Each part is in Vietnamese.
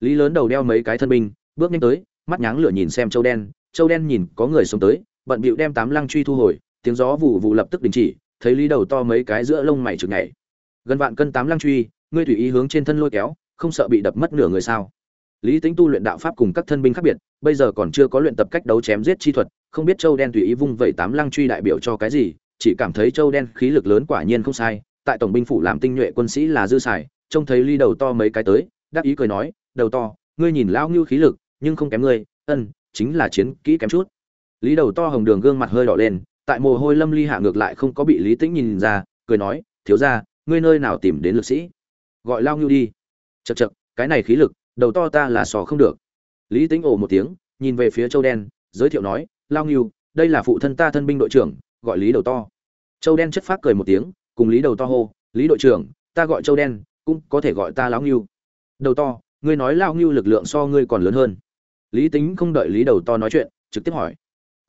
lý lớn đầu đeo mấy cái thân binh, bước nhanh tới, mắt nháng lửa nhìn xem châu đen. Châu đen nhìn có người sống tới, bận bịu đem tám lăng truy thu hồi, tiếng gió vụ vụ lập tức đình chỉ, thấy lý đầu to mấy cái giữa lông mày chực nhảy. Gần vạn cân tám lăng truy, ngươi tùy ý hướng trên thân lôi kéo, không sợ bị đập mất nửa người sao? Lý tính tu luyện đạo pháp cùng các thân binh khác biệt, bây giờ còn chưa có luyện tập cách đấu chém giết chi thuật, không biết châu đen tùy ý vung vẩy tám lăng truy đại biểu cho cái gì, chỉ cảm thấy châu đen khí lực lớn quả nhiên không sai, tại tổng binh phủ làm tinh nhuệ quân sĩ là dư xài, trông thấy ly đầu to mấy cái tới, đắc ý cười nói đầu to, ngươi nhìn lão ngưu khí lực, nhưng không kém ngươi, ân, chính là chiến kỹ kém chút. Lý đầu to hồng đường gương mặt hơi đỏ lên, tại mồ hôi lâm ly hạ ngược lại không có bị lý tĩnh nhìn ra, cười nói, thiếu ra ngươi nơi nào tìm đến lực sĩ? Gọi lao ngưu đi. Chật chật cái này khí lực, đầu to ta là sò không được. Lý tĩnh ồ một tiếng, nhìn về phía châu đen, giới thiệu nói lao ngưu, đây là phụ thân ta thân binh đội trưởng, gọi lý đầu to. Châu đen chất phát cười một tiếng, cùng lý đầu to hô, lý đội trưởng, ta gọi châu đen, cũng có thể gọi ta lão ngưu. Đầu to ngươi nói lao ngưu lực lượng so ngươi còn lớn hơn. Lý tính không đợi lý đầu to nói chuyện, trực tiếp hỏi.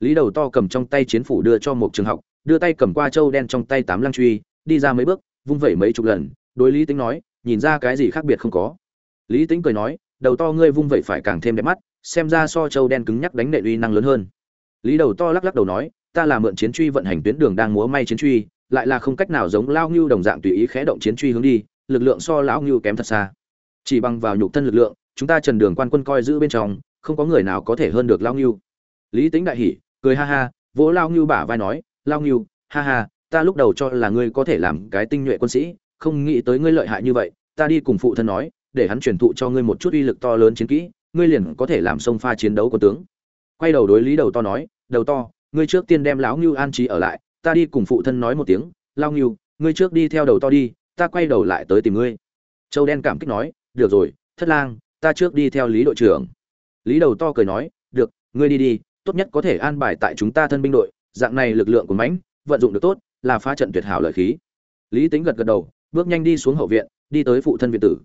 Lý đầu to cầm trong tay chiến phủ đưa cho một trường học, đưa tay cầm qua châu đen trong tay tám lăng truy, đi ra mấy bước, vung vẩy mấy chục lần, đối lý tính nói, nhìn ra cái gì khác biệt không có. Lý tính cười nói, đầu to ngươi vung vẩy phải càng thêm đẹp mắt, xem ra so châu đen cứng nhắc đánh nệ uy năng lớn hơn. Lý đầu to lắc lắc đầu nói, ta là mượn chiến truy vận hành tuyến đường đang múa may chiến truy, lại là không cách nào giống lao ngưu đồng dạng tùy ý khẽ động chiến truy hướng đi, lực lượng so lão ngưu kém thật xa chỉ bằng vào nhục thân lực lượng, chúng ta trần đường quan quân coi giữ bên trong, không có người nào có thể hơn được lao ngưu. Lý tính đại hỉ, cười ha ha, vỗ lao ngưu bả vai nói, lao ngưu, ha ha, ta lúc đầu cho là ngươi có thể làm cái tinh nhuệ quân sĩ, không nghĩ tới ngươi lợi hại như vậy, ta đi cùng phụ thân nói, để hắn truyền thụ cho ngươi một chút uy lực to lớn chiến kỹ, ngươi liền có thể làm sông pha chiến đấu của tướng. Quay đầu đối lý đầu to nói, đầu to, ngươi trước tiên đem lão ngưu an trí ở lại, ta đi cùng phụ thân nói một tiếng, lao ngưu, ngươi trước đi theo đầu to đi, ta quay đầu lại tới tìm ngươi. Châu đen cảm kích nói được rồi, thất lang, ta trước đi theo lý đội trưởng. Lý đầu to cười nói, được, ngươi đi đi, tốt nhất có thể an bài tại chúng ta thân binh đội, dạng này lực lượng của mãnh, vận dụng được tốt, là phá trận tuyệt hảo lợi khí. Lý tính gật gật đầu, bước nhanh đi xuống hậu viện, đi tới phụ thân viện tử.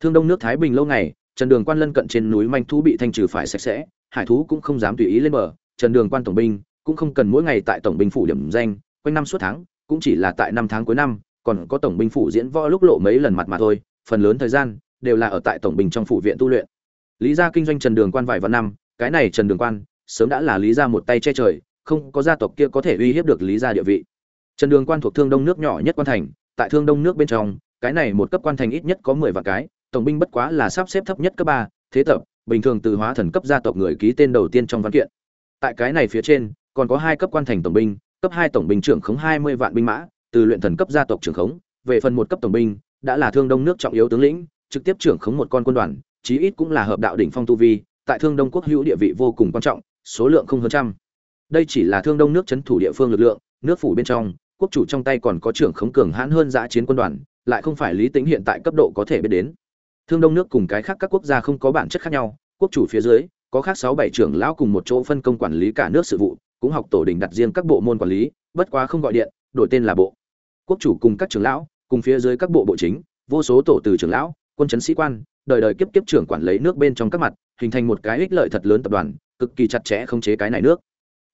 Thương đông nước thái bình lâu ngày, trần đường quan lân cận trên núi manh thú bị thanh trừ phải sạch sẽ, hải thú cũng không dám tùy ý lên bờ. Trần đường quan tổng binh cũng không cần mỗi ngày tại tổng binh phủ điểm danh, quanh năm suốt tháng, cũng chỉ là tại năm tháng cuối năm, còn có tổng binh phủ diễn võ lúc lộ mấy lần mặt mà thôi, phần lớn thời gian đều là ở tại tổng binh trong phủ viện tu luyện. Lý gia kinh doanh trần đường quan vài vạn năm, cái này trần đường quan, sớm đã là lý gia một tay che trời, không có gia tộc kia có thể uy hiếp được lý gia địa vị. Trần đường quan thuộc thương đông nước nhỏ nhất quan thành, tại thương đông nước bên trong, cái này một cấp quan thành ít nhất có mười vạn cái, tổng binh bất quá là sắp xếp thấp nhất cấp ba, thế tập, bình thường từ hóa thần cấp gia tộc người ký tên đầu tiên trong văn kiện. Tại cái này phía trên, còn có hai cấp quan thành tổng binh, cấp hai tổng binh trưởng khống hai mươi vạn binh mã, từ luyện thần cấp gia tộc trưởng khống, về phần một cấp tổng binh, đã là thương đông nước trọng yếu tướng lĩnh trực tiếp trưởng khống một con quân đoàn, chí ít cũng là hợp đạo đỉnh phong tu vi, tại thương đông quốc hữu địa vị vô cùng quan trọng, số lượng không hơn trăm. Đây chỉ là thương đông nước chấn thủ địa phương lực lượng, nước phủ bên trong, quốc chủ trong tay còn có trưởng khống cường hãn hơn dã chiến quân đoàn, lại không phải lý tính hiện tại cấp độ có thể biết đến. Thương đông nước cùng cái khác các quốc gia không có bản chất khác nhau, quốc chủ phía dưới, có khác sáu bảy trưởng lão cùng một chỗ phân công quản lý cả nước sự vụ, cũng học tổ đình đặt riêng các bộ môn quản lý, bất quá không gọi điện, đổi tên là bộ. Quốc chủ cùng các trưởng lão, cùng phía dưới các bộ bộ chính, vô số tổ từ trưởng lão quân chấn sĩ quan, đời đời kiếp kiếp trưởng quản lấy nước bên trong các mặt, hình thành một cái ích lợi thật lớn tập đoàn, cực kỳ chặt chẽ không chế cái này nước.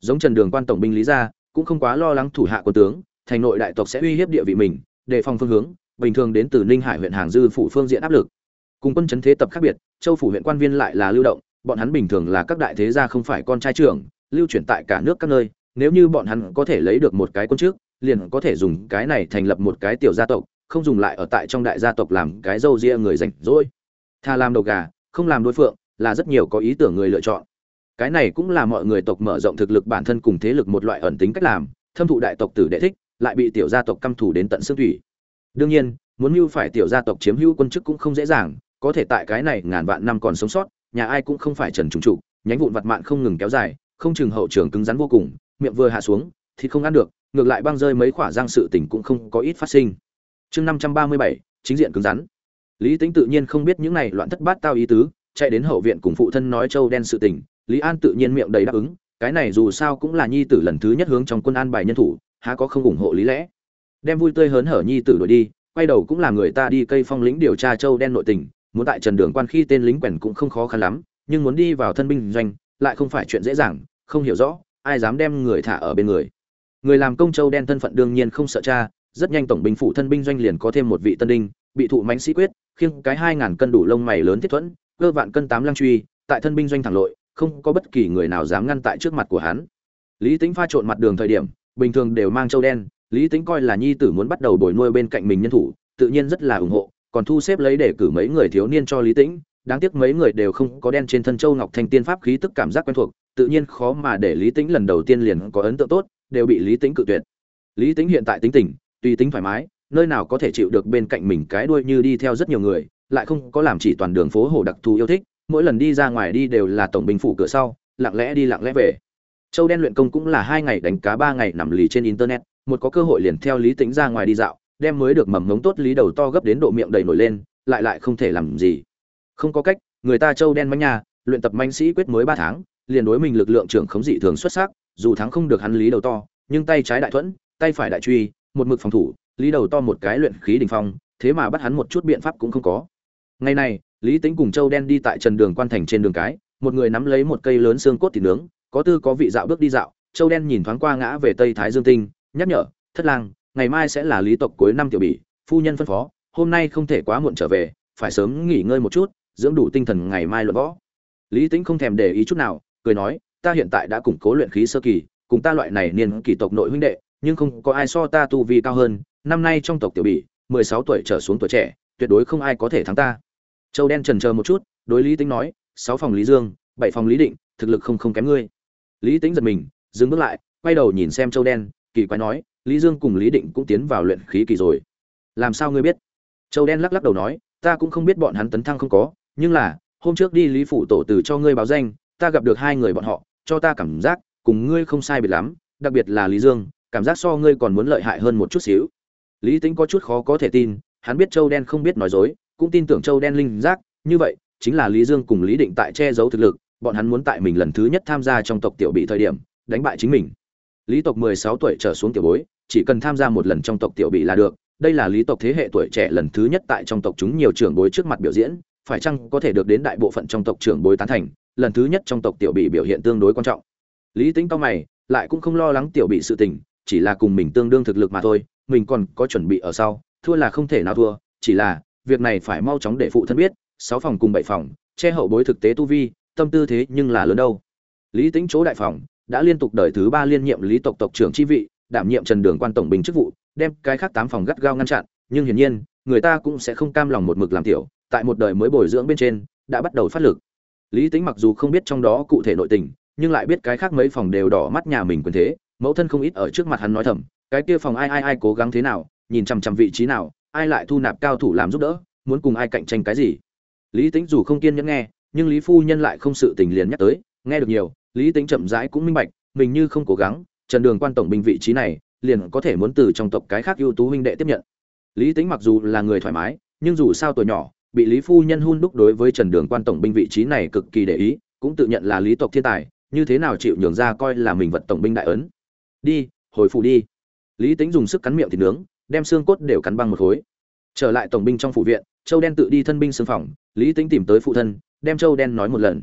Giống trần đường quan tổng binh lý gia, cũng không quá lo lắng thủ hạ quân tướng, thành nội đại tộc sẽ uy hiếp địa vị mình, đề phòng phương hướng, bình thường đến từ ninh hải huyện hàng dư phủ phương diện áp lực. Cùng quân chấn thế tập khác biệt, châu phủ huyện quan viên lại là lưu động, bọn hắn bình thường là các đại thế gia không phải con trai trưởng, lưu chuyển tại cả nước các nơi, nếu như bọn hắn có thể lấy được một cái quân trước, liền có thể dùng cái này thành lập một cái tiểu gia tộc không dùng lại ở tại trong đại gia tộc làm cái dâu ria người rảnh rỗi. Tha làm đầu gà, không làm đối phượng, là rất nhiều có ý tưởng người lựa chọn. Cái này cũng là mọi người tộc mở rộng thực lực bản thân cùng thế lực một loại ẩn tính cách làm, thâm thụ đại tộc tử đệ thích, lại bị tiểu gia tộc căm thủ đến tận xương thủy. Đương nhiên, muốn mưu phải tiểu gia tộc chiếm hữu quân chức cũng không dễ dàng, có thể tại cái này ngàn vạn năm còn sống sót, nhà ai cũng không phải trần trùng trụ, nhánh vụn vặt mạn không ngừng kéo dài, không chừng hậu trường cứng rắn vô cùng, miệng vừa hạ xuống, thì không ăn được, ngược lại băng rơi mấy khỏa răng sự tình cũng không có ít phát sinh chương năm trăm ba mươi bảy, chính diện cứng rắn. Lý tính tự nhiên không biết những này loạn thất bát tao ý tứ, chạy đến hậu viện cùng phụ thân nói châu đen sự tình, lý an tự nhiên miệng đầy đáp ứng, cái này dù sao cũng là nhi tử lần thứ nhất hướng trong quân an bài nhân thủ, há có không ủng hộ lý lẽ. Đem vui tươi hớn hở nhi tử đổi đi, quay đầu cũng là người ta đi cây phong lính điều tra châu đen nội tình, muốn tại trần đường quan khi tên lính quèn cũng không khó khăn lắm, nhưng muốn đi vào thân binh doanh, lại không phải chuyện dễ dàng, không hiểu rõ, ai dám đem người thả ở bên người. Người làm công châu đen thân phận đương nhiên không sợ cha rất nhanh tổng binh phủ thân binh doanh liền có thêm một vị tân đinh, bị thụ mánh sĩ quyết, khiêng cái hai ngàn cân đủ lông mày lớn thiết thuẫn, cơ vạn cân tám lăng truy, tại thân binh doanh thẳng lội, không có bất kỳ người nào dám ngăn tại trước mặt của hắn. Lý tính pha trộn mặt đường thời điểm, bình thường đều mang châu đen, lý tính coi là nhi tử muốn bắt đầu bồi nuôi bên cạnh mình nhân thủ, tự nhiên rất là ủng hộ, còn thu xếp lấy để cử mấy người thiếu niên cho lý tĩnh, đáng tiếc mấy người đều không có đen trên thân châu ngọc thanh tiên pháp khí tức cảm giác quen thuộc, tự nhiên khó mà để lý tĩnh lần đầu tiên liền có ấn tượng tốt, đều bị lý tĩnh cự tuyệt. Lý tĩnh hiện tại tính tình tùy tính thoải mái, nơi nào có thể chịu được bên cạnh mình cái đuôi như đi theo rất nhiều người, lại không có làm chỉ toàn đường phố hồ đặc thù yêu thích, mỗi lần đi ra ngoài đi đều là tổng binh phủ cửa sau, lặng lẽ đi lặng lẽ về. Châu đen luyện công cũng là hai ngày đánh cá ba ngày nằm lì trên internet, một có cơ hội liền theo lý tĩnh ra ngoài đi dạo, đem mới được mầm ngống tốt lý đầu to gấp đến độ miệng đầy nổi lên, lại lại không thể làm gì. Không có cách, người ta châu đen mánh nhà luyện tập manh sĩ quyết mới ba tháng, liền đối mình lực lượng trưởng khống dị thường xuất sắc, dù thắng không được hắn lý đầu to, nhưng tay trái đại thuẫn, tay phải đại truy một mực phòng thủ, lý đầu to một cái luyện khí đỉnh phong, thế mà bắt hắn một chút biện pháp cũng không có. Ngày này, lý Tĩnh cùng châu đen đi tại trần đường quan thành trên đường cái, một người nắm lấy một cây lớn xương cốt thịt nướng, có tư có vị dạo bước đi dạo, châu đen nhìn thoáng qua ngã về tây thái dương tinh, nhắc nhở, thất lang, ngày mai sẽ là lý tộc cuối năm tiểu bỉ, phu nhân phân phó, hôm nay không thể quá muộn trở về, phải sớm nghỉ ngơi một chút, dưỡng đủ tinh thần ngày mai luận võ. Lý Tĩnh không thèm để ý chút nào, cười nói, ta hiện tại đã củng cố luyện khí sơ kỳ, cùng ta loại này niên kỳ tộc nội huynh đệ nhưng không có ai so ta tu vi cao hơn. Năm nay trong tộc tiểu bỉ, mười sáu tuổi trở xuống tuổi trẻ, tuyệt đối không ai có thể thắng ta. Châu đen trần chờ một chút, đối lý tính nói, sáu phòng lý dương, bảy phòng lý định, thực lực không không kém ngươi. Lý tính giật mình, dừng bước lại, quay đầu nhìn xem châu đen, kỳ quái nói, lý dương cùng lý định cũng tiến vào luyện khí kỳ rồi. Làm sao ngươi biết? Châu đen lắc lắc đầu nói, ta cũng không biết bọn hắn tấn thăng không có, nhưng là, hôm trước đi lý phủ tổ tử cho ngươi báo danh, ta gặp được hai người bọn họ, cho ta cảm giác, cùng ngươi không sai biệt lắm, đặc biệt là lý dương cảm giác so ngươi còn muốn lợi hại hơn một chút xíu. Lý tính có chút khó có thể tin, hắn biết châu đen không biết nói dối, cũng tin tưởng châu đen linh giác, như vậy, chính là lý dương cùng lý định tại che giấu thực lực, bọn hắn muốn tại mình lần thứ nhất tham gia trong tộc tiểu bị thời điểm, đánh bại chính mình. Lý tộc mười sáu tuổi trở xuống tiểu bối, chỉ cần tham gia một lần trong tộc tiểu bị là được, đây là lý tộc thế hệ tuổi trẻ lần thứ nhất tại trong tộc chúng nhiều trưởng bối trước mặt biểu diễn, phải chăng có thể được đến đại bộ phận trong tộc trưởng bối tán thành, lần thứ nhất trong tộc tiểu bị biểu hiện tương đối quan trọng. Lý tính cao mày, lại cũng không lo lắng tiểu bị sự tình chỉ là cùng mình tương đương thực lực mà thôi, mình còn có chuẩn bị ở sau, thua là không thể nào thua, chỉ là, việc này phải mau chóng để phụ thân biết, sáu phòng cùng bảy phòng, che hậu bối thực tế tu vi, tâm tư thế nhưng là lớn đâu. Lý Tĩnh chỗ đại phòng, đã liên tục đợi thứ ba liên nhiệm lý tộc tộc trưởng chi vị, đảm nhiệm trần đường quan tổng bình chức vụ, đem cái khác tám phòng gắt gao ngăn chặn, nhưng hiển nhiên, người ta cũng sẽ không cam lòng một mực làm tiểu, tại một đời mới bồi dưỡng bên trên, đã bắt đầu phát lực. Lý Tĩnh mặc dù không biết trong đó cụ thể nội tình, nhưng lại biết cái khác mấy phòng đều đỏ mắt nhà mình quyền thế mẫu thân không ít ở trước mặt hắn nói thầm, cái kia phòng ai ai ai cố gắng thế nào, nhìn chằm chằm vị trí nào, ai lại thu nạp cao thủ làm giúp đỡ, muốn cùng ai cạnh tranh cái gì? Lý tính dù không kiên nhẫn nghe, nhưng lý phu nhân lại không sự tình liền nhắc tới, nghe được nhiều, lý tính chậm rãi cũng minh bạch, mình như không cố gắng, trần đường quan tổng binh vị trí này, liền có thể muốn từ trong tộc cái khác ưu tú huynh đệ tiếp nhận. Lý tính mặc dù là người thoải mái, nhưng dù sao tuổi nhỏ, bị lý phu nhân hun đúc đối với trần đường quan tổng binh vị trí này cực kỳ để ý, cũng tự nhận là lý tộc thiên tài, như thế nào chịu nhường ra coi là mình vật tổng binh đại ấn đi, hồi phủ đi. Lý tính dùng sức cắn miệng thịt nướng, đem xương cốt đều cắn băng một khối. Trở lại tổng binh trong phủ viện, châu đen tự đi thân binh xương phòng, lý tính tìm tới phụ thân, đem châu đen nói một lần.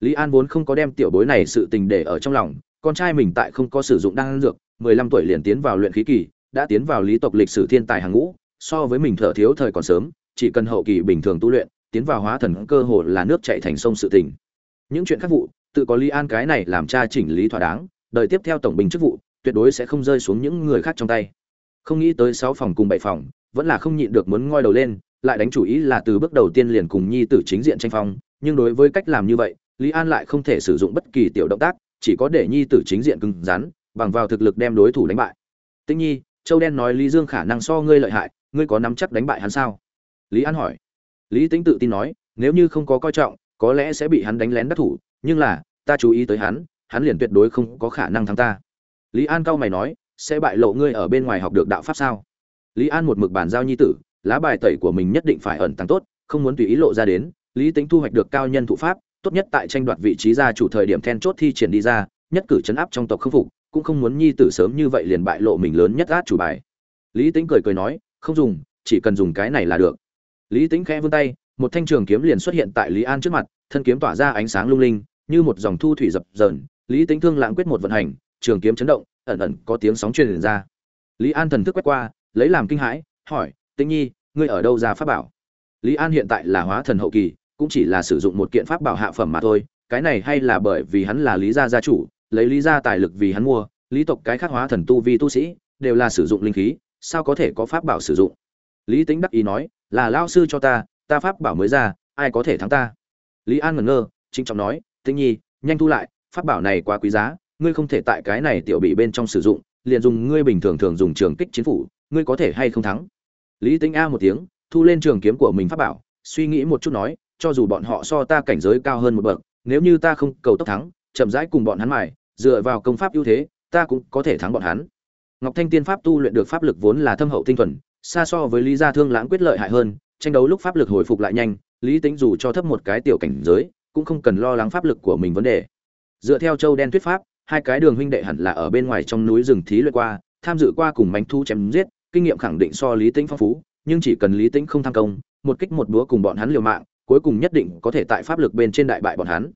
Lý an vốn không có đem tiểu bối này sự tình để ở trong lòng, con trai mình tại không có sử dụng đan dược, mười lăm tuổi liền tiến vào luyện khí kỳ, đã tiến vào lý tộc lịch sử thiên tài hàng ngũ, so với mình thở thiếu thời còn sớm, chỉ cần hậu kỳ bình thường tu luyện, tiến vào hóa thần cơ hồ là nước chảy thành sông sự tình. Những chuyện khác vụ, tự có lý an cái này làm cha chỉnh lý thỏa đáng đợi tiếp theo tổng binh chức vụ tuyệt đối sẽ không rơi xuống những người khác trong tay. Không nghĩ tới sáu phòng cùng bảy phòng, vẫn là không nhịn được muốn ngoi đầu lên, lại đánh chủ ý là từ bước đầu tiên liền cùng nhi tử chính diện tranh phong, nhưng đối với cách làm như vậy, lý an lại không thể sử dụng bất kỳ tiểu động tác, chỉ có để nhi tử chính diện cứng rắn, bằng vào thực lực đem đối thủ đánh bại. Tĩnh nhi, châu đen nói lý dương khả năng so ngươi lợi hại, ngươi có nắm chắc đánh bại hắn sao? Lý an hỏi. Lý tính tự tin nói, nếu như không có coi trọng, có lẽ sẽ bị hắn đánh lén đắc thủ, nhưng là, ta chú ý tới hắn hắn liền tuyệt đối không có khả năng thắng ta lý an cao mày nói, sẽ bại lộ ngươi ở bên ngoài học được đạo pháp sao? Lý an một mực bàn giao nhi tử, lá bài tẩy của mình nhất định phải ẩn tàng tốt, không muốn tùy ý lộ ra đến, lý tính thu hoạch được cao nhân thụ pháp, tốt nhất tại tranh đoạt vị trí gia chủ thời điểm then chốt thi triển đi ra, nhất cử chấn áp trong tộc khâm phục, cũng không muốn nhi tử sớm như vậy liền bại lộ mình lớn nhất át chủ bài. Lý tính cười cười nói, không dùng, chỉ cần dùng cái này là được. Lý tính khẽ vươn tay, một thanh trường kiếm liền xuất hiện tại lý an trước mặt, thân kiếm tỏa ra ánh sáng lung linh, như một dòng thu thủy dập dờn, lý tính thương lãng quyết một vận hành trường kiếm chấn động, ẩn ẩn có tiếng sóng truyền ra. Lý an thần thức quét qua, lấy làm kinh hãi, hỏi, tĩnh nhi, ngươi ở đâu ra pháp bảo? Lý an hiện tại là hóa thần hậu kỳ, cũng chỉ là sử dụng một kiện pháp bảo hạ phẩm mà thôi, cái này hay là bởi vì hắn là lý gia gia chủ, lấy lý gia tài lực vì hắn mua, lý tộc cái khác hóa thần tu vi tu sĩ, đều là sử dụng linh khí, sao có thể có pháp bảo sử dụng? Lý tính đắc ý nói, là lao sư cho ta ta pháp bảo mới ra, ai có thể thắng ta? Lý an ngẩn ngơ, trịnh trọng nói, tĩnh nhi, nhanh thu lại, pháp bảo này quá quý giá ngươi không thể tại cái này tiểu bị bên trong sử dụng, liền dùng ngươi bình thường thường dùng trường kích chiến phủ, ngươi có thể hay không thắng? Lý tính a một tiếng, thu lên trường kiếm của mình pháp bảo, suy nghĩ một chút nói, cho dù bọn họ so ta cảnh giới cao hơn một bậc, nếu như ta không cầu tốc thắng, chậm rãi cùng bọn hắn mài, dựa vào công pháp ưu thế, ta cũng có thể thắng bọn hắn. Ngọc thanh tiên pháp tu luyện được pháp lực vốn là thâm hậu tinh thuần, xa so với lý gia thương lãng quyết lợi hại hơn, tranh đấu lúc pháp lực hồi phục lại nhanh, lý tính dù cho thấp một cái tiểu cảnh giới, cũng không cần lo lắng pháp lực của mình vấn đề. Dựa theo châu đen thuyết pháp hai cái đường huynh đệ hẳn là ở bên ngoài trong núi rừng thí luyện qua, tham dự qua cùng mánh thu chém giết, kinh nghiệm khẳng định so lý tĩnh phong phú, nhưng chỉ cần lý tĩnh không tham công, một kích một búa cùng bọn hắn liều mạng, cuối cùng nhất định có thể tại pháp lực bên trên đại bại bọn hắn.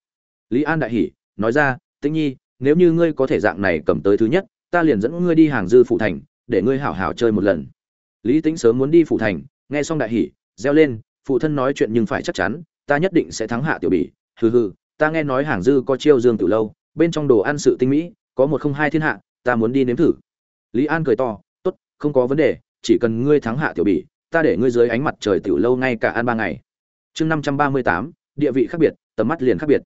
Lý an đại hỉ, nói ra, tĩnh nhi, nếu như ngươi có thể dạng này cầm tới thứ nhất, ta liền dẫn ngươi đi hàng dư phụ thành, để ngươi hảo hảo chơi một lần. Lý tĩnh sớm muốn đi phụ thành, nghe xong đại hỉ, reo lên, phụ thân nói chuyện nhưng phải chắc chắn, ta nhất định sẽ thắng hạ tiểu bỉ, hừ hừ, ta nghe nói hàng dư có chiêu dương từ lâu bên trong đồ ăn sự tinh mỹ, có một không hai thiên hạ, ta muốn đi nếm thử. Lý an cười to, tốt, không có vấn đề, chỉ cần ngươi thắng hạ tiểu bỉ, ta để ngươi dưới ánh mặt trời tiểu lâu ngay cả ăn ba ngày. Chương năm trăm ba mươi tám, địa vị khác biệt, tầm mắt liền khác biệt.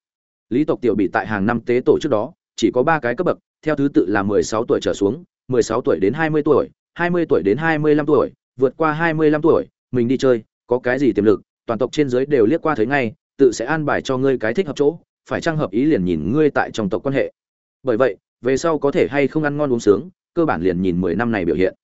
Lý tộc tiểu bỉ tại hàng năm tế tổ trước đó, chỉ có ba cái cấp bậc, theo thứ tự là mười sáu tuổi trở xuống, mười sáu tuổi đến hai mươi tuổi, hai mươi tuổi đến hai mươi lăm tuổi, vượt qua hai mươi lăm tuổi, mình đi chơi, có cái gì tiềm lực, toàn tộc trên dưới đều liếc qua thấy ngay, tự sẽ an bài cho ngươi cái thích hợp chỗ phải trang hợp ý liền nhìn ngươi tại trong tộc quan hệ? Bởi vậy, về sau có thể hay không ăn ngon uống sướng, cơ bản liền nhìn mười năm này biểu hiện.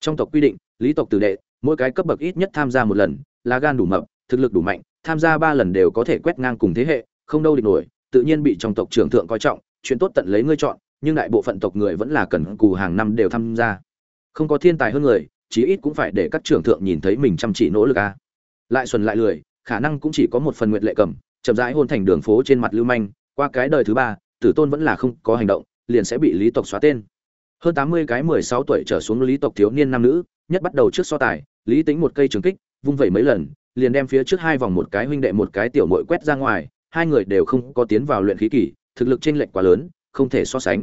Trong tộc quy định, lý tộc tử đệ, mỗi cái cấp bậc ít nhất tham gia một lần lá gan đủ mập, thực lực đủ mạnh, tham gia ba lần đều có thể quét ngang cùng thế hệ, không đâu địch nổi, tự nhiên bị trong tộc trưởng thượng coi trọng, chuyện tốt tận lấy ngươi chọn, nhưng đại bộ phận tộc người vẫn là cần cù hàng năm đều tham gia. Không có thiên tài hơn người, chí ít cũng phải để các trưởng thượng nhìn thấy mình chăm chỉ nỗ lực a. Lại xuân lại lười, khả năng cũng chỉ có một phần nguyệt lệ cầm chậm rãi hôn thành đường phố trên mặt lưu manh, qua cái đời thứ ba, tử tôn vẫn là không có hành động, liền sẽ bị lý tộc xóa tên. Hơn tám mươi cái mười sáu tuổi trở xuống lý tộc thiếu niên nam nữ, nhất bắt đầu trước so tài, lý tính một cây trường kích, vung vẩy mấy lần, liền đem phía trước hai vòng một cái huynh đệ một cái tiểu mội quét ra ngoài, hai người đều không có tiến vào luyện khí kỳ, thực lực chênh lệch quá lớn, không thể so sánh.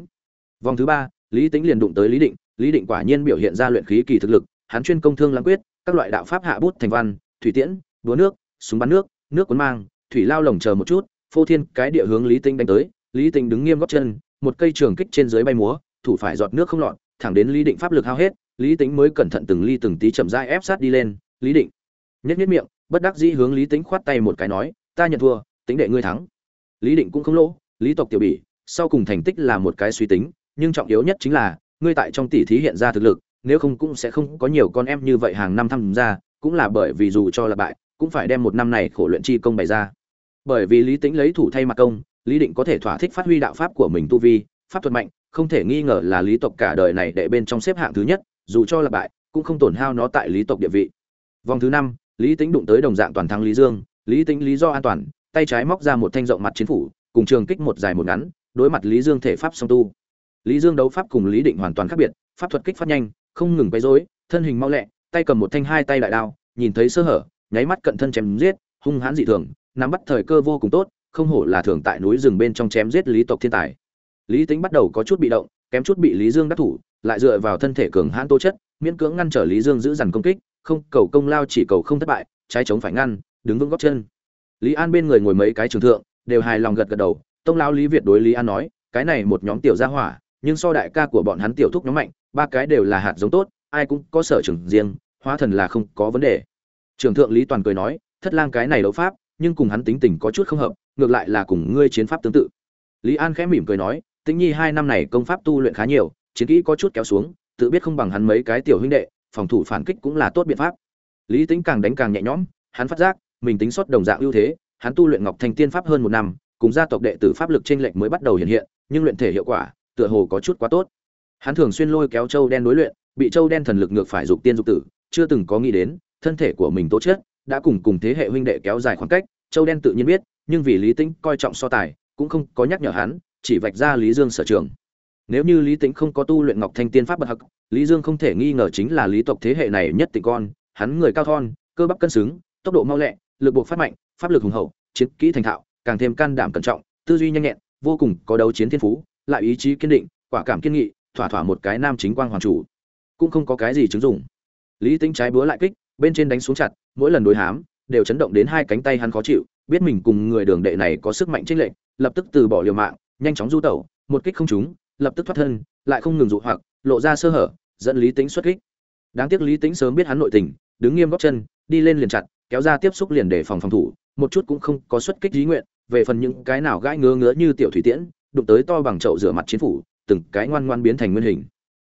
Vòng thứ ba, lý tính liền đụng tới lý định lý định quả nhiên biểu hiện ra luyện khí kỳ thực lực, hắn chuyên công thương lãng quyết, các loại đạo pháp hạ bút thành văn, thủy tiễn, búa nước, súng bắn nước nước cuốn mang thủy lao lồng chờ một chút, phô thiên cái địa hướng lý tinh đánh tới. Lý tinh đứng nghiêm góc chân, một cây trường kích trên dưới bay múa, thủ phải giọt nước không lọt, thẳng đến lý định pháp lực hao hết, lý tính mới cẩn thận từng ly từng tí chậm rãi ép sát đi lên. Lý định nhất nhất miệng, bất đắc dĩ hướng lý tính khoát tay một cái nói, ta nhận thua tính đệ ngươi thắng. Lý định cũng không lỗ, lý tộc tiểu bỉ, sau cùng thành tích là một cái suy tính, nhưng trọng yếu nhất chính là, ngươi tại trong tỷ thí hiện ra thực lực, nếu không cũng sẽ không có nhiều con em như vậy hàng năm tham gia, cũng là bởi vì dù cho là bại, cũng phải đem một năm này khổ luyện chi công bày ra bởi vì lý tính lấy thủ thay mặt công, lý định có thể thỏa thích phát huy đạo pháp của mình tu vi, pháp thuật mạnh, không thể nghi ngờ là lý tộc cả đời này đệ bên trong xếp hạng thứ nhất, dù cho là bại, cũng không tổn hao nó tại lý tộc địa vị. Vòng thứ năm, lý tính đụng tới đồng dạng toàn thắng lý dương, lý tính lý do an toàn, tay trái móc ra một thanh rộng mặt chiến phủ, cùng trường kích một dài một ngắn, đối mặt lý dương thể pháp song tu. Lý dương đấu pháp cùng lý định hoàn toàn khác biệt, pháp thuật kích phát nhanh, không ngừng quấy rối, thân hình mau lẹ, tay cầm một thanh hai tay đại đao, nhìn thấy sơ hở, nháy mắt cận thân chém giết, hung hãn dị thường nắm bắt thời cơ vô cùng tốt, không hổ là thường tại núi rừng bên trong chém giết lý tộc thiên tài. Lý tính bắt đầu có chút bị động, kém chút bị lý dương đắc thủ, lại dựa vào thân thể cường hãn tố chất, miễn cưỡng ngăn trở lý dương giữ dằn công kích, không, cầu công lao chỉ cầu không thất bại, trái chống phải ngăn, đứng vững gót chân. Lý an bên người ngồi mấy cái trường thượng, đều hài lòng gật gật đầu, tông Lão lý việt đối lý an nói, cái này một nhóm tiểu gia hỏa, nhưng so đại ca của bọn hắn tiểu thúc nhóm mạnh, ba cái đều là hạt giống tốt, ai cũng có sở trường riêng, hóa thần là không có vấn đề. Trường thượng lý toàn cười nói, thất lang cái này đấu pháp nhưng cùng hắn tính tình có chút không hợp, ngược lại là cùng ngươi chiến pháp tương tự. Lý an khẽ mỉm cười nói, tĩnh nhi hai năm này công pháp tu luyện khá nhiều, chiến kỹ có chút kéo xuống, tự biết không bằng hắn mấy cái tiểu huynh đệ, phòng thủ phản kích cũng là tốt biện pháp. Lý tính càng đánh càng nhẹ nhõm, hắn phát giác, mình tính xuất đồng dạng ưu thế, hắn tu luyện ngọc thành tiên pháp hơn một năm, cùng gia tộc đệ tử pháp lực trên lệnh mới bắt đầu hiện hiện, nhưng luyện thể hiệu quả, tựa hồ có chút quá tốt. Hắn thường xuyên lôi kéo châu đen đối luyện, bị châu đen thần lực ngược phải dục tiên dục tử, chưa từng có nghĩ đến, thân thể của mình tố chết đã cùng cùng thế hệ huynh đệ kéo dài khoảng cách châu đen tự nhiên biết nhưng vì lý tĩnh coi trọng so tài cũng không có nhắc nhở hắn chỉ vạch ra lý dương sở trường. Nếu như lý tĩnh không có tu luyện ngọc thanh tiên pháp bất học, lý dương không thể nghi ngờ chính là lý tộc thế hệ này nhất tịnh con hắn người cao thon cơ bắp cân xứng tốc độ mau lẹ lực buộc phát mạnh pháp lực hùng hậu chiến kỹ thành thạo càng thêm can đảm cẩn trọng tư duy nhanh nhẹn vô cùng có đấu chiến thiên phú lại ý chí kiên định quả cảm kiên nghị thỏa thỏa một cái nam chính quang hoàng chủ. Cũng không có cái gì chứng dụng. Lý Tĩnh trái búa lại kích bên trên đánh xuống chặt, mỗi lần đối hám, đều chấn động đến hai cánh tay hắn khó chịu, biết mình cùng người đường đệ này có sức mạnh chênh lệch, lập tức từ bỏ liều mạng, nhanh chóng du tẩu, một kích không trúng, lập tức thoát thân, lại không ngừng dụ hoặc, lộ ra sơ hở, dẫn lý tính xuất kích. Đáng tiếc lý tính sớm biết hắn nội tình, đứng nghiêm góc chân, đi lên liền chặt, kéo ra tiếp xúc liền để phòng phòng thủ, một chút cũng không có xuất kích ý nguyện, về phần những cái nào gãi ngứa ngứa như tiểu thủy tiễn, đụng tới to bằng chậu rửa mặt chiến phủ, từng cái ngoan ngoan biến thành nguyên hình.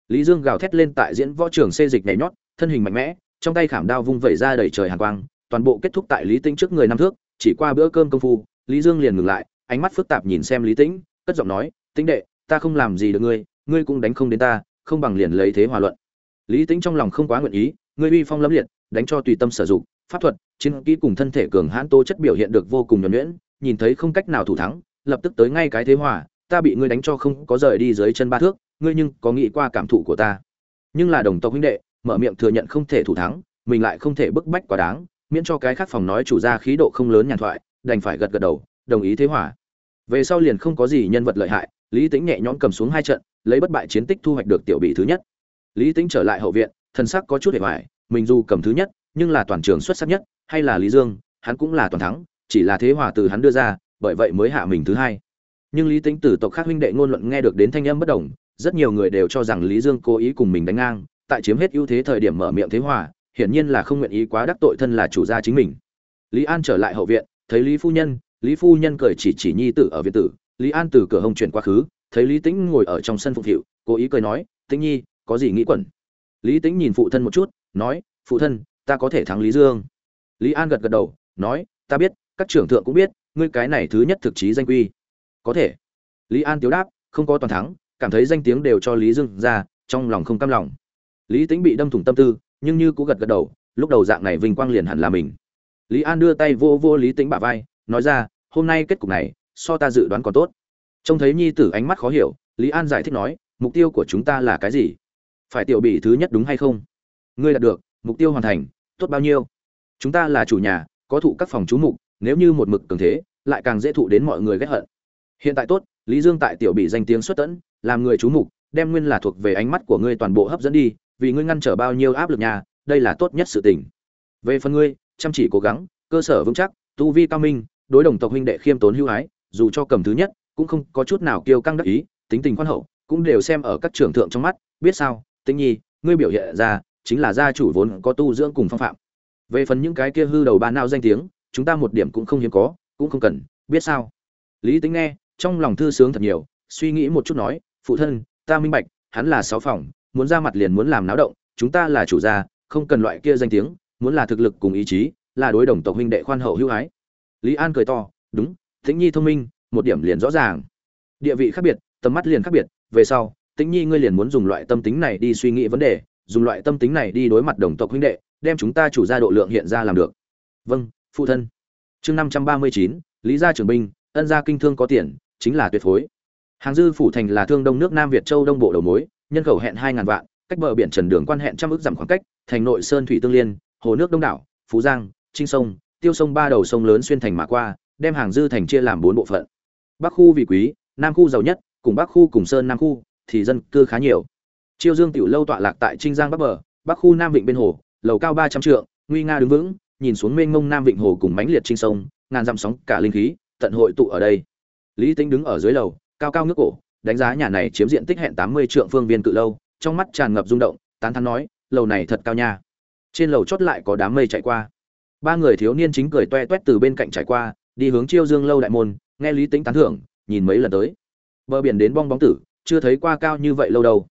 Lý dương gào thét lên tại diễn võ trường xê dịch nhảy nhót, thân hình mạnh mẽ trong tay khảm đao vung vẩy ra đầy trời hàn quang, toàn bộ kết thúc tại lý tĩnh trước người năm thước, chỉ qua bữa cơm công phu, lý dương liền ngừng lại, ánh mắt phức tạp nhìn xem lý tĩnh, cất giọng nói, tĩnh đệ, ta không làm gì được ngươi ngươi cũng đánh không đến ta, không bằng liền lấy thế hòa luận. Lý tĩnh trong lòng không quá nguyện ý, ngươi uy phong lâm liệt, đánh cho tùy tâm sử dụng, pháp thuật, chiến kỹ cùng thân thể cường hãn tố chất biểu hiện được vô cùng nhuần nhuyễn, nhìn thấy không cách nào thủ thắng, lập tức tới ngay cái thế hòa, ta bị ngươi đánh cho không có rời đi dưới chân ba thước, ngươi nhưng có nghĩ qua cảm thụ của ta? Nhưng là đồng tộc huynh đệ mở miệng thừa nhận không thể thủ thắng, mình lại không thể bức bách quá đáng, miễn cho cái khác phòng nói chủ gia khí độ không lớn nhàn thoại, đành phải gật gật đầu, đồng ý thế hỏa về sau liền không có gì nhân vật lợi hại, lý tính nhẹ nhõm cầm xuống hai trận, lấy bất bại chiến tích thu hoạch được tiểu bị thứ nhất. Lý tính trở lại hậu viện thân sắc có chút hệ hoài, mình dù cầm thứ nhất, nhưng là toàn trường xuất sắc nhất, hay là lý dương, hắn cũng là toàn thắng, chỉ là thế hòa từ hắn đưa ra, bởi vậy mới hạ mình thứ hai. Nhưng lý tính từ tộc khác huynh đệ ngôn luận nghe được đến thanh âm bất đồng, rất nhiều người đều cho rằng lý dương cố ý cùng mình đánh ngang tại chiếm hết ưu thế thời điểm mở miệng thế hòa, hiển nhiên là không nguyện ý quá đắc tội thân là chủ gia chính mình. Lý an trở lại hậu viện, thấy lý phu nhân, lý phu nhân cười chỉ chỉ nhi tử ở viện tử, lý an từ cửa hồng chuyển quá khứ, thấy lý tĩnh ngồi ở trong sân phục hiệu cố ý cười nói, tĩnh nhi, có gì nghĩ quẩn? Lý tĩnh nhìn phụ thân một chút, nói, phụ thân, ta có thể thắng lý dương. Lý an gật gật đầu, nói, ta biết, các trưởng thượng cũng biết, ngươi cái này thứ nhất thực chí danh quy. Có thể. Lý an tiếu đáp, không có toàn thắng, cảm thấy danh tiếng đều cho lý dương ra, trong lòng không cam lòng lý tĩnh bị đâm thủng tâm tư, nhưng như cũng gật gật đầu, lúc đầu dạng này vinh quang liền hẳn là mình. Lý an đưa tay vô vô lý tĩnh bả vai, nói ra, hôm nay kết cục này, so ta dự đoán còn tốt. Trông thấy nhi tử ánh mắt khó hiểu, lý an giải thích nói, mục tiêu của chúng ta là cái gì? Phải tiểu bị thứ nhất đúng hay không? Ngươi đạt được, mục tiêu hoàn thành, tốt bao nhiêu? Chúng ta là chủ nhà, có thụ các phòng chú mục, nếu như một mực cường thế, lại càng dễ thụ đến mọi người ghét hận. Hiện tại tốt, lý dương tại tiểu bị danh tiếng xuất tẫn làm người chú mục, đem nguyên là thuộc về ánh mắt của ngươi toàn bộ hấp dẫn đi vì ngươi ngăn trở bao nhiêu áp lực nhà, đây là tốt nhất sự tình. Về phần ngươi, chăm chỉ cố gắng, cơ sở vững chắc, tu vi cao minh, đối đồng tộc huynh đệ khiêm tốn hữu ái, dù cho cầm thứ nhất, cũng không có chút nào kiêu căng đắc ý, tính tình khoan hậu, cũng đều xem ở các trưởng thượng trong mắt, biết sao? Tĩnh nhi, ngươi biểu hiện ra, chính là gia chủ vốn có tu dưỡng cùng phong phạm. Về phần những cái kia hư đầu bàn nào danh tiếng, chúng ta một điểm cũng không hiếm có, cũng không cần, biết sao? Lý tính nghe, trong lòng thư sướng thật nhiều, suy nghĩ một chút nói, phụ thân, ta minh bạch, hắn là sáu phòng muốn ra mặt liền muốn làm náo động, chúng ta là chủ gia, không cần loại kia danh tiếng, muốn là thực lực cùng ý chí, là đối đồng tộc huynh đệ khoan hậu hữu ái. Lý an cười to, đúng, tĩnh nhi thông minh, một điểm liền rõ ràng. Địa vị khác biệt, tầm mắt liền khác biệt, về sau, tĩnh nhi ngươi liền muốn dùng loại tâm tính này đi suy nghĩ vấn đề, dùng loại tâm tính này đi đối mặt đồng tộc huynh đệ, đem chúng ta chủ gia độ lượng hiện ra làm được. Vâng phụ thân. Chương năm trăm ba mươi chín, lý gia trưởng binh, ân gia kinh thương có tiền, chính là tuyệt phối. Hàng dư phủ thành là thương đông nước nam việt châu đông bộ đầu mối nhân khẩu hẹn hai ngàn vạn, cách bờ biển trần đường quan hẹn trăm ước giảm khoảng cách, thành nội sơn thủy tương liên, hồ nước đông đảo, phú giang, trinh sông, tiêu sông ba đầu sông lớn xuyên thành mà qua, đem hàng dư thành chia làm bốn bộ phận. Bắc khu vị quý, nam khu giàu nhất, cùng bắc khu cùng sơn nam khu, thì dân cư khá nhiều. Chiêu dương tiểu lâu tọa lạc tại trinh giang bắc bờ, bắc khu nam vịnh bên hồ, lầu cao ba trăm trượng, nguy nga đứng vững, nhìn xuống mênh mông nam vịnh hồ cùng mãnh liệt trinh sông, ngàn dặm sóng cả linh khí, tận hội tụ ở đây. Lý Tĩnh đứng ở dưới lầu, cao cao ngước cổ đánh giá nhà này chiếm diện tích hẹn tám mươi trượng phương viên cự lâu, trong mắt tràn ngập rung động, tán thán nói, lầu này thật cao nha. Trên lầu chót lại có đám mây chạy qua. Ba người thiếu niên chính cười toe toét từ bên cạnh trải qua, đi hướng chiêu dương lâu đại môn, nghe lý Tĩnh tán thưởng, nhìn mấy lần tới. Bờ biển đến bong bóng tử, chưa thấy qua cao như vậy lâu đâu.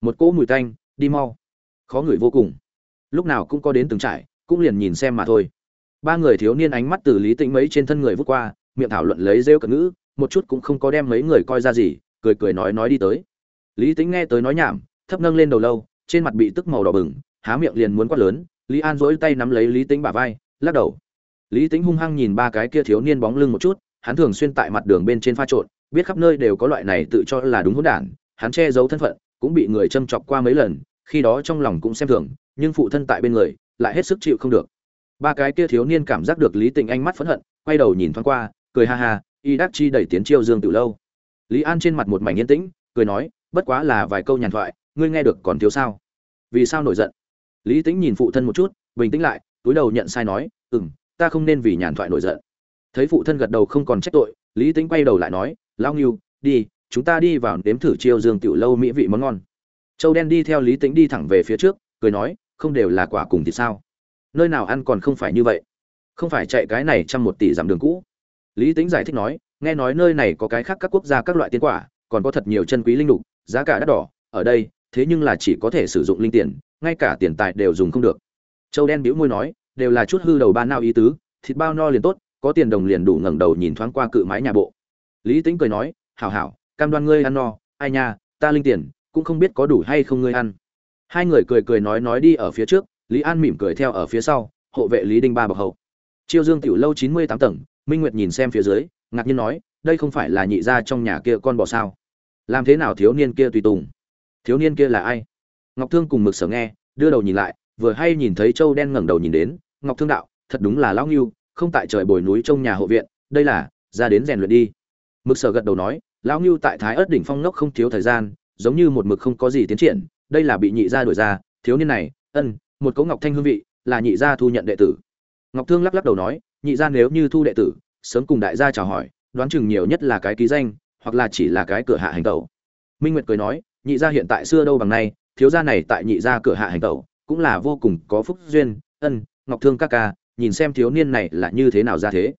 Một cỗ mùi tanh, đi mau. Khó ngửi vô cùng. Lúc nào cũng có đến từng trải, cũng liền nhìn xem mà thôi. Ba người thiếu niên ánh mắt từ lý tĩnh mấy trên thân người vút qua, miệng thảo luận lấy rêu cận ngữ, một chút cũng không có đem mấy người coi ra gì cười cười nói nói đi tới. Lý tĩnh nghe tới nói nhảm, thấp nâng lên đầu lâu, trên mặt bị tức màu đỏ bừng, há miệng liền muốn quát lớn, lý an dỗi tay nắm lấy lý tĩnh bả vai, lắc đầu. Lý tĩnh hung hăng nhìn ba cái kia thiếu niên bóng lưng một chút, hắn thường xuyên tại mặt đường bên trên pha trộn, biết khắp nơi đều có loại này tự cho là đúng hỗn đản, hắn che giấu thân phận, cũng bị người châm chọc qua mấy lần, khi đó trong lòng cũng xem thường, nhưng phụ thân tại bên người, lại hết sức chịu không được. Ba cái kia thiếu niên cảm giác được lý Tĩnh ánh mắt phẫn hận, quay đầu nhìn thoáng qua, cười ha ha, y đắc chi đẩy tiến chiêu dương từ lâu lý an trên mặt một mảnh yên tĩnh, cười nói, bất quá là vài câu nhàn thoại, ngươi nghe được còn thiếu sao? Vì sao nổi giận? Lý tĩnh nhìn phụ thân một chút, bình tĩnh lại, túi đầu nhận sai nói ừ m ta không nên vì nhàn thoại nổi giận. Thấy phụ thân gật đầu không còn trách tội, lý tĩnh quay đầu lại nói lao nghiêu đi, chúng ta đi vào nếm thử chiêu dương tiểu lâu mỹ vị món ngon. Châu đen đi theo lý tĩnh đi thẳng về phía trước, cười nói, không đều là quả cùng thì sao? Nơi nào ăn còn không phải như vậy? Không phải chạy cái này trăm một tỷ giảm đường cũ. Lý tĩnh giải thích nói nghe nói nơi này có cái khác các quốc gia các loại tiên quả, còn có thật nhiều chân quý linh lục, giá cả đắt đỏ, ở đây, thế nhưng là chỉ có thể sử dụng linh tiền, ngay cả tiền tài đều dùng không được. Châu đen bĩu môi nói, đều là chút hư đầu ba nao ý tứ, thịt bao no liền tốt, có tiền đồng liền đủ ngẩng đầu nhìn thoáng qua cự mái nhà bộ. Lý tĩnh cười nói, hảo hảo, cam đoan ngươi ăn no, ai nha, ta linh tiền, cũng không biết có đủ hay không ngươi ăn. Hai người cười cười nói nói đi ở phía trước, lý an mỉm cười theo ở phía sau, hộ vệ lý đinh ba bậc hậu. Chiêu dương tiểu lâu chín mươi tám tầng, minh nguyệt nhìn xem phía dưới ngạc nhiên nói, đây không phải là nhị gia trong nhà kia con bò sao? Làm thế nào thiếu niên kia tùy tùng? Thiếu niên kia là ai? Ngọc thương cùng mực sở nghe, đưa đầu nhìn lại, vừa hay nhìn thấy châu đen ngẩng đầu nhìn đến, ngọc thương đạo, thật đúng là lão nghiêu không tại trời bồi núi trong nhà hộ viện, đây là, ra đến rèn luyện đi. Mực sở gật đầu nói, lão nghiêu tại thái ớt đỉnh phong nốc không thiếu thời gian, giống như một mực không có gì tiến triển, đây là bị nhị gia đuổi ra, thiếu niên này, ân, một cấu ngọc thanh hương vị, là nhị gia thu nhận đệ tử. Ngọc thương lắc lắc đầu nói, nhị gia nếu như thu đệ tử sớm cùng đại gia chào hỏi, đoán chừng nhiều nhất là cái ký danh, hoặc là chỉ là cái cửa hạ hành tẩu. Minh nguyệt cười nói, nhị gia hiện tại xưa đâu bằng nay, thiếu gia này tại nhị gia cửa hạ hành tẩu, cũng là vô cùng có phúc duyên, ân, ngọc thương ca ca, nhìn xem thiếu niên này là như thế nào ra thế.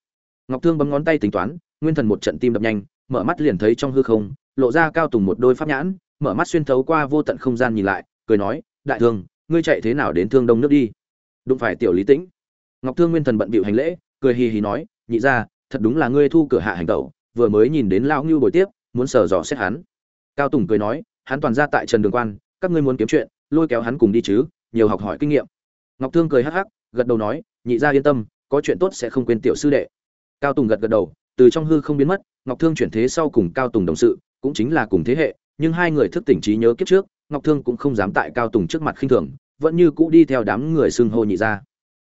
Ngọc thương bấm ngón tay tính toán, nguyên thần một trận tim đập nhanh, mở mắt liền thấy trong hư không, lộ ra cao tùng một đôi pháp nhãn, mở mắt xuyên thấu qua vô tận không gian nhìn lại, cười nói, đại thương, ngươi chạy thế nào đến thương đông nước đi? Đụng phải tiểu lý tĩnh. Ngọc thương nguyên thần bận bịu hành lễ, cười hì hì nói, nhị ra thật đúng là ngươi thu cửa hạ hành tẩu, vừa mới nhìn đến lão ngưu buổi tiếp, muốn sờ dò xét hắn. Cao tùng cười nói, hắn toàn ra tại trần đường quan, các ngươi muốn kiếm chuyện, lôi kéo hắn cùng đi chứ, nhiều học hỏi kinh nghiệm. Ngọc thương cười hắc hắc, gật đầu nói, nhị ra yên tâm, có chuyện tốt sẽ không quên tiểu sư đệ. Cao tùng gật gật đầu, từ trong hư không biến mất, ngọc thương chuyển thế sau cùng cao tùng đồng sự, cũng chính là cùng thế hệ, nhưng hai người thức tỉnh trí nhớ kiếp trước, ngọc thương cũng không dám tại cao tùng trước mặt khinh thường, vẫn như cũ đi theo đám người xưng hô nhị gia.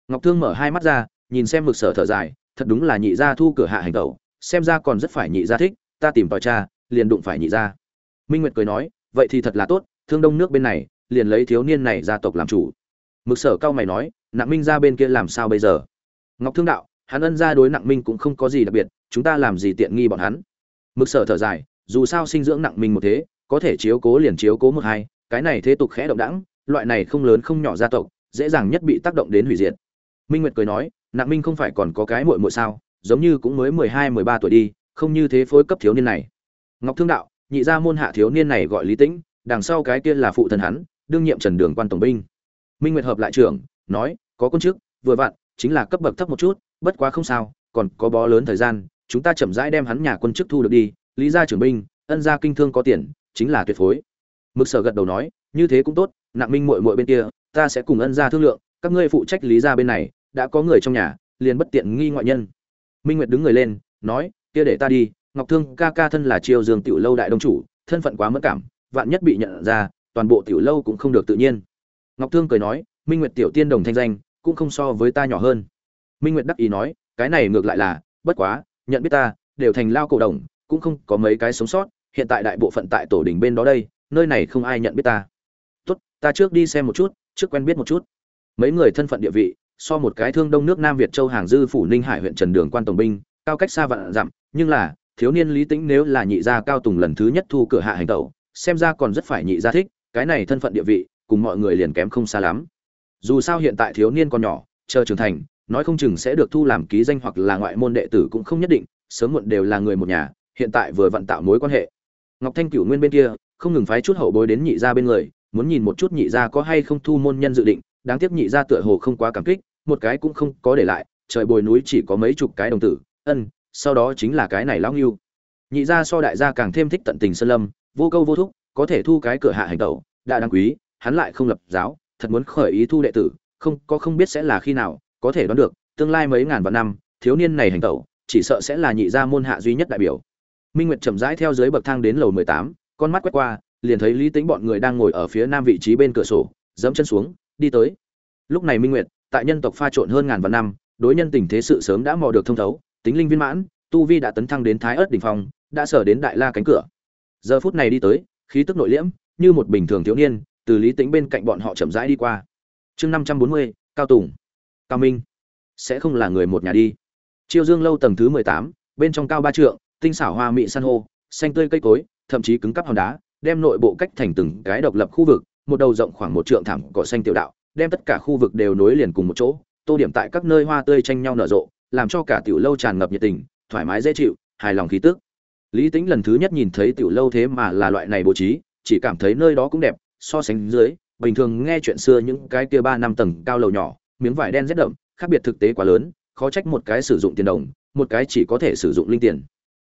Ngọc thương mở hai mắt ra, nhìn xem mực sở thở dài thật đúng là nhị gia thu cửa hạ hành tẩu, xem ra còn rất phải nhị gia thích, ta tìm tòi cha, liền đụng phải nhị gia. Minh nguyệt cười nói, vậy thì thật là tốt, thương đông nước bên này, liền lấy thiếu niên này gia tộc làm chủ. Mực sở cao mày nói, nặng minh ra bên kia làm sao bây giờ? Ngọc thương đạo, hắn ân gia đối nặng minh cũng không có gì đặc biệt, chúng ta làm gì tiện nghi bọn hắn? Mực sở thở dài, dù sao sinh dưỡng nặng minh một thế, có thể chiếu cố liền chiếu cố một hai, cái này thế tục khẽ động đẳng loại này không lớn không nhỏ gia tộc, dễ dàng nhất bị tác động đến hủy diệt. Minh nguyệt cười nói nặng minh không phải còn có cái muội muội sao? Giống như cũng mới mười hai, mười ba tuổi đi, không như thế phối cấp thiếu niên này. Ngọc thương đạo, nhị gia môn hạ thiếu niên này gọi lý tĩnh, đằng sau cái kia là phụ thân hắn, đương nhiệm trần đường quan tổng binh. Minh nguyệt hợp lại trưởng, nói, có con trước, vừa vặn, chính là cấp bậc thấp một chút, bất quá không sao, còn có bó lớn thời gian, chúng ta chậm rãi đem hắn nhà quân chức thu được đi, lý gia trưởng binh, ân gia kinh thương có tiền, chính là tuyệt phối. Mực sở gật đầu nói, như thế cũng tốt nặng minh muội muội bên kia, ta sẽ cùng ân gia thương lượng, các ngươi phụ trách lý gia bên này đã có người trong nhà, liền bất tiện nghi ngoại nhân. Minh nguyệt đứng người lên, nói, kia để ta đi, ngọc thương ca ca thân là triều dương tiểu lâu đại đông chủ, thân phận quá mất cảm, vạn nhất bị nhận ra, toàn bộ tiểu lâu cũng không được tự nhiên. Ngọc thương cười nói, minh nguyệt tiểu tiên đồng thanh danh, cũng không so với ta nhỏ hơn. Minh nguyệt đắc ý nói, cái này ngược lại là, bất quá, nhận biết ta, đều thành lao cổ đồng, cũng không có mấy cái sống sót, hiện tại đại bộ phận tại tổ đỉnh bên đó đây, nơi này không ai nhận biết ta. Tốt, ta trước đi xem một chút, trước quen biết một chút. Mấy người thân phận địa vị so một cái thương đông nước nam việt châu hàng dư phủ ninh hải huyện trần đường quan tổng binh, cao cách xa vạn dặm, nhưng là, thiếu niên lý tĩnh nếu là nhị gia cao tùng lần thứ nhất thu cửa hạ hành tẩu, xem ra còn rất phải nhị gia thích, cái này thân phận địa vị, cùng mọi người liền kém không xa lắm. Dù sao hiện tại thiếu niên còn nhỏ, chờ trưởng thành, nói không chừng sẽ được thu làm ký danh hoặc là ngoại môn đệ tử cũng không nhất định, sớm muộn đều là người một nhà, hiện tại vừa vận tạo mối quan hệ. Ngọc thanh cửu nguyên bên kia, không ngừng phái chút hậu bối đến nhị gia bên người, muốn nhìn một chút nhị gia có hay không thu môn nhân dự định đáng tiếc nhị gia tựa hồ không quá cảm kích, một cái cũng không có để lại, trời bồi núi chỉ có mấy chục cái đồng tử, ân, sau đó chính là cái này lão nghiêu nhị gia so đại gia càng thêm thích tận tình sơn lâm, vô câu vô thúc, có thể thu cái cửa hạ hành tẩu, đã đáng quý, hắn lại không lập giáo, thật muốn khởi ý thu đệ tử, không, có không biết sẽ là khi nào, có thể đoán được, tương lai mấy ngàn vạn năm, thiếu niên này hành tẩu, chỉ sợ sẽ là nhị gia môn hạ duy nhất đại biểu. Minh nguyệt chậm rãi theo dưới bậc thang đến lầu mười tám, con mắt quét qua, liền thấy lý tính bọn người đang ngồi ở phía nam vị trí bên cửa sổ, dẫm chân xuống đi tới. Lúc này minh nguyệt, tại nhân tộc pha trộn hơn ngàn vạn năm, đối nhân tình thế sự sớm đã mò được thông thấu, tính linh viên mãn, tu vi đã tấn thăng đến thái ớt đỉnh phong, đã sở đến đại la cánh cửa. Giờ phút này đi tới, khí tức nội liễm, như một bình thường thiếu niên, từ lý tĩnh bên cạnh bọn họ chậm rãi đi qua. Chương năm trăm bốn mươi, cao tùng. Cao minh. Sẽ không là người một nhà đi. Chiêu dương lâu tầng thứ mười tám, bên trong cao ba trượng, tinh xảo hoa mị san hô, xanh tươi cây cối, thậm chí cứng cắp hòn đá, đem nội bộ cách thành từng cái độc lập khu vực một đầu rộng khoảng một trượng thảm cỏ xanh tiểu đạo, đem tất cả khu vực đều nối liền cùng một chỗ, tô điểm tại các nơi hoa tươi tranh nhau nở rộ, làm cho cả tiểu lâu tràn ngập nhiệt tình, thoải mái dễ chịu, hài lòng khí tức. Lý tính lần thứ nhất nhìn thấy tiểu lâu thế mà là loại này bố trí, chỉ cảm thấy nơi đó cũng đẹp, so sánh dưới, bình thường nghe chuyện xưa những cái kia ba năm tầng cao lầu nhỏ, miếng vải đen rét đậm, khác biệt thực tế quá lớn, khó trách một cái sử dụng tiền đồng, một cái chỉ có thể sử dụng linh tiền.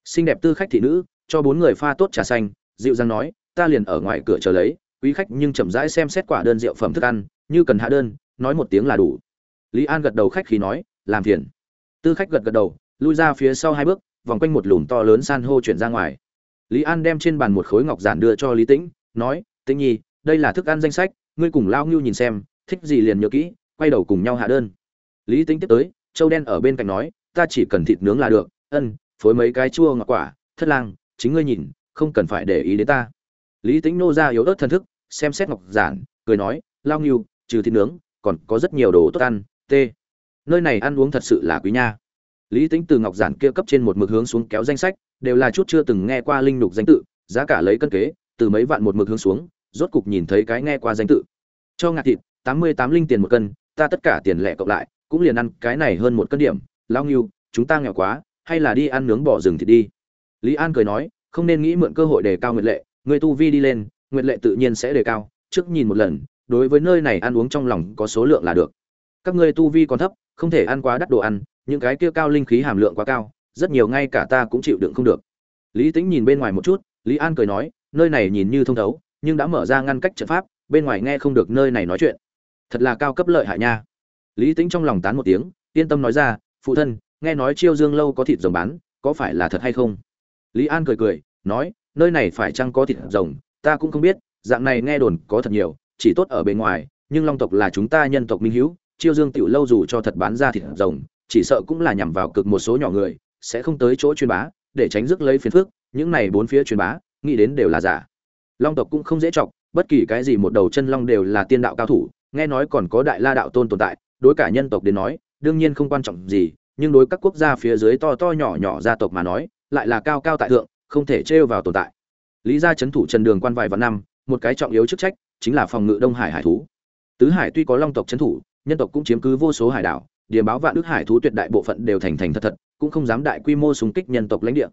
Xinh đẹp tư khách thị nữ, cho bốn người pha tốt trà xanh, dịu dàng nói, ta liền ở ngoài cửa chờ lấy quý khách nhưng chậm rãi xem xét quả đơn rượu phẩm thức ăn, như cần hạ đơn, nói một tiếng là đủ. Lý an gật đầu khách khí nói, làm phiền. Tư khách gật gật đầu, lui ra phía sau hai bước, vòng quanh một lùm to lớn san hô chuyển ra ngoài. Lý an đem trên bàn một khối ngọc giản đưa cho lý tĩnh, nói, tĩnh nhi, đây là thức ăn danh sách, ngươi cùng lao ngưu nhìn xem, thích gì liền nhớ kỹ, quay đầu cùng nhau hạ đơn. Lý tĩnh tiếp tới châu đen ở bên cạnh nói, ta chỉ cần thịt nướng là được, ân, phối mấy cái chua ngọt quả, thất lang, chính ngươi nhìn, không cần phải để ý đến ta lý tĩnh nô ra yếu ớt thân thức, xem xét ngọc giản, cười nói, lao nghiêu trừ thịt nướng, còn có rất nhiều đồ tốt ăn t nơi này ăn uống thật sự là quý nha. Lý tính từ ngọc giản kia cấp trên một mực hướng xuống kéo danh sách, đều là chút chưa từng nghe qua linh lục danh tự, giá cả lấy cân kế, từ mấy vạn một mực hướng xuống, rốt cục nhìn thấy cái nghe qua danh tự. Cho ngạc thịt, tám mươi tám linh tiền một cân, ta tất cả tiền lẻ cộng lại, cũng liền ăn cái này hơn một cân điểm. Lao nghiêu chúng ta nghèo quá, hay là đi ăn nướng bỏ rừng thịt đi. Lý an cười nói, không nên nghĩ mượn cơ hội đề cao nguyệt lệ người tu vi đi lên, nguyệt lệ tự nhiên sẽ đề cao, trước nhìn một lần, đối với nơi này ăn uống trong lòng có số lượng là được. Các ngươi tu vi còn thấp, không thể ăn quá đắt đồ ăn, những cái kia cao linh khí hàm lượng quá cao, rất nhiều ngay cả ta cũng chịu đựng không được. Lý tính nhìn bên ngoài một chút, lý an cười nói, nơi này nhìn như thông thấu, nhưng đã mở ra ngăn cách trận pháp, bên ngoài nghe không được nơi này nói chuyện. Thật là cao cấp lợi hại nha. Lý tính trong lòng tán một tiếng, yên tâm nói ra, phụ thân, nghe nói chiêu dương lâu có thịt rồng bán, có phải là thật hay không? Lý an cười cười, nói nơi này phải chăng có thịt rồng, ta cũng không biết, dạng này nghe đồn có thật nhiều, chỉ tốt ở bên ngoài, nhưng long tộc là chúng ta nhân tộc minh hữu, chiêu dương tiểu lâu dù cho thật bán ra thịt rồng, chỉ sợ cũng là nhằm vào cực một số nhỏ người, sẽ không tới chỗ truyền bá, để tránh rước lấy phiền phức, những này bốn phía truyền bá, nghĩ đến đều là giả. Long tộc cũng không dễ chọc, bất kỳ cái gì một đầu chân long đều là tiên đạo cao thủ, nghe nói còn có đại la đạo tôn tồn tại, đối cả nhân tộc đến nói, đương nhiên không quan trọng gì, nhưng đối các quốc gia phía dưới to to nhỏ nhỏ gia tộc mà nói, lại là cao cao tại thượng không thể trêu vào tồn tại. Lý gia chấn thủ trần đường quan vài vạn năm, một cái trọng yếu chức trách chính là phòng ngự đông hải hải thú. Tứ hải tuy có long tộc chấn thủ, nhân tộc cũng chiếm cứ vô số hải đảo điểm báo vạn đức hải thú tuyệt đại bộ phận đều thành thành thật thật, cũng không dám đại quy mô xung kích nhân tộc lãnh địa.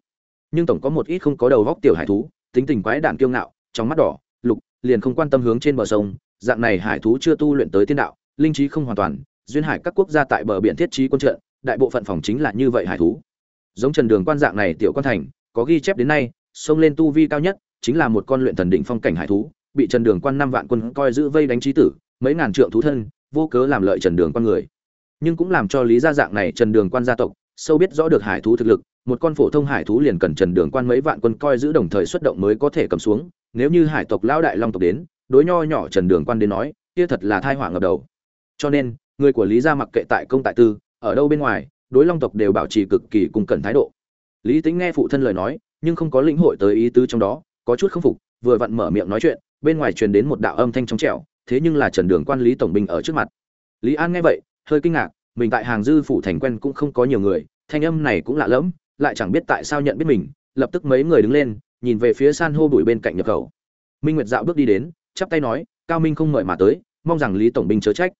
Nhưng tổng có một ít không có đầu góc tiểu hải thú, tính tình quái đản kiêu ngạo, trong mắt đỏ, lục, liền không quan tâm hướng trên bờ sông, dạng này hải thú chưa tu luyện tới tiên đạo, linh trí không hoàn toàn, duyên hải các quốc gia tại bờ biển thiết trí quân trận, đại bộ phận phòng chính là như vậy hải thú. Giống trần đường quan dạng này tiểu quan thành có ghi chép đến nay xông lên tu vi cao nhất chính là một con luyện thần đỉnh phong cảnh hải thú, bị trần đường quan năm vạn quân coi giữ vây đánh trí tử, mấy ngàn trượng thú thân, vô cớ làm lợi trần đường quan người. Nhưng cũng làm cho lý gia dạng này trần đường quan gia tộc, sâu biết rõ được hải thú thực lực, một con phổ thông hải thú liền cần trần đường quan mấy vạn quân coi giữ đồng thời xuất động mới có thể cầm xuống, nếu như hải tộc lão đại long tộc đến, đối nho nhỏ trần đường quan đến nói, kia thật là thai họa ngập đầu. Cho nên, người của lý gia mặc kệ tại công tại tư, ở đâu bên ngoài, đối long tộc đều bảo trì cực kỳ cung cẩn thái độ lý tính nghe phụ thân lời nói, nhưng không có lĩnh hội tới ý tứ trong đó, có chút không phục, vừa vặn mở miệng nói chuyện, bên ngoài truyền đến một đạo âm thanh trong trẻo, thế nhưng là trần đường quan lý tổng binh ở trước mặt. Lý an nghe vậy, hơi kinh ngạc, mình tại hàng dư phủ thành quen cũng không có nhiều người, thanh âm này cũng lạ lẫm, lại chẳng biết tại sao nhận biết mình, lập tức mấy người đứng lên, nhìn về phía san hô bụi bên cạnh nhập khẩu. Minh nguyệt dạo bước đi đến, chắp tay nói, cao minh không mời mà tới, mong rằng lý tổng binh chớ trách.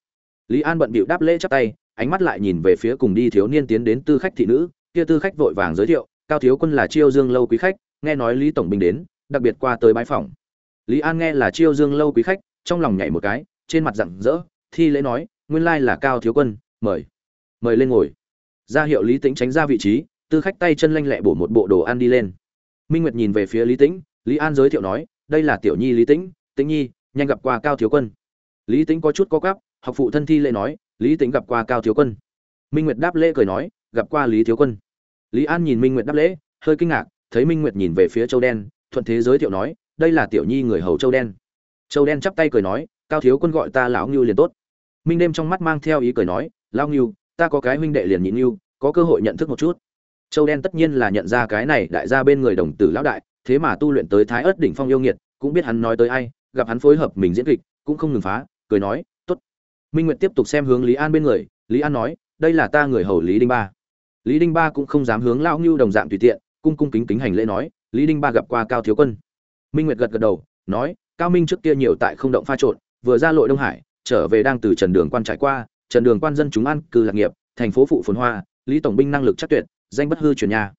Lý an bận bịu đáp lễ chắp tay, ánh mắt lại nhìn về phía cùng đi thiếu niên tiến đến tư khách thị nữ, kia tư khách vội vàng giới thiệu cao thiếu quân là chiêu dương lâu quý khách, nghe nói lý tổng binh đến, đặc biệt qua tới bãi phòng lý an nghe là chiêu dương lâu quý khách, trong lòng nhảy một cái, trên mặt rặng rỡ, thi lễ nói, nguyên lai là cao thiếu quân, mời mời lên ngồi. Ra hiệu lý tĩnh tránh ra vị trí, tư khách tay chân lanh lẹ bổ một bộ đồ ăn đi lên. Minh nguyệt nhìn về phía lý tĩnh, lý an giới thiệu nói, đây là tiểu nhi lý tĩnh tĩnh nhi, nhanh gặp qua cao thiếu quân. Lý tĩnh có chút có gắp học phụ thân thi lễ nói, lý tĩnh gặp qua cao thiếu quân. Minh nguyệt đáp lễ cười nói, gặp qua lý thiếu quân lý an nhìn minh nguyệt đáp lễ hơi kinh ngạc thấy minh nguyệt nhìn về phía châu đen thuận thế giới thiệu nói đây là tiểu nhi người hầu châu đen. Châu đen chắp tay cười nói cao thiếu quân gọi ta lão ngưu liền tốt. Minh đêm trong mắt mang theo ý cười nói lão Ngưu, ta có cái huynh đệ liền nhịn Ngưu, có cơ hội nhận thức một chút. Châu đen tất nhiên là nhận ra cái này đại gia bên người đồng tử lão đại thế mà tu luyện tới thái ớt đỉnh phong yêu nghiệt cũng biết hắn nói tới ai gặp hắn phối hợp mình diễn kịch cũng không ngừng phá cười nói tốt. Minh nguyệt tiếp tục xem hướng lý an bên người lý an nói đây là ta người hầu lý đinh ba lý đinh ba cũng không dám hướng lão ngưu đồng dạng tùy tiện, cung cung kính kính hành lễ nói, lý đinh ba gặp qua cao thiếu quân. Minh nguyệt gật gật đầu, nói, cao minh trước kia nhiều tại không động pha trộn, vừa ra lội đông hải, trở về đang từ trần đường quan trải qua, trần đường quan dân chúng ăn cư lạc nghiệp, thành phố phụ phồn hoa, lý tổng binh năng lực chắc tuyệt, danh bất hư truyền nhà.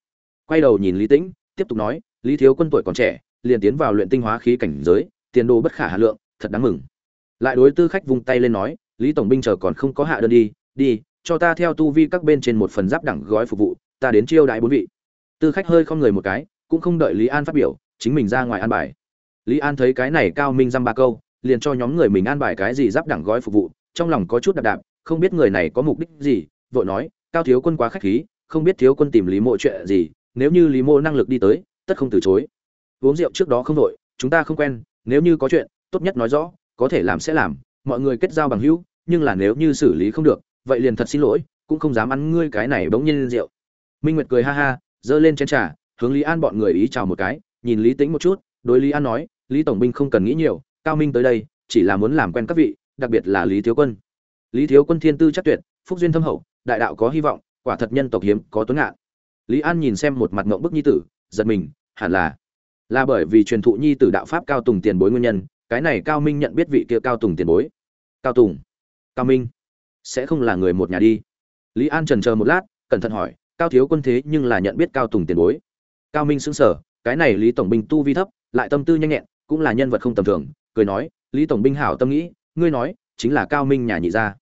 Quay đầu nhìn lý tĩnh, tiếp tục nói, lý thiếu quân tuổi còn trẻ, liền tiến vào luyện tinh hóa khí cảnh giới, tiền đồ bất khả hà lượng, thật đáng mừng. Lại đối tư khách vung tay lên nói, lý tổng binh chờ còn không có hạ đơn đi đi cho ta theo tu vi các bên trên một phần giáp đẳng gói phục vụ, ta đến chiêu đại bốn vị. Tư khách hơi không người một cái, cũng không đợi lý an phát biểu, chính mình ra ngoài an bài. Lý an thấy cái này cao minh dăm ba câu, liền cho nhóm người mình an bài cái gì giáp đẳng gói phục vụ, trong lòng có chút đạp đạp, không biết người này có mục đích gì, vội nói, cao thiếu quân quá khách khí, không biết thiếu quân tìm lý mộ chuyện gì, nếu như lý mộ năng lực đi tới, tất không từ chối. Uống rượu trước đó không vội, chúng ta không quen, nếu như có chuyện, tốt nhất nói rõ, có thể làm sẽ làm, mọi người kết giao bằng hữu, nhưng là nếu như xử lý không được vậy liền thật xin lỗi, cũng không dám ăn ngươi cái này bỗng nhiên rượu. Minh nguyệt cười ha ha, giơ lên chén trà, hướng lý an bọn người ý chào một cái, nhìn lý tĩnh một chút, đối lý an nói, lý tổng binh không cần nghĩ nhiều, cao minh tới đây, chỉ là muốn làm quen các vị, đặc biệt là lý thiếu quân. Lý thiếu quân thiên tư chắc tuyệt, phúc duyên thâm hậu, đại đạo có hy vọng, quả thật nhân tộc hiếm, có tuấn ngạn. Lý an nhìn xem một mặt ngộng bức nhi tử, giật mình, hẳn là là bởi vì truyền thụ nhi tử đạo pháp cao tùng tiền bối nguyên nhân, cái này cao minh nhận biết vị kia cao tùng tiền bối. Cao tùng. Cao minh sẽ không là người một nhà đi. Lý an trần chờ một lát, cẩn thận hỏi, cao thiếu quân thế nhưng là nhận biết cao tùng tiền bối. Cao minh xứng sở cái này lý tổng binh tu vi thấp, lại tâm tư nhanh nhẹn, cũng là nhân vật không tầm thường. Cười nói, lý tổng binh hảo tâm nghĩ, ngươi nói, chính là cao minh nhà nhị gia.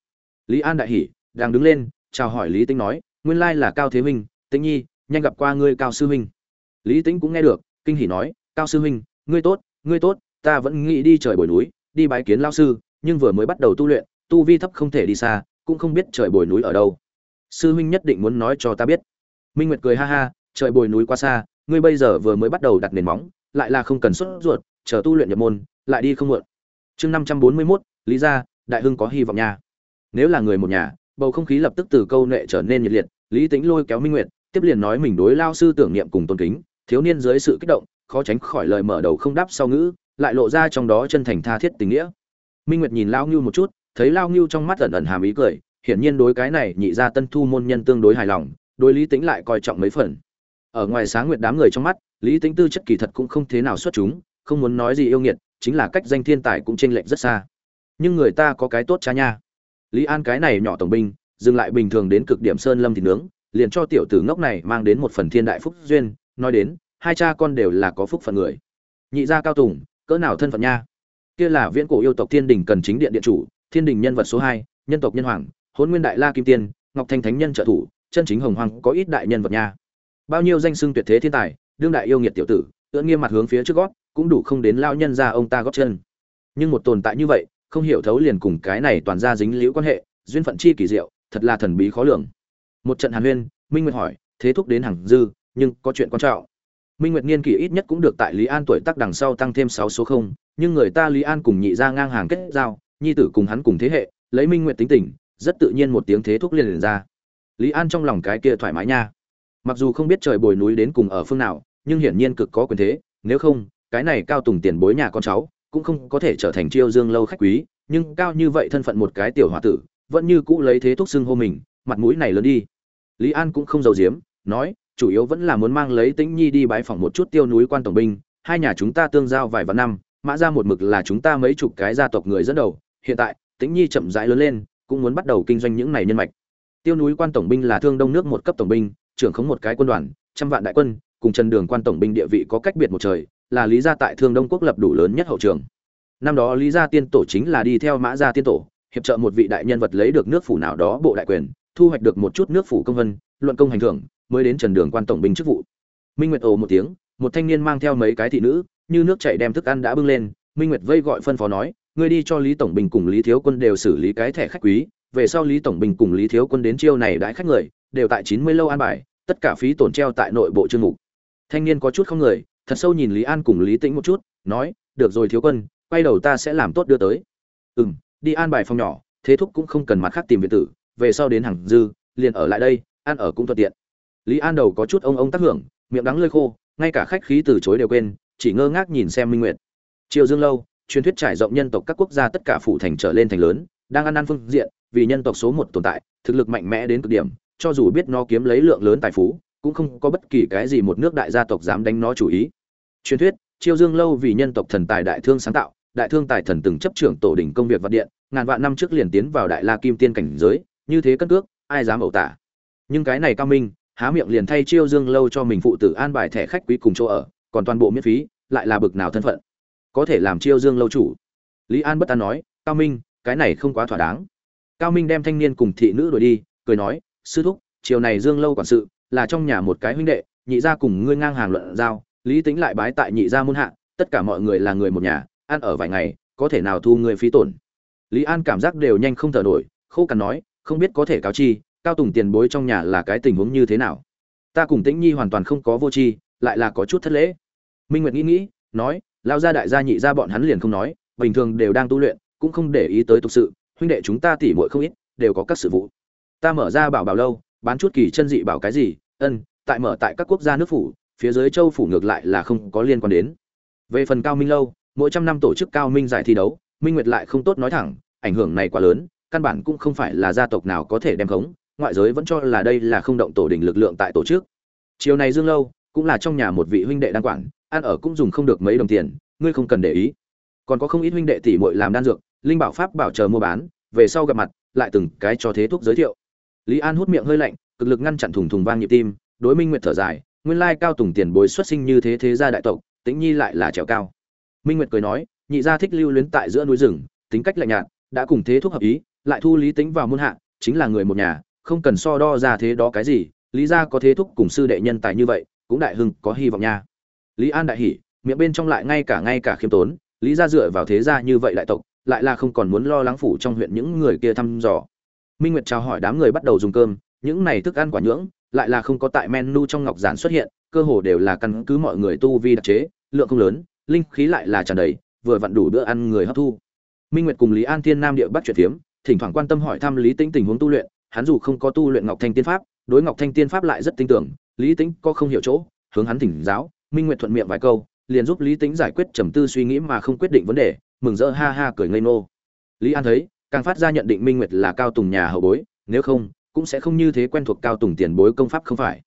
Lý an đại hỉ, đang đứng lên, chào hỏi lý tính nói, nguyên lai là cao thế minh, tĩnh nhi, nhanh gặp qua ngươi cao sư huynh lý tính cũng nghe được, kinh hỉ nói, cao sư huynh ngươi tốt ngươi tốt, ta vẫn nghĩ đi trời bồi núi, đi bái kiến lao sư, nhưng vừa mới bắt đầu tu luyện, tu vi thấp không thể đi xa cũng không biết trời bồi núi ở đâu. Sư huynh nhất định muốn nói cho ta biết. Minh nguyệt cười ha ha, trời bồi núi quá xa, ngươi bây giờ vừa mới bắt đầu đặt nền móng, lại là không cần xuất ruột, chờ tu luyện nhập môn, lại đi không muộn. Chương năm trăm bốn mươi mốt, lý ra đại hưng có hy vọng nha. Nếu là người một nhà, bầu không khí lập tức từ câu nệ trở nên nhiệt liệt, lý tính lôi kéo minh nguyệt, tiếp liền nói mình đối lao sư tưởng niệm cùng tôn kính, thiếu niên dưới sự kích động, khó tránh khỏi lời mở đầu không đáp sau ngữ, lại lộ ra trong đó chân thành tha thiết tình nghĩa. Minh nguyệt nhìn lao ngưu một chút thấy lao ngưu trong mắt ẩn ẩn hàm ý cười, hiển nhiên đối cái này nhị ra tân thu môn nhân tương đối hài lòng, đối lý tính lại coi trọng mấy phần. Ở ngoài sáng nguyệt đám người trong mắt, lý tính tư chất kỳ thật cũng không thế nào xuất chúng, không muốn nói gì yêu nghiệt, chính là cách danh thiên tài cũng chênh lệch rất xa. Nhưng người ta có cái tốt cha nha. Lý an cái này nhỏ tổng binh, dừng lại bình thường đến cực điểm sơn lâm thì nướng, liền cho tiểu tử ngốc này mang đến một phần thiên đại phúc duyên, nói đến, hai cha con đều là có phúc phận người. Nhị gia cao tùng, cỡ nào thân phận nha? Kia là viễn cổ yêu tộc thiên đình cần chính điện điện chủ thiên đình nhân vật số hai, nhân tộc nhân hoàng hôn nguyên đại la kim tiên, ngọc thanh thánh nhân trợ thủ, chân chính hồng hoàng có ít đại nhân vật nha. Bao nhiêu danh xưng tuyệt thế thiên tài, đương đại yêu nghiệt tiểu tử ưỡn nghiêm mặt hướng phía trước gót, cũng đủ không đến lao nhân ra ông ta gót chân. Nhưng một tồn tại như vậy, không hiểu thấu liền cùng cái này toàn ra dính liễu quan hệ, duyên phận chi kỳ diệu, thật là thần bí khó lường. Một trận hàn huyên, minh nguyệt hỏi, thế thúc đến hàng dư, nhưng có chuyện quan trọng? Minh nguyệt niên kỷ ít nhất cũng được tại lý an tuổi tác đằng sau tăng thêm sáu số không, nhưng người ta lý an cùng nhị ra ngang hàng kết giao nhi tử cùng hắn cùng thế hệ, lấy minh nguyệt tính tình, rất tự nhiên một tiếng thế thúc liền liền ra. Lý an trong lòng cái kia thoải mái nha. Mặc dù không biết trời bồi núi đến cùng ở phương nào, nhưng hiển nhiên cực có quyền thế, nếu không, cái này cao tùng tiền bối nhà con cháu, cũng không có thể trở thành chiêu dương lâu khách quý, nhưng cao như vậy thân phận một cái tiểu h o a tử, vẫn như cũ lấy thế thúc xưng hô mình, mặt mũi này lớn đi. Lý an cũng không giàu giếm, nói, chủ yếu vẫn là muốn mang lấy tĩnh nhi đi bái phỏng một chút tiêu núi quan tổng binh, hai nhà chúng ta tương giao vài vạn năm, mã ra một mực là chúng ta mấy chục cái gia tộc người dẫn đầu hiện tại, tĩnh nhi chậm rãi lớn lên, cũng muốn bắt đầu kinh doanh những này nhân mạch. Tiêu núi quan tổng binh là thương đông nước một cấp tổng binh, trưởng khống một cái quân đoàn, trăm vạn đại quân, cùng trần đường quan tổng binh địa vị có cách biệt một trời, là lý gia tại thương đông quốc lập đủ lớn nhất hậu trường. Năm đó lý gia tiên tổ chính là đi theo mã gia tiên tổ, hiệp trợ một vị đại nhân vật lấy được nước phủ nào đó bộ đại quyền, thu hoạch được một chút nước phủ công vân, luận công hành thưởng, mới đến trần đường quan tổng binh chức vụ. Minh nguyệt ồ một tiếng, một thanh niên mang theo mấy cái thị nữ, như nước chảy đem thức ăn đã bưng lên, minh nguyệt vây gọi phân phó nói ngươi đi cho lý tổng Bình cùng lý thiếu quân đều xử lý cái thẻ khách quý, về sau lý tổng Bình cùng lý thiếu quân đến chiêu này đãi khách người, đều tại chín mươi lâu an bài, tất cả phí tổn treo tại nội bộ chương mục. Thanh niên có chút không người, thật sâu nhìn lý an cùng lý tĩnh một chút, nói, được rồi thiếu quân, quay đầu ta sẽ làm tốt đưa tới. Ừ m đi an bài phòng nhỏ, thế thúc cũng không cần mặt khác tìm viện tử, về sau đến hàng dư, liền ở lại đây, ăn ở cũng thuận tiện. Lý an đầu có chút ông ông tác hưởng, miệng đắng lơi khô, ngay cả khách khí từ chối đều quên, chỉ ngơ ngác nhìn xem minh nguyệt. Triều dương lâu truyền thuyết trải rộng nhân tộc các quốc gia tất cả phủ thành trở lên thành lớn, đang ăn ăn phương diện, vì nhân tộc số một tồn tại, thực lực mạnh mẽ đến cực điểm, cho dù biết nó kiếm lấy lượng lớn tài phú, cũng không có bất kỳ cái gì một nước đại gia tộc dám đánh nó chủ ý. Truyền thuyết, chiêu dương lâu vì nhân tộc thần tài đại thương sáng tạo, đại thương tài thần từng chấp trưởng tổ đỉnh công việc vật điện, ngàn vạn năm trước liền tiến vào đại la kim tiên cảnh giới, như thế cất cước, ai dám ẩu tả? Nhưng cái này cao minh, há miệng liền thay chiêu dương lâu cho mình phụ tử an bài thẻ khách quý cùng chỗ ở, còn toàn bộ miễn phí, lại là bực nào thân phận? Có thể làm chiêu dương lâu chủ. Lý an bất an nói, cao minh, cái này không quá thỏa đáng. Cao minh đem thanh niên cùng thị nữ đuổi đi, cười nói, sư thúc, chiều này dương lâu quản sự là trong nhà một cái huynh đệ, nhị gia cùng ngươi ngang hàng luận giao, lý tính lại bái tại nhị gia môn hạ, tất cả mọi người là người một nhà, ăn ở vài ngày, có thể nào thu người phí tổn? Lý an cảm giác đều nhanh không thở nổi, khô cằn nói, không biết có thể cáo chi, cao tùng tiền bối trong nhà là cái tình huống như thế nào? Ta cùng tĩnh nhi hoàn toàn không có vô tri, lại là có chút thất lễ. Minh nguyệt nghĩ nghĩ, nói lao gia đại gia nhị gia bọn hắn liền không nói, bình thường đều đang tu luyện, cũng không để ý tới tục sự, huynh đệ chúng ta tỉ muội không ít, đều có các sự vụ. Ta mở ra bảo bảo lâu, bán chút kỳ chân dị bảo cái gì, ân, tại mở tại các quốc gia nước phủ, phía dưới châu phủ ngược lại là không có liên quan đến. Về phần cao minh lâu, mỗi trăm năm tổ chức cao minh giải thi đấu, minh nguyệt lại không tốt nói thẳng, ảnh hưởng này quá lớn, căn bản cũng không phải là gia tộc nào có thể đem khống, ngoại giới vẫn cho là đây là không động tổ đình lực lượng tại tổ chức. Chiều này dương lâu cũng là trong nhà một vị huynh đệ đang quản ăn ở cũng dùng không được mấy đồng tiền, ngươi không cần để ý. Còn có không ít huynh đệ tỷ muội làm đan dược, linh bảo pháp bảo chờ mua bán, về sau gặp mặt, lại từng cái cho thế thuốc giới thiệu. Lý an hút miệng hơi lạnh, cực lực ngăn chặn thùng thùng vang nhịp tim, đối minh nguyệt thở dài, nguyên lai cao tùng tiền bối xuất sinh như thế thế gia đại tộc, tĩnh nhi lại là trèo cao. Minh nguyệt cười nói, nhị gia thích lưu luyến tại giữa núi rừng, tính cách lạnh nhạt, đã cùng thế thuốc hợp ý, lại thu lý tính vào môn hạ, chính là người một nhà, không cần so đo ra thế đó cái gì, lý gia có thế thúc cùng sư đệ nhân tài như vậy, cũng đại hưng có hy vọng nha lý an đại hỉ miệng bên trong lại ngay cả ngay cả khiêm tốn lý gia dựa vào thế gia như vậy đại tộc lại là không còn muốn lo lắng phủ trong huyện những người kia thăm dò. Minh nguyệt chào hỏi đám người bắt đầu dùng cơm những này thức ăn quả nhưỡng lại là không có tại menu trong ngọc giản xuất hiện cơ hồ đều là căn cứ mọi người tu vi đặc chế lượng không lớn linh khí lại là tràn đầy vừa vặn đủ bữa ăn người hấp thu. Minh nguyệt cùng lý an thiên nam địa bắt chuyện tiếm, thỉnh thoảng quan tâm hỏi thăm lý tĩnh tình huống tu luyện hắn dù không có tu luyện ngọc thanh tiên pháp đối ngọc thanh tiên pháp lại rất tin tưởng lý tĩnh có không hiểu chỗ hướng hắn thỉnh giáo minh nguyệt thuận miệng vài câu, liền giúp lý tĩnh giải quyết trầm tư suy nghĩ mà không quyết định vấn đề, mừng rỡ ha ha cười ngây nô lý an thấy, càng phát ra nhận định minh nguyệt là cao tùng nhà hậu bối, nếu không, cũng sẽ không như thế quen thuộc cao tùng tiền bối công pháp không phải.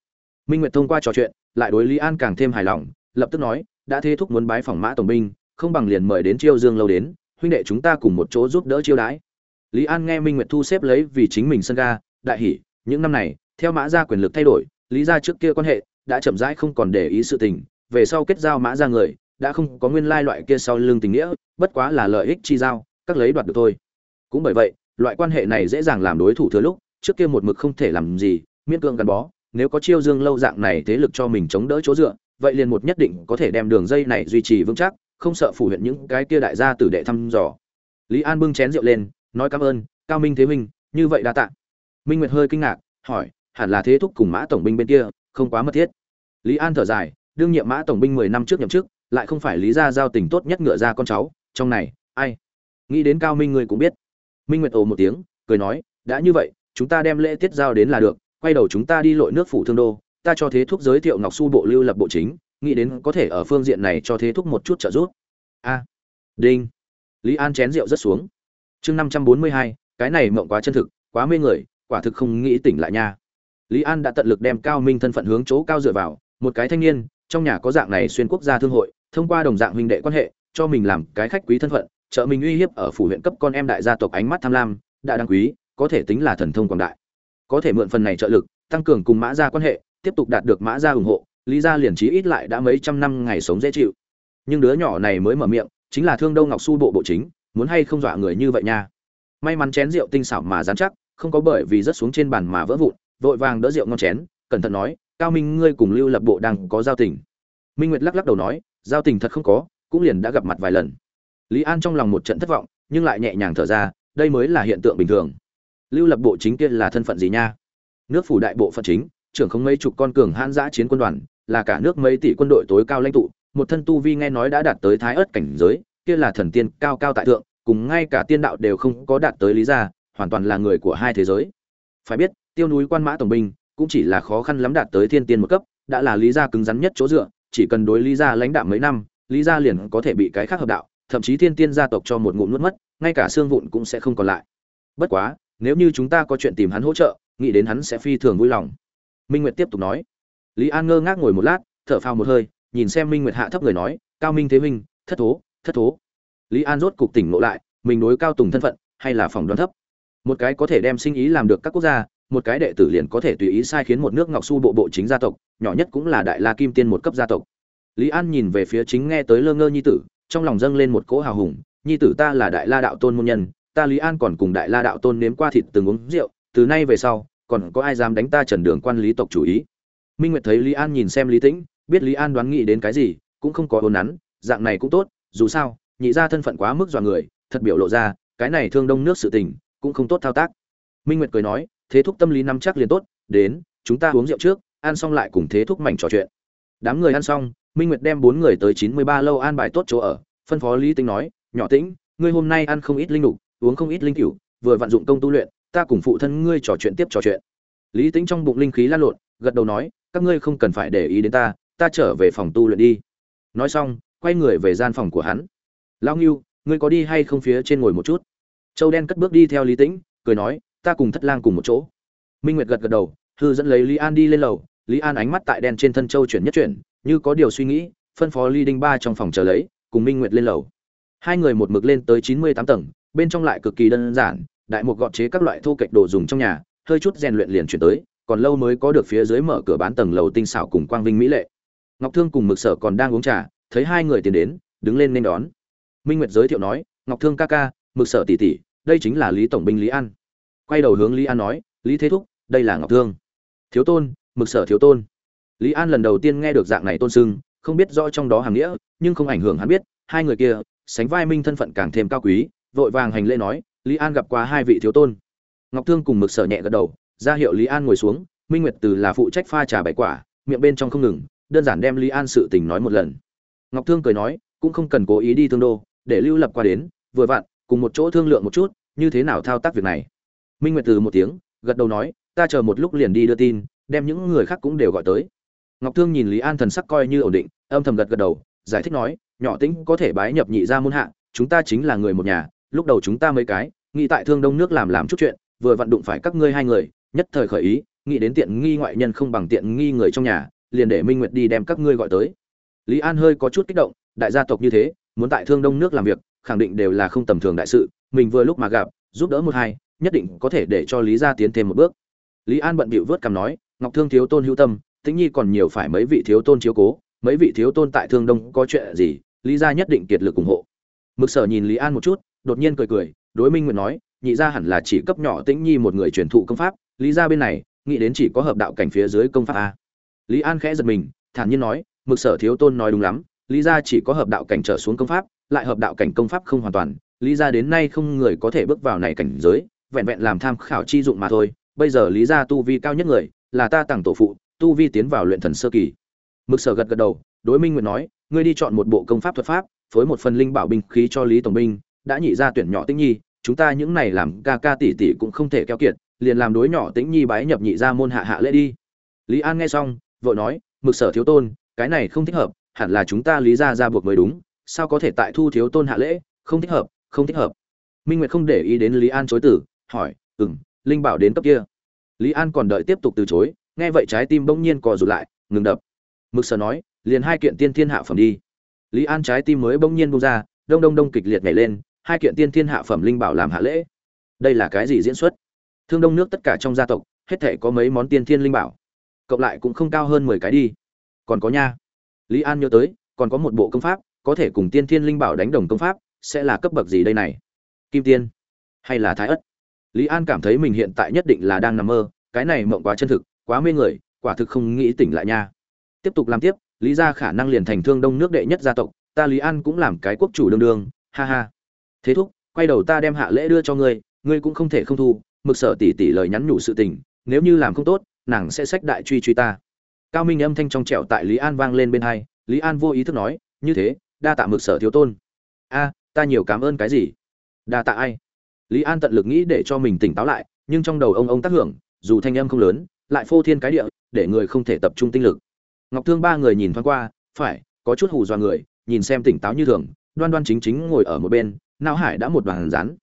Minh nguyệt thông qua trò chuyện, lại đối lý an càng thêm hài lòng, lập tức nói, đã thế thúc muốn bái phỏng mã tổng binh, không bằng liền mời đến chiêu dương lâu đến, huynh đệ chúng ta cùng một chỗ giúp đỡ chiêu đãi. Lý an nghe minh nguyệt thu xếp lấy vì chính mình sân ga, đại hỉ, những năm này, theo mã gia quyền lực thay đổi, lý gia trước kia quan hệ đã chậm rãi không còn để ý sự tình về sau kết giao mã gia người, đã không có nguyên lai loại kia sau lưng tình nghĩa, bất quá là lợi ích chi giao, các lấy đoạt được thôi. Cũng bởi vậy, loại quan hệ này dễ dàng làm đối thủ thừa lúc, trước kia một mực không thể làm gì, miễn cưỡng gắn bó, nếu có chiêu dương lâu dạng này thế lực cho mình chống đỡ chỗ dựa, vậy liền một nhất định có thể đem đường dây này duy trì vững chắc, không sợ phủ huyện những cái kia đại gia tử đệ thăm dò. Lý an bưng chén rượu lên, nói cảm ơn, cao minh thế minh như vậy đa tạ. Minh nguyệt hơi kinh ngạc, hỏi, hẳn là thế thúc cùng mã tổng binh bên kia, không quá mật thiết? Lý an thở dài đương nhiệm mã tổng binh mười năm trước nhậm chức, lại không phải lý gia giao tình tốt nhất ngựa ra con cháu, trong này, ai? Nghĩ đến cao minh người cũng biết. Minh nguyệt ồ một tiếng, cười nói, đã như vậy, chúng ta đem lễ tiết giao đến là được, quay đầu chúng ta đi lội nước phủ thương đô, ta cho thế thúc giới thiệu ngọc su bộ lưu lập bộ chính, nghĩ đến có thể ở phương diện này cho thế thúc một chút trợ giúp. A. Đinh. Lý an chén rượu rất xuống. Chương năm trăm bốn mươi hai, cái này mộng quá chân thực, quá mê người, quả thực không nghĩ tỉnh lại nha. Lý an đã tận lực đem cao minh thân phận hướng chỗ cao dựa vào, một cái thanh niên trong nhà có dạng này xuyên quốc gia thương hội, thông qua đồng dạng huynh đệ quan hệ, cho mình làm cái khách quý thân phận, trợ mình uy hiếp ở phủ huyện cấp con em đại gia tộc ánh mắt tham lam, đã đáng quý, có thể tính là thần thông quảng đại. Có thể mượn phần này trợ lực, tăng cường cùng mã gia quan hệ, tiếp tục đạt được mã gia ủng hộ, lý gia liền trí ít lại đã mấy trăm năm ngày sống dễ chịu. Nhưng đứa nhỏ này mới mở miệng, chính là thương đâu ngọc su bộ bộ chính, muốn hay không dọa người như vậy nha? May mắn chén rượu tinh xảo mà dán chắc, không có bởi vì rớt xuống trên bàn mà vỡ vụn, vội vàng đỡ rượu ngon chén, cẩn thận nói cao minh, ngươi cùng lưu lập bộ đang có giao tình. Minh nguyệt lắc lắc đầu nói, giao tình thật không có, cũng liền đã gặp mặt vài lần. Lý an trong lòng một trận thất vọng, nhưng lại nhẹ nhàng thở ra, đây mới là hiện tượng bình thường. Lưu lập bộ chính kia là thân phận gì nha? Nước phủ đại bộ phận chính, trưởng không mấy chục con cường hãn giã chiến quân đoàn, là cả nước mấy tỷ quân đội tối cao lãnh tụ, một thân tu vi nghe nói đã đạt tới thái ớt cảnh giới, kia là thần tiên cao cao tại thượng, cùng ngay cả tiên đạo đều không có đạt tới lý gia, hoàn toàn là người của hai thế giới. Phải biết, tiêu núi quan mã tổng binh cũng chỉ là khó khăn lắm đạt tới thiên tiên một cấp, đã là lý gia cứng rắn nhất chỗ dựa, chỉ cần đối lý gia lãnh đạo mấy năm, lý gia liền có thể bị cái khác hợp đạo, thậm chí thiên tiên gia tộc cho một ngụm nuốt mất, ngay cả xương vụn cũng sẽ không còn lại. Bất quá, nếu như chúng ta có chuyện tìm hắn hỗ trợ, nghĩ đến hắn sẽ phi thường vui lòng. Minh nguyệt tiếp tục nói. Lý an ngơ ngác ngồi một lát, thở phào một hơi, nhìn xem minh nguyệt hạ thấp người nói, cao minh thế minh, thất thố thất thố. Lý an rốt cục tỉnh ngộ lại, mình đối cao tùng thân phận, hay là phòng đoán thấp. Một cái có thể đem sinh ý làm được các quốc gia một cái đệ tử liền có thể tùy ý sai khiến một nước ngọc su bộ bộ chính gia tộc, nhỏ nhất cũng là đại la kim tiên một cấp gia tộc. Lý an nhìn về phía chính nghe tới lơ ngơ nhi tử, trong lòng dâng lên một cỗ hào hùng, nhi tử ta là đại la đạo tôn môn nhân, ta lý an còn cùng đại la đạo tôn nếm qua thịt từng uống rượu, từ nay về sau, còn có ai dám đánh ta trần đường quan lý tộc chủ ý? Minh nguyệt thấy lý an nhìn xem lý tĩnh, biết lý an đoán nghĩ đến cái gì, cũng không có ồn nắn, dạng này cũng tốt, dù sao, nhị ra thân phận quá mức dọa người, thật biểu lộ ra, cái này thương đông nước sự tình, cũng không tốt thao tác. Minh nguyệt cười nói thế thúc tâm lý nắm chắc liền tốt, đến, chúng ta uống rượu trước, ăn xong lại cùng thế thúc mảnh trò chuyện. Đám người ăn xong, minh nguyệt đem bốn người tới chín mươi ba lâu an bài tốt chỗ ở, phân phó lý tính nói, nhỏ tĩnh, ngươi hôm nay ăn không ít linh đục uống không ít linh cửu, vừa vận dụng công tu luyện, ta cùng phụ thân ngươi trò chuyện tiếp trò chuyện. Lý tính trong bụng linh khí lan lộn, gật đầu nói, các ngươi không cần phải để ý đến ta ta trở về phòng tu luyện đi. Nói xong, quay người về gian phòng của hắn. Lao nghiêu ngươi có đi hay không phía trên ngồi một chút? Châu đen cất bước đi theo lý tĩnh, cười nói ta cùng thất lang cùng một chỗ. Minh nguyệt gật gật đầu, hư dẫn lấy lý an đi lên lầu. Lý an ánh mắt tại đen trên thân châu chuyển nhất chuyển, như có điều suy nghĩ, phân phó lý đinh ba trong phòng chờ lấy, cùng minh nguyệt lên lầu. Hai người một mực lên tới chín mươi tám tầng, bên trong lại cực kỳ đơn giản, đại một gọt chế các loại thô kệch đồ dùng trong nhà, hơi chút rèn luyện liền chuyển tới, còn lâu mới có được phía dưới mở cửa bán tầng lầu tinh xảo cùng quang vinh mỹ lệ. Ngọc thương cùng mực sở còn đang uống trà, thấy hai người tiến đến, đứng lên nên đón. Minh nguyệt giới thiệu nói, ngọc thương ca ca, mực sở tỷ tỷ, đây chính là lý tổng binh lý an quay đầu hướng lý an nói, lý thế thúc, đây là ngọc thương. Thiếu tôn, mực sở thiếu tôn. Lý an lần đầu tiên nghe được dạng này tôn sưng, không biết rõ trong đó hàm nghĩa, nhưng không ảnh hưởng hắn biết, hai người kia, sánh vai minh thân phận càng thêm cao quý, vội vàng hành lễ nói, lý an gặp qua hai vị thiếu tôn. Ngọc thương cùng mực sở nhẹ gật đầu, ra hiệu lý an ngồi xuống, minh nguyệt từ là phụ trách pha trà bảy quả, miệng bên trong không ngừng, đơn giản đem lý an sự tình nói một lần. Ngọc thương cười nói, cũng không cần cố ý đi thương đô, để lưu lập qua đến, vừa vặn, cùng một chỗ thương lượng một chút, như thế nào thao tác việc này? Minh nguyệt từ một tiếng, gật đầu nói, ta chờ một lúc liền đi đưa tin, đem những người khác cũng đều gọi tới. Ngọc thương nhìn lý an thần sắc coi như ổn định, âm thầm gật gật đầu, giải thích nói, nhỏ tĩnh có thể bái nhập nhị ra muôn hạ, chúng ta chính là người một nhà, lúc đầu chúng ta mấy cái, nghĩ tại thương đông nước làm làm chút chuyện, vừa vặn đụng phải các ngươi hai người, nhất thời khởi ý, nghĩ đến tiện nghi ngoại nhân không bằng tiện nghi người trong nhà, liền để minh nguyệt đi đem các ngươi gọi tới. Lý an hơi có chút kích động, đại gia tộc như thế, muốn tại thương đông nước làm việc, khẳng định đều là không tầm thường đại sự, mình vừa lúc mà gặp, giúp đỡ một hai nhất định có thể để cho lý gia tiến thêm một bước. Lý an bận bịu vớt cằm nói, ngọc thương thiếu tôn hữu tâm, tĩnh nhi còn nhiều phải mấy vị thiếu tôn chiếu cố, mấy vị thiếu tôn tại thương đông có chuyện gì, lý gia nhất định kiệt lực ủng hộ. Mực sở nhìn lý an một chút, đột nhiên cười cười, đối minh nguyện nói, nhị gia hẳn là chỉ cấp nhỏ tĩnh nhi một người truyền thụ công pháp, lý gia bên này, nghĩ đến chỉ có hợp đạo cảnh phía dưới công pháp a. Lý an khẽ giật mình, thản nhiên nói, mực sở thiếu tôn nói đúng lắm, lý gia chỉ có hợp đạo cảnh trở xuống công pháp, lại hợp đạo cảnh công pháp không hoàn toàn, lý gia đến nay không người có thể bước vào này cảnh giới vẹn vẹn làm tham khảo chi dụng mà thôi, bây giờ lý gia tu vi cao nhất người, là ta tặng tổ phụ, tu vi tiến vào luyện thần sơ kỳ. Mực sở gật gật đầu, đối minh nguyện nói, ngươi đi chọn một bộ công pháp thuật pháp, phối một phần linh bảo binh khí cho lý tổng binh, đã nhị ra tuyển nhỏ tĩnh nhi, chúng ta những này làm ca ca tỷ tỷ cũng không thể keo kiệt, liền làm đối nhỏ tĩnh nhi bái nhập nhị ra môn hạ hạ lễ đi. Lý an nghe xong, vội nói, mực sở thiếu tôn, cái này không thích hợp, hẳn là chúng ta lý ra ra buộc mới đúng, sao có thể tại thu thiếu tôn hạ lễ, không thích hợp, không thích hợp. Minh nguyệt không để ý đến lý an chối tử hỏi ừng linh bảo đến cấp kia. Lý an còn đợi tiếp tục từ chối, nghe vậy trái tim bỗng nhiên cò rụt lại, ngừng đập. Mực sở nói, liền hai kiện tiên thiên hạ phẩm đi. Lý an trái tim mới bỗng nhiên bung ra, đông đông đông kịch liệt nhảy lên, hai kiện tiên thiên hạ phẩm linh bảo làm hạ lễ. Đây là cái gì diễn xuất? Thương đông nước tất cả trong gia tộc, hết thể có mấy món tiên thiên linh bảo? Cộng lại cũng không cao hơn mười cái đi. Còn có nha. Lý an nhớ tới, còn có một bộ công pháp, có thể cùng tiên thiên linh bảo đánh đồng công pháp, sẽ là cấp bậc gì đây này? Kim tiên hay là thái ất? Lý an cảm thấy mình hiện tại nhất định là đang nằm mơ, cái này mộng quá chân thực, quá mê người, quả thực không nghĩ tỉnh lại nha. Tiếp tục làm tiếp, lý ra khả năng liền thành thương đông nước đệ nhất gia tộc, ta lý an cũng làm cái quốc chủ đương đương, ha ha. Thế thúc, quay đầu ta đem hạ lễ đưa cho ngươi ngươi cũng không thể không thu, mực sở tỷ tỷ lời nhắn nhủ sự tình, nếu như làm không tốt, nàng sẽ sách đại truy truy ta. Cao minh âm thanh trong trẻo tại lý an vang lên bên hai, lý an vô ý thức nói, như thế, đa tạ mực sở thiếu tôn. A, ta nhiều cảm ơn cái gì? Đa tạ ai? Lý an tận lực nghĩ để cho mình tỉnh táo lại, nhưng trong đầu ông ông tác hưởng, dù thanh âm không lớn, lại phô thiên cái địa, để người không thể tập trung tinh lực. Ngọc thương ba người nhìn thoáng qua, phải, có chút hù dọa người, nhìn xem tỉnh táo như thường, đoan đoan chính chính ngồi ở một bên Nao hải đã một đoàn rán.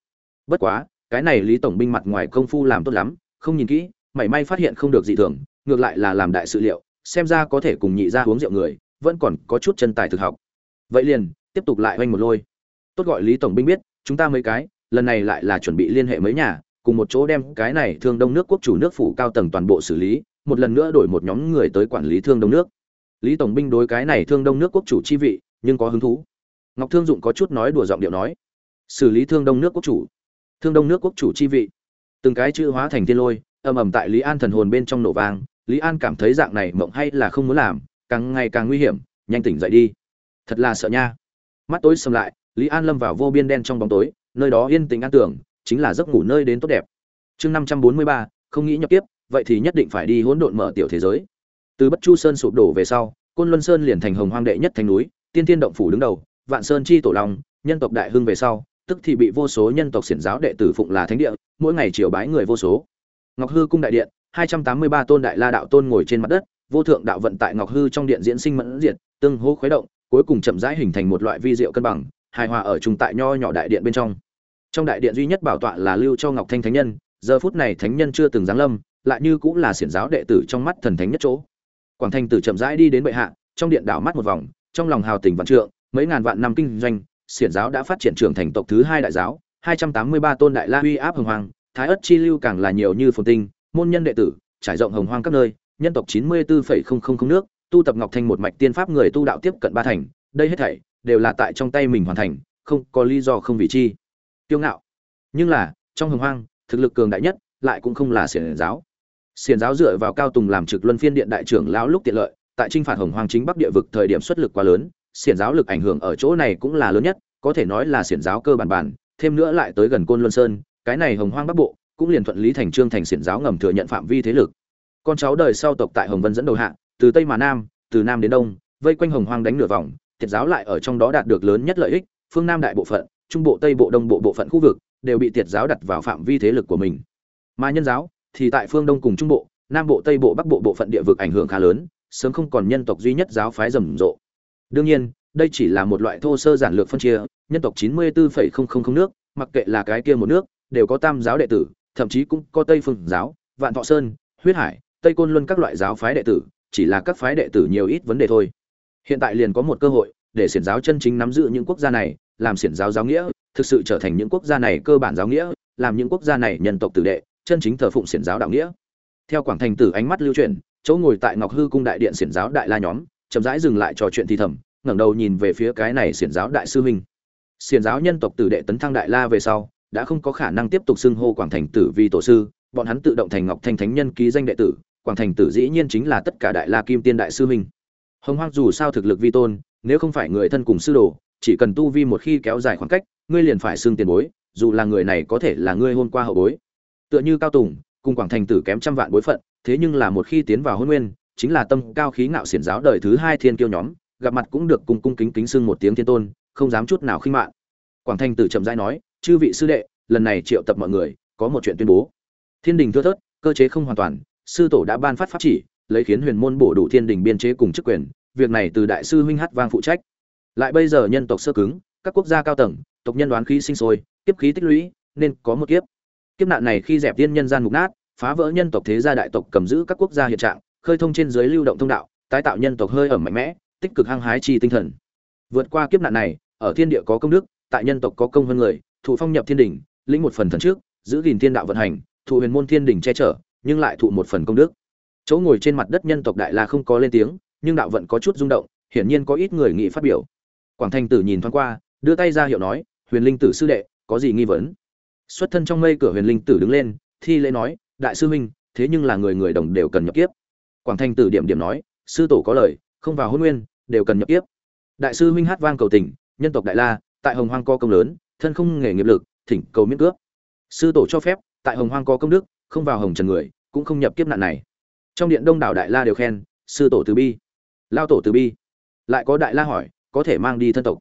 Bất quá, cái này lý tổng binh mặt ngoài công phu làm tốt lắm, không nhìn kỹ, mảy may phát hiện không được gì thường, ngược lại là làm đại sự liệu, xem ra có thể cùng nhị ra uống rượu người, vẫn còn có chút chân tài thực học. Vậy liền, tiếp tục lại oanh một lôi. Tốt gọi lý tổng binh biết, chúng ta mấy cái lần này lại là chuẩn bị liên hệ mấy nhà, cùng một chỗ đem cái này thương đông nước quốc chủ nước phủ cao tầng toàn bộ xử lý, một lần nữa đổi một nhóm người tới quản lý thương đông nước. Lý tổng binh đối cái này thương đông nước quốc chủ chi vị, nhưng có hứng thú. Ngọc thương dụng có chút nói đùa giọng điệu nói, xử lý thương đông nước quốc chủ. Thương đông nước quốc chủ chi vị. Từng cái chữ hóa thành tiên lôi, ầm ầm tại lý an thần hồn bên trong nổ vang, lý an cảm thấy dạng này mộng hay là không muốn làm, càng ngày càng nguy hiểm, nhanh tỉnh dậy đi. Thật là sợ nha. Mắt tối sầm lại, lý an lâm vào vô biên đen trong bóng tối nơi đó yên tĩnh an tưởng chính là giấc ngủ nơi đến tốt đẹp. Chương năm trăm bốn mươi ba, không nghĩ nhập tiếp vậy thì nhất định phải đi hỗn độn mở tiểu thế giới. Từ bất chu sơn sụp đổ về sau, côn luân sơn liền thành hồng hoang đệ nhất thành núi, tiên tiên động phủ đứng đầu, vạn sơn chi tổ long, nhân tộc đại hưng về sau, tức thì bị vô số nhân tộc xiển giáo đệ tử phụng là thánh địa, mỗi ngày triều bái người vô số. Ngọc hư cung đại điện, hai trăm tám mươi ba tôn đại la đạo tôn ngồi trên mặt đất, vô thượng đạo vận tại ngọc hư trong điện diễn sinh mẫn diệt, tương hô khuấy động, cuối cùng chậm rãi hình thành một loại vi diệu cân bằng, hài hòa ở trùng tại nho nhỏ đại điện bên trong trong đại điện duy nhất bảo tọa là lưu cho ngọc thanh thánh nhân, giờ phút này thánh nhân chưa từng giáng lâm, lại như cũng là xiển giáo đệ tử trong mắt thần thánh nhất chỗ. Quảng thanh tử chậm rãi đi đến bệ hạ, trong điện đảo mắt một vòng, trong lòng hào tình vạn trượng, mấy ngàn vạn năm kinh doanh, xiển giáo đã phát triển trưởng thành tộc thứ hai đại giáo, hai trăm tám mươi ba tôn đại la uy áp hồng hoàng thái ất chi lưu càng là nhiều như phồn tinh, môn nhân đệ tử, trải rộng hồng hoang các nơi, nhân tộc chín mươi bốn nước, tu tập ngọc thanh một mạch tiên pháp người tu đạo tiếp cận ba thành, đây hết thảy đều là tại trong tay mình hoàn thành, không có lý do không vị chi tiêu ngạo. Nhưng là, trong hồng hoang, thực lực cường đại nhất lại cũng không là xiển giáo. Xiển giáo dựa vào cao tùng làm trực luân phiên điện đại trưởng lão lúc tiện lợi, tại trinh phạt hồng hoang chính bắc địa vực thời điểm xuất lực quá lớn, xiển giáo lực ảnh hưởng ở chỗ này cũng là lớn nhất, có thể nói là xiển giáo cơ bản bản, thêm nữa lại tới gần côn luân sơn, cái này hồng hoang bắc bộ cũng liền thuận lý thành trương thành xiển giáo ngầm thừa nhận phạm vi thế lực. Con cháu đời sau tộc tại hồng vân dẫn đầu hạ, từ tây mà nam, từ nam đến đông, vây quanh hồng hoang đánh nửa vòng thiệt giáo lại ở trong đó đạt được lớn nhất lợi ích, phương nam đại bộ phận trung bộ tây bộ đông bộ bộ phận khu vực đều bị tiệt giáo đặt vào phạm vi thế lực của mình. Mà nhân giáo thì tại phương đông cùng trung bộ nam bộ tây bộ bắc bộ bộ phận địa vực ảnh hưởng khá lớn sớm không còn nhân tộc duy nhất giáo phái rầm rộ. Đương nhiên đây chỉ là một loại thô sơ giản lược phân chia nhân tộc chín mươi 94,000 nước mặc kệ là cái kia một nước đều có tam giáo đệ tử thậm chí cũng có tây phương giáo vạn thọ sơn huyết hải tây côn luân các loại giáo phái đệ tử chỉ là các phái đệ tử nhiều ít vấn đề thôi. Hiện tại liền có một cơ hội để xiển giáo chân chính nắm giữ những quốc gia này làm xiển giáo giáo nghĩa, thực sự trở thành những quốc gia này cơ bản giáo nghĩa, làm những quốc gia này nhân tộc tử đệ, chân chính thờ phụng xiển giáo đạo nghĩa. Theo quảng thành tử ánh mắt lưu truyền chỗ ngồi tại ngọc hư cung đại điện xiển giáo đại la nhóm, chậm rãi dừng lại trò chuyện thì thầm, ngẩng đầu nhìn về phía cái này xiển giáo đại sư huynh. Xiển giáo nhân tộc tử đệ tấn thăng đại la về sau, đã không có khả năng tiếp tục xưng hô quảng thành tử vì tổ sư, bọn hắn tự động thành ngọc thanh thánh nhân ký danh đệ tử, quảng thành tử dĩ nhiên chính là tất cả đại la kim tiên đại sư huynh. Hồng hoang dù sao thực lực vi tôn, nếu không phải người thân cùng sư đồ chỉ cần tu vi một khi kéo dài khoảng cách, ngươi liền phải xưng tiền bối, dù là người này có thể là ngươi hôm qua hậu bối. Tựa như cao tùng, cùng quảng thành tử kém trăm vạn bối phận, thế nhưng là một khi tiến vào hôn nguyên, chính là tâm cao khí ngạo xiển giáo đời thứ hai thiên kiêu nhóm, gặp mặt cũng được cùng cung kính kính xưng một tiếng thiên tôn, không dám chút nào khinh mạn quảng thành tử chậm rãi nói, chư vị sư đệ, lần này triệu tập mọi người, có một chuyện tuyên bố. Thiên đình thưa thớt, cơ chế không hoàn toàn, sư tổ đã ban phát pháp chỉ, lấy khiến huyền môn bổ đủ thiên đình biên chế cùng chức quyền, việc này từ đại sư huynh hát vang phụ trách lại bây giờ nhân tộc sơ cứng, các quốc gia cao tầng, tộc nhân đoán khí sinh sôi, kiếp khí tích lũy, nên có một kiếp. Kiếp nạn này khi dẹp viên nhân gian mục nát, phá vỡ nhân tộc thế gia đại tộc cầm giữ các quốc gia hiện trạng, khơi thông trên dưới lưu động thông đạo, tái tạo nhân tộc hơi ở mạnh mẽ, tích cực hăng hái chi tinh thần. Vượt qua kiếp nạn này, ở thiên địa có công đức, tại nhân tộc có công hơn người, thụ phong nhập thiên đỉnh, lĩnh một phần thần trước, giữ gìn thiên đạo vận hành, thụ huyền môn thiên đỉnh che chở, nhưng lại thụ một phần công đức. Chỗ ngồi trên mặt đất nhân tộc đại la không có lên tiếng, nhưng đạo vận có chút rung động, hiển nhiên có ít người nghị phát biểu quảng thanh tử nhìn thoáng qua, đưa tay ra hiệu nói, huyền linh tử sư đệ, có gì nghi vấn? Xuất thân trong mây cửa huyền linh tử đứng lên, thi lễ nói, đại sư huynh, thế nhưng là người người đồng đều cần nhập kiếp. Quảng thanh tử điểm điểm nói, sư tổ có lời, không vào hôn nguyên, đều cần nhập kiếp. Đại sư huynh hát vang cầu tình, nhân tộc đại la, tại hồng hoang co công lớn, thân không nghề nghiệp lực, thỉnh cầu miễn cướp sư tổ cho phép, tại hồng hoang có công đức, không vào hồng trần người, cũng không nhập kiếp nạn này. Trong điện đông đảo đại la đều khen, sư tổ từ bi. Lao tổ từ bi. Lại có đại la hỏi có thể mang đi thân tộc.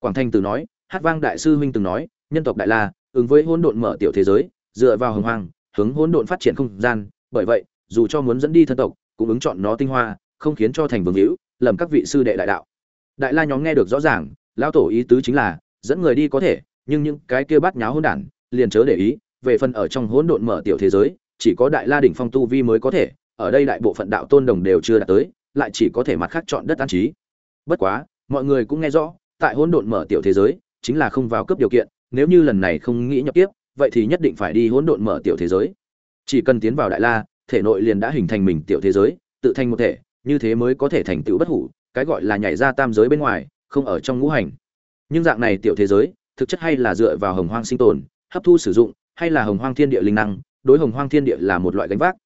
Quảng thanh từ nói hát vang đại sư huynh từng nói nhân tộc đại la ứng với hỗn độn mở tiểu thế giới dựa vào hồng hoàng, hướng hỗn độn phát triển không gian. Bởi vậy dù cho muốn dẫn đi thân tộc cũng ứng chọn nó tinh hoa không khiến cho thành vương hữu lầm các vị sư đệ đại đạo. Đại la nhóm nghe được rõ ràng lão tổ ý tứ chính là dẫn người đi có thể nhưng những cái kia bắt nháo hỗn đản liền chớ để ý về phần ở trong hỗn độn mở tiểu thế giới chỉ có đại la đỉnh phong tu vi mới có thể ở đây đại bộ phận đạo tôn đồng đều chưa đạt tới lại chỉ có thể mặt khác chọn đất an trí. Bất quá mọi người cũng nghe rõ, tại hỗn độn mở tiểu thế giới, chính là không vào cấp điều kiện, nếu như lần này không nghĩ nhập tiếp vậy thì nhất định phải đi hỗn độn mở tiểu thế giới. Chỉ cần tiến vào đại la, thể nội liền đã hình thành mình tiểu thế giới, tự thành một thể, như thế mới có thể thành tựu bất hủ, cái gọi là nhảy ra tam giới bên ngoài, không ở trong ngũ hành. Nhưng dạng này tiểu thế giới, thực chất hay là dựa vào hồng hoang sinh tồn, hấp thu sử dụng, hay là hồng hoang thiên địa linh năng, đối hồng hoang thiên địa là một loại gánh vác.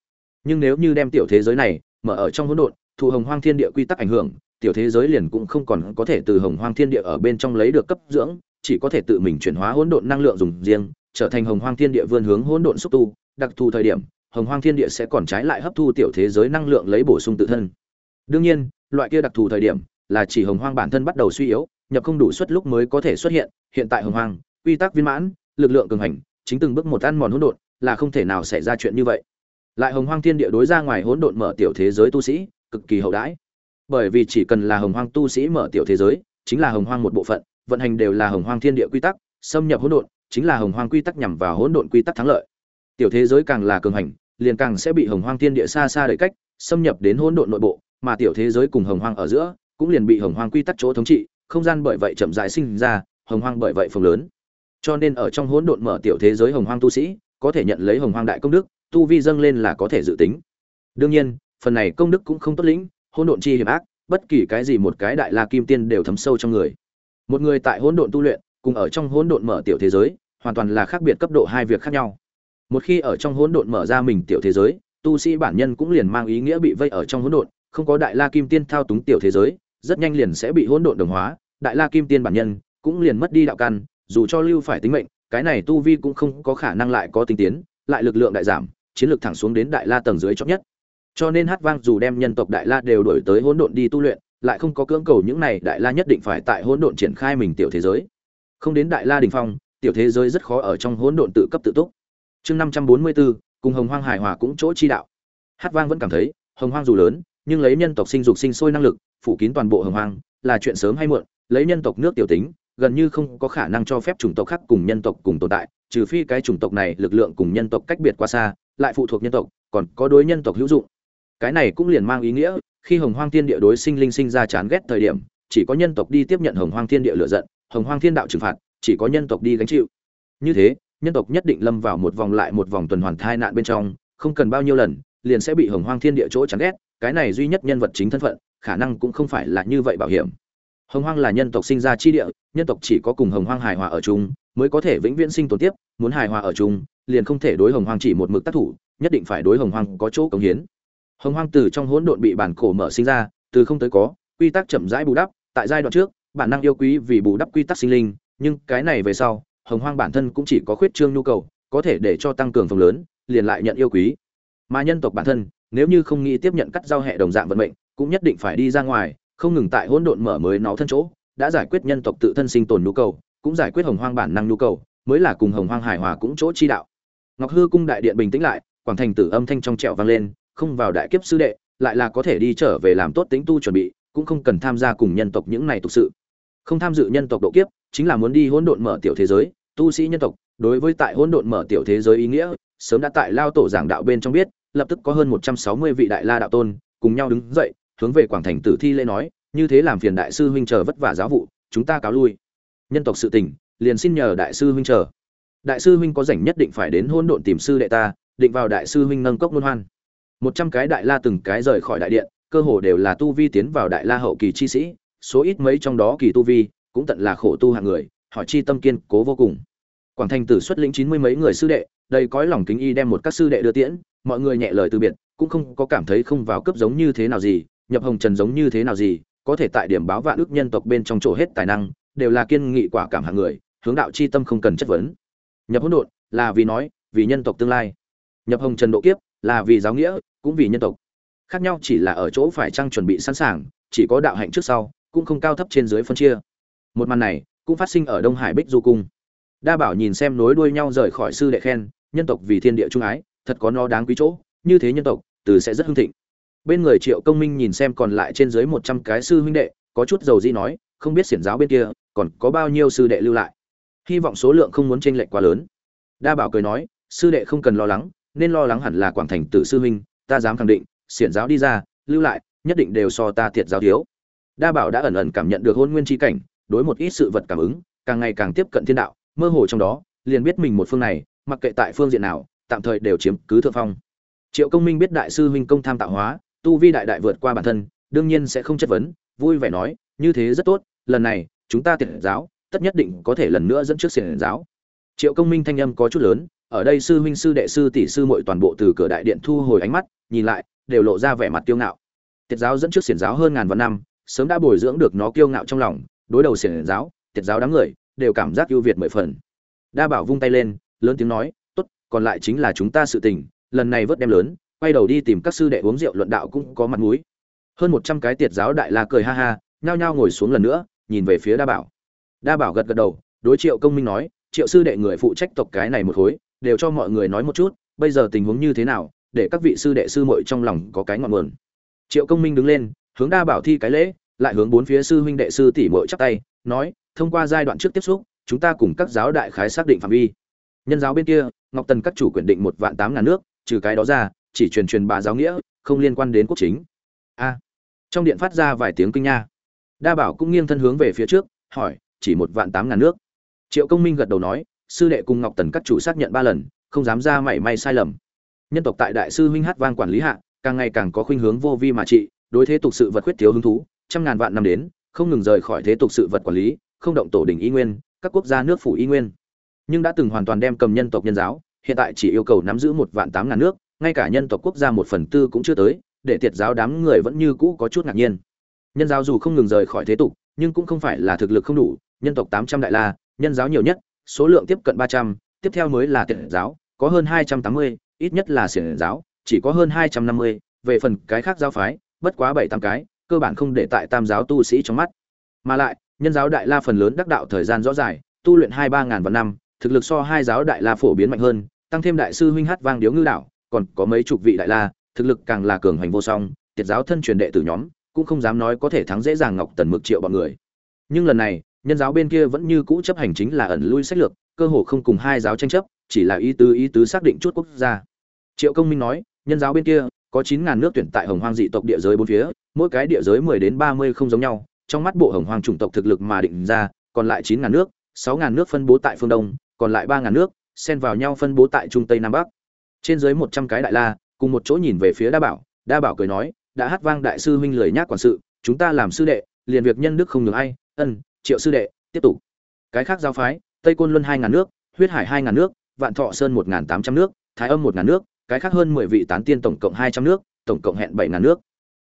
Nhưng nếu như đem tiểu thế giới này, mở ở trong hỗn độn thụ hồng hoang thiên địa quy tắc ảnh hưởng, tiểu thế giới liền cũng không còn có thể từ hồng hoang thiên địa ở bên trong lấy được cấp dưỡng, chỉ có thể tự mình chuyển hóa hỗn độn năng lượng dùng riêng, trở thành hồng hoang thiên địa vươn hướng hỗn độn xúc tu, đặc thù thời điểm, hồng hoang thiên địa sẽ còn trái lại hấp thu tiểu thế giới năng lượng lấy bổ sung tự thân. Đương nhiên, loại kia đặc thù thời điểm là chỉ hồng hoang bản thân bắt đầu suy yếu, nhập không đủ suất lúc mới có thể xuất hiện hiện tại hồng hoang, quy tắc viên mãn, lực lượng cường hành, chính từng bước một ăn mòn hỗn độn, là không thể nào xảy ra chuyện như vậy. Lại hồng hoang thiên địa đối ra ngoài hỗn độn mở tiểu thế giới tu sĩ cực kỳ hậu đãi bởi vì chỉ cần là hồng hoang tu sĩ mở tiểu thế giới chính là hồng hoang một bộ phận vận hành đều là hồng hoang thiên địa quy tắc xâm nhập hỗn độn chính là hồng hoang quy tắc nhằm vào hỗn độn quy tắc thắng lợi tiểu thế giới càng là cường hành liền càng sẽ bị hồng hoang thiên địa xa xa đợi cách xâm nhập đến hỗn độn nội bộ mà tiểu thế giới cùng hồng hoang ở giữa cũng liền bị hồng hoang quy tắc chỗ thống trị không gian bởi vậy chậm rãi sinh ra hồng hoang bởi vậy phồng lớn cho nên ở trong hỗn độn mở tiểu thế giới hồng hoang tu sĩ có thể nhận lấy hồng hoang đại công đức tu vi dâng lên là có thể dự tính đương nhiên phần này công đức cũng không tốt lĩnh, hỗn độn chi hiểm ác, bất kỳ cái gì một cái đại la kim tiên đều thấm sâu trong người. Một người tại hỗn độn tu luyện, cùng ở trong hỗn độn mở tiểu thế giới, hoàn toàn là khác biệt cấp độ hai việc khác nhau. Một khi ở trong hỗn độn mở ra mình tiểu thế giới, tu sĩ bản nhân cũng liền mang ý nghĩa bị vây ở trong hỗn độn, không có đại la kim tiên thao túng tiểu thế giới, rất nhanh liền sẽ bị hỗn độn đồng hóa, đại la kim tiên bản nhân cũng liền mất đi đạo căn, dù cho lưu phải tính mệnh, cái này tu vi cũng không có khả năng lại có tinh tiến, lại lực lượng đại giảm, chiến lược thẳng xuống đến đại la tầng dưới chót nhất cho nên hát vang dù đem nhân tộc đại la đều đổi tới hỗn độn đi tu luyện, lại không có cưỡng cầu những này đại la nhất định phải tại hỗn độn triển khai mình tiểu thế giới. Không đến đại la đình phong, tiểu thế giới rất khó ở trong hỗn độn tự cấp tự túc. Chương năm trăm bốn mươi bốn cùng hồng hoang hải hòa cũng chỗ chi đạo. Hát vang vẫn cảm thấy, hồng hoang dù lớn, nhưng lấy nhân tộc sinh dục sinh sôi năng lực, phủ kín toàn bộ hồng hoang, là chuyện sớm hay muộn, lấy nhân tộc nước tiểu tính, gần như không có khả năng cho phép chủng tộc khác cùng nhân tộc cùng tồn tại, trừ phi cái chủng tộc này lực lượng cùng nhân tộc cách biệt quá xa, lại phụ thuộc nhân tộc, còn có đối nhân tộc hữu dụng cái này cũng liền mang ý nghĩa, khi hồng hoang thiên địa đối sinh linh sinh ra chán ghét thời điểm, chỉ có nhân tộc đi tiếp nhận hồng hoang thiên địa lựa giận, hồng hoang thiên đạo trừng phạt, chỉ có nhân tộc đi gánh chịu. Như thế, nhân tộc nhất định lâm vào một vòng lại một vòng tuần hoàn thai nạn bên trong, không cần bao nhiêu lần, liền sẽ bị hồng hoang thiên địa chỗ chán ghét, cái này duy nhất nhân vật chính thân phận, khả năng cũng không phải là như vậy bảo hiểm. Hồng hoang là nhân tộc sinh ra chi địa, nhân tộc chỉ có cùng hồng hoang hài hòa ở chung, mới có thể vĩnh viễn sinh tồn tiếp, muốn hài hòa ở chung, liền không thể đối hồng hoang chỉ một mực tác thủ, nhất định phải đối hồng hoang có chỗ cống hiến hồng hoang từ trong hỗn độn bị bản cổ mở sinh ra, từ không tới có, quy tắc chậm rãi bù đắp, tại giai đoạn trước, bản năng yêu quý vì bù đắp quy tắc sinh linh, nhưng cái này về sau, hồng hoang bản thân cũng chỉ có khuyết trương nhu cầu, có thể để cho tăng cường phần lớn, liền lại nhận yêu quý. Mà nhân tộc bản thân, nếu như không nghĩ tiếp nhận cắt giao hệ đồng dạng vận mệnh, cũng nhất định phải đi ra ngoài, không ngừng tại hỗn độn mở mới nó thân chỗ, đã giải quyết nhân tộc tự thân sinh tồn nhu cầu, cũng giải quyết hồng hoang bản năng nhu cầu, mới là cùng hồng hoang hài hòa cũng chỗ chi đạo. Ngọc hư cung đại điện bình tĩnh lại, quảng thành tử âm thanh trong trẻo vang lên không vào đại kiếp sư đệ, lại là có thể đi trở về làm tốt tính tu chuẩn bị, cũng không cần tham gia cùng nhân tộc những này thực sự. Không tham dự nhân tộc độ kiếp, chính là muốn đi hỗn độn mở tiểu thế giới, tu sĩ nhân tộc. Đối với tại hỗn độn mở tiểu thế giới ý nghĩa, sớm đã tại lao tổ giảng đạo bên trong biết, lập tức có hơn một trăm sáu mươi vị đại la đạo tôn cùng nhau đứng dậy, hướng về quảng thành tử thi lễ nói, như thế làm phiền đại sư huynh chờ vất vả giáo vụ, chúng ta cáo lui. Nhân tộc sự tình, liền xin nhờ đại sư huynh chờ. Đại sư huynh có rảnh nhất định phải đến hỗn độn tìm sư đệ ta, định vào đại sư huynh nâng cốc luân hoan một trăm cái đại la từng cái rời khỏi đại điện, cơ hồ đều là tu vi tiến vào đại la hậu kỳ chi sĩ, số ít mấy trong đó kỳ tu vi cũng tận là khổ tu hạng người, hỏi chi tâm kiên cố vô cùng. Quảng thành tử xuất lĩnh chín mươi mấy người sư đệ, đầy cõi lòng kính y đem một các sư đệ đưa tiễn, mọi người nhẹ lời từ biệt, cũng không có cảm thấy không vào cấp giống như thế nào gì, nhập hồng trần giống như thế nào gì, có thể tại điểm báo vạn ước nhân tộc bên trong chỗ hết tài năng, đều là kiên nghị quả cảm hạng người, hướng đạo chi tâm không cần chất vấn. Nhập hỗn độn là vì nói, vì nhân tộc tương lai. Nhập hồng trần độ kiếp là vì giáo nghĩa, cũng vì nhân tộc. Khác nhau chỉ là ở chỗ phải chăng chuẩn bị sẵn sàng, chỉ có đạo hạnh trước sau, cũng không cao thấp trên dưới phân chia. Một màn này, cũng phát sinh ở đông hải bích du cung. Đa bảo nhìn xem nối đuôi nhau rời khỏi sư đệ khen, nhân tộc vì thiên địa trung ái, thật có nó đáng quý chỗ, như thế nhân tộc, từ sẽ rất hưng thịnh. Bên người triệu công minh nhìn xem còn lại trên dưới một trăm cái sư huynh đệ, có chút dầu dĩ nói, không biết xiển giáo bên kia, còn có bao nhiêu sư đệ lưu lại. Hy vọng số lượng không muốn chênh lệch quá lớn. Đa bảo cười nói, sư đệ không cần lo lắng nên lo lắng hẳn là quảng thành tử sư huynh, ta dám khẳng định, xiển giáo đi ra, lưu lại, nhất định đều so ta thiệt giáo thiếu. Đa bảo đã ẩn ẩn cảm nhận được hôn nguyên tri cảnh, đối một ít sự vật cảm ứng, càng ngày càng tiếp cận thiên đạo, mơ hồ trong đó, liền biết mình một phương này, mặc kệ tại phương diện nào, tạm thời đều chiếm cứ thượng phong. Triệu công minh biết đại sư huynh công tham tạo hóa, tu vi đại đại vượt qua bản thân, đương nhiên sẽ không chất vấn, vui vẻ nói, như thế rất tốt, lần này, chúng ta tiệt giáo, tất nhất định có thể lần nữa dẫn trước xiển giáo. Triệu công minh thanh âm có chút lớn ở đây sư huynh sư đệ sư tỷ sư muội toàn bộ từ cửa đại điện thu hồi ánh mắt, nhìn lại, đều lộ ra vẻ mặt tiêu ngạo. Tiệt giáo dẫn trước xiển giáo hơn ngàn vạn năm, sớm đã bồi dưỡng được nó kiêu ngạo trong lòng, đối đầu xiển giáo, tiệt giáo đám người, đều cảm giác ưu việt mười phần. Đa bảo vung tay lên, lớn tiếng nói, tốt, còn lại chính là chúng ta sự tình, lần này vớt đem lớn, quay đầu đi tìm các sư đệ uống rượu luận đạo cũng có mặt mũi. Hơn một trăm cái tiệt giáo đại la cười ha ha, nhao nhao ngồi xuống lần nữa, nhìn về phía đa bảo. Đa bảo gật gật đầu, đối triệu công minh nói, triệu sư đệ người phụ trách tộc cái này một khối đều cho mọi người nói một chút, bây giờ tình huống như thế nào, để các vị sư đệ sư muội trong lòng có cái ngọn nguồn. Triệu công minh đứng lên, hướng đa bảo thi cái lễ, lại hướng bốn phía sư huynh đệ sư tỷ muội chắp tay, nói, thông qua giai đoạn trước tiếp xúc, chúng ta cùng các giáo đại khái xác định phạm vi. Nhân giáo bên kia, ngọc tần các chủ quyền định một vạn tám ngàn nước, trừ cái đó ra, chỉ truyền truyền bà giáo nghĩa, không liên quan đến quốc chính. A. Trong điện phát ra vài tiếng kinh nha. Đa bảo cũng nghiêng thân hướng về phía trước, hỏi, chỉ một vạn tám ngàn nước? Triệu công minh gật đầu nói sư đệ cùng ngọc tần các chủ xác nhận ba lần, không dám ra mảy may sai lầm. Nhân tộc tại đại sư huynh hát vang quản lý hạ, càng ngày càng có khuynh hướng vô vi mà trị, đối thế tục sự vật khuyết thiếu hứng thú, trăm ngàn vạn năm đến, không ngừng rời khỏi thế tục sự vật quản lý, không động tổ đình y nguyên, các quốc gia nước phủ y nguyên. Nhưng đã từng hoàn toàn đem cầm nhân tộc nhân giáo, hiện tại chỉ yêu cầu nắm giữ một vạn tám ngàn nước, ngay cả nhân tộc quốc gia một phần tư cũng chưa tới, để tiệt giáo đám người vẫn như cũ có chút ngạc nhiên. Nhân giáo dù không ngừng rời khỏi thế tục, nhưng cũng không phải là thực lực không đủ, nhân tộc tám trăm đại la, nhân giáo nhiều nhất số lượng tiếp cận ba trăm, tiếp theo mới là tiện giáo, có hơn hai trăm tám mươi, ít nhất là xiển giáo, chỉ có hơn hai trăm năm mươi. Về phần cái khác giáo phái, bất quá bảy tám cái, cơ bản không để tại tam giáo tu sĩ trong mắt. Mà lại, nhân giáo đại la phần lớn đắc đạo thời gian rõ dài, tu luyện hai ba ngàn vạn năm, thực lực so hai giáo đại la phổ biến mạnh hơn, tăng thêm đại sư huynh hát vang điếu ngư đạo, còn có mấy chục vị đại la, thực lực càng là cường hành vô song, tiệt giáo thân truyền đệ tử nhóm, cũng không dám nói có thể thắng dễ dàng ngọc tần mực triệu bọn người. Nhưng lần này nhân giáo bên kia vẫn như cũ chấp hành chính là ẩn lui sách lược, cơ hồ không cùng hai giáo tranh chấp, chỉ là ý tứ ý tứ xác định chút quốc gia. Triệu công minh nói, nhân giáo bên kia, có chín ngàn nước tuyển tại hồng hoang dị tộc địa giới bốn phía, mỗi cái địa giới mười đến ba mươi không giống nhau, trong mắt bộ hồng hoang chủng tộc thực lực mà định ra, còn lại chín ngàn nước, sáu ngàn nước phân bố tại phương đông, còn lại ba ngàn nước, xen vào nhau phân bố tại trung tây nam bắc. Trên dưới một trăm cái đại la, cùng một chỗ nhìn về phía đa bảo đa bảo cười nói, đã hát vang đại sư huynh lười nhác quản sự, chúng ta làm sư đệ, liền việc nhân đức không được ai, ân triệu sư đệ, tiếp tục. Cái khác giao phái, tây côn luân hai ngàn nước, huyết hải hai ngàn nước, vạn thọ sơn một ngàn tám trăm nước, thái âm một ngàn nước, cái khác hơn mười vị tán tiên tổng cộng hai trăm nước, tổng cộng hẹn bảy ngàn nước.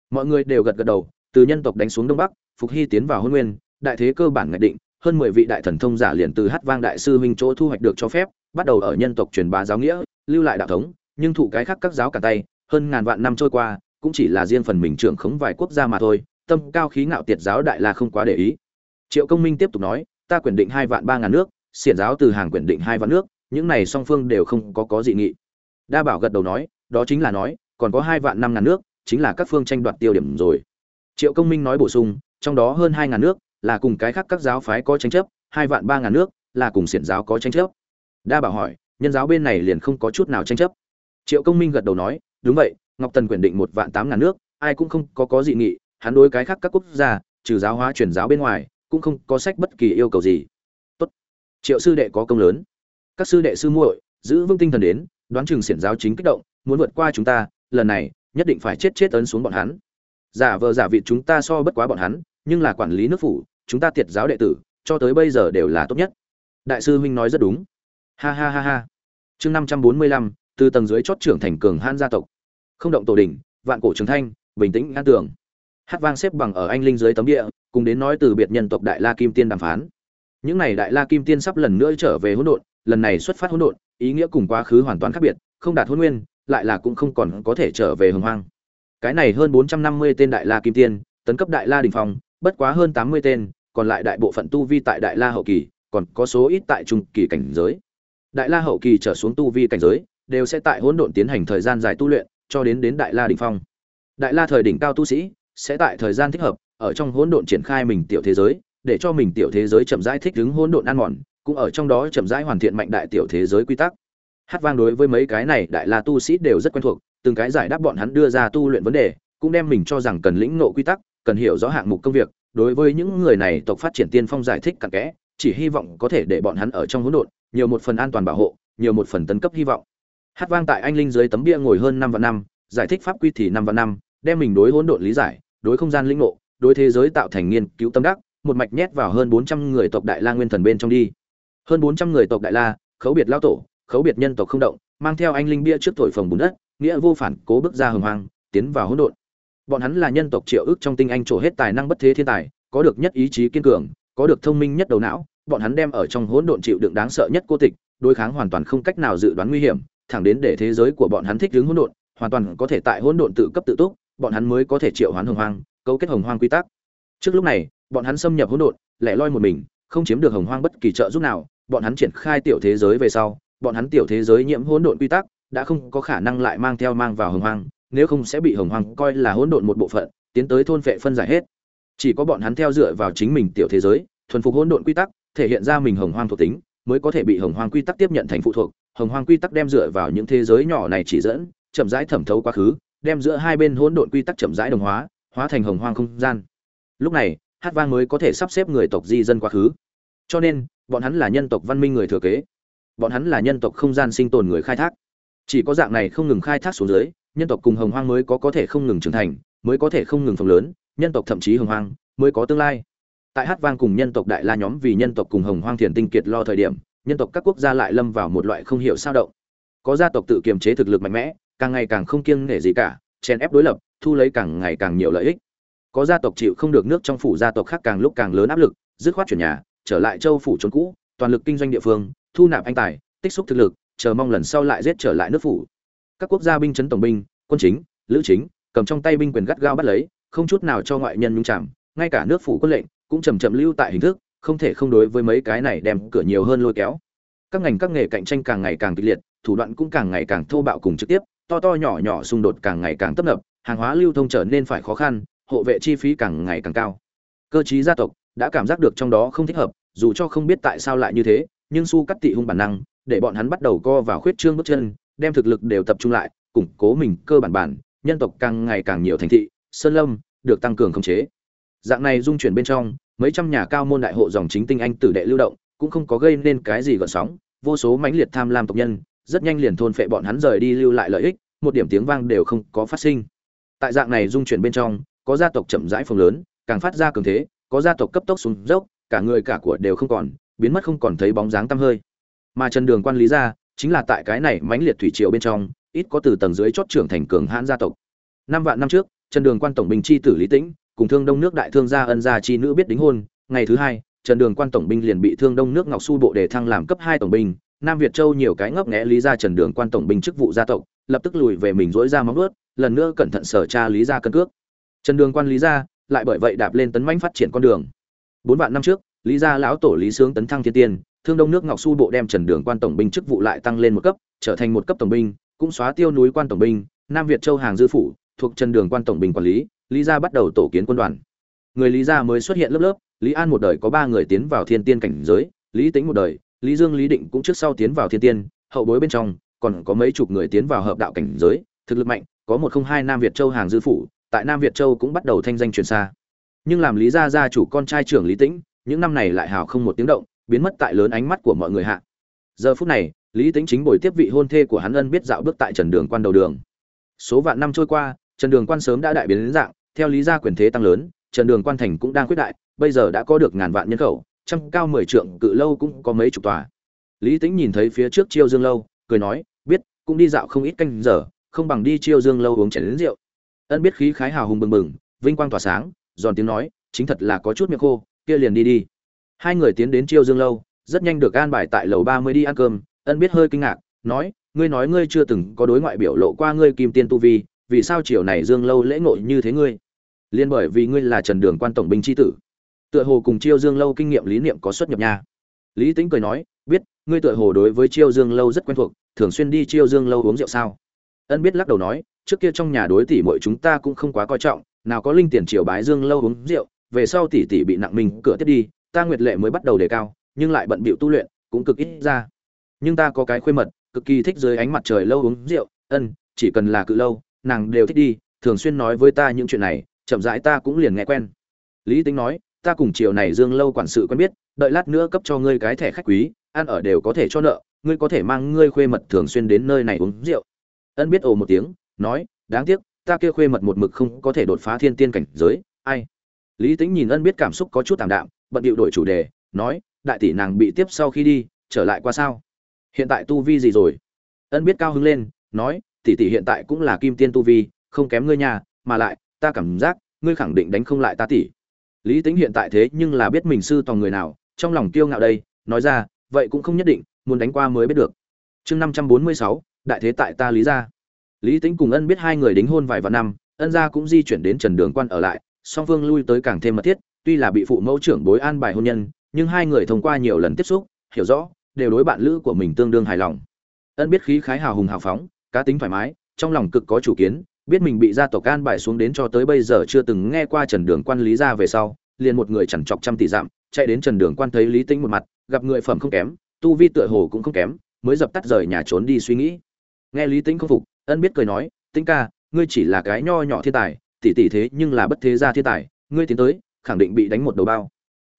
Mọi người đều gật gật đầu, từ nhân tộc đánh xuống đông bắc, phục hy tiến vào hôn nguyên, đại thế cơ bản ngạch định, hơn mười vị đại thần thông giả liền từ hát vang đại sư huynh chỗ thu hoạch được cho phép, bắt đầu ở nhân tộc truyền bá giáo nghĩa, lưu lại đạo thống, nhưng thụ cái khác các giáo cả tay, hơn ngàn vạn năm trôi qua, cũng chỉ là riêng phần mình trưởng khống vài quốc gia mà thôi, tâm cao khí ngạo tiệt giáo đại la không quá để ý triệu công minh tiếp tục nói, ta quyền định hai vạn ba ngàn nước, xiển giáo từ hàng quyền định hai vạn nước, những này song phương đều không có có dị nghị. Đa bảo gật đầu nói, đó chính là nói, còn có hai vạn năm ngàn nước, chính là các phương tranh đoạt tiêu điểm rồi. Triệu công minh nói bổ sung, trong đó hơn hai ngàn nước là cùng cái khác các giáo phái có tranh chấp, hai vạn ba ngàn nước là cùng xiển giáo có tranh chấp. Đa bảo hỏi, nhân giáo bên này liền không có chút nào tranh chấp? Triệu công minh gật đầu nói, đúng vậy, ngọc tần quyền định một vạn tám ngàn nước, ai cũng không có có dị nghị, hắn đối cái khác các quốc gia, trừ giáo hóa truyền giáo bên ngoài cũng không có sách bất kỳ yêu cầu gì. Tốt. Triệu sư đệ có công lớn. Các sư đệ sư muội, giữ vững tinh thần đến, đoán chừng xiển giáo chính kích động, muốn vượt qua chúng ta, lần này, nhất định phải chết chết ấn xuống bọn hắn. Giả vờ giả vị chúng ta so bất quá bọn hắn, nhưng là quản lý nước phủ, chúng ta tiệt giáo đệ tử, cho tới bây giờ đều là tốt nhất. Đại sư huynh nói rất đúng. Ha ha ha ha. Chương năm trăm bốn mươi lăm, từ tầng dưới chót trưởng thành cường han gia tộc. Không động tổ đình vạn cổ trường thanh, bình tĩnh an tường. Hát vang xếp bằng ở anh linh dưới tấm địa cùng đến nói từ biệt nhân tộc đại la kim tiên đàm phán. Những này đại la kim tiên sắp lần nữa trở về hỗn độn, lần này xuất phát hỗn độn, ý nghĩa cùng quá khứ hoàn toàn khác biệt, không đạt hôn nguyên, lại là cũng không còn có thể trở về hồng hoang. Cái này hơn bốn trăm năm mươi tên đại la kim tiên, tấn cấp đại la đình phong, bất quá hơn tám mươi tên, còn lại đại bộ phận tu vi tại đại la hậu kỳ, còn có số ít tại trung kỳ cảnh giới. Đại la hậu kỳ trở xuống tu vi cảnh giới, đều sẽ tại hỗn độn tiến hành thời gian dài tu luyện, cho đến đến đại la đỉnh phong. Đại la thời đỉnh cao tu sĩ sẽ tại thời gian thích hợp ở trong hỗn độn triển khai mình tiểu thế giới, để cho mình tiểu thế giới chậm rãi thích ứng hỗn độn ăn mòn, cũng ở trong đó chậm rãi hoàn thiện mạnh đại tiểu thế giới quy tắc. Hát vang đối với mấy cái này đại la tu sĩ đều rất quen thuộc, từng cái giải đáp bọn hắn đưa ra tu luyện vấn đề, cũng đem mình cho rằng cần lĩnh ngộ quy tắc, cần hiểu rõ hạng mục công việc, đối với những người này tộc phát triển tiên phong giải thích cặn kẽ, chỉ hy vọng có thể để bọn hắn ở trong hỗn độn, nhiều một phần an toàn bảo hộ, nhiều một phần tấn cấp hy vọng. Hát vang tại anh linh dưới tấm bia ngồi hơn năm và năm, giải thích pháp quy thì năm và năm, đem mình đối hỗn độn lý giải, đối không gian lĩnh ngộ đối thế giới tạo thành nghiên cứu tâm đắc, một mạch nhét vào hơn bốn trăm người tộc đại la nguyên thần bên trong đi. Hơn bốn trăm người tộc đại la, khấu biệt lao tổ, khấu biệt nhân tộc không động, mang theo anh linh bia trước thổi phồng bùn đất, nghĩa vô phản, cố bước ra hừng hoang, tiến vào hỗn độn. Bọn hắn là nhân tộc triệu ước trong tinh anh trổ hết tài năng bất thế thiên tài, có được nhất ý chí kiên cường, có được thông minh nhất đầu não, bọn hắn đem ở trong hỗn độn chịu đựng đáng sợ nhất cô tịch, đối kháng hoàn toàn không cách nào dự đoán nguy hiểm, thẳng đến để thế giới của bọn hắn thích ứng hỗn độn, hoàn toàn có thể tại hỗn độn tự cấp tự túc, bọn hắn mới có thể triệu hoán hồng hoang cấu kết hồng hoang quy tắc. Trước lúc này, bọn hắn xâm nhập hỗn độn, lẻ loi một mình, không chiếm được hồng hoang bất kỳ trợ giúp nào, bọn hắn triển khai tiểu thế giới về sau, bọn hắn tiểu thế giới nhiễm hỗn độn quy tắc, đã không có khả năng lại mang theo mang vào hồng hoang, nếu không sẽ bị hồng hoang coi là hỗn độn một bộ phận, tiến tới thôn phệ phân giải hết. Chỉ có bọn hắn theo dựa vào chính mình tiểu thế giới, thuần phục hỗn độn quy tắc, thể hiện ra mình hồng hoang thuộc tính, mới có thể bị hồng hoang quy tắc tiếp nhận thành phụ thuộc. Hồng hoang quy tắc đem dựa vào những thế giới nhỏ này chỉ dẫn, chậm rãi thẩm thấu quá khứ, đem giữa hai bên hỗn độn quy tắc chậm rãi đồng hóa hóa thành hồng hoang không gian. Lúc này, hát vang mới có thể sắp xếp người tộc di dân quá khứ. Cho nên, bọn hắn là nhân tộc văn minh người thừa kế. Bọn hắn là nhân tộc không gian sinh tồn người khai thác. Chỉ có dạng này không ngừng khai thác xuống dưới, nhân tộc cùng hồng hoang mới có có thể không ngừng trưởng thành, mới có thể không ngừng phồng lớn, nhân tộc thậm chí hồng hoang mới có tương lai. Tại hát vang cùng nhân tộc đại la nhóm vì nhân tộc cùng hồng hoang thiền tinh kiệt lo thời điểm, nhân tộc các quốc gia lại lâm vào một loại không hiểu sao động. Có gia tộc tự kiềm chế thực lực mạnh mẽ, càng ngày càng không kiêng nể gì cả, chèn ép đối lập thu lấy càng ngày càng nhiều lợi ích. Có gia tộc chịu không được nước trong phủ gia tộc khác càng lúc càng lớn áp lực, dứt khoát chuyển nhà, trở lại châu phủ trốn cũ, toàn lực kinh doanh địa phương, thu nạp anh tài, tích xúc thực lực, chờ mong lần sau lại giết trở lại nước phủ. Các quốc gia binh chấn tổng binh, quân chính, lữ chính, cầm trong tay binh quyền gắt gao bắt lấy, không chút nào cho ngoại nhân nhúng chạm ngay cả nước phủ quân lệnh cũng chầm chậm lưu tại hình thức, không thể không đối với mấy cái này đem cửa nhiều hơn lôi kéo. Các ngành các nghề cạnh tranh càng ngày càng kịch liệt, thủ đoạn cũng càng ngày càng thô bạo cùng trực tiếp, to to nhỏ nhỏ xung đột càng ngày càng tấp nập hàng hóa lưu thông trở nên phải khó khăn, hộ vệ chi phí càng ngày càng cao. Cơ trí gia tộc đã cảm giác được trong đó không thích hợp, dù cho không biết tại sao lại như thế, nhưng su cắt tị hung bản năng, để bọn hắn bắt đầu co vào khuyết trương bước chân, đem thực lực đều tập trung lại, củng cố mình cơ bản bản, nhân tộc càng ngày càng nhiều thành thị, sơn lâm, được tăng cường khống chế. Dạng này dung chuyển bên trong, mấy trăm nhà cao môn đại hộ dòng chính tinh anh tử đệ lưu động, cũng không có gây nên cái gì gợn sóng, vô số mãnh liệt tham lam tộc nhân, rất nhanh liền thôn phệ bọn hắn rời đi lưu lại lợi ích, một điểm tiếng vang đều không có phát sinh tại dạng này dung chuyển bên trong, có gia tộc chậm rãi phồng lớn, càng phát ra cường thế, có gia tộc cấp tốc xuống dốc, cả người cả của đều không còn, biến mất không còn thấy bóng dáng tăm hơi. Mà trần đường quan lý gia chính là tại cái này mãnh liệt thủy triều bên trong, ít có từ tầng dưới chót trưởng thành cường hãn gia tộc. Năm vạn năm trước, trần đường quan tổng binh chi tử lý tĩnh, cùng thương đông nước đại thương gia ân gia chi nữ biết đính hôn, ngày thứ hai, trần đường quan tổng binh liền bị thương đông nước ngọc su bộ đề thăng làm cấp hai tổng binh nam việt châu nhiều cái ngấp nghé lý gia trần đường quan tổng binh chức vụ gia tộc, lập tức lùi về mình dỗi ra móng ướt lần nữa cẩn thận sở tra lý gia cân cước. Trần đường quan lý gia, lại bởi vậy đạp lên tấn manh phát triển con đường. Bốn vạn năm trước, lý gia lão tổ lý sướng tấn thăng thiên tiên, thương đông nước ngọc su bộ đem trần đường quan tổng binh chức vụ lại tăng lên một cấp, trở thành một cấp tổng binh, cũng xóa tiêu núi quan tổng binh, nam việt châu hàng dư phủ, thuộc trần đường quan tổng binh quản lý lý gia bắt đầu tổ kiến quân đoàn. Người lý gia mới xuất hiện lớp lớp, lý an một đời có ba người tiến vào thiên tiên cảnh giới, lý tính một đời lý dương, lý định cũng trước sau tiến vào thiên tiên, hậu bối bên trong, còn có mấy chục người tiến vào hợp đạo cảnh giới, thực lực mạnh, có một không hai nam việt châu hàng dư phủ, tại nam việt châu cũng bắt đầu thanh danh truyền xa. Nhưng làm lý gia gia chủ con trai trưởng lý tĩnh, những năm này lại hào không một tiếng động, biến mất tại lớn ánh mắt của mọi người hạ. Giờ phút này, lý tĩnh chính buổi tiếp vị hôn thê của hắn ân biết dạo bước tại trần đường quan đầu đường. Số vạn năm trôi qua, trần đường quan sớm đã đại biến đến dạng, theo lý gia quyền thế tăng lớn, trần đường quan thành cũng đang quyết đại, bây giờ đã có được ngàn vạn nhân khẩu trăm cao mười trượng cự lâu cũng có mấy chục tòa. Lý tĩnh nhìn thấy phía trước chiêu dương lâu, cười nói, biết, cũng đi dạo không ít canh giờ, không bằng đi chiêu dương lâu uống chén đến rượu. Ân biết khí khái hào hùng bừng bừng, vinh quang tỏa sáng, giòn tiếng nói, chính thật là có chút miệng khô, kia liền đi đi. Hai người tiến đến chiêu dương lâu, rất nhanh được an bài tại lầu ba mươi đi ăn cơm, ân biết hơi kinh ngạc, nói, ngươi nói ngươi chưa từng có đối ngoại biểu lộ qua ngươi kim tiên tu vi, vì sao chiều này dương lâu lễ ngộ như thế ngươi? Liên bởi vì ngươi là trần đường quan tổng binh tri tử tựa hồ cùng chiêu dương lâu kinh nghiệm lý niệm có xuất nhập nha. Lý tính cười nói, biết, ngươi tựa hồ đối với chiêu dương lâu rất quen thuộc, thường xuyên đi chiêu dương lâu uống rượu sao? Ân biết lắc đầu nói, trước kia trong nhà đối tỷ muội chúng ta cũng không quá coi trọng, nào có linh tiền triều bái dương lâu uống rượu, về sau tỷ tỷ bị nặng mình cửa tiếp đi, ta nguyệt lệ mới bắt đầu đề cao, nhưng lại bận bịu tu luyện, cũng cực ít ra. Nhưng ta có cái khuê mật, cực kỳ thích dưới ánh mặt trời lâu uống rượu, ân, chỉ cần là cự lâu, nàng đều thích đi, thường xuyên nói với ta những chuyện này, chậm rãi ta cũng liền nghe quen. Lý tính nói ta cùng chiều này dương lâu quản sự quen biết, đợi lát nữa cấp cho ngươi cái thẻ khách quý, ăn ở đều có thể cho nợ, ngươi có thể mang ngươi khuê mật thường xuyên đến nơi này uống rượu. Ân biết ồ một tiếng, nói, đáng tiếc, ta kia khuê mật một mực không có thể đột phá thiên tiên cảnh giới, ai? Lý tính nhìn ân biết cảm xúc có chút tạm đạm, bận điệu đổi chủ đề, nói, đại tỷ nàng bị tiếp sau khi đi, trở lại qua sao? Hiện tại tu vi gì rồi? Ân biết cao hứng lên, nói, tỷ tỷ hiện tại cũng là kim tiên tu vi, không kém ngươi nhà mà lại, ta cảm giác, ngươi khẳng định đánh không lại ta tỷ lý tính hiện tại thế nhưng là biết mình sư tòng người nào, trong lòng kiêu ngạo đây, nói ra, vậy cũng không nhất định, muốn đánh qua mới biết được. Chương năm trăm bốn mươi sáu, đại thế tại ta lý gia. Lý tính cùng ân biết hai người đính hôn vài vạn năm, ân gia cũng di chuyển đến trần đường quan ở lại, song phương lui tới càng thêm mật thiết, tuy là bị phụ mẫu trưởng bối an bài hôn nhân, nhưng hai người thông qua nhiều lần tiếp xúc, hiểu rõ, đều đối bạn lữ của mình tương đương hài lòng. Ân biết khí khái hào hùng hào phóng, cá tính thoải mái, trong lòng cực có chủ kiến biết mình bị gia tộc an bài xuống đến cho tới bây giờ chưa từng nghe qua trần đường quan lý ra về sau, liền một người chẳng chọc trăm tỷ dặm, chạy đến trần đường quan thấy lý tính một mặt, gặp người phẩm không kém, tu vi tựa hồ cũng không kém, mới dập tắt rời nhà trốn đi suy nghĩ. Nghe lý tính không phục, ân biết cười nói tính ca, ngươi chỉ là cái nho nhỏ thiên tài, tỷ tỷ thế nhưng là bất thế gia thiên tài, ngươi tiến tới, khẳng định bị đánh một đầu bao.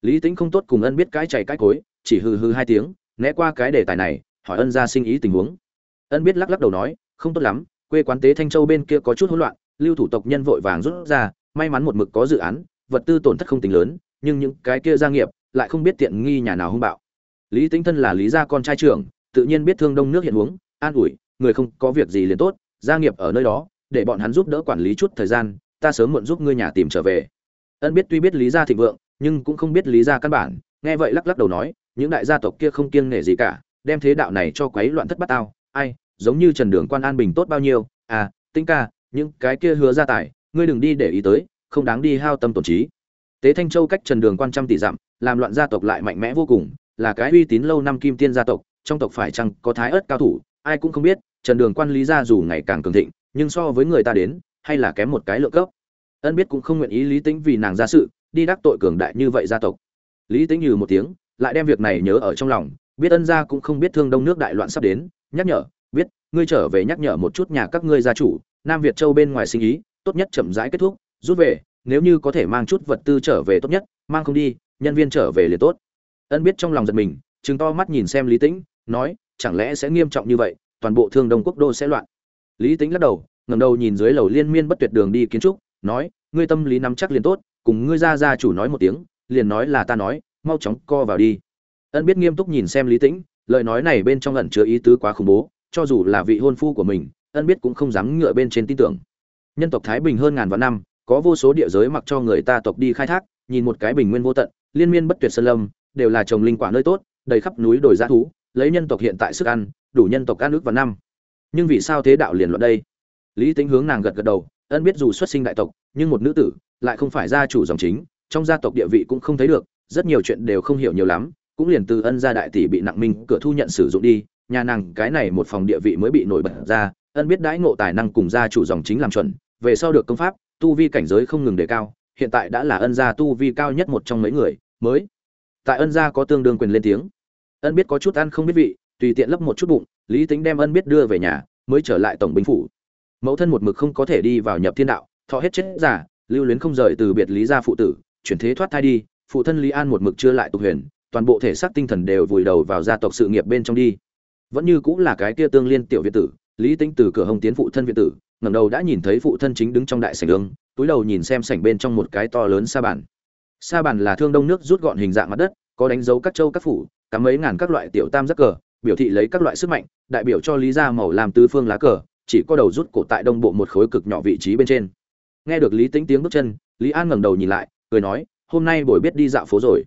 Lý tính không tốt cùng ân biết cái chạy cái cối, chỉ hừ hừ hai tiếng, né qua cái đề tài này, hỏi ân ra sinh ý tình huống. Ân biết lắc lắc đầu nói, không tốt lắm quê quán tế thanh châu bên kia có chút hỗn loạn, lưu thủ tộc nhân vội vàng rút ra, may mắn một mực có dự án, vật tư tổn thất không tính lớn, nhưng những cái kia gia nghiệp lại không biết tiện nghi nhà nào hung bạo. Lý tính thân là lý gia con trai trưởng, tự nhiên biết thương đông nước hiện uống an ủi, người không có việc gì liền tốt, gia nghiệp ở nơi đó, để bọn hắn giúp đỡ quản lý chút thời gian, ta sớm muộn giúp ngươi nhà tìm trở về. Ân biết tuy biết lý gia thịnh vượng, nhưng cũng không biết lý gia căn bản, nghe vậy lắc lắc đầu nói, những đại gia tộc kia không kiêng nể gì cả, đem thế đạo này cho quấy loạn thất bát tao, ai giống như trần đường quan an bình tốt bao nhiêu. À tinh ca, những cái kia hứa ra tài, ngươi đừng đi để ý tới, không đáng đi hao tâm tổn trí. Tế thanh châu cách trần đường quan trăm tỷ dặm, làm loạn gia tộc lại mạnh mẽ vô cùng, là cái uy tín lâu năm kim tiên gia tộc, trong tộc phải chăng có thái ớt cao thủ, ai cũng không biết, trần đường quan lý gia dù ngày càng cường thịnh, nhưng so với người ta đến, hay là kém một cái lượng cấp. Ân biết cũng không nguyện ý lý tính vì nàng ra sự, đi đắc tội cường đại như vậy gia tộc. Lý Tĩnh nhừ một tiếng, lại đem việc này nhớ ở trong lòng, biết ân gia cũng không biết thương đông nước đại loạn sắp đến, nhắc nhở biết, ngươi trở về nhắc nhở một chút nhà các ngươi gia chủ, nam việt châu bên ngoài sinh ý, tốt nhất chậm rãi kết thúc, rút về, nếu như có thể mang chút vật tư trở về tốt nhất, mang không đi, nhân viên trở về liền tốt. Ân biết trong lòng giật mình chứng to mắt nhìn xem lý tĩnh, nói, chẳng lẽ sẽ nghiêm trọng như vậy, toàn bộ thương đông quốc đô sẽ loạn. Lý tĩnh lắc đầu, ngẩng đầu nhìn dưới lầu liên miên bất tuyệt đường đi kiến trúc, nói, ngươi tâm lý nắm chắc liền tốt, cùng ngươi gia gia chủ nói một tiếng, liền nói là ta nói, mau chóng co vào đi. Ân biết nghiêm túc nhìn xem lý tĩnh, lời nói này bên trong ẩn chứa ý tứ quá khủng bố cho dù là vị hôn phu của mình, ân biết cũng không dám ngựa bên trên tin tưởng. Nhân tộc thái bình hơn ngàn vạn năm, có vô số địa giới mặc cho người ta tộc đi khai thác, nhìn một cái bình nguyên vô tận, liên miên bất tuyệt sơn lâm, đều là trồng linh quả nơi tốt, đầy khắp núi đồi giá thú, lấy nhân tộc hiện tại sức ăn, đủ nhân tộc ăn nước vào năm. Nhưng vì sao thế đạo liền loạn đây? Lý tính hướng nàng gật gật đầu, ân biết dù xuất sinh đại tộc, nhưng một nữ tử, lại không phải gia chủ dòng chính, trong gia tộc địa vị cũng không thấy được, rất nhiều chuyện đều không hiểu nhiều lắm, cũng liền từ ân gia đại tỷ bị nặng minh cửa thu nhận sử dụng đi nhà nàng cái này một phòng địa vị mới bị nổi bật ra, ân biết đãi ngộ tài năng cùng gia chủ dòng chính làm chuẩn, về sau được công pháp, tu vi cảnh giới không ngừng đề cao, hiện tại đã là ân gia tu vi cao nhất một trong mấy người, mới. Tại ân gia có tương đương quyền lên tiếng. Ân biết có chút ăn không biết vị, tùy tiện lấp một chút bụng, lý tính đem ân biết đưa về nhà, mới trở lại tổng binh phủ. Mẫu thân một mực không có thể đi vào nhập thiên đạo, thọ hết chết giả, lưu luyến không rời từ biệt lý gia phụ tử, chuyển thế thoát thai đi, phụ thân lý an một mực chưa lại tục huyền, toàn bộ thể xác tinh thần đều vùi đầu vào gia tộc sự nghiệp bên trong đi vẫn như cũng là cái kia tương liên tiểu viện tử, lý tính từ cửa hồng tiến phụ thân viện tử, ngẩng đầu đã nhìn thấy phụ thân chính đứng trong đại sảnh ương túi đầu nhìn xem sảnh bên trong một cái to lớn sa bàn. Sa bàn là thương đông nước rút gọn hình dạng mặt đất, có đánh dấu các châu các phủ, cắm mấy ngàn các loại tiểu tam giác cờ, biểu thị lấy các loại sức mạnh, đại biểu cho lý gia màu làm tứ phương lá cờ, chỉ có đầu rút cổ tại đông bộ một khối cực nhỏ vị trí bên trên. Nghe được lý tính tiếng bước chân, lý an ngẩng đầu nhìn lại, cười nói, hôm nay buổi biết đi dạo phố rồi.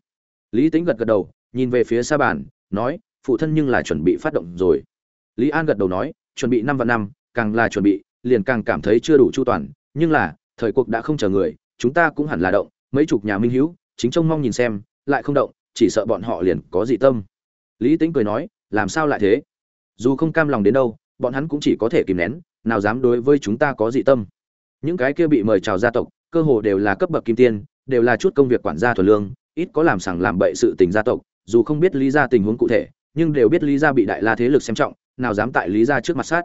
Lý tính gật gật đầu, nhìn về phía sa bàn, nói phụ thân nhưng là chuẩn bị phát động rồi. Lý an gật đầu nói, chuẩn bị năm và năm, càng là chuẩn bị, liền càng cảm thấy chưa đủ chu toàn. Nhưng là, thời cuộc đã không chờ người, chúng ta cũng hẳn là động, mấy chục nhà minh hữu, chính trông mong nhìn xem, lại không động, chỉ sợ bọn họ liền có dị tâm. Lý tính cười nói, làm sao lại thế? Dù không cam lòng đến đâu, bọn hắn cũng chỉ có thể kìm nén, nào dám đối với chúng ta có dị tâm. Những cái kia bị mời chào gia tộc, cơ hồ đều là cấp bậc kim tiên, đều là chút công việc quản gia thuần lương, ít có làm sằng làm bậy sự tình gia tộc, dù không biết lý ra tình huống cụ thể nhưng đều biết lý Gia bị đại la thế lực xem trọng, nào dám tại lý Gia trước mặt sát.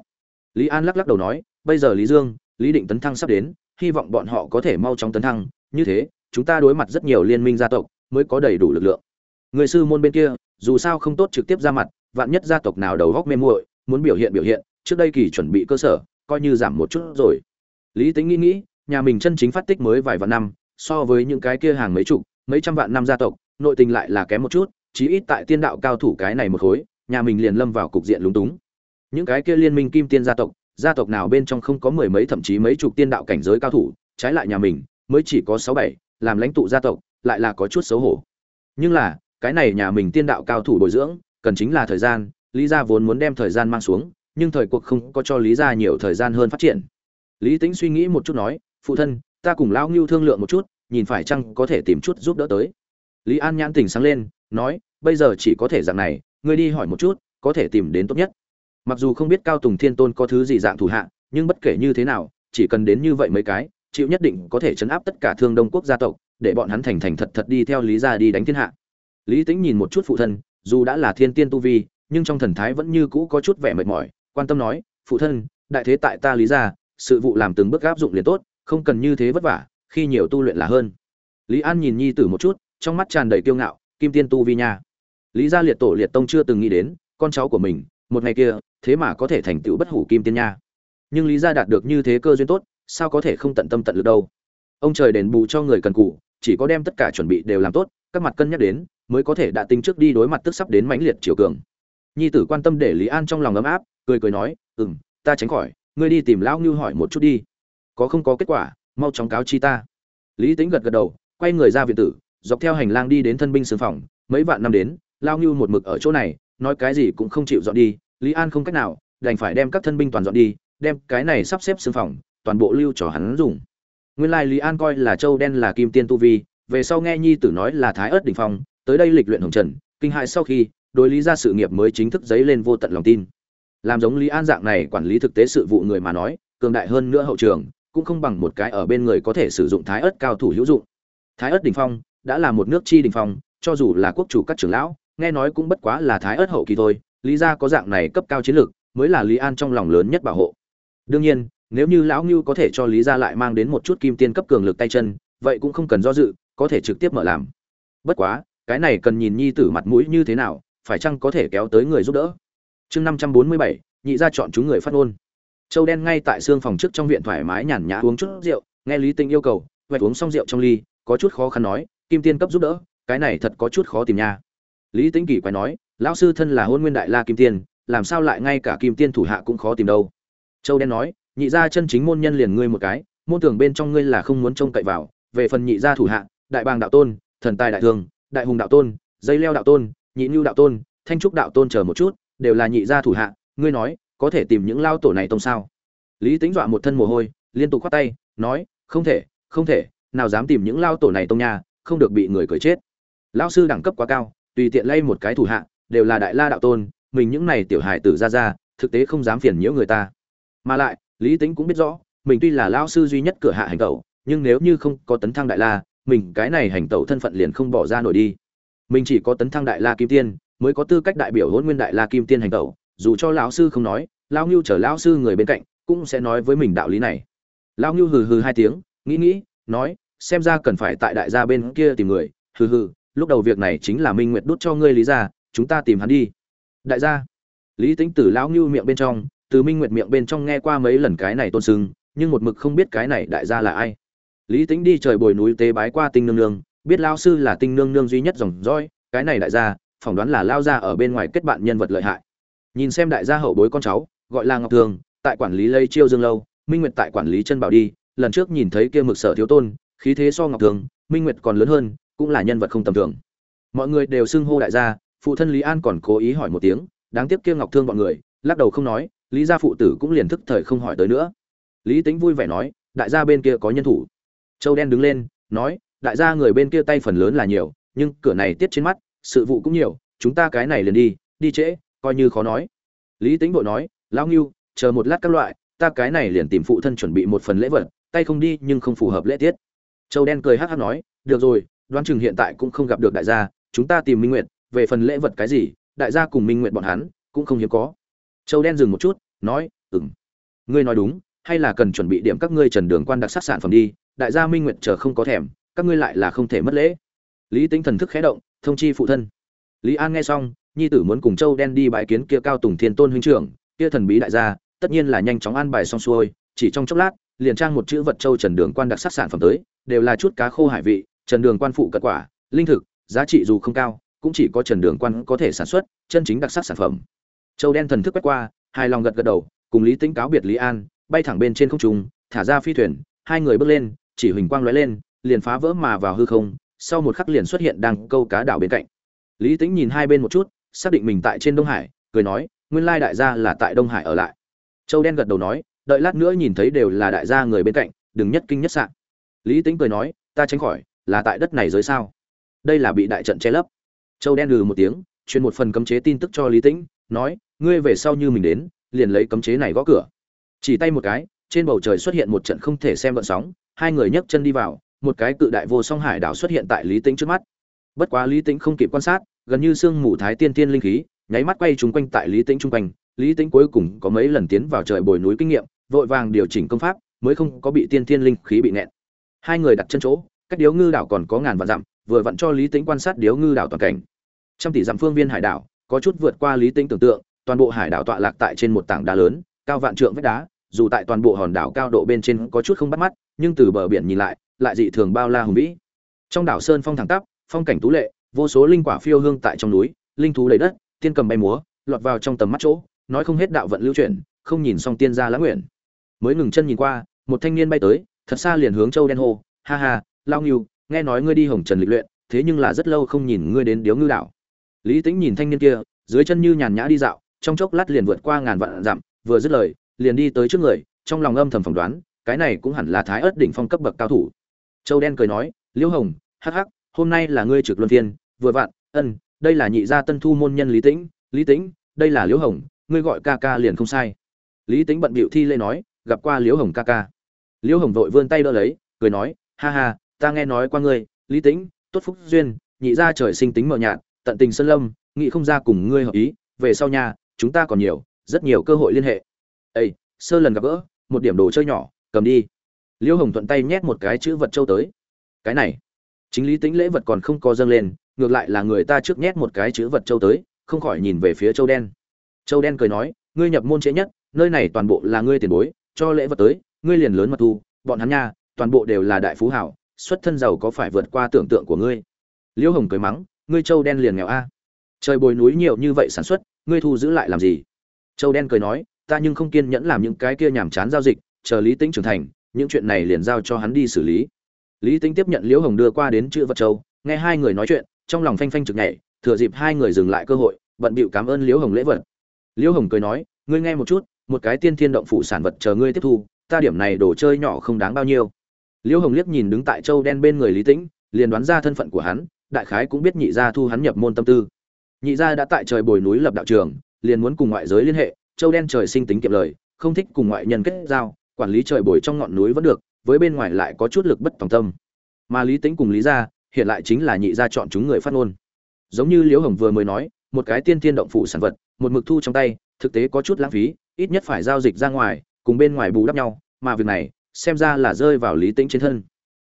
Lý an lắc lắc đầu nói, bây giờ lý dương, lý định tấn thăng sắp đến, hy vọng bọn họ có thể mau chóng tấn thăng. Như thế, chúng ta đối mặt rất nhiều liên minh gia tộc, mới có đầy đủ lực lượng. Người sư môn bên kia, dù sao không tốt trực tiếp ra mặt, vạn nhất gia tộc nào đầu góc mê muội, muốn biểu hiện biểu hiện, trước đây kỳ chuẩn bị cơ sở, coi như giảm một chút rồi. Lý tính nghĩ nghĩ, nhà mình chân chính phát tích mới vài vạn năm, so với những cái kia hàng mấy chục, mấy trăm vạn năm gia tộc, nội tình lại là kém một chút chí ít tại tiên đạo cao thủ cái này một khối, nhà mình liền lâm vào cục diện lúng túng. Những cái kia liên minh kim tiên gia tộc gia tộc nào bên trong không có mười mấy thậm chí mấy chục tiên đạo cảnh giới cao thủ, trái lại nhà mình, mới chỉ có sáu bảy, làm lãnh tụ gia tộc, lại là có chút xấu hổ. Nhưng là, cái này nhà mình tiên đạo cao thủ bồi dưỡng, cần chính là thời gian, lý gia vốn muốn đem thời gian mang xuống, nhưng thời cuộc không có cho lý gia nhiều thời gian hơn phát triển. Lý tĩnh suy nghĩ một chút nói, phụ thân, ta cùng lão ngưu thương lượng một chút, nhìn phải chăng có thể tìm chút giúp đỡ tới lý an nhãn tình sáng lên, nói, bây giờ chỉ có thể dạng này, ngươi đi hỏi một chút, có thể tìm đến tốt nhất. Mặc dù không biết cao tùng thiên tôn có thứ gì dạng thủ hạ, nhưng bất kể như thế nào, chỉ cần đến như vậy mấy cái, chịu nhất định có thể chấn áp tất cả thương đông quốc gia tộc, để bọn hắn thành thành thật thật đi theo lý gia đi đánh thiên hạ. Lý Tĩnh nhìn một chút phụ thân, dù đã là thiên tiên tu vi, nhưng trong thần thái vẫn như cũ có chút vẻ mệt mỏi, quan tâm nói, phụ thân, đại thế tại ta lý gia, sự vụ làm từng bước áp dụng liền tốt, không cần như thế vất vả, khi nhiều tu luyện là hơn. Lý an nhìn nhi tử một chút trong mắt tràn đầy kiêu ngạo, kim tiên tu vi nha. Lý gia liệt tổ liệt tông chưa từng nghĩ đến, con cháu của mình, một ngày kia, thế mà có thể thành tựu bất hủ kim tiên nha. Nhưng lý gia đạt được như thế cơ duyên tốt, sao có thể không tận tâm tận lực đâu? Ông trời đền bù cho người cần cù, chỉ có đem tất cả chuẩn bị đều làm tốt, các mặt cân nhắc đến, mới có thể đã tính trước đi đối mặt tức sắp đến mãnh liệt chiều cường. Nhi tử quan tâm để lý an trong lòng ấm áp, cười cười nói ừ m ta tránh khỏi, ngươi đi tìm lão ngưu hỏi một chút đi. Có không có kết quả, mau chóng cáo chi ta. Lý tính gật gật đầu, quay người ra viện tử dọc theo hành lang đi đến thân binh sương phòng, mấy vạn năm đến, lao ngưu một mực ở chỗ này, nói cái gì cũng không chịu dọn đi, lý an không cách nào, đành phải đem các thân binh toàn dọn đi, đem cái này sắp xếp sương phòng, toàn bộ lưu cho hắn dùng. Nguyên lai lý an coi là châu đen là kim tiên tu vi, về sau nghe nhi tử nói là thái ớt đình phong, tới đây lịch luyện hồng trần, kinh hại sau khi, đối lý ra sự nghiệp mới chính thức dấy lên vô tận lòng tin. Làm giống lý an dạng này quản lý thực tế sự vụ người mà nói, cường đại hơn nữa hậu trường, cũng không bằng một cái ở bên người có thể sử dụng thái ớt cao thủ hữu dụng. Thái ớt đình phong đã là một nước chi đình phong, cho dù là quốc chủ các trưởng lão, nghe nói cũng bất quá là thái ớt hậu kỳ thôi, lý ra có dạng này cấp cao chiến lược, mới là lý an trong lòng lớn nhất bảo hộ. Đương nhiên, nếu như lão ngưu có thể cho lý gia lại mang đến một chút kim tiên cấp cường lực tay chân, vậy cũng không cần do dự, có thể trực tiếp mở làm. Bất quá, cái này cần nhìn nhi tử mặt mũi như thế nào, phải chăng có thể kéo tới người giúp đỡ? Chương năm trăm bốn mươi bảy, nhị gia chọn chúng người phát ngôn. Châu đen ngay tại xương phòng trước trong viện thoải mái nhàn nhã uống chút rượu, nghe lý tinh yêu cầu vạch uống xong rượu trong ly, có chút khó khăn nói kim tiên cấp giúp đỡ, cái này thật có chút khó tìm nha. Lý tĩnh kỳ quay nói, lão sư thân là hôn nguyên đại la kim tiên, làm sao lại ngay cả kim tiên thủ hạ cũng khó tìm đâu? Châu đen nói, nhị gia chân chính môn nhân liền ngươi một cái, môn tưởng bên trong ngươi là không muốn trông cậy vào, về phần nhị gia thủ hạ, đại bàng đạo tôn, thần tài đại thương đại hùng đạo tôn, dây leo đạo tôn, nhị nhu đạo tôn, thanh trúc đạo tôn chờ một chút, đều là nhị gia thủ hạ, ngươi nói, có thể tìm những lao tổ này tông sao? Lý tính dọa một thân mồ hôi, liên tục khoát tay, nói, không thể không thể, nào dám tìm những lao tổ này tông nhà không được bị người cười chết. Lão sư đẳng cấp quá cao, tùy tiện lay một cái thủ hạ, đều là đại la đạo tôn, mình những này tiểu hài tử ra ra, thực tế không dám phiền nhiễu người ta. Mà lại, lý tính cũng biết rõ, mình tuy là lão sư duy nhất cửa hạ hành tẩu, nhưng nếu như không có tấn thăng đại la, mình cái này hành tẩu thân phận liền không bỏ ra nổi đi. Mình chỉ có tấn thăng đại la kim tiên, mới có tư cách đại biểu hôn nguyên đại la kim tiên hành tẩu, dù cho lão sư không nói, lão ngưu chở lão sư người bên cạnh, cũng sẽ nói với mình đạo lý này. Lão ngưu hừ hừ hai tiếng, nghĩ nghĩ, nói xem ra cần phải tại đại gia bên kia tìm người. Hừ hừ, lúc đầu việc này chính là minh nguyệt đút cho ngươi lý ra, chúng ta tìm hắn đi. Đại gia, lý tính tử lão ngưu miệng bên trong, từ minh nguyệt miệng bên trong nghe qua mấy lần cái này tôn sưng, nhưng một mực không biết cái này đại gia là ai. Lý tính đi trời bồi núi tế bái qua tinh nương nương, biết lao sư là tinh nương nương duy nhất dòng dõi, cái này đại gia, phỏng đoán là lao ra ở bên ngoài kết bạn nhân vật lợi hại. Nhìn xem đại gia hậu bối con cháu, gọi là ngọc thường, tại quản lý lây chiêu dương lâu, minh nguyệt tại quản lý chân bảo đi, lần trước nhìn thấy kia mực sở thiếu tôn khí thế so ngọc thường, minh nguyệt còn lớn hơn, cũng là nhân vật không tầm thường. Mọi người đều xưng hô đại gia, phụ thân lý an còn cố ý hỏi một tiếng, đáng tiếc kia ngọc thương bọn người, lắc đầu không nói, lý gia phụ tử cũng liền thức thời không hỏi tới nữa. Lý tính vui vẻ nói, đại gia bên kia có nhân thủ. Châu đen đứng lên, nói, đại gia người bên kia tay phần lớn là nhiều, nhưng cửa này tiết trên mắt, sự vụ cũng nhiều, chúng ta cái này liền đi đi trễ, coi như khó nói. Lý tính bội nói, lão nghiêu chờ một lát các loại, ta cái này liền tìm phụ thân chuẩn bị một phần lễ vật, tay không đi nhưng không phù hợp lễ tiết châu đen cười hắc hắc nói được rồi đoán chừng hiện tại cũng không gặp được đại gia chúng ta tìm minh nguyệt về phần lễ vật cái gì đại gia cùng minh nguyệt bọn hắn cũng không hiếm có. Châu đen dừng một chút nói ừm, ngươi nói đúng hay là cần chuẩn bị điểm các ngươi trần đường quan đặc sắc sản phẩm đi đại gia minh nguyệt chờ không có thèm các ngươi lại là không thể mất lễ. Lý tính thần thức khẽ động thông chi phụ thân. Lý an nghe xong nhi tử muốn cùng châu đen đi bãi kiến kia cao tùng thiên tôn huynh trưởng kia thần bí đại gia tất nhiên là nhanh chóng an bài xong xuôi chỉ trong chốc lát liền trang một chữ vật châu trần đường quan đặc sắc sản phẩm tới đều là chút cá khô hải vị, trần đường quan phụ cận quả, linh thực, giá trị dù không cao, cũng chỉ có trần đường quan có thể sản xuất, chân chính đặc sắc sản phẩm. Châu đen thần thức quét qua, hài lòng gật gật đầu, cùng lý Tĩnh cáo biệt lý an, bay thẳng bên trên không trung, thả ra phi thuyền, hai người bước lên, chỉ huỳnh quang lóe lên, liền phá vỡ mà vào hư không, sau một khắc liền xuất hiện đang câu cá đảo bên cạnh. Lý Tĩnh nhìn hai bên một chút, xác định mình tại trên đông hải, cười nói, nguyên lai đại gia là tại đông hải ở lại. Châu đen gật đầu nói, đợi lát nữa nhìn thấy đều là đại gia người bên cạnh, đừng nhất kinh nhất sạn lý tính cười nói, ta tránh khỏi, là tại đất này giới sao? Đây là bị đại trận che lấp. Châu đen lừ một tiếng, truyền một phần cấm chế tin tức cho lý tĩnh, nói, ngươi về sau như mình đến, liền lấy cấm chế này gõ cửa. Chỉ tay một cái, trên bầu trời xuất hiện một trận không thể xem vận sóng, hai người nhấc chân đi vào, một cái cự đại vô song hải đảo xuất hiện tại lý tĩnh trước mắt. Bất quá lý tĩnh không kịp quan sát, gần như sương mù thái tiên tiên linh khí, nháy mắt quay trúng quanh tại lý tĩnh trung quanh. Lý tĩnh cuối cùng có mấy lần tiến vào trời bồi núi kinh nghiệm, vội vàng điều chỉnh công pháp, mới không có bị tiên tiên linh khí bị nẹn hai người đặt chân chỗ, cách điếu ngư đảo còn có ngàn vạn dặm, vừa vặn cho lý tĩnh quan sát điếu ngư đảo toàn cảnh. Trăm tỷ dặm phương viên hải đảo, có chút vượt qua lý tĩnh tưởng tượng, toàn bộ hải đảo tọa lạc tại trên một tảng đá lớn, cao vạn trượng vách đá, dù tại toàn bộ hòn đảo cao độ bên trên có chút không bắt mắt, nhưng từ bờ biển nhìn lại lại dị thường bao la hùng vĩ. Trong đảo sơn phong thẳng tắp, phong cảnh tú lệ, vô số linh quả phiêu hương tại trong núi, linh thú đầy đất, tiên cầm bay múa, lọt vào trong tầm mắt chỗ, nói không hết đạo vận lưu chuyển, không nhìn xong tiên gia lãng nguyện. Mới ngừng chân nhìn qua, một thanh niên bay tới thật xa liền hướng châu đen hô, ha ha, lao nghiêu nghe nói ngươi đi hồng trần lịch luyện, thế nhưng là rất lâu không nhìn ngươi đến điếu ngư đảo. Lý tính nhìn thanh niên kia, dưới chân như nhàn nhã đi dạo, trong chốc lát liền vượt qua ngàn vạn dặm, vừa dứt lời, liền đi tới trước người, trong lòng âm thầm phỏng đoán, cái này cũng hẳn là thái ớt đỉnh phong cấp bậc cao thủ. Châu đen cười nói, liễu hồng, hắc hắc, hôm nay là ngươi trực luân phiên, vừa vặn ân, đây là nhị gia tân thu môn nhân lý tĩnh lý tĩnh, đây là liễu hồng, ngươi gọi ca ca liền không sai. Lý tĩnh bận bịu thi lê nói, gặp qua liễu hồng ca ca liễu hồng vội vươn tay đỡ lấy, cười nói, ha ha, ta nghe nói qua ngươi, lý tĩnh, tốt phúc duyên, nhị gia trời sinh tính mờ nhạt, tận tình sơn lâm nghị không ra cùng ngươi hợp ý, về sau nhà chúng ta còn nhiều, rất nhiều cơ hội liên hệ. Ây sơ lần gặp gỡ, một điểm đồ chơi nhỏ, cầm đi. Liễu hồng thuận tay nhét một cái chữ vật châu tới. Cái này. Chính lý tính lễ vật còn không có dâng lên, ngược lại là người ta trước nhét một cái chữ vật châu tới, không khỏi nhìn về phía châu đen. Châu đen cười nói, ngươi nhập môn trễ nhất, nơi này toàn bộ là ngươi tiền bối, cho lễ vật tới ngươi liền lớn mật thu, bọn hắn nha, toàn bộ đều là đại phú hảo, xuất thân giàu có phải vượt qua tưởng tượng của ngươi. Liễu hồng cười mắng, ngươi châu đen liền nghèo a. Trời bồi núi nhiều như vậy sản xuất, ngươi thu giữ lại làm gì? Châu đen cười nói, ta nhưng không kiên nhẫn làm những cái kia nhảm chán giao dịch, chờ lý Tĩnh trưởng thành, những chuyện này liền giao cho hắn đi xử lý. Lý Tĩnh tiếp nhận liễu hồng đưa qua đến chữ vật châu nghe hai người nói chuyện, trong lòng phanh phanh trực nhảy, thừa dịp hai người dừng lại cơ hội, bận bịu cảm ơn liễu hồng lễ vật. Liễu hồng cười nói, ngươi nghe một chút, một cái tiên thiên động phủ sản vật chờ ngươi tiếp thu ta điểm này đồ chơi nhỏ không đáng bao nhiêu. Liễu hồng liếc nhìn đứng tại châu đen bên người lý tĩnh, liền đoán ra thân phận của hắn, đại khái cũng biết nhị gia thu hắn nhập môn tâm tư. Nhị gia đã tại trời bồi núi lập đạo trường, liền muốn cùng ngoại giới liên hệ châu đen trời sinh tính kiệm lời, không thích cùng ngoại nhân kết giao, quản lý trời bồi trong ngọn núi vẫn được, với bên ngoài lại có chút lực bất tòng tâm. Mà lý tính cùng lý gia, hiện lại chính là nhị gia chọn chúng người phát ngôn. Giống như liễu hồng vừa mới nói, một cái tiên tiên động phụ sản vật, một mực thu trong tay, thực tế có chút lãng phí, ít nhất phải giao dịch ra ngoài, cùng bên ngoài bù đắp nhau mà việc này, xem ra là rơi vào lý tĩnh trên thân.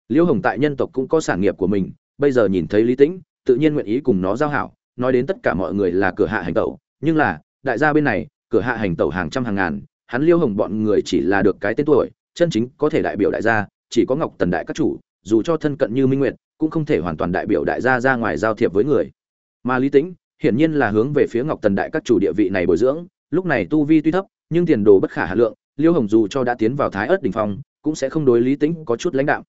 Liễu hồng tại nhân tộc cũng có sản nghiệp của mình, bây giờ nhìn thấy lý tĩnh, tự nhiên nguyện ý cùng nó giao hảo, nói đến tất cả mọi người là cửa hạ hành tẩu, nhưng là, đại gia bên này, cửa hạ hành tẩu hàng trăm hàng ngàn, hắn liễu hồng bọn người chỉ là được cái tên tuổi, chân chính có thể đại biểu đại gia, chỉ có ngọc tần đại các chủ, dù cho thân cận như minh nguyệt, cũng không thể hoàn toàn đại biểu đại gia ra ngoài giao thiệp với người. Mà lý tĩnh, hiển nhiên là hướng về phía ngọc tần đại các chủ địa vị này bồi dưỡng, lúc này tu vi tuy thấp, nhưng tiền đồ bất khả hà lượng liêu hồng dù cho đã tiến vào thái ớt đỉnh phong, cũng sẽ không đối lý tĩnh có chút lãnh đạo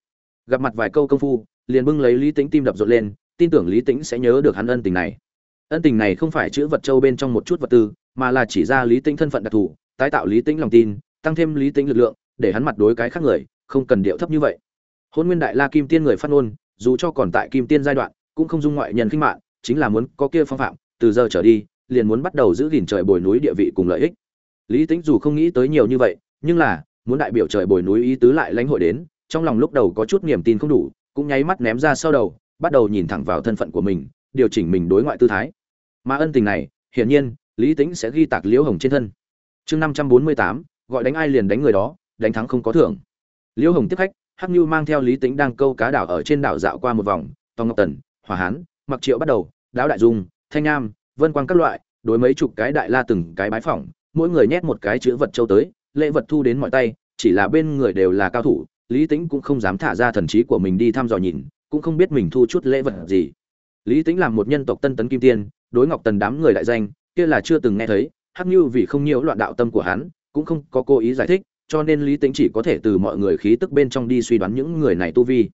gặp mặt vài câu công phu, liền bưng lấy lý tĩnh tim đập rộn lên, tin tưởng lý tĩnh sẽ nhớ được hắn ân tình này. Ân tình này không phải chữ vật châu bên trong một chút vật tư, mà là chỉ ra lý tĩnh thân phận đặc thù, tái tạo lý tĩnh lòng tin, tăng thêm lý tĩnh lực lượng, để hắn mặt đối cái khác người, không cần điệu thấp như vậy. Hôn nguyên đại la kim tiên người phát ngôn, dù cho còn tại kim tiên giai đoạn, cũng không dung ngoại nhân khinh mạng, chính là muốn có kia phong phạm, từ giờ trở đi, liền muốn bắt đầu giữ gìn trời bồi núi địa vị cùng lợi ích lý tính dù không nghĩ tới nhiều như vậy, nhưng là, muốn đại biểu trời bồi núi ý tứ lại lãnh hội đến, trong lòng lúc đầu có chút niềm tin không đủ, cũng nháy mắt ném ra sau đầu, bắt đầu nhìn thẳng vào thân phận của mình, điều chỉnh mình đối ngoại tư thái. Mà ân tình này, hiển nhiên, lý tính sẽ ghi tạc liễu hồng trên thân. Chương năm trăm bốn mươi tám, gọi đánh ai liền đánh người đó, đánh thắng không có thưởng. Liễu hồng tiếp khách, hắc như mang theo lý tính đang câu cá đảo ở trên đảo dạo qua một vòng, tòng ngọc tần, hỏa hán, mặc triệu bắt đầu, đáo đại dung, thanh nam vân quang các loại, đối mấy chục cái đại la từng cái bái phỏng mỗi người nhét một cái chữ vật châu tới, lễ vật thu đến mọi tay, chỉ là bên người đều là cao thủ, lý Tĩnh cũng không dám thả ra thần trí của mình đi thăm dò nhìn, cũng không biết mình thu chút lễ vật gì. Lý Tĩnh làm một nhân tộc tân tấn kim tiên, đối ngọc tần đám người đại danh, kia là chưa từng nghe thấy, hắc như vì không nhiều loạn đạo tâm của hắn, cũng không có cố ý giải thích, cho nên lý Tĩnh chỉ có thể từ mọi người khí tức bên trong đi suy đoán những người này tu vi.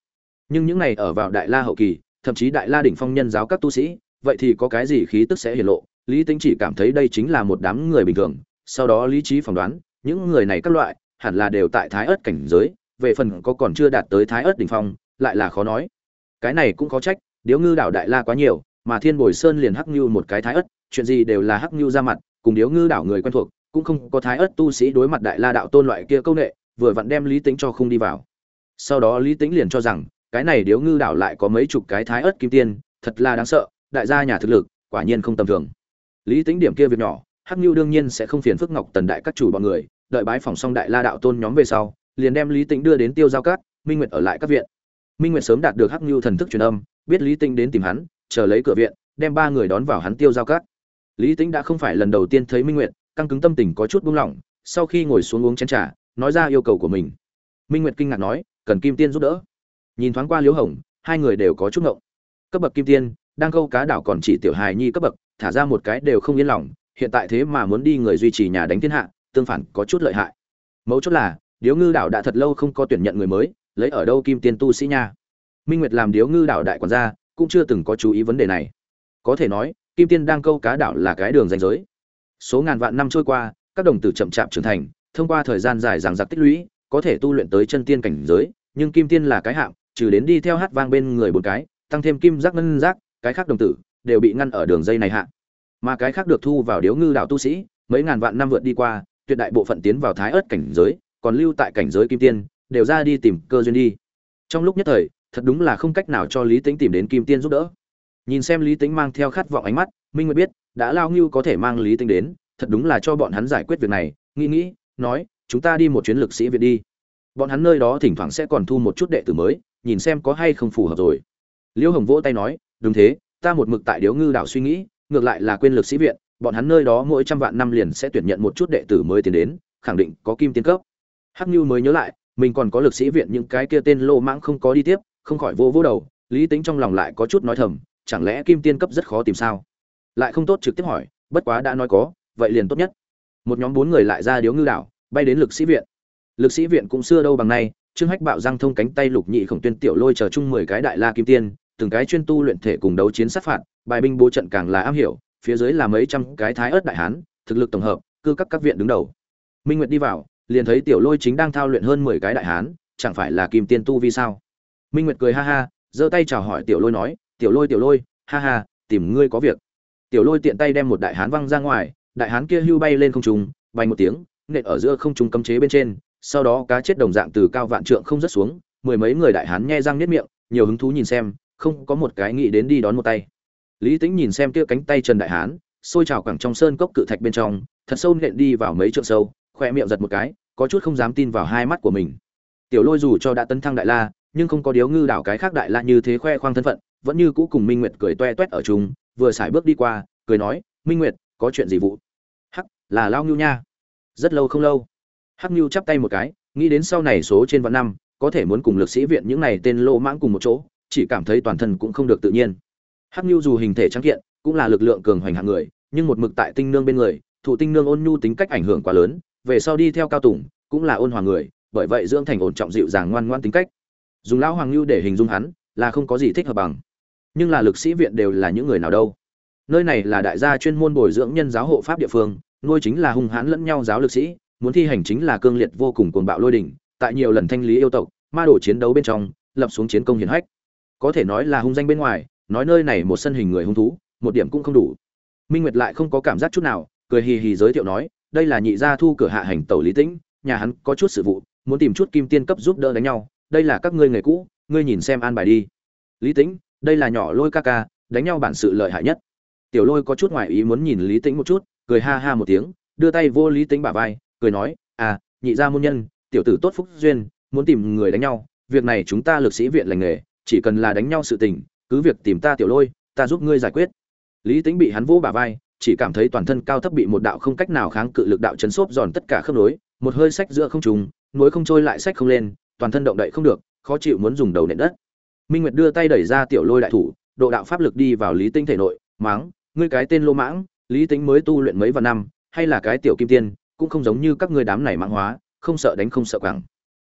Nhưng những này ở vào đại la hậu kỳ, thậm chí đại la đỉnh phong nhân giáo các tu sĩ, vậy thì có cái gì khí tức sẽ hiển lộ? Lý Tĩnh chỉ cảm thấy đây chính là một đám người bình thường sau đó lý trí phỏng đoán, những người này các loại, hẳn là đều tại thái ớt cảnh giới, về phần có còn chưa đạt tới thái ớt đỉnh phong, lại là khó nói. Cái này cũng khó trách, điếu ngư đảo đại la quá nhiều, mà thiên bồi sơn liền hắc như một cái thái ớt chuyện gì đều là hắc như ra mặt, cùng điếu ngư đảo người quen thuộc, cũng không có thái ớt tu sĩ đối mặt đại la đạo tôn loại kia công nghệ vừa vặn đem lý tính cho không đi vào. Sau đó lý tính liền cho rằng, cái này điếu ngư đảo lại có mấy chục cái thái ớt kim tiên, thật là đáng sợ, đại gia nhà thực lực, quả nhiên không tầm thường. Lý tính điểm kia việc nhỏ hắc nhu đương nhiên sẽ không phiền phức ngọc tần đại các chủ bọn người, đợi bái phòng xong đại la đạo tôn nhóm về sau, liền đem lý Tĩnh đưa đến tiêu giao cát, minh nguyệt ở lại các viện. Minh nguyệt sớm đạt được hắc nhu thần thức truyền âm, biết lý Tĩnh đến tìm hắn, chờ lấy cửa viện, đem ba người đón vào hắn tiêu giao cát. Lý Tĩnh đã không phải lần đầu tiên thấy minh nguyệt, căng cứng tâm tình có chút buông lỏng, sau khi ngồi xuống uống chén trà, nói ra yêu cầu của mình. Minh nguyệt kinh ngạc nói, cần kim tiên giúp đỡ. Nhìn thoáng qua liễu hồng, hai người đều có chút ngộng. Cấp bậc kim tiên, đang câu cá đảo còn chỉ tiểu hài nhi cấp bậc, thả ra một cái đều không yên lòng hiện tại thế mà muốn đi người duy trì nhà đánh thiên hạ, tương phản có chút lợi hại. Mấu chốt là, điếu ngư đảo đã thật lâu không có tuyển nhận người mới, lấy ở đâu kim tiên tu sĩ nha? Minh nguyệt làm điếu ngư đảo đại quản gia, cũng chưa từng có chú ý vấn đề này. Có thể nói, kim tiên đang câu cá đảo là cái đường danh giới. Số ngàn vạn năm trôi qua, các đồng tử chậm chạp trưởng thành, thông qua thời gian dài dằng dặc tích lũy, có thể tu luyện tới chân tiên cảnh giới, nhưng kim tiên là cái hạng, trừ đến đi theo hát vang bên người một cái, tăng thêm kim giác ngân giác, cái khác đồng tử, đều bị ngăn ở đường dây này hạ mà cái khác được thu vào điếu ngư đạo tu sĩ, mấy ngàn vạn năm vượt đi qua, tuyệt đại bộ phận tiến vào thái ớt cảnh giới, còn lưu tại cảnh giới kim tiên, đều ra đi tìm cơ duyên đi. Trong lúc nhất thời, thật đúng là không cách nào cho lý tính tìm đến kim tiên giúp đỡ. Nhìn xem lý tính mang theo khát vọng ánh mắt, minh mới biết, đã lao ngưu có thể mang lý tính đến, thật đúng là cho bọn hắn giải quyết việc này, nghĩ nghĩ, nói, chúng ta đi một chuyến lực sĩ viện đi. Bọn hắn nơi đó thỉnh thoảng sẽ còn thu một chút đệ tử mới, nhìn xem có hay không phù hợp rồi. Liễu hồng vỗ tay nói, đúng thế, ta một mực tại điếu ngư đảo suy nghĩ ngược lại là quên lực sĩ viện, bọn hắn nơi đó mỗi trăm vạn năm liền sẽ tuyển nhận một chút đệ tử mới tiến đến, khẳng định có kim tiên cấp. Hắc Nưu mới nhớ lại, mình còn có lực sĩ viện những cái kia tên lô mãng không có đi tiếp, không khỏi vô vô đầu, lý tính trong lòng lại có chút nói thầm, chẳng lẽ kim tiên cấp rất khó tìm sao? Lại không tốt trực tiếp hỏi, bất quá đã nói có, vậy liền tốt nhất. Một nhóm bốn người lại ra điếu ngư đảo, bay đến lực sĩ viện. Lực sĩ viện cũng xưa đâu bằng nay, trương hách bạo răng thông cánh tay lục nhị khổng tuyên tiểu lôi chờ chung mười cái đại la kim tiên từng cái chuyên tu luyện thể cùng đấu chiến sát phạt, bài binh bố trận càng là am hiểu, phía dưới là mấy trăm cái thái ớt đại hán, thực lực tổng hợp, cư các các viện đứng đầu. Minh nguyệt đi vào, liền thấy tiểu lôi chính đang thao luyện hơn mười cái đại hán, chẳng phải là kim tiên tu vi sao? Minh nguyệt cười ha ha, giơ tay chào hỏi tiểu lôi nói, tiểu lôi tiểu lôi, ha ha, tìm ngươi có việc. Tiểu lôi tiện tay đem một đại hán văng ra ngoài, đại hán kia hưu bay lên không trung, bay một tiếng, nện ở giữa không trung cấm chế bên trên, sau đó cá chết đồng dạng từ cao vạn trượng không rớt xuống, mười mấy người đại hán nhe răng niết miệng, nhiều hứng thú nhìn xem không có một cái nghĩ đến đi đón một tay. Lý tính nhìn xem kia cánh tay trần đại hán, xôi trào cẳng trong sơn cốc cự thạch bên trong, thật sâu nện đi vào mấy trượng sâu khoe miệng giật một cái, có chút không dám tin vào hai mắt của mình. Tiểu lôi dù cho đã tấn thăng đại la, nhưng không có điếu ngư đảo cái khác đại la như thế khoe khoang thân phận, vẫn như cũ cùng minh nguyệt cười toe toét ở chung, vừa xài bước đi qua, cười nói, minh nguyệt, có chuyện gì vụ? Hắc, là lao ngưu nha. Rất lâu không lâu, hắc ngưu chắp tay một cái, nghĩ đến sau này số trên vạn năm, có thể muốn cùng lực sĩ viện những này tên lô mãng cùng một chỗ chỉ cảm thấy toàn thân cũng không được tự nhiên. Hắc ngưu dù hình thể trắng kiện, cũng là lực lượng cường hoành hạng người, nhưng một mực tại tinh nương bên người, thụ tinh nương ôn nhu tính cách ảnh hưởng quá lớn, về sau đi theo cao tùng, cũng là ôn hòa người, bởi vậy dưỡng thành ổn trọng dịu dàng ngoan ngoan tính cách. Dùng lão hoàng ngưu để hình dung hắn, là không có gì thích hợp bằng. Nhưng là lực sĩ viện đều là những người nào đâu. Nơi này là đại gia chuyên môn bồi dưỡng nhân giáo hộ pháp địa phương, nuôi chính là hung hãn lẫn nhau giáo lực sĩ, muốn thi hành chính là cương liệt vô cùng cuồng bạo lôi đỉnh tại nhiều lần thanh lý yêu tộc, ma đổ chiến đấu bên trong, lập xuống chiến công hiển hách có thể nói là hung danh bên ngoài, nói nơi này một sân hình người hung thú, một điểm cũng không đủ. Minh nguyệt lại không có cảm giác chút nào, cười hì hì giới thiệu nói, đây là nhị gia thu cửa hạ hành tẩu lý tĩnh, nhà hắn có chút sự vụ, muốn tìm chút kim tiên cấp giúp đỡ đánh nhau, đây là các ngươi người cũ, ngươi nhìn xem an bài đi. Lý tĩnh, đây là nhỏ lôi ca ca, đánh nhau bản sự lợi hại nhất. Tiểu lôi có chút ngoại ý muốn nhìn lý tĩnh một chút, cười ha ha một tiếng, đưa tay vô lý tĩnh bả vai, cười nói à nhị gia môn nhân, tiểu tử tốt phúc duyên, muốn tìm người đánh nhau, việc này chúng ta lực sĩ viện lành nghề chỉ cần là đánh nhau sự tình, cứ việc tìm ta tiểu lôi, ta giúp ngươi giải quyết. Lý tính bị hắn vỗ bả vai, chỉ cảm thấy toàn thân cao thấp bị một đạo không cách nào kháng cự lực đạo chấn xốp giòn tất cả khớp nối, một hơi sách giữa không trùng núi không trôi lại sách không lên, toàn thân động đậy không được, khó chịu muốn dùng đầu nện đất. Minh nguyệt đưa tay đẩy ra tiểu lôi đại thủ, độ đạo pháp lực đi vào lý tinh thể nội, máng, ngươi cái tên lô mãng, lý tính mới tu luyện mấy vạn năm, hay là cái tiểu kim tiên, cũng không giống như các ngươi đám này mãng hóa, không sợ đánh không sợ quẳng.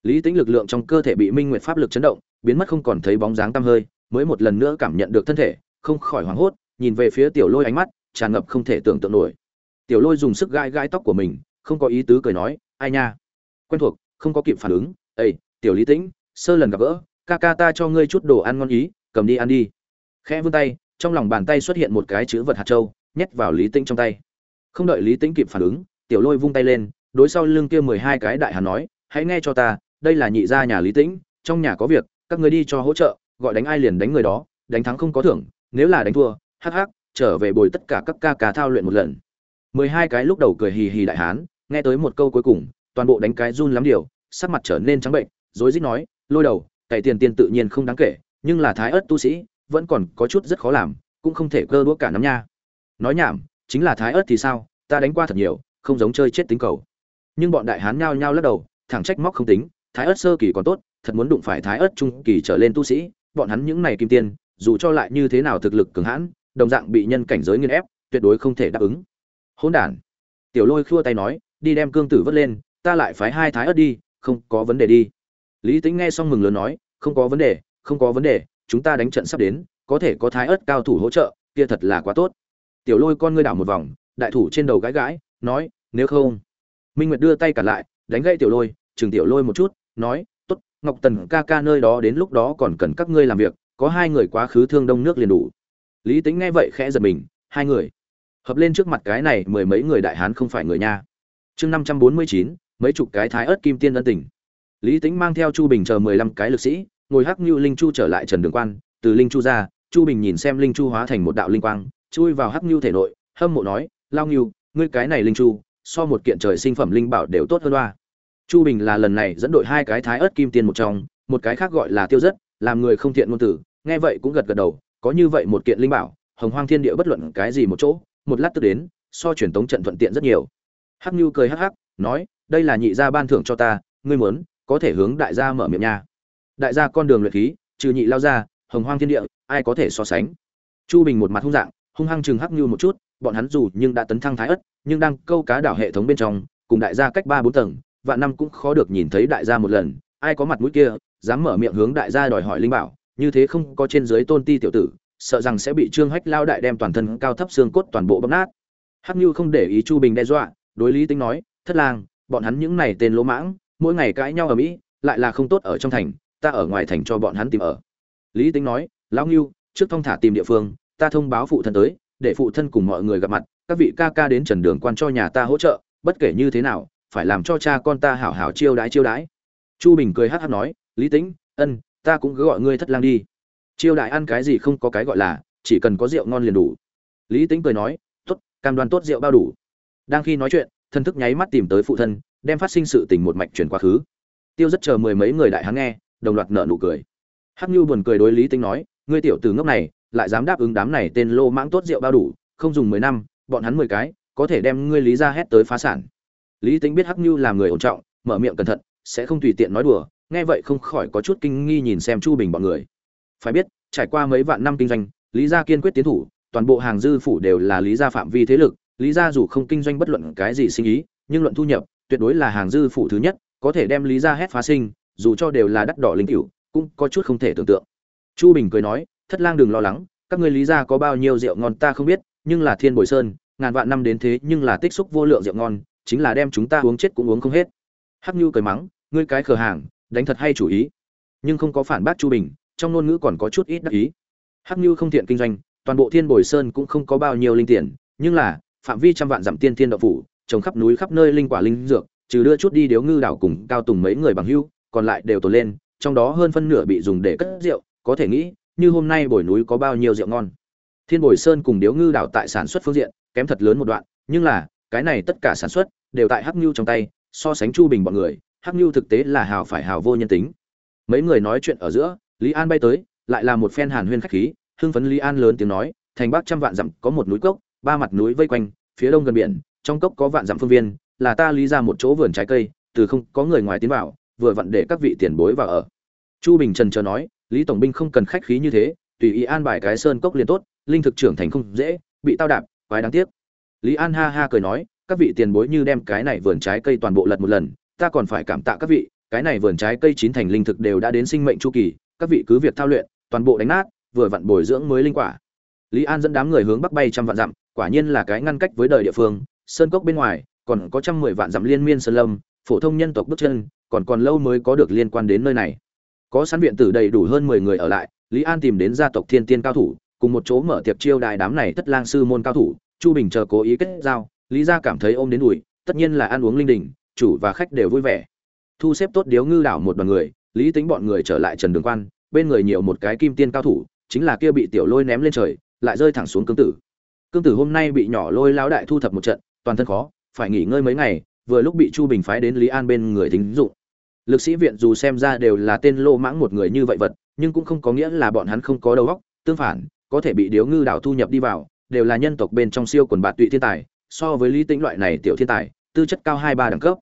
Lý tính lực lượng trong cơ thể bị minh nguyệt pháp lực chấn động biến mất không còn thấy bóng dáng tăm hơi mới một lần nữa cảm nhận được thân thể không khỏi hoảng hốt nhìn về phía tiểu lôi ánh mắt tràn ngập không thể tưởng tượng nổi. Tiểu lôi dùng sức gai gai tóc của mình không có ý tứ cười nói ai nha? Quen thuộc không có kịp phản ứng. "Ê, tiểu lý tĩnh sơ lần gặp gỡ ca ca ta cho ngươi chút đồ ăn ngon ý cầm đi ăn đi. Khẽ vươn tay trong lòng bàn tay xuất hiện một cái chữ vật hạt châu nhét vào lý tĩnh trong tay. Không đợi lý tĩnh kịp phản ứng tiểu lôi vung tay lên đối sau lưng kia mười hai cái đại hàn nói hãy nghe cho ta đây là nhị gia nhà lý tĩnh trong nhà có việc các người đi cho hỗ trợ, gọi đánh ai liền đánh người đó, đánh thắng không có thưởng, nếu là đánh thua, hắc hắc, trở về bồi tất cả các ca ca thao luyện một lần. Mười hai cái lúc đầu cười hì hì đại hán, nghe tới một câu cuối cùng, toàn bộ đánh cái run lắm điều, sắc mặt trở nên trắng bệnh, rối rít nói, lôi đầu, cày tiền tiền tự nhiên không đáng kể, nhưng là thái ớt tu sĩ, vẫn còn có chút rất khó làm, cũng không thể cơ đũa cả nắm nha. Nói nhảm, chính là thái ớt thì sao, ta đánh qua thật nhiều, không giống chơi chết tính cầu. Nhưng bọn đại hán nhao nhao lắc đầu, thẳng trách móc không tính, thái ớt sơ kỳ còn tốt thật muốn đụng phải thái ớt trung kỳ trở lên tu sĩ, bọn hắn những này kim tiên, dù cho lại như thế nào thực lực cường hãn, đồng dạng bị nhân cảnh giới nghiên ép, tuyệt đối không thể đáp ứng. Hỗn đản. Tiểu lôi khua tay nói, đi đem cương tử vớt lên, ta lại phái hai thái ớt đi, không có vấn đề đi. Lý tính nghe xong mừng lớn nói, không có vấn đề, không có vấn đề, chúng ta đánh trận sắp đến, có thể có thái ớt cao thủ hỗ trợ, kia thật là quá tốt. Tiểu lôi con ngươi đảo một vòng, đại thủ trên đầu gãi gãi, nói, nếu không. Minh nguyệt đưa tay cả lại, đánh gãy tiểu lôi, chừng tiểu lôi một chút, nói ngọc tần ca ca nơi đó đến lúc đó còn cần các ngươi làm việc, có hai người quá khứ thương đông nước liền đủ. Lý tính nghe vậy khẽ giật mình, hai người. Hợp lên trước mặt cái này mười mấy người đại hán không phải người nha. Chương năm trăm bốn mươi chín, mấy chục cái thái ớt kim tiên ân tình. Lý tính mang theo chu bình chờ mười lăm cái lực sĩ, ngồi hắc như linh chu trở lại trần đường quan, từ linh chu ra, chu bình nhìn xem linh chu hóa thành một đạo linh quang, chui vào hắc như thể nội, hâm mộ nói, lao như ngươi cái này linh chu, so một kiện trời sinh phẩm linh bảo đều tốt hơn đoa chu bình là lần này dẫn đội hai cái thái ớt kim tiên một trong, một cái khác gọi là tiêu rất làm người không thiện ngôn tử, nghe vậy cũng gật gật đầu, có như vậy một kiện linh bảo, hồng hoang thiên địa bất luận cái gì một chỗ, một lát tức đến, so truyền tống trận thuận tiện rất nhiều. Hắc nhu cười hắc hắc, nói, đây là nhị gia ban thưởng cho ta, ngươi muốn, có thể hướng đại gia mở miệng nha. Đại gia con đường luyện khí, trừ nhị lao ra hồng hoang thiên địa, ai có thể so sánh? Chu bình một mặt hung dạng, hung hăng chừng hắc nhu một chút, bọn hắn dù nhưng đã tấn thăng thái ất nhưng đang câu cá đảo hệ thống bên trong, cùng đại gia cách ba bốn tầng vạn năm cũng khó được nhìn thấy đại gia một lần ai có mặt mũi kia dám mở miệng hướng đại gia đòi hỏi linh bảo như thế không có trên dưới tôn ti tiểu tử sợ rằng sẽ bị trương hách lao đại đem toàn thân cao thấp xương cốt toàn bộ bóp nát. Hắc Nưu không để ý chu bình đe dọa đối lý tính nói thất lang bọn hắn những này tên lỗ mãng mỗi ngày cãi nhau ở mỹ lại là không tốt ở trong thành ta ở ngoài thành cho bọn hắn tìm ở. Lý tính nói lão Nưu, trước thông thả tìm địa phương ta thông báo phụ thân tới để phụ thân cùng mọi người gặp mặt các vị ca ca đến trần đường quan cho nhà ta hỗ trợ bất kể như thế nào phải làm cho cha con ta hảo hảo chiêu đãi chiêu đãi. Chu bình cười hát hát nói lý Tĩnh, ân ta cũng cứ gọi ngươi thất lang đi. Chiêu đại ăn cái gì không có cái gọi là chỉ cần có rượu ngon liền đủ. Lý Tĩnh cười nói tốt cam đoan tốt rượu bao đủ. Đang khi nói chuyện thân thức nháy mắt tìm tới phụ thân đem phát sinh sự tình một mạch truyền quá khứ tiêu rất chờ mười mấy người đại hắn nghe đồng loạt nợ nụ cười. Hắc nhu buồn cười đối lý tính nói ngươi tiểu từ ngốc này lại dám đáp ứng đám này tên lô mãng tốt rượu bao đủ không dùng mười năm bọn hắn mười cái có thể đem ngươi lý ra hét tới phá sản lý tính biết hắc như là người ổn trọng, mở miệng cẩn thận, sẽ không tùy tiện nói đùa, nghe vậy không khỏi có chút kinh nghi nhìn xem chu bình bọn người. Phải biết, trải qua mấy vạn năm kinh doanh, lý gia kiên quyết tiến thủ, toàn bộ hàng dư phủ đều là lý gia phạm vi thế lực, lý gia dù không kinh doanh bất luận cái gì sinh ý, nhưng luận thu nhập, tuyệt đối là hàng dư phủ thứ nhất, có thể đem lý gia hét phá sinh, dù cho đều là đắt đỏ linh cửu, cũng có chút không thể tưởng tượng. Chu bình cười nói, thất lang đừng lo lắng, các ngươi lý gia có bao nhiêu rượu ngon ta không biết, nhưng là thiên bồi sơn, ngàn vạn năm đến thế nhưng là tích xúc vô lượng rượu ngon chính là đem chúng ta uống chết cũng uống không hết. Hắc nhu cười mắng, ngươi cái khờ hàng, đánh thật hay chủ ý? Nhưng không có phản bác chu bình, trong ngôn ngữ còn có chút ít đắc ý. Hắc nhu không thiện kinh doanh, toàn bộ thiên bồi sơn cũng không có bao nhiêu linh tiền, nhưng là, phạm vi trăm vạn dặm tiên tiên đậu phủ, trồng khắp núi khắp nơi linh quả linh dược, trừ đưa chút đi điếu ngư đảo cùng cao tùng mấy người bằng hưu, còn lại đều tồn lên, trong đó hơn phân nửa bị dùng để cất rượu, có thể nghĩ, như hôm nay bồi núi có bao nhiêu rượu ngon. Thiên bồi sơn cùng điếu ngư đảo tại sản xuất phương diện, kém thật lớn một đoạn, nhưng là cái này tất cả sản xuất đều tại hắc nhu trong tay, so sánh chu bình bọn người, hắc nhu thực tế là hào phải hào vô nhân tính. Mấy người nói chuyện ở giữa, lý an bay tới, lại là một phen hàn huyên khách khí, hưng phấn lý an lớn tiếng nói, thành bắc trăm vạn dặm có một núi cốc, ba mặt núi vây quanh, phía đông gần biển, trong cốc có vạn dặm phương viên, là ta lý ra một chỗ vườn trái cây, từ không có người ngoài tiến vào, vừa vặn để các vị tiền bối vào ở. Chu bình trần chờ nói, lý tổng binh không cần khách khí như thế, tùy ý an bài cái sơn cốc liền tốt, linh thực trưởng thành không dễ, bị tao đạp, quái đáng tiếc lý an ha ha cười nói, các vị tiền bối như đem cái này vườn trái cây toàn bộ lật một lần, ta còn phải cảm tạ các vị, cái này vườn trái cây chín thành linh thực đều đã đến sinh mệnh chu kỳ, các vị cứ việc thao luyện, toàn bộ đánh nát, vừa vặn bồi dưỡng mới linh quả. Lý an dẫn đám người hướng bắc bay trăm vạn dặm, quả nhiên là cái ngăn cách với đời địa phương, sơn cốc bên ngoài, còn có trăm mười vạn dặm liên miên sơn lâm, phổ thông nhân tộc bước chân, còn còn lâu mới có được liên quan đến nơi này. Có sẵn viện tử đầy đủ hơn mười người ở lại, lý an tìm đến gia tộc thiên tiên cao thủ, cùng một chỗ mở tiệc chiêu đài đám này tất lang sư môn cao thủ chu bình chờ cố ý kết giao, lý gia cảm thấy ôm đến đùi, tất nhiên là ăn uống linh đình, chủ và khách đều vui vẻ. Thu xếp tốt điếu ngư đảo một đoàn người, lý tính bọn người trở lại trần đường quan, bên người nhiều một cái kim tiên cao thủ, chính là kia bị tiểu lôi ném lên trời, lại rơi thẳng xuống cương tử. Cương tử hôm nay bị nhỏ lôi lão đại thu thập một trận, toàn thân khó, phải nghỉ ngơi mấy ngày, vừa lúc bị chu bình phái đến lý an bên người thính dụng. Lực sĩ viện dù xem ra đều là tên lô mãng một người như vậy vật, nhưng cũng không có nghĩa là bọn hắn không có đầu óc, tương phản, có thể bị điếu ngư đảo thu nhập đi vào đều là nhân tộc bên trong siêu quần bạt tụy thiên tài, so với lý tĩnh loại này tiểu thiên tài, tư chất cao hai ba đẳng cấp.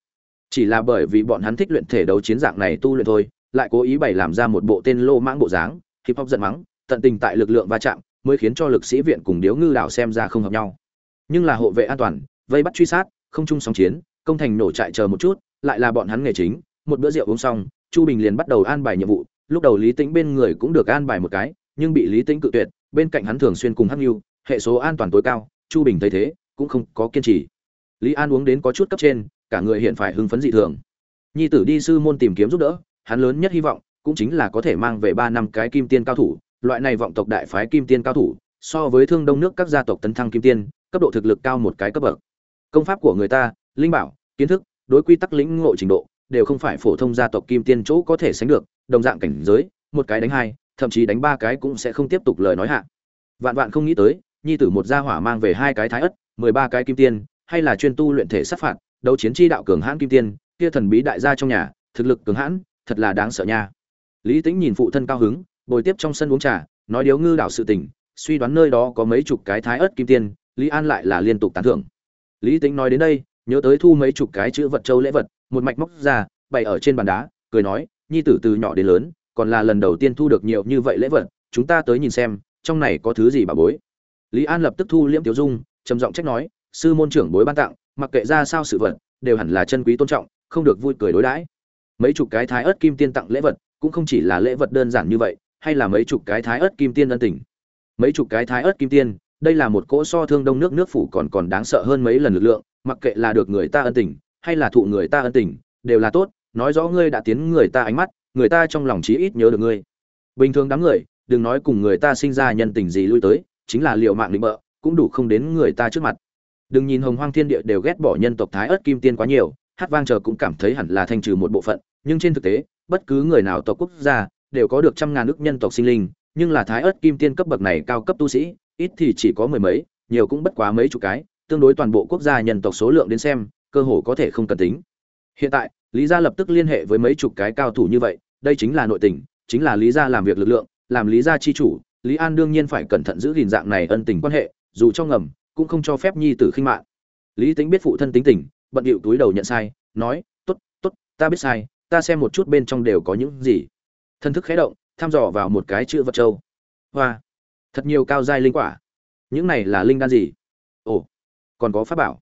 Chỉ là bởi vì bọn hắn thích luyện thể đấu chiến dạng này tu luyện thôi, lại cố ý bày làm ra một bộ tên lô mãng bộ dáng, hip hop giận mắng, tận tình tại lực lượng va chạm, mới khiến cho lực sĩ viện cùng điếu ngư đảo xem ra không hợp nhau. Nhưng là hộ vệ an toàn, vây bắt truy sát, không chung sóng chiến, công thành nổ trại chờ một chút, lại là bọn hắn nghề chính, một bữa rượu uống xong, chu bình liền bắt đầu an bài nhiệm vụ, lúc đầu lý tĩnh bên người cũng được an bài một cái, nhưng bị lý tĩnh cự tuyệt, bên cạnh hắn thường xuyên cùng hắc nhu hệ số an toàn tối cao, chu bình thấy thế, cũng không có kiên trì. Lý an uống đến có chút cấp trên, cả người hiện phải hưng phấn dị thường. Nhi tử đi sư môn tìm kiếm giúp đỡ, hắn lớn nhất hy vọng cũng chính là có thể mang về ba năm cái kim tiên cao thủ, loại này vọng tộc đại phái kim tiên cao thủ, so với thương đông nước các gia tộc tấn thăng kim tiên, cấp độ thực lực cao một cái cấp bậc. Công pháp của người ta, linh bảo, kiến thức, đối quy tắc lĩnh ngộ trình độ, đều không phải phổ thông gia tộc kim tiên chỗ có thể sánh được, đồng dạng cảnh giới, một cái đánh hai, thậm chí đánh ba cái cũng sẽ không tiếp tục lời nói hạ. Vạn vạn không nghĩ tới nhi tử một gia hỏa mang về hai cái thái ất, mười ba cái kim tiên, hay là chuyên tu luyện thể sát phạt, đấu chiến chi đạo cường hãn kim tiên, kia thần bí đại gia trong nhà, thực lực cường hãn, thật là đáng sợ nha. Lý Tĩnh nhìn phụ thân cao hứng, bồi tiếp trong sân uống trà, nói điếu ngư đảo sự tình, suy đoán nơi đó có mấy chục cái thái ớt kim tiên, lý an lại là liên tục tán thưởng. Lý Tĩnh nói đến đây, nhớ tới thu mấy chục cái chữ vật châu lễ vật, một mạch móc ra, bày ở trên bàn đá, cười nói, nhi tử từ nhỏ đến lớn, còn là lần đầu tiên thu được nhiều như vậy lễ vật, chúng ta tới nhìn xem, trong này có thứ gì bà bối? Lý an lập tức thu liễm tiểu dung, trầm giọng trách nói, sư môn trưởng bối ban tặng, mặc kệ ra sao sự vật, đều hẳn là chân quý tôn trọng, không được vui cười đối đãi. Mấy chục cái thái ớt kim tiên tặng lễ vật, cũng không chỉ là lễ vật đơn giản như vậy, hay là mấy chục cái thái ớt kim tiên ân tình. Mấy chục cái thái ớt kim tiên, đây là một cỗ so thương đông nước nước phủ còn còn đáng sợ hơn mấy lần lực lượng, mặc kệ là được người ta ân tình, hay là thụ người ta ân tình, đều là tốt, nói rõ ngươi đã tiến người ta ánh mắt, người ta trong lòng chí ít nhớ được ngươi. Bình thường đám người, đừng nói cùng người ta sinh ra nhân tình gì lui tới chính là liệu mạng định bợ, cũng đủ không đến người ta trước mặt. Đừng nhìn hồng hoang thiên địa đều ghét bỏ nhân tộc thái ớt kim tiên quá nhiều, hát vang chờ cũng cảm thấy hẳn là thanh trừ một bộ phận, nhưng trên thực tế, bất cứ người nào tộc quốc gia đều có được trăm ngàn ước nhân tộc sinh linh, nhưng là thái ớt kim tiên cấp bậc này cao cấp tu sĩ, ít thì chỉ có mười mấy, nhiều cũng bất quá mấy chục cái, tương đối toàn bộ quốc gia nhân tộc số lượng đến xem, cơ hồ có thể không cần tính. Hiện tại, lý gia lập tức liên hệ với mấy chục cái cao thủ như vậy, đây chính là nội tình, chính là lý gia làm việc lực lượng, làm lý gia chi chủ lý an đương nhiên phải cẩn thận giữ gìn dạng này ân tình quan hệ dù cho ngầm cũng không cho phép nhi tử khinh mạn. lý Tĩnh biết phụ thân tính tình bận điệu túi đầu nhận sai nói Tốt, tốt, ta biết sai ta xem một chút bên trong đều có những gì. Thân thức khẽ động thăm dò vào một cái chữ vật châu. Hoa. Thật nhiều cao giai linh quả. Những này là linh đan gì? Ồ còn có pháp bảo.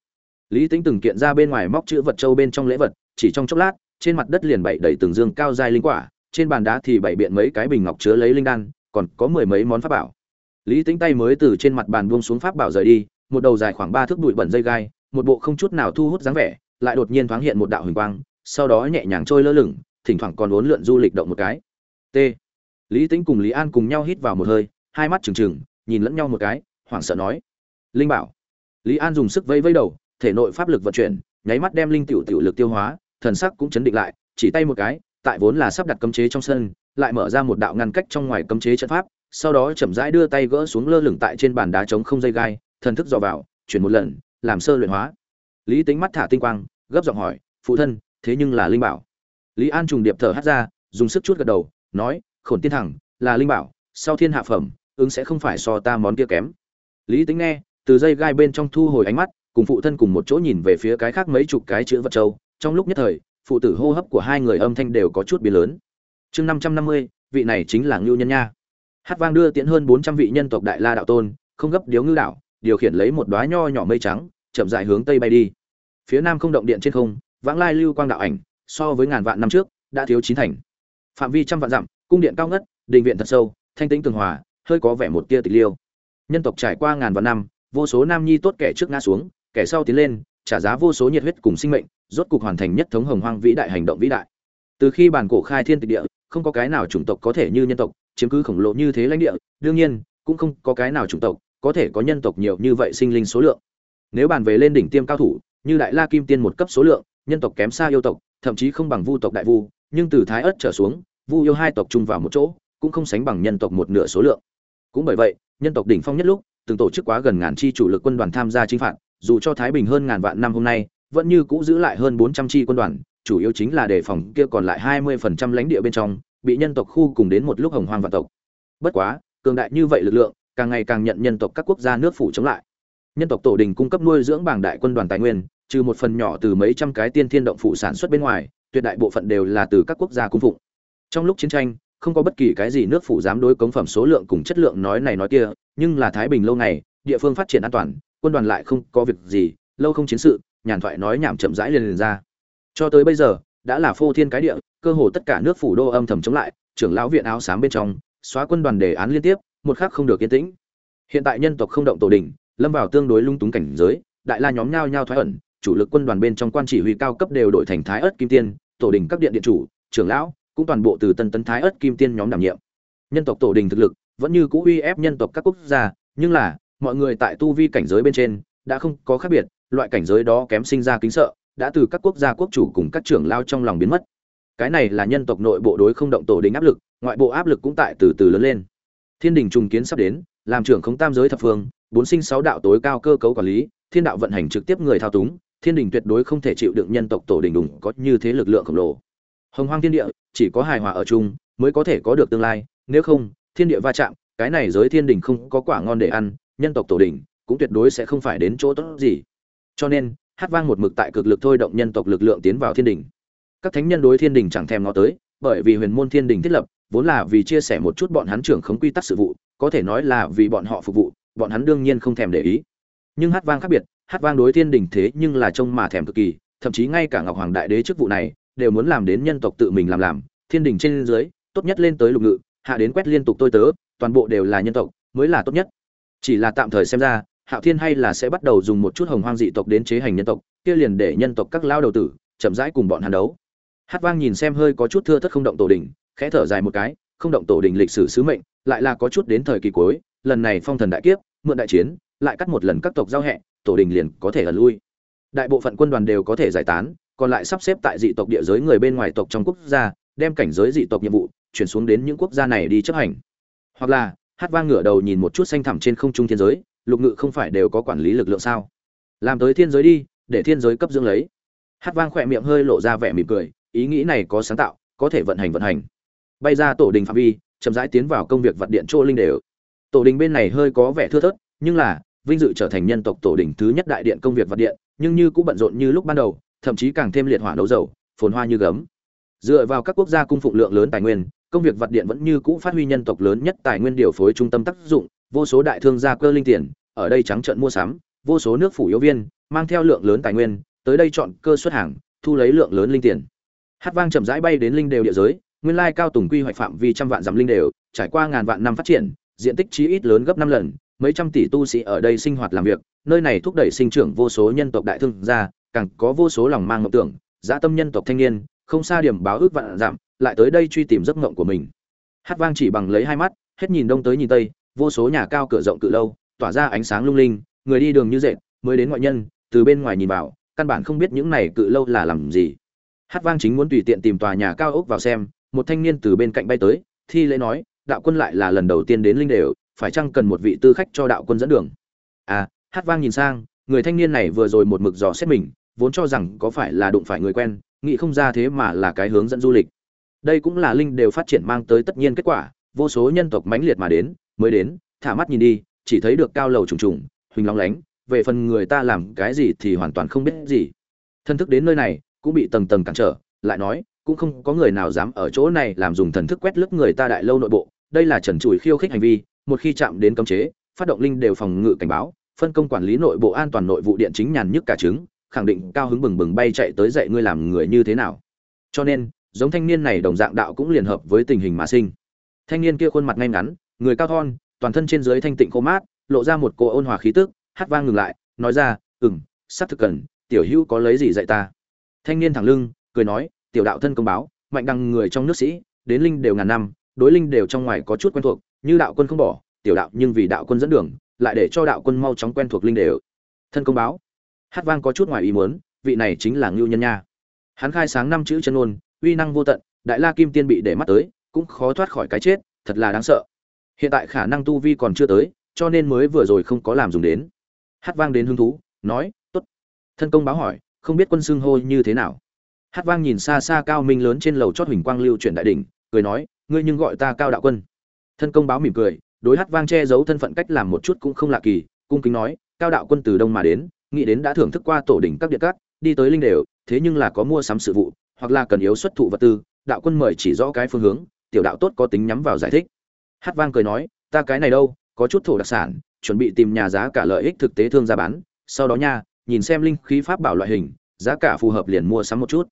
Lý Tĩnh từng kiện ra bên ngoài móc chữ vật châu bên trong lễ vật chỉ trong chốc lát trên mặt đất liền bày đầy từng dương cao giai linh quả trên bàn đá thì bày biện mấy cái bình ngọc chứa lấy linh đan còn có mười mấy món pháp bảo. Lý tính tay mới từ trên mặt bàn buông xuống pháp bảo rời đi, một đầu dài khoảng ba thước bụi bẩn dây gai, một bộ không chút nào thu hút dáng vẻ, lại đột nhiên thoáng hiện một đạo huỳnh quang, sau đó nhẹ nhàng trôi lơ lửng, thỉnh thoảng còn uốn lượn du lịch động một cái. T. Lý tính cùng lý an cùng nhau hít vào một hơi, hai mắt trừng trừng, nhìn lẫn nhau một cái, hoảng sợ nói. Linh bảo. Lý an dùng sức vây vây đầu, thể nội pháp lực vận chuyển, nháy mắt đem linh tiểu tiểu lực tiêu hóa, thần sắc cũng chấn định lại, chỉ tay một cái, tại vốn là sắp đặt cấm chế trong sân lại mở ra một đạo ngăn cách trong ngoài cấm chế trận pháp, sau đó chậm rãi đưa tay gỡ xuống lơ lửng tại trên bàn đá trống không dây gai, thần thức dò vào, chuyển một lần, làm sơ luyện hóa. Lý tính mắt thả tinh quang, gấp giọng hỏi, phụ thân, thế nhưng là linh bảo. Lý an trùng điệp thở hắt ra, dùng sức chút gật đầu, nói, khổn tiên thẳng, là linh bảo, sau thiên hạ phẩm, ứng sẽ không phải so ta món kia kém. Lý tính nghe, từ dây gai bên trong thu hồi ánh mắt, cùng phụ thân cùng một chỗ nhìn về phía cái khác mấy chục cái chữ vật châu, trong lúc nhất thời, phụ tử hô hấp của hai người âm thanh đều có chút biến lớn chương năm trăm năm mươi, vị này chính là ngưu nhân nha. Hát vang đưa tiễn hơn bốn trăm vị nhân tộc đại la đạo tôn, không gấp điếu ngư đạo điều khiển lấy một đoá nho nhỏ mây trắng, chậm dại hướng tây bay đi. Phía nam không động điện trên không, vãng lai lưu quang đạo ảnh, so với ngàn vạn năm trước, đã thiếu chín thành. Phạm vi trăm vạn dặm, cung điện cao ngất, đình viện thật sâu, thanh tĩnh tường hòa, hơi có vẻ một tia tịch liêu. Nhân tộc trải qua ngàn vạn năm, vô số nam nhi tốt kẻ trước ngã xuống, kẻ sau tiến lên, trả giá vô số nhiệt huyết cùng sinh mệnh, rốt cục hoàn thành nhất thống hồng hoang vĩ đại hành động vĩ đại. Từ khi bản cổ khai thiên tịch địa không có cái nào chủng tộc có thể như nhân tộc, chiếm cứ khổng lồ như thế lãnh địa, đương nhiên, cũng không có cái nào chủng tộc có thể có nhân tộc nhiều như vậy sinh linh số lượng. Nếu bàn về lên đỉnh tiêm cao thủ, như đại la kim tiên một cấp số lượng, nhân tộc kém xa yêu tộc, thậm chí không bằng vu tộc đại vu, nhưng từ thái ất trở xuống, vu yêu hai tộc chung vào một chỗ, cũng không sánh bằng nhân tộc một nửa số lượng. Cũng bởi vậy, nhân tộc đỉnh phong nhất lúc, từng tổ chức quá gần ngàn chi chủ lực quân đoàn tham gia chinh phạt, dù cho thái bình hơn ngàn vạn năm hôm nay, vẫn như cũ giữ lại hơn bốn trăm chi quân đoàn chủ yếu chính là đề phòng kia còn lại hai mươi phần trăm lãnh địa bên trong, bị nhân tộc khu cùng đến một lúc hồng hoang vạn tộc. Bất quá, cường đại như vậy lực lượng, càng ngày càng nhận nhân tộc các quốc gia nước phủ chống lại. Nhân tộc tổ đình cung cấp nuôi dưỡng bảng đại quân đoàn tài nguyên, trừ một phần nhỏ từ mấy trăm cái tiên thiên động phủ sản xuất bên ngoài, tuyệt đại bộ phận đều là từ các quốc gia cung phụng. Trong lúc chiến tranh, không có bất kỳ cái gì nước phủ dám đối cống phẩm số lượng cùng chất lượng nói này nói kia, nhưng là thái bình lâu ngày địa phương phát triển an toàn, quân đoàn lại không có việc gì, lâu không chiến sự, nhàn thoại nói nhảm chậm rãi liền liền ra cho tới bây giờ, đã là phô thiên cái địa, cơ hồ tất cả nước phủ đô âm thầm chống lại, trưởng lão viện áo xám bên trong, xóa quân đoàn đề án liên tiếp, một khắc không được yên tĩnh. Hiện tại nhân tộc không động tổ đình, lâm vào tương đối lung túng cảnh giới, đại la nhóm nhao nhao thoái ẩn, chủ lực quân đoàn bên trong quan chỉ huy cao cấp đều đổi thành thái ớt kim tiên, tổ đình các điện điện chủ, trưởng lão, cũng toàn bộ từ tân tấn thái ớt kim tiên nhóm đảm nhiệm. Nhân tộc tổ đình thực lực vẫn như cũ uy ép nhân tộc các quốc gia, nhưng là, mọi người tại tu vi cảnh giới bên trên, đã không có khác biệt, loại cảnh giới đó kém sinh ra kính sợ đã từ các quốc gia quốc chủ cùng các trưởng lao trong lòng biến mất. Cái này là nhân tộc nội bộ đối không động tổ đình áp lực, ngoại bộ áp lực cũng tại từ từ lớn lên. Thiên đình trùng kiến sắp đến, làm trưởng không tam giới thập phương, bốn sinh sáu đạo tối cao cơ cấu quản lý, thiên đạo vận hành trực tiếp người thao túng, thiên đình tuyệt đối không thể chịu đựng nhân tộc tổ đình đùng có như thế lực lượng khổng lồ. Hồng hoang thiên địa, chỉ có hài hòa ở chung, mới có thể có được tương lai, nếu không, thiên địa va chạm, cái này giới thiên đình không có quả ngon để ăn, nhân tộc tổ đình cũng tuyệt đối sẽ không phải đến chỗ tốt gì. Cho nên hát vang một mực tại cực lực thôi động nhân tộc lực lượng tiến vào thiên đình. Các thánh nhân đối thiên đình chẳng thèm ngó tới, bởi vì huyền môn thiên đình thiết lập, vốn là vì chia sẻ một chút bọn hắn trưởng khống quy tắc sự vụ, có thể nói là vì bọn họ phục vụ, bọn hắn đương nhiên không thèm để ý. Nhưng hát vang khác biệt, hát vang đối thiên đình thế nhưng là trông mà thèm cực kỳ, thậm chí ngay cả ngọc hoàng đại đế chức vụ này, đều muốn làm đến nhân tộc tự mình làm làm, thiên đình trên dưới, tốt nhất lên tới lục ngự, hạ đến quét liên tục tôi tớ, toàn bộ đều là nhân tộc, mới là tốt nhất. Chỉ là tạm thời xem ra hạo thiên hay là sẽ bắt đầu dùng một chút hồng hoang dị tộc đến chế hành nhân tộc, kia liền để nhân tộc các lao đầu tử chậm rãi cùng bọn hắn đấu. Hát vang nhìn xem hơi có chút thưa thất không động tổ đình, khẽ thở dài một cái, không động tổ đình lịch sử sứ mệnh, lại là có chút đến thời kỳ cuối, lần này phong thần đại kiếp, mượn đại chiến, lại cắt một lần các tộc giao hẹ, tổ đình liền có thể là lui. Đại bộ phận quân đoàn đều có thể giải tán, còn lại sắp xếp tại dị tộc địa giới người bên ngoài tộc trong quốc gia, đem cảnh giới dị tộc nhiệm vụ chuyển xuống đến những quốc gia này đi chấp hành. Hoặc là, hát vang ngửa đầu nhìn một chút xanh thẳm trên không trung thiên giới lục ngự không phải đều có quản lý lực lượng sao? Làm tới thiên giới đi, để thiên giới cấp dưỡng lấy. Hát vang khỏe miệng hơi lộ ra vẻ mỉm cười, ý nghĩ này có sáng tạo, có thể vận hành vận hành. Bay ra tổ đình phạm vi, chậm rãi tiến vào công việc vật điện chỗ linh đều. Tổ đình bên này hơi có vẻ thưa thớt, nhưng là, vinh dự trở thành nhân tộc tổ đình thứ nhất đại điện công việc vật điện, nhưng như cũng bận rộn như lúc ban đầu, thậm chí càng thêm liệt hỏa đấu dầu, phồn hoa như gấm. Dựa vào các quốc gia cung phụng lượng lớn tài nguyên, công việc vật điện vẫn như cũ phát huy nhân tộc lớn nhất tài nguyên điều phối trung tâm tác dụng vô số đại thương gia cơ linh tiền, ở đây trắng trợn mua sắm, vô số nước phủ yếu viên, mang theo lượng lớn tài nguyên, tới đây chọn cơ xuất hàng, thu lấy lượng lớn linh tiền. Hát vang chậm rãi bay đến linh đều địa giới, nguyên lai cao tùng quy hoạch phạm vi trăm vạn dặm linh đều, trải qua ngàn vạn năm phát triển, diện tích chí ít lớn gấp năm lần, mấy trăm tỷ tu sĩ ở đây sinh hoạt làm việc, nơi này thúc đẩy sinh trưởng vô số nhân tộc đại thương gia, càng có vô số lòng mang mộng tưởng, dã tâm nhân tộc thanh niên, không xa điểm báo ước vạn giảm lại tới đây truy tìm giấc mộng của mình. Hát vang chỉ bằng lấy hai mắt, hết nhìn đông tới nhìn tây vô số nhà cao cửa rộng cự lâu, tỏa ra ánh sáng lung linh, người đi đường như dệt, mới đến ngoại nhân, từ bên ngoài nhìn vào, căn bản không biết những này cự lâu là làm gì. Hát vang chính muốn tùy tiện tìm tòa nhà cao ốc vào xem, một thanh niên từ bên cạnh bay tới, thi lễ nói, đạo quân lại là lần đầu tiên đến linh đều, phải chăng cần một vị tư khách cho đạo quân dẫn đường? À hát vang nhìn sang, người thanh niên này vừa rồi một mực dò xét mình, vốn cho rằng có phải là đụng phải người quen, nghĩ không ra thế mà là cái hướng dẫn du lịch. Đây cũng là linh đều phát triển mang tới tất nhiên kết quả, vô số nhân tộc mãnh liệt mà đến mới đến, thả mắt nhìn đi, chỉ thấy được cao lầu trùng trùng, huỳnh long lánh, về phần người ta làm cái gì thì hoàn toàn không biết gì. Thân thức đến nơi này, cũng bị tầng tầng cản trở, lại nói, cũng không có người nào dám ở chỗ này làm dùng thần thức quét lướt người ta đại lâu nội bộ. Đây là trần trụi khiêu khích hành vi, một khi chạm đến cấm chế, phát động linh đều phòng ngự cảnh báo, phân công quản lý nội bộ an toàn nội vụ điện chính nhàn nhức cả trứng, khẳng định cao hứng bừng bừng bay chạy tới dạy ngươi làm người như thế nào. Cho nên, giống thanh niên này đồng dạng đạo cũng liền hợp với tình hình mà sinh. Thanh niên kia khuôn mặt ngay ngắn người cao thon, toàn thân trên dưới thanh tịnh khô mát, lộ ra một cô ôn hòa khí tức, hát vang ngừng lại, nói ra, ừm, sắp thực cần, tiểu hữu có lấy gì dạy ta? Thanh niên thẳng lưng, cười nói, tiểu đạo thân công báo, mạnh đăng người trong nước sĩ, đến linh đều ngàn năm, đối linh đều trong ngoài có chút quen thuộc, như đạo quân không bỏ, tiểu đạo nhưng vì đạo quân dẫn đường, lại để cho đạo quân mau chóng quen thuộc linh đều. Thân công báo. Hát vang có chút ngoài ý muốn, vị này chính là ngưu nhân nha. Hắn khai sáng năm chữ chân ôn uy năng vô tận, đại la kim tiên bị để mắt tới, cũng khó thoát khỏi cái chết, thật là đáng sợ hiện tại khả năng tu vi còn chưa tới, cho nên mới vừa rồi không có làm dùng đến. Hát vang đến hứng thú, nói t ố t thân công báo hỏi, không biết quân xưng hô như thế nào? Hát vang nhìn xa xa cao minh lớn trên lầu chót huỳnh quang lưu chuyển đại đ ỉ n h cười nói, ngươi nhưng gọi ta cao đạo quân. Thân công báo mỉm cười, đối hát vang che giấu thân phận cách làm một chút cũng không lạ kỳ, cung kính nói, cao đạo quân từ đông mà đến, nghĩ đến đã thưởng thức qua tổ đỉnh các địa cát đi tới linh đều, thế nhưng là có mua sắm sự vụ, hoặc là cần yếu xuất thụ vật tư, đạo quân mời chỉ rõ cái phương hướng, tiểu đạo tốt có tính nhắm vào giải thích hát vang cười nói, ta cái này đâu, có chút thổ đặc sản, chuẩn bị tìm nhà giá cả lợi ích thực tế thương ra bán. Sau đó nha, nhìn xem linh khí pháp bảo loại hình, giá cả phù hợp liền mua sắm một chút.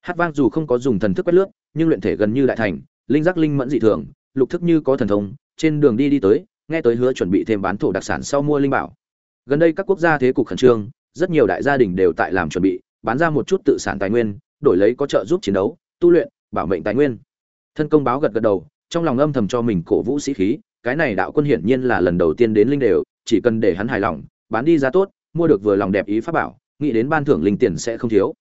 Hát vang dù không có dùng thần thức quét lướt, nhưng luyện thể gần như đại thành, linh giác linh mẫn dị thường, lục thức như có thần thông, trên đường đi đi tới, nghe tới hứa chuẩn bị thêm bán thổ đặc sản sau mua linh bảo. Gần đây các quốc gia thế cục khẩn trương, rất nhiều đại gia đình đều tại làm chuẩn bị, bán ra một chút tự sản tài nguyên, đổi lấy có trợ giúp chiến đấu, tu luyện, bảo mệnh tài nguyên. Thân công báo gật gật đầu trong lòng âm thầm cho mình cổ vũ sĩ khí, cái này đạo quân hiển nhiên là lần đầu tiên đến linh đều, chỉ cần để hắn hài lòng, bán đi giá tốt, mua được vừa lòng đẹp ý pháp bảo, nghĩ đến ban thưởng linh tiền sẽ không thiếu.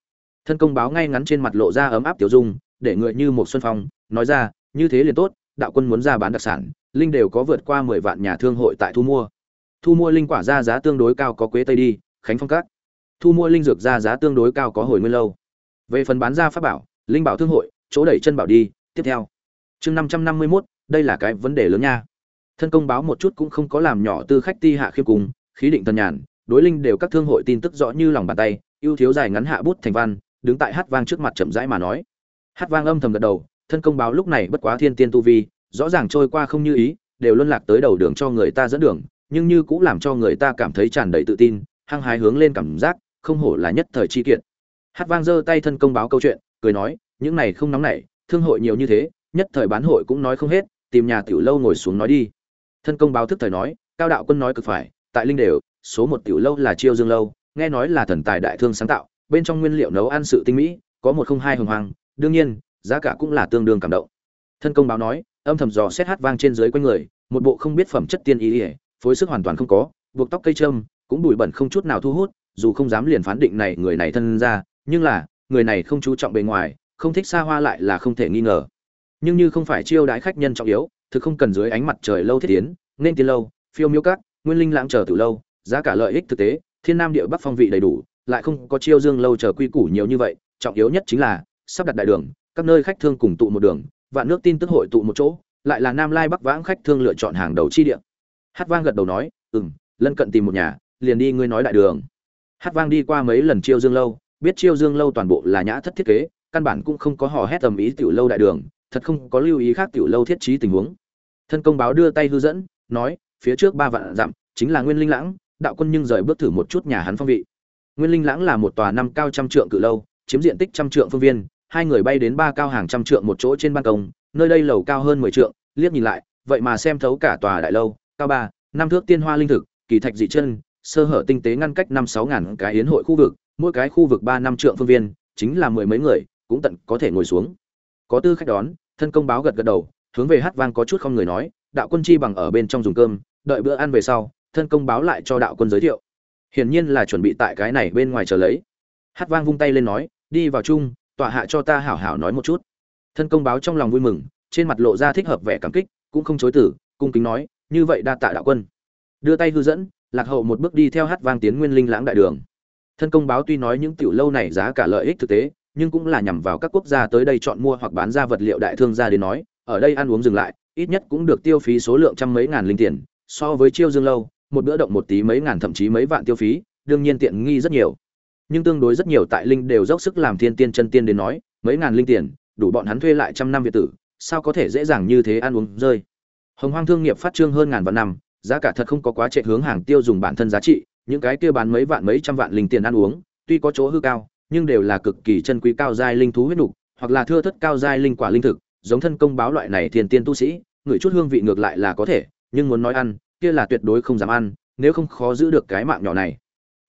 Thân công báo ngay ngắn trên mặt lộ ra ấm áp tiểu dung, để người như một xuân phong, nói ra, như thế liền tốt, đạo quân muốn ra bán đặc sản, linh đều có vượt qua mười vạn nhà thương hội tại thu mua. Thu mua linh quả ra giá tương đối cao có quế tây đi, khánh phong cát thu mua linh dược ra giá tương đối cao có hồi nguyên lâu. Về phần bán ra pháp bảo, linh bảo thương hội, chỗ đẩy chân bảo đi, tiếp theo chương năm trăm năm mươi mốt, đây là cái vấn đề lớn nha. Thân công báo một chút cũng không có làm nhỏ tư khách ti hạ khiêm cùng, khí định tân nhàn, đối linh đều các thương hội tin tức rõ như lòng bàn tay, ưu thiếu dài ngắn hạ bút thành văn, đứng tại hát vang trước mặt chậm rãi mà nói. Hát vang âm thầm gật đầu, thân công báo lúc này bất quá thiên tiên tu vi, rõ ràng trôi qua không như ý, đều luân lạc tới đầu đường cho người ta dẫn đường, nhưng như cũng làm cho người ta cảm thấy tràn đầy tự tin, hăng hái hướng lên cảm giác, không hổ là nhất thời chi kiện. Hát vang giơ tay thân công báo câu chuyện, cười nói, những này không nóng nảy, thương hội nhiều như thế nhất thời bán hội cũng nói không hết, tìm nhà tiểu lâu ngồi xuống nói đi. Thân công báo thức thời nói, cao đạo quân nói cực phải, tại linh đều, số một tiểu lâu là chiêu dương lâu, nghe nói là thần tài đại thương sáng tạo, bên trong nguyên liệu nấu ăn sự tinh mỹ, có một không hai hồng hoàng đương nhiên, giá cả cũng là tương đương cảm động. Thân công báo nói, âm thầm dò xét hát vang trên dưới quanh người, một bộ không biết phẩm chất tiên ý ỉa phối sức hoàn toàn không có, buộc tóc cây trâm, cũng bụi bẩn không chút nào thu hút, dù không dám liền phán định này người này thân ra, nhưng là, người này không chú trọng bề ngoài, không thích xa hoa lại là không thể nghi ngờ nhưng như không phải chiêu đãi khách nhân trọng yếu, thực không cần dưới ánh mặt trời lâu thiết tiến, nên tiến lâu, phiêu miêu cát nguyên linh lãng chờ từ lâu, giá cả lợi ích thực tế, thiên nam địa bắc phong vị đầy đủ, lại không có chiêu dương lâu chờ quy củ nhiều như vậy, trọng yếu nhất chính là, sắp đặt đại đường, các nơi khách thương cùng tụ một đường, vạn nước tin tức hội tụ một chỗ, lại là nam lai bắc vãng khách thương lựa chọn hàng đầu chi địa. Hát vang gật đầu nói, ừm, lân cận tìm một nhà, liền đi ngươi nói đại đường. Hát vang đi qua mấy lần chiêu dương lâu, biết chiêu dương lâu toàn bộ là nhã thất thiết kế, căn bản cũng không có hò hét tầm ý tiểu lâu đại đường thật không có lưu ý khác tiểu lâu thiết trí tình huống. Thân công báo đưa tay hư dẫn, nói, phía trước ba vạn dặm, chính là nguyên linh lãng, đạo quân nhưng rời bước thử một chút nhà hắn phong vị. Nguyên linh lãng là một tòa năm cao trăm trượng cự lâu, chiếm diện tích trăm trượng phương viên, hai người bay đến ba cao hàng trăm trượng một chỗ trên ban công, nơi đây lầu cao hơn mười trượng, liếc nhìn lại, vậy mà xem thấu cả tòa đại lâu, cao ba, năm thước tiên hoa linh thực, kỳ thạch dị chân, sơ hở tinh tế ngăn cách năm sáu ngàn cái yến hội khu vực, mỗi cái khu vực ba năm trượng phương viên, chính là mười mấy người, cũng tận có thể ngồi xuống. Có tư khách đón thân công báo gật gật đầu, hướng về hát vang có chút không người nói, đạo quân chi bằng ở bên trong dùng cơm, đợi bữa ăn về sau, thân công báo lại cho đạo quân giới thiệu. Hiển nhiên là chuẩn bị tại cái này bên ngoài chờ lấy. Hát vang vung tay lên nói, đi vào chung, tọa hạ cho ta hảo hảo nói một chút. Thân công báo trong lòng vui mừng, trên mặt lộ ra thích hợp vẻ cảm kích, cũng không chối tử cung kính nói, như vậy đa tạ đạo quân. Đưa tay hư dẫn, lạc hậu một bước đi theo hát vang tiến nguyên linh lãng đại đường. Thân công báo tuy nói những tiểu lâu này giá cả lợi ích thực tế nhưng cũng là nhằm vào các quốc gia tới đây chọn mua hoặc bán ra vật liệu đại thương gia đến nói, ở đây ăn uống dừng lại, ít nhất cũng được tiêu phí số lượng trăm mấy ngàn linh tiền, so với chiêu dương lâu, một bữa động một tí mấy ngàn thậm chí mấy vạn tiêu phí, đương nhiên tiện nghi rất nhiều. Nhưng tương đối rất nhiều tại linh đều dốc sức làm thiên tiên chân tiên đến nói, mấy ngàn linh tiền, đủ bọn hắn thuê lại trăm năm việt tử, sao có thể dễ dàng như thế ăn uống rơi? Hồng hoang thương nghiệp phát trương hơn ngàn vạn năm, giá cả thật không có quá trệ hướng hàng tiêu dùng bản thân giá trị, những cái kia bán mấy vạn mấy trăm vạn linh tiền ăn uống, tuy có chỗ hư cao nhưng đều là cực kỳ chân quý cao giai linh thú huyết nục, hoặc là thưa thất cao giai linh quả linh thực, giống thân công báo loại này thiên tiên tu sĩ, người chút hương vị ngược lại là có thể, nhưng muốn nói ăn, kia là tuyệt đối không dám ăn, nếu không khó giữ được cái mạng nhỏ này.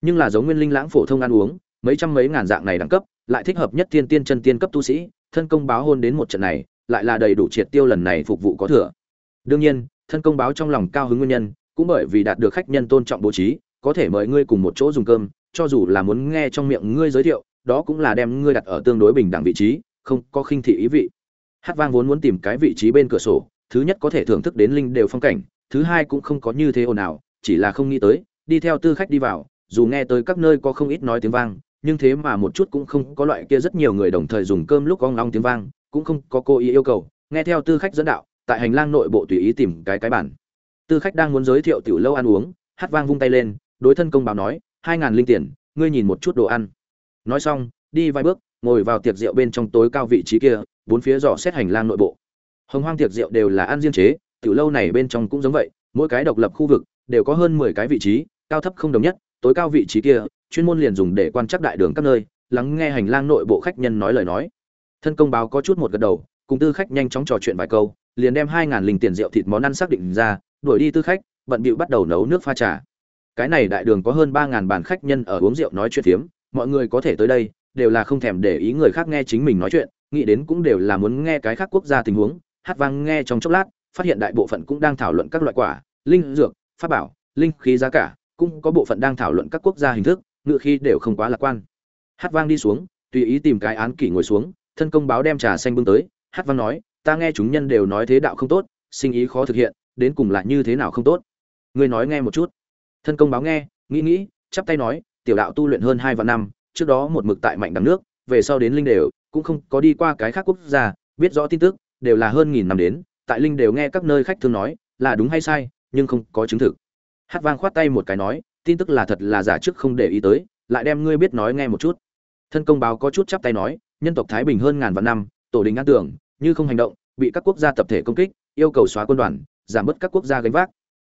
Nhưng là giống nguyên linh lãng phổ thông ăn uống, mấy trăm mấy ngàn dạng này đẳng cấp, lại thích hợp nhất thiên tiên chân tiên cấp tu sĩ, thân công báo hôn đến một trận này, lại là đầy đủ triệt tiêu lần này phục vụ có thừa. Đương nhiên, thân công báo trong lòng cao hứng nguyên nhân, cũng bởi vì đạt được khách nhân tôn trọng bố trí, có thể mời ngươi cùng một chỗ dùng cơm, cho dù là muốn nghe trong miệng ngươi giới thiệu đó cũng là đem ngươi đặt ở tương đối bình đẳng vị trí, không có khinh thị ý vị. Hát vang vốn muốn tìm cái vị trí bên cửa sổ, thứ nhất có thể thưởng thức đến linh đều phong cảnh, thứ hai cũng không có như thế ồn ào, chỉ là không nghĩ tới, đi theo tư khách đi vào, dù nghe tới các nơi có không ít nói tiếng vang, nhưng thế mà một chút cũng không có loại kia rất nhiều người đồng thời dùng cơm lúc con long tiếng vang, cũng không có cô ý yêu cầu, nghe theo tư khách dẫn đạo, tại hành lang nội bộ tùy ý tìm cái cái bản tư khách đang muốn giới thiệu tiểu lâu ăn uống, hát vang vung tay lên, đối thân công báo nói, hai ngàn linh tiền, ngươi nhìn một chút đồ ăn nói xong, đi vài bước, ngồi vào tiệc rượu bên trong tối cao vị trí kia, bốn phía dò xét hành lang nội bộ. Hồng hoang tiệc rượu đều là ăn riêng chế, tiểu lâu này bên trong cũng giống vậy, mỗi cái độc lập khu vực đều có hơn mười cái vị trí, cao thấp không đồng nhất, tối cao vị trí kia, chuyên môn liền dùng để quan trắc đại đường các nơi, lắng nghe hành lang nội bộ khách nhân nói lời nói. Thân công báo có chút một gật đầu, cùng tư khách nhanh chóng trò chuyện vài câu, liền đem hai ngàn linh tiền rượu thịt món ăn xác định ra, đuổi đi tư khách, bận bịu bắt đầu nấu nước pha trà. Cái này đại đường có hơn ba ngàn bàn khách nhân ở uống rượu nói chuyện phiếm mọi người có thể tới đây, đều là không thèm để ý người khác nghe chính mình nói chuyện, nghĩ đến cũng đều là muốn nghe cái khác quốc gia tình huống, hát vang nghe trong chốc lát, phát hiện đại bộ phận cũng đang thảo luận các loại quả, linh dược, pháp bảo, linh khí giá cả, cũng có bộ phận đang thảo luận các quốc gia hình thức, ngựa khi đều không quá lạc quan. Hát vang đi xuống, tùy ý tìm cái án kỷ ngồi xuống, thân công báo đem trà xanh bưng tới, hát vang nói, ta nghe chúng nhân đều nói thế đạo không tốt, sinh ý khó thực hiện, đến cùng lại như thế nào không tốt? Ngươi nói nghe một chút. Thân công báo nghe, nghĩ nghĩ, chắp tay nói tiểu đạo tu luyện hơn hai vạn năm, trước đó một mực tại mạnh đằng nước, về sau đến linh đều, cũng không có đi qua cái khác quốc gia, biết rõ tin tức, đều là hơn nghìn năm đến, tại linh đều nghe các nơi khách thương nói, là đúng hay sai, nhưng không có chứng thực. Hát vang khoát tay một cái nói, tin tức là thật là giả trước không để ý tới, lại đem ngươi biết nói nghe một chút. Thân công báo có chút chắp tay nói, nhân tộc thái bình hơn ngàn vạn năm, tổ đình an tưởng, như không hành động, bị các quốc gia tập thể công kích, yêu cầu xóa quân đoàn, giảm bớt các quốc gia gánh vác.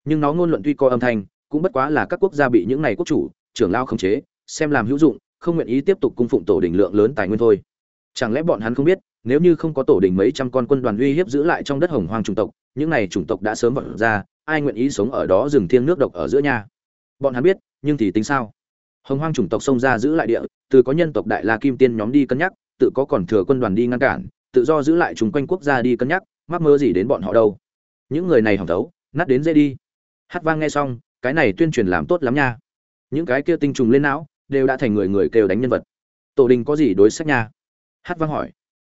Nhưng nó ngôn luận tuy có âm thanh, cũng bất quá là các quốc gia bị những này quốc chủ trưởng lao không chế, xem làm hữu dụng, không nguyện ý tiếp tục cung phụng tổ đình lượng lớn tài nguyên thôi. Chẳng lẽ bọn hắn không biết, nếu như không có tổ đình mấy trăm con quân đoàn uy hiếp giữ lại trong đất hồng hoang chủng tộc, những này chủng tộc đã sớm vọt ra, ai nguyện ý sống ở đó rừng thiêng nước độc ở giữa nhà? Bọn hắn biết, nhưng thì tính sao? Hồng hoang chủng tộc xông ra giữ lại địa, từ có nhân tộc đại la kim tiên nhóm đi cân nhắc, tự có còn thừa quân đoàn đi ngăn cản, tự do giữ lại chúng quanh quốc gia đi cân nhắc, mắc mơ gì đến bọn họ đâu. Những người này hỏng thấu, nát đến dễ đi. Hát vang nghe xong, cái này tuyên truyền làm tốt lắm nha những cái kia tinh trùng lên não, đều đã thành người người kêu đánh nhân vật. Tổ đình có gì đối sách nha? Hát vang hỏi.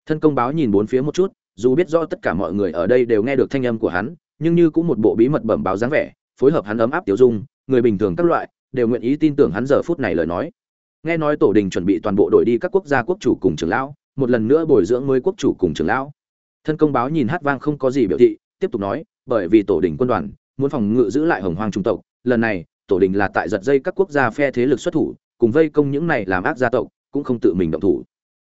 Thân công báo nhìn bốn phía một chút, dù biết rõ tất cả mọi người ở đây đều nghe được thanh âm của hắn, nhưng như cũng một bộ bí mật bẩm báo dáng vẻ, phối hợp hắn ấm áp tiểu dung, người bình thường các loại, đều nguyện ý tin tưởng hắn giờ phút này lời nói. Nghe nói tổ đình chuẩn bị toàn bộ đội đi các quốc gia quốc chủ cùng trưởng lão, một lần nữa bồi dưỡng mới quốc chủ cùng trưởng lão. Thân công báo nhìn hát vang không có gì biểu thị, tiếp tục nói, bởi vì tổ đình quân đoàn, muốn phòng ngự giữ lại hồng hoang trung tộc, lần này tổ đình là tại giật dây các quốc gia phe thế lực xuất thủ, cùng vây công những này làm ác gia tộc, cũng không tự mình động thủ.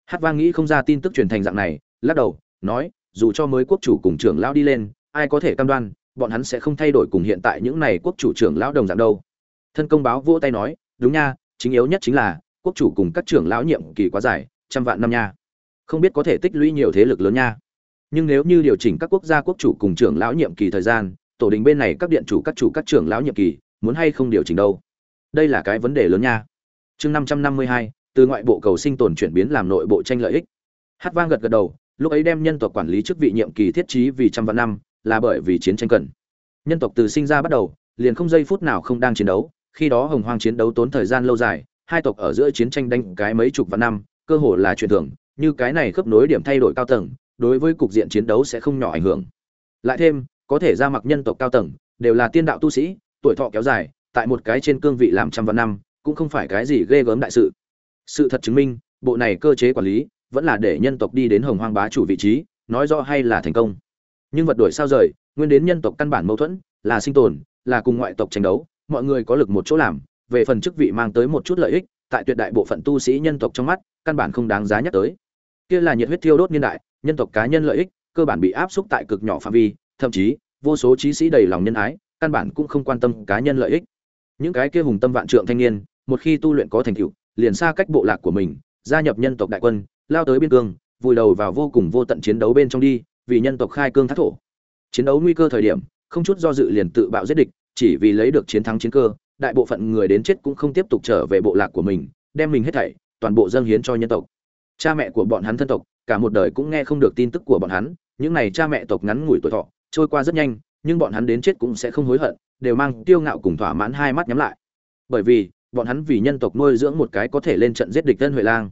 Hát vang nghĩ không ra tin tức truyền thành dạng này, lắc đầu, nói, dù cho mới quốc chủ cùng trưởng lão đi lên, ai có thể cam đoan, bọn hắn sẽ không thay đổi cùng hiện tại những này quốc chủ trưởng lão đồng dạng đâu. Thân công báo vỗ tay nói, đúng nha, chính yếu nhất chính là, quốc chủ cùng các trưởng lão nhiệm kỳ quá dài, trăm vạn năm nha. Không biết có thể tích lũy nhiều thế lực lớn nha. Nhưng nếu như điều chỉnh các quốc gia quốc chủ cùng trưởng lão nhiệm kỳ thời gian, tổ đình bên này các điện chủ, các chủ, các trưởng lão nhiệm kỳ muốn hay không điều chỉnh đâu. Đây là cái vấn đề lớn nha. Chương năm trăm năm mươi hai, từ ngoại bộ cầu sinh tồn chuyển biến làm nội bộ tranh lợi ích. Hát vang gật gật đầu, lúc ấy đem nhân tộc quản lý chức vị nhiệm kỳ thiết trí vì trăm vạn năm, là bởi vì chiến tranh cần. Nhân tộc từ sinh ra bắt đầu, liền không giây phút nào không đang chiến đấu, khi đó hồng hoang chiến đấu tốn thời gian lâu dài, hai tộc ở giữa chiến tranh đánh cái mấy chục vạn năm, cơ hồ là chuyện thường, như cái này khớp nối điểm thay đổi cao tầng, đối với cục diện chiến đấu sẽ không nhỏ ảnh hưởng. Lại thêm, có thể ra mặc nhân tộc cao tầng, đều là tiên đạo tu sĩ tuổi thọ kéo dài, tại một cái trên cương vị làm trăm vạn năm, cũng không phải cái gì ghê gớm đại sự. Sự thật chứng minh, bộ này cơ chế quản lý vẫn là để nhân tộc đi đến hồng hoang bá chủ vị trí, nói rõ hay là thành công. Nhưng vật đổi sao rời, nguyên đến nhân tộc căn bản mâu thuẫn, là sinh tồn, là cùng ngoại tộc tranh đấu, mọi người có lực một chỗ làm, về phần chức vị mang tới một chút lợi ích, tại tuyệt đại bộ phận tu sĩ nhân tộc trong mắt, căn bản không đáng giá nhắc tới. Kia là nhiệt huyết thiêu đốt niên đại, nhân tộc cá nhân lợi ích, cơ bản bị áp xúc tại cực nhỏ phạm vi, thậm chí, vô số trí sĩ đầy lòng nhân ái căn bản cũng không quan tâm cá nhân lợi ích. Những cái kia hùng tâm vạn trượng thanh niên, một khi tu luyện có thành tựu, liền xa cách bộ lạc của mình, gia nhập nhân tộc đại quân, lao tới biên cương, vùi đầu vào vô cùng vô tận chiến đấu bên trong đi, vì nhân tộc khai cương thác thổ. Chiến đấu nguy cơ thời điểm, không chút do dự liền tự bạo giết địch, chỉ vì lấy được chiến thắng chiến cơ, đại bộ phận người đến chết cũng không tiếp tục trở về bộ lạc của mình, đem mình hết thảy, toàn bộ dâng hiến cho nhân tộc. Cha mẹ của bọn hắn thân tộc, cả một đời cũng nghe không được tin tức của bọn hắn, những này cha mẹ tộc ngắn ngủi tuổi thọ, trôi qua rất nhanh nhưng bọn hắn đến chết cũng sẽ không hối hận, đều mang tiêu ngạo cùng thỏa mãn hai mắt nhắm lại. Bởi vì, bọn hắn vì nhân tộc nuôi dưỡng một cái có thể lên trận giết địch ân huệ lang.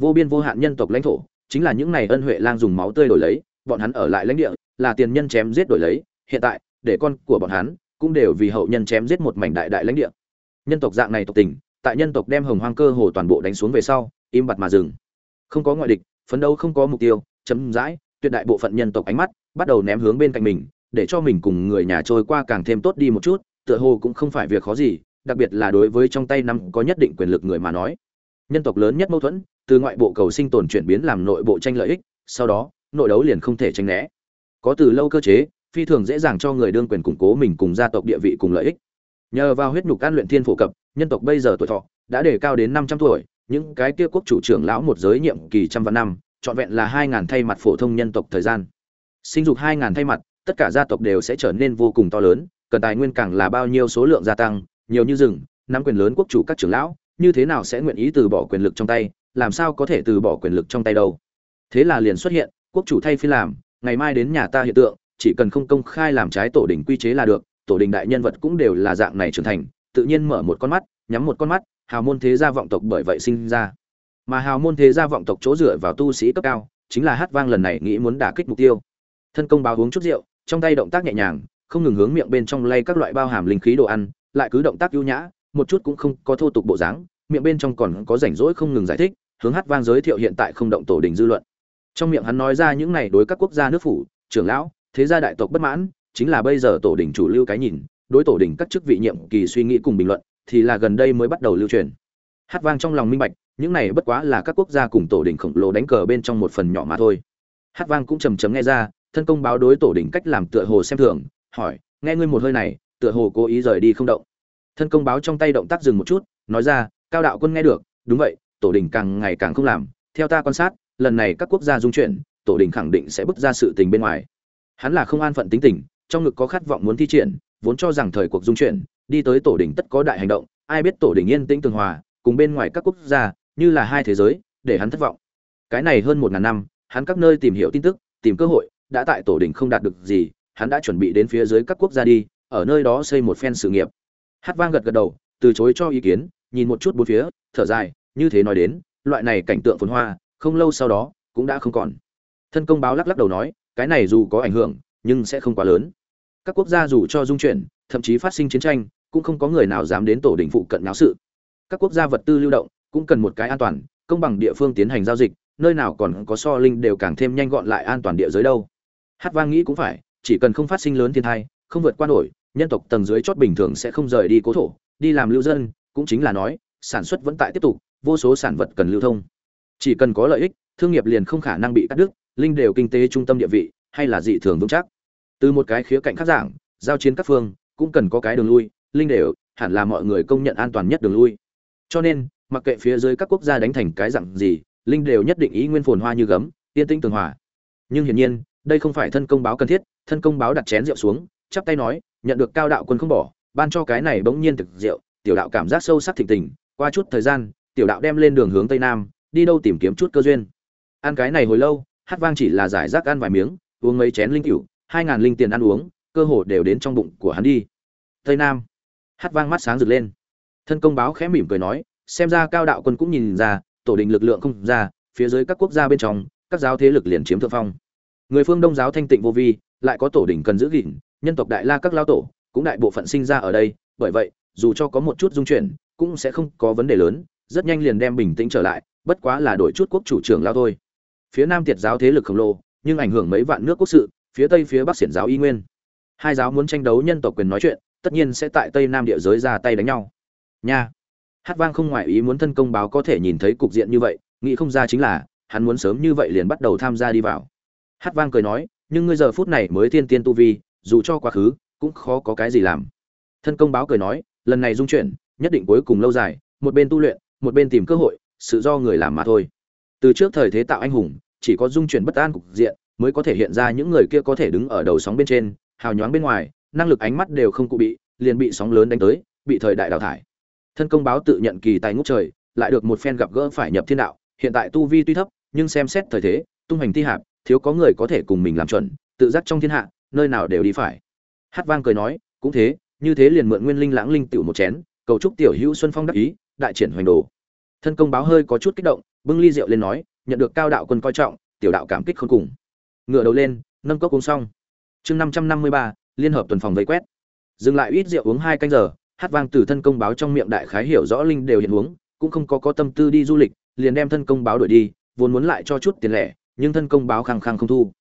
Vô biên vô hạn nhân tộc lãnh thổ, chính là những này ân huệ lang dùng máu tươi đổi lấy, bọn hắn ở lại lãnh địa, là tiền nhân chém giết đổi lấy, hiện tại, để con của bọn hắn cũng đều vì hậu nhân chém giết một mảnh đại đại lãnh địa. Nhân tộc dạng này tộc tình, tại nhân tộc đem hồng hoang cơ hồ toàn bộ đánh xuống về sau, im bặt mà dừng. Không có ngoại địch, phấn đấu không có mục tiêu chấm dãi tuyệt đại bộ phận nhân tộc ánh mắt bắt đầu ném hướng bên cạnh mình để cho mình cùng người nhà trôi qua càng thêm tốt đi một chút, tựa hồ cũng không phải việc khó gì, đặc biệt là đối với trong tay năm có nhất định quyền lực người mà nói. Nhân tộc lớn nhất mâu thuẫn, từ ngoại bộ cầu sinh tồn chuyển biến làm nội bộ tranh lợi ích, sau đó, nội đấu liền không thể tranh né. Có từ lâu cơ chế, phi thường dễ dàng cho người đương quyền củng cố mình cùng gia tộc địa vị cùng lợi ích. Nhờ vào huyết nhục an luyện thiên phổ cập, nhân tộc bây giờ tuổi thọ đã đề cao đến năm trăm tuổi, những cái kia quốc chủ trưởng lão một giới nhiệm kỳ trăm vạn năm, trọn vẹn là hai ngàn thay mặt phổ thông nhân tộc thời gian. Sinh dục hai ngàn thay mặt tất cả gia tộc đều sẽ trở nên vô cùng to lớn, cần tài nguyên càng là bao nhiêu số lượng gia tăng, nhiều như rừng, nắm quyền lớn quốc chủ các trưởng lão, như thế nào sẽ nguyện ý từ bỏ quyền lực trong tay, làm sao có thể từ bỏ quyền lực trong tay đâu? Thế là liền xuất hiện, quốc chủ thay phi làm, ngày mai đến nhà ta hiện tượng, chỉ cần không công khai làm trái tổ đình quy chế là được, tổ đình đại nhân vật cũng đều là dạng này trưởng thành, tự nhiên mở một con mắt, nhắm một con mắt, hào môn thế gia vọng tộc bởi vậy sinh ra. Mà hào môn thế gia vọng tộc chỗ dựa vào tu sĩ cấp cao, chính là hát vang lần này nghĩ muốn đả kích mục tiêu. Thân công báo uống chút rượu trong tay động tác nhẹ nhàng, không ngừng hướng miệng bên trong lay các loại bao hàm linh khí đồ ăn, lại cứ động tác ưu nhã, một chút cũng không có thô tục bộ dáng, miệng bên trong còn có rảnh rỗi không ngừng giải thích, hướng hát vang giới thiệu hiện tại không động tổ đình dư luận. Trong miệng hắn nói ra những này đối các quốc gia nước phủ, trưởng lão, thế gia đại tộc bất mãn, chính là bây giờ tổ đình chủ lưu cái nhìn, đối tổ đình các chức vị nhiệm kỳ suy nghĩ cùng bình luận, thì là gần đây mới bắt đầu lưu truyền. Hát vang trong lòng minh bạch, những này bất quá là các quốc gia cùng tổ đình khổng lồ đánh cờ bên trong một phần nhỏ mà thôi. Hát vang cũng trầm trầm nghe ra thân công báo đối tổ đình cách làm tựa hồ xem thường, hỏi, nghe ngươi một hơi này, tựa hồ cố ý rời đi không động? Thân công báo trong tay động tác dừng một chút, nói ra, cao đạo quân nghe được, đúng vậy, tổ đình càng ngày càng không làm, theo ta quan sát, lần này các quốc gia dung chuyển, tổ đình khẳng định sẽ bước ra sự tình bên ngoài. Hắn là không an phận tính tình, trong ngực có khát vọng muốn thi triển, vốn cho rằng thời cuộc dung chuyển, đi tới tổ đình tất có đại hành động, ai biết tổ đình yên tĩnh tường hòa, cùng bên ngoài các quốc gia, như là hai thế giới, để hắn thất vọng. Cái này hơn một ngàn năm, hắn các nơi tìm hiểu tin tức, tìm cơ hội đã tại tổ đình không đạt được gì, hắn đã chuẩn bị đến phía dưới các quốc gia đi, ở nơi đó xây một phen sự nghiệp. Hát vang gật gật đầu, từ chối cho ý kiến, nhìn một chút bốn phía, thở dài, như thế nói đến, loại này cảnh tượng phồn hoa, không lâu sau đó, cũng đã không còn. Thân công báo lắc lắc đầu nói, cái này dù có ảnh hưởng, nhưng sẽ không quá lớn. Các quốc gia dù cho dung chuyển, thậm chí phát sinh chiến tranh, cũng không có người nào dám đến tổ đình phụ cận náo sự. Các quốc gia vật tư lưu động, cũng cần một cái an toàn, công bằng địa phương tiến hành giao dịch, nơi nào còn có so linh đều càng thêm nhanh gọn lại an toàn địa giới đâu hát vang nghĩ cũng phải, chỉ cần không phát sinh lớn thiên tai, không vượt qua nổi, nhân tộc tầng dưới chót bình thường sẽ không rời đi cố thổ, đi làm lưu dân, cũng chính là nói, sản xuất vẫn tại tiếp tục, vô số sản vật cần lưu thông. Chỉ cần có lợi ích, thương nghiệp liền không khả năng bị cắt đứt, linh đều kinh tế trung tâm địa vị, hay là dị thường vững chắc. Từ một cái khía cạnh khác giảng, giao chiến các phương, cũng cần có cái đường lui, linh đều, hẳn là mọi người công nhận an toàn nhất đường lui. Cho nên, mặc kệ phía dưới các quốc gia đánh thành cái dạng gì, linh đều nhất định ý nguyên phồn hoa như gấm, yên tĩnh tường hòa. Nhưng hiển nhiên đây không phải thân công báo cần thiết, thân công báo đặt chén rượu xuống, chắp tay nói, nhận được cao đạo quân không bỏ, ban cho cái này bỗng nhiên thực rượu, tiểu đạo cảm giác sâu sắc thịnh tình, qua chút thời gian, tiểu đạo đem lên đường hướng tây nam, đi đâu tìm kiếm chút cơ duyên. Ăn cái này hồi lâu, hát vang chỉ là giải rác ăn vài miếng, uống mấy chén linh cựu hai ngàn linh tiền ăn uống, cơ hồ đều đến trong bụng của hắn đi. Tây nam. Hát vang mắt sáng rực lên. Thân công báo khẽ mỉm cười nói, xem ra cao đạo quân cũng nhìn ra, tổ đình lực lượng không ra, phía dưới các quốc gia bên trong, các giáo thế lực liền chiếm thượng phong người phương đông giáo thanh tịnh vô vi, lại có tổ đình cần giữ gìn, nhân tộc đại la các lao tổ, cũng đại bộ phận sinh ra ở đây, bởi vậy, dù cho có một chút dung chuyển, cũng sẽ không có vấn đề lớn, rất nhanh liền đem bình tĩnh trở lại, bất quá là đổi chút quốc chủ trưởng lao thôi. Phía nam tiệt giáo thế lực khổng lồ, nhưng ảnh hưởng mấy vạn nước quốc sự, phía tây phía bắc xiển giáo y nguyên. Hai giáo muốn tranh đấu nhân tộc quyền nói chuyện, tất nhiên sẽ tại tây nam địa giới ra tay đánh nhau. Nha! Hát vang không ngoại ý muốn thân công báo có thể nhìn thấy cục diện như vậy, nghĩ không ra chính là, hắn muốn sớm như vậy liền bắt đầu tham gia đi vào hát vang cười nói, nhưng ngươi giờ phút này mới thiên tiên tu vi, dù cho quá khứ, cũng khó có cái gì làm. Thân công báo cười nói, lần này dung chuyển, nhất định cuối cùng lâu dài, một bên tu luyện, một bên tìm cơ hội, sự do người làm mà thôi. Từ trước thời thế tạo anh hùng, chỉ có dung chuyển bất an cục diện, mới có thể hiện ra những người kia có thể đứng ở đầu sóng bên trên, hào nhoáng bên ngoài, năng lực ánh mắt đều không cụ bị, liền bị sóng lớn đánh tới, bị thời đại đào thải. Thân công báo tự nhận kỳ tài ngút trời, lại được một phen gặp gỡ phải nhập thiên đạo, hiện tại tu vi tuy thấp, nhưng xem xét thời thế, tung hành thi hạp thiếu có người có thể cùng mình làm chuẩn, tự giác trong thiên hạ, nơi nào đều đi phải. Hát vang cười nói, cũng thế, như thế liền mượn nguyên linh lãng linh tiểu một chén, cầu chúc tiểu hữu xuân phong đắc ý, đại triển hoành đồ. Thân công báo hơi có chút kích động, bưng ly rượu lên nói, nhận được cao đạo quân coi trọng, tiểu đạo cảm kích không cùng. Ngựa đầu lên, nâng cốc uống xong. Chương năm trăm năm mươi ba, liên hợp tuần phòng vây quét. Dừng lại ít rượu uống hai canh giờ, hát vang từ thân công báo trong miệng đại khái hiểu rõ linh đều hiện uống cũng không có có tâm tư đi du lịch, liền đem thân công báo đuổi đi, vốn muốn lại cho chút tiền lẻ nhưng thân công báo khăng khăng không thu.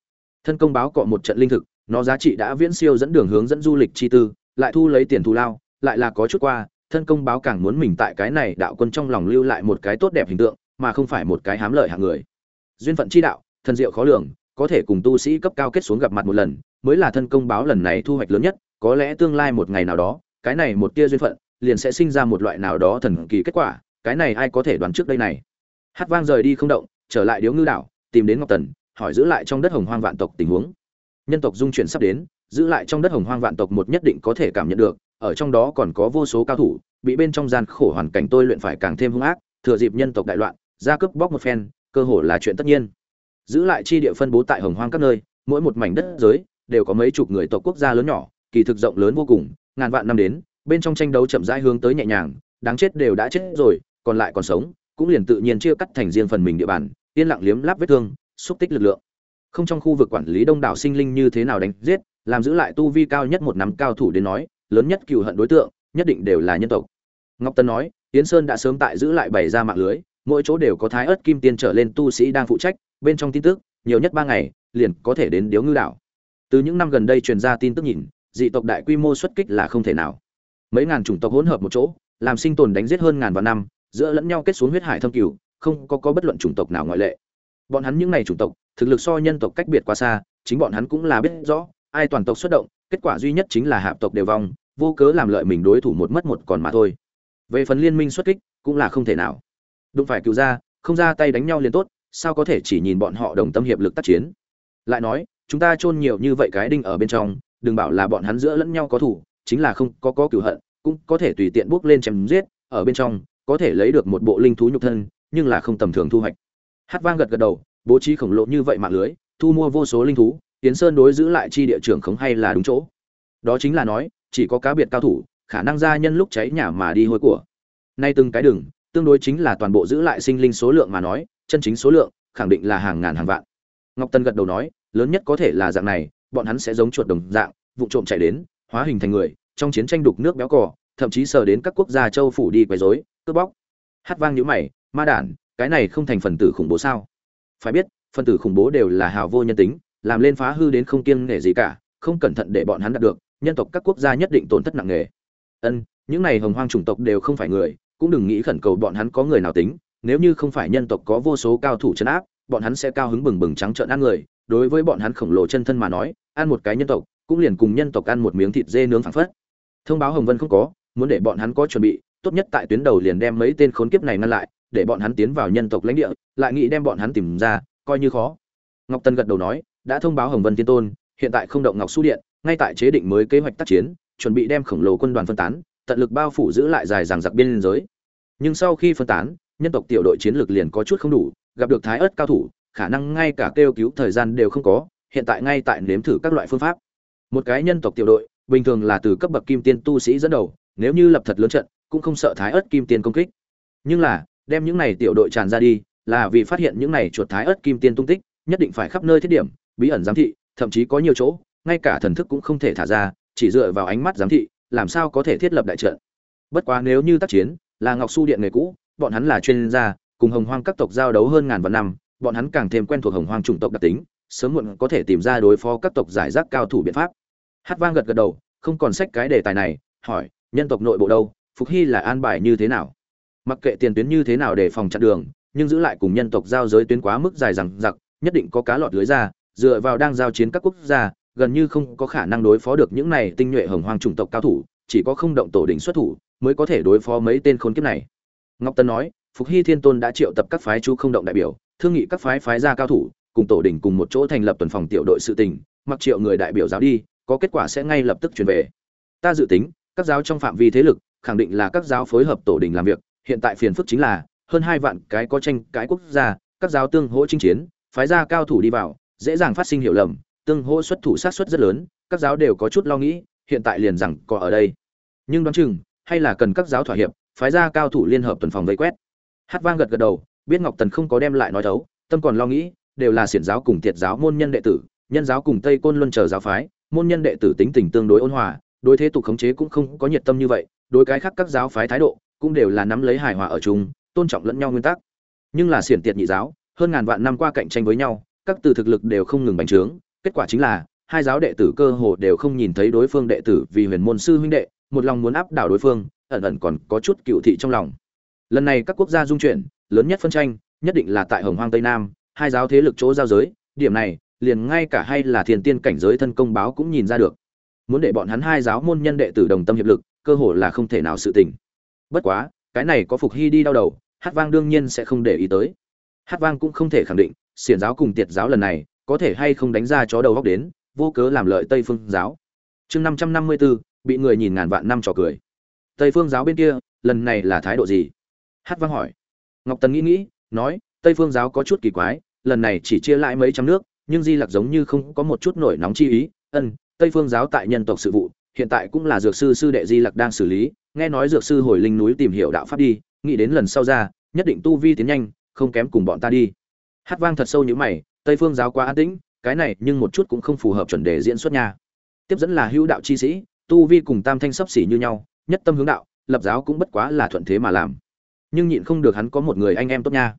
Thân công báo cọ một trận linh thực, nó giá trị đã viễn siêu dẫn đường hướng dẫn du lịch chi tư, lại thu lấy tiền thù lao, lại là có chút qua, thân công báo càng muốn mình tại cái này đạo quân trong lòng lưu lại một cái tốt đẹp hình tượng, mà không phải một cái hám lợi hạng người. Duyên phận chi đạo, thần diệu khó lường, có thể cùng tu sĩ cấp cao kết xuống gặp mặt một lần, mới là thân công báo lần này thu hoạch lớn nhất, có lẽ tương lai một ngày nào đó, cái này một tia duyên phận, liền sẽ sinh ra một loại nào đó thần kỳ kết quả, cái này ai có thể đoán trước đây này? Hát vang rời đi không động, trở lại điếu ngư đảo tìm đến ngọc tần, hỏi giữ lại trong đất hồng hoang vạn tộc tình huống. Nhân tộc dung chuyển sắp đến, giữ lại trong đất hồng hoang vạn tộc một nhất định có thể cảm nhận được, ở trong đó còn có vô số cao thủ, bị bên trong gian khổ hoàn cảnh tôi luyện phải càng thêm hung ác, thừa dịp nhân tộc đại loạn, ra cướp bóc một phen, cơ hội là chuyện tất nhiên. Giữ lại chi địa phân bố tại hồng hoang các nơi, mỗi một mảnh đất giới, đều có mấy chục người tộc quốc gia lớn nhỏ, kỳ thực rộng lớn vô cùng, ngàn vạn năm đến, bên trong tranh đấu chậm rãi hướng tới nhẹ nhàng, đáng chết đều đã chết rồi, còn lại còn sống, cũng liền tự nhiên chia cắt thành riêng phần mình địa bàn yên lặng liếm láp vết thương, xúc tích lực lượng. Không trong khu vực quản lý đông đảo sinh linh như thế nào đánh giết, làm giữ lại tu vi cao nhất một nắm cao thủ đến nói, lớn nhất cựu hận đối tượng, nhất định đều là nhân tộc. Ngọc tân nói, yến sơn đã sớm tại giữ lại bày ra mạng lưới, mỗi chỗ đều có thái ớt kim tiên trở lên tu sĩ đang phụ trách, bên trong tin tức, nhiều nhất ba ngày, liền có thể đến điếu ngư đảo. Từ những năm gần đây truyền ra tin tức nhìn, dị tộc đại quy mô xuất kích là không thể nào. Mấy ngàn chủng tộc hỗn hợp một chỗ, làm sinh tồn đánh giết hơn ngàn vạn năm, giữa lẫn nhau kết xuống huyết hải thâm cửu không có có bất luận chủng tộc nào ngoại lệ. Bọn hắn những này chủng tộc, thực lực so nhân tộc cách biệt quá xa, chính bọn hắn cũng là biết rõ, ai toàn tộc xuất động, kết quả duy nhất chính là hạp tộc đều vong, vô cớ làm lợi mình đối thủ một mất một còn mà thôi. Về phần liên minh xuất kích, cũng là không thể nào. Đụng phải cứu ra không ra tay đánh nhau liền tốt, sao có thể chỉ nhìn bọn họ đồng tâm hiệp lực tác chiến? Lại nói, chúng ta chôn nhiều như vậy cái đinh ở bên trong, đừng bảo là bọn hắn giữa lẫn nhau có thủ, chính là không có có cửu hận, cũng có thể tùy tiện bước lên chém giết, ở bên trong, có thể lấy được một bộ linh thú nhục thân nhưng là không tầm thường thu hoạch. Hát vang gật gật đầu bố trí khổng lồ như vậy mạng lưới thu mua vô số linh thú tiến sơn đối giữ lại chi địa trưởng khống hay là đúng chỗ? Đó chính là nói chỉ có cá biệt cao thủ khả năng ra nhân lúc cháy nhà mà đi hôi của. Nay từng cái đường, tương đối chính là toàn bộ giữ lại sinh linh số lượng mà nói chân chính số lượng khẳng định là hàng ngàn hàng vạn. Ngọc tân gật đầu nói lớn nhất có thể là dạng này bọn hắn sẽ giống chuột đồng dạng vụ trộm chạy đến hóa hình thành người trong chiến tranh đục nước béo cỏ thậm chí sờ đến các quốc gia châu phủ đi quấy rối cướp bóc. Hát vang nhíu mày ma đản, cái này không thành phần tử khủng bố sao? Phải biết, phần tử khủng bố đều là hào vô nhân tính, làm lên phá hư đến không kiêng nể gì cả, không cẩn thận để bọn hắn đạt được, nhân tộc các quốc gia nhất định tổn thất nặng nề. Ân, những này hồng hoang chủng tộc đều không phải người, cũng đừng nghĩ khẩn cầu bọn hắn có người nào tính, nếu như không phải nhân tộc có vô số cao thủ chấn áp, bọn hắn sẽ cao hứng bừng bừng trắng trợn ăn người, đối với bọn hắn khổng lồ chân thân mà nói, ăn một cái nhân tộc, cũng liền cùng nhân tộc ăn một miếng thịt dê nướng phảng phất. Thông báo hồng vân không có, muốn để bọn hắn có chuẩn bị, tốt nhất tại tuyến đầu liền đem mấy tên khốn kiếp này ngăn lại để bọn hắn tiến vào nhân tộc lãnh địa, lại nghĩ đem bọn hắn tìm ra, coi như khó. Ngọc tân gật đầu nói, đã thông báo hồng vân tiên tôn, hiện tại không động ngọc su điện, ngay tại chế định mới kế hoạch tác chiến, chuẩn bị đem khổng lồ quân đoàn phân tán, tận lực bao phủ giữ lại dài dằng dặc biên giới. Nhưng sau khi phân tán, nhân tộc tiểu đội chiến lược liền có chút không đủ, gặp được thái ớt cao thủ, khả năng ngay cả kêu cứu thời gian đều không có, hiện tại ngay tại nếm thử các loại phương pháp. Một cái nhân tộc tiểu đội, bình thường là từ cấp bậc kim tiên tu sĩ dẫn đầu, nếu như lập thật lớn trận, cũng không sợ thái ớt kim tiên công kích. Nhưng là đem những này tiểu đội tràn ra đi, là vì phát hiện những này chuột thái ớt kim tiên tung tích, nhất định phải khắp nơi thiết điểm, bí ẩn giám thị, thậm chí có nhiều chỗ, ngay cả thần thức cũng không thể thả ra, chỉ dựa vào ánh mắt giám thị, làm sao có thể thiết lập đại trận. Bất quá nếu như tác chiến, là ngọc su điện nghề cũ, bọn hắn là chuyên gia, cùng hồng hoang các tộc giao đấu hơn ngàn vạn năm, bọn hắn càng thêm quen thuộc hồng hoang chủng tộc đặc tính, sớm muộn có thể tìm ra đối phó các tộc giải rác cao thủ biện pháp. Hát vang gật gật đầu, không còn sách cái đề tài này, hỏi, nhân tộc nội bộ đâu, phục hy là an bài như thế nào? Mặc kệ tiền tuyến như thế nào để phòng chặn đường, nhưng giữ lại cùng nhân tộc giao giới tuyến quá mức dài rằng giặc nhất định có cá lọt lưới ra, dựa vào đang giao chiến các quốc gia, gần như không có khả năng đối phó được những này tinh nhuệ hồng hoang chủng tộc cao thủ, chỉ có không động tổ đỉnh xuất thủ mới có thể đối phó mấy tên khốn kiếp này. Ngọc tân nói, phục hy thiên tôn đã triệu tập các phái chú không động đại biểu, thương nghị các phái phái ra cao thủ, cùng tổ đỉnh cùng một chỗ thành lập tuần phòng tiểu đội sự tình, mặc triệu người đại biểu giáo đi, có kết quả sẽ ngay lập tức truyền về. Ta dự tính, các giáo trong phạm vi thế lực, khẳng định là các giáo phối hợp tổ đình làm việc hiện tại phiền phức chính là, hơn hai vạn cái có tranh cái quốc gia, các giáo tương hỗ chinh chiến, phái ra cao thủ đi vào, dễ dàng phát sinh hiểu lầm, tương hỗ xuất thủ sát xuất rất lớn, các giáo đều có chút lo nghĩ, hiện tại liền rằng có ở đây. Nhưng đoán chừng, hay là cần các giáo thỏa hiệp, phái ra cao thủ liên hợp tuần phòng vây quét. Hát vang gật gật đầu, biết ngọc tần không có đem lại nói thấu, tâm còn lo nghĩ, đều là xiển giáo cùng Thiệt giáo môn nhân đệ tử, nhân giáo cùng tây côn luân chờ giáo phái, môn nhân đệ tử tính tình tương đối ôn hòa, đối thế tục khống chế cũng không có nhiệt tâm như vậy, đối cái khác các giáo phái thái độ cũng đều là nắm lấy hài hòa ở chung, tôn trọng lẫn nhau nguyên tắc. Nhưng là xiển tiệt nhị giáo, hơn ngàn vạn năm qua cạnh tranh với nhau, các từ thực lực đều không ngừng bành trướng. Kết quả chính là, hai giáo đệ tử cơ hồ đều không nhìn thấy đối phương đệ tử vì huyền môn sư huynh đệ, một lòng muốn áp đảo đối phương, ẩn ẩn còn có chút cựu thị trong lòng. Lần này các quốc gia dung chuyển, lớn nhất phân tranh, nhất định là tại hồng hoang tây nam, hai giáo thế lực chỗ giao giới, điểm này, liền ngay cả hay là thiền tiên cảnh giới thân công báo cũng nhìn ra được. Muốn để bọn hắn hai giáo môn nhân đệ tử đồng tâm hiệp lực, cơ hồ là không thể nào sự tình bất quá, cái này có phục hy đi đau đầu, hát vang đương nhiên sẽ không để ý tới. Hát vang cũng không thể khẳng định, xiển giáo cùng tiệt giáo lần này có thể hay không đánh ra chó đầu góc đến, vô cớ làm lợi tây phương giáo. Chương năm trăm năm mươi bốn bị người nhìn ngàn vạn năm trò cười. Tây phương giáo bên kia, lần này là thái độ gì? Hát vang hỏi. Ngọc tần nghĩ nghĩ, nói, tây phương giáo có chút kỳ quái, lần này chỉ chia lại mấy trăm nước, nhưng di lặc giống như không có một chút nổi nóng chi ý. Ân, tây phương giáo tại nhân tộc sự vụ hiện tại cũng là dược sư sư đệ di lặc đang xử lý, nghe nói dược sư hồi linh núi tìm hiểu đạo pháp đi, nghĩ đến lần sau ra, nhất định tu vi tiến nhanh, không kém cùng bọn ta đi. Hát vang thật sâu như mày, tây phương giáo quá an tĩnh, cái này nhưng một chút cũng không phù hợp chuẩn đề diễn xuất nha. Tiếp dẫn là hữu đạo chi sĩ, tu vi cùng tam thanh sấp xỉ như nhau, nhất tâm hướng đạo, lập giáo cũng bất quá là thuận thế mà làm. Nhưng nhịn không được hắn có một người anh em tốt nha.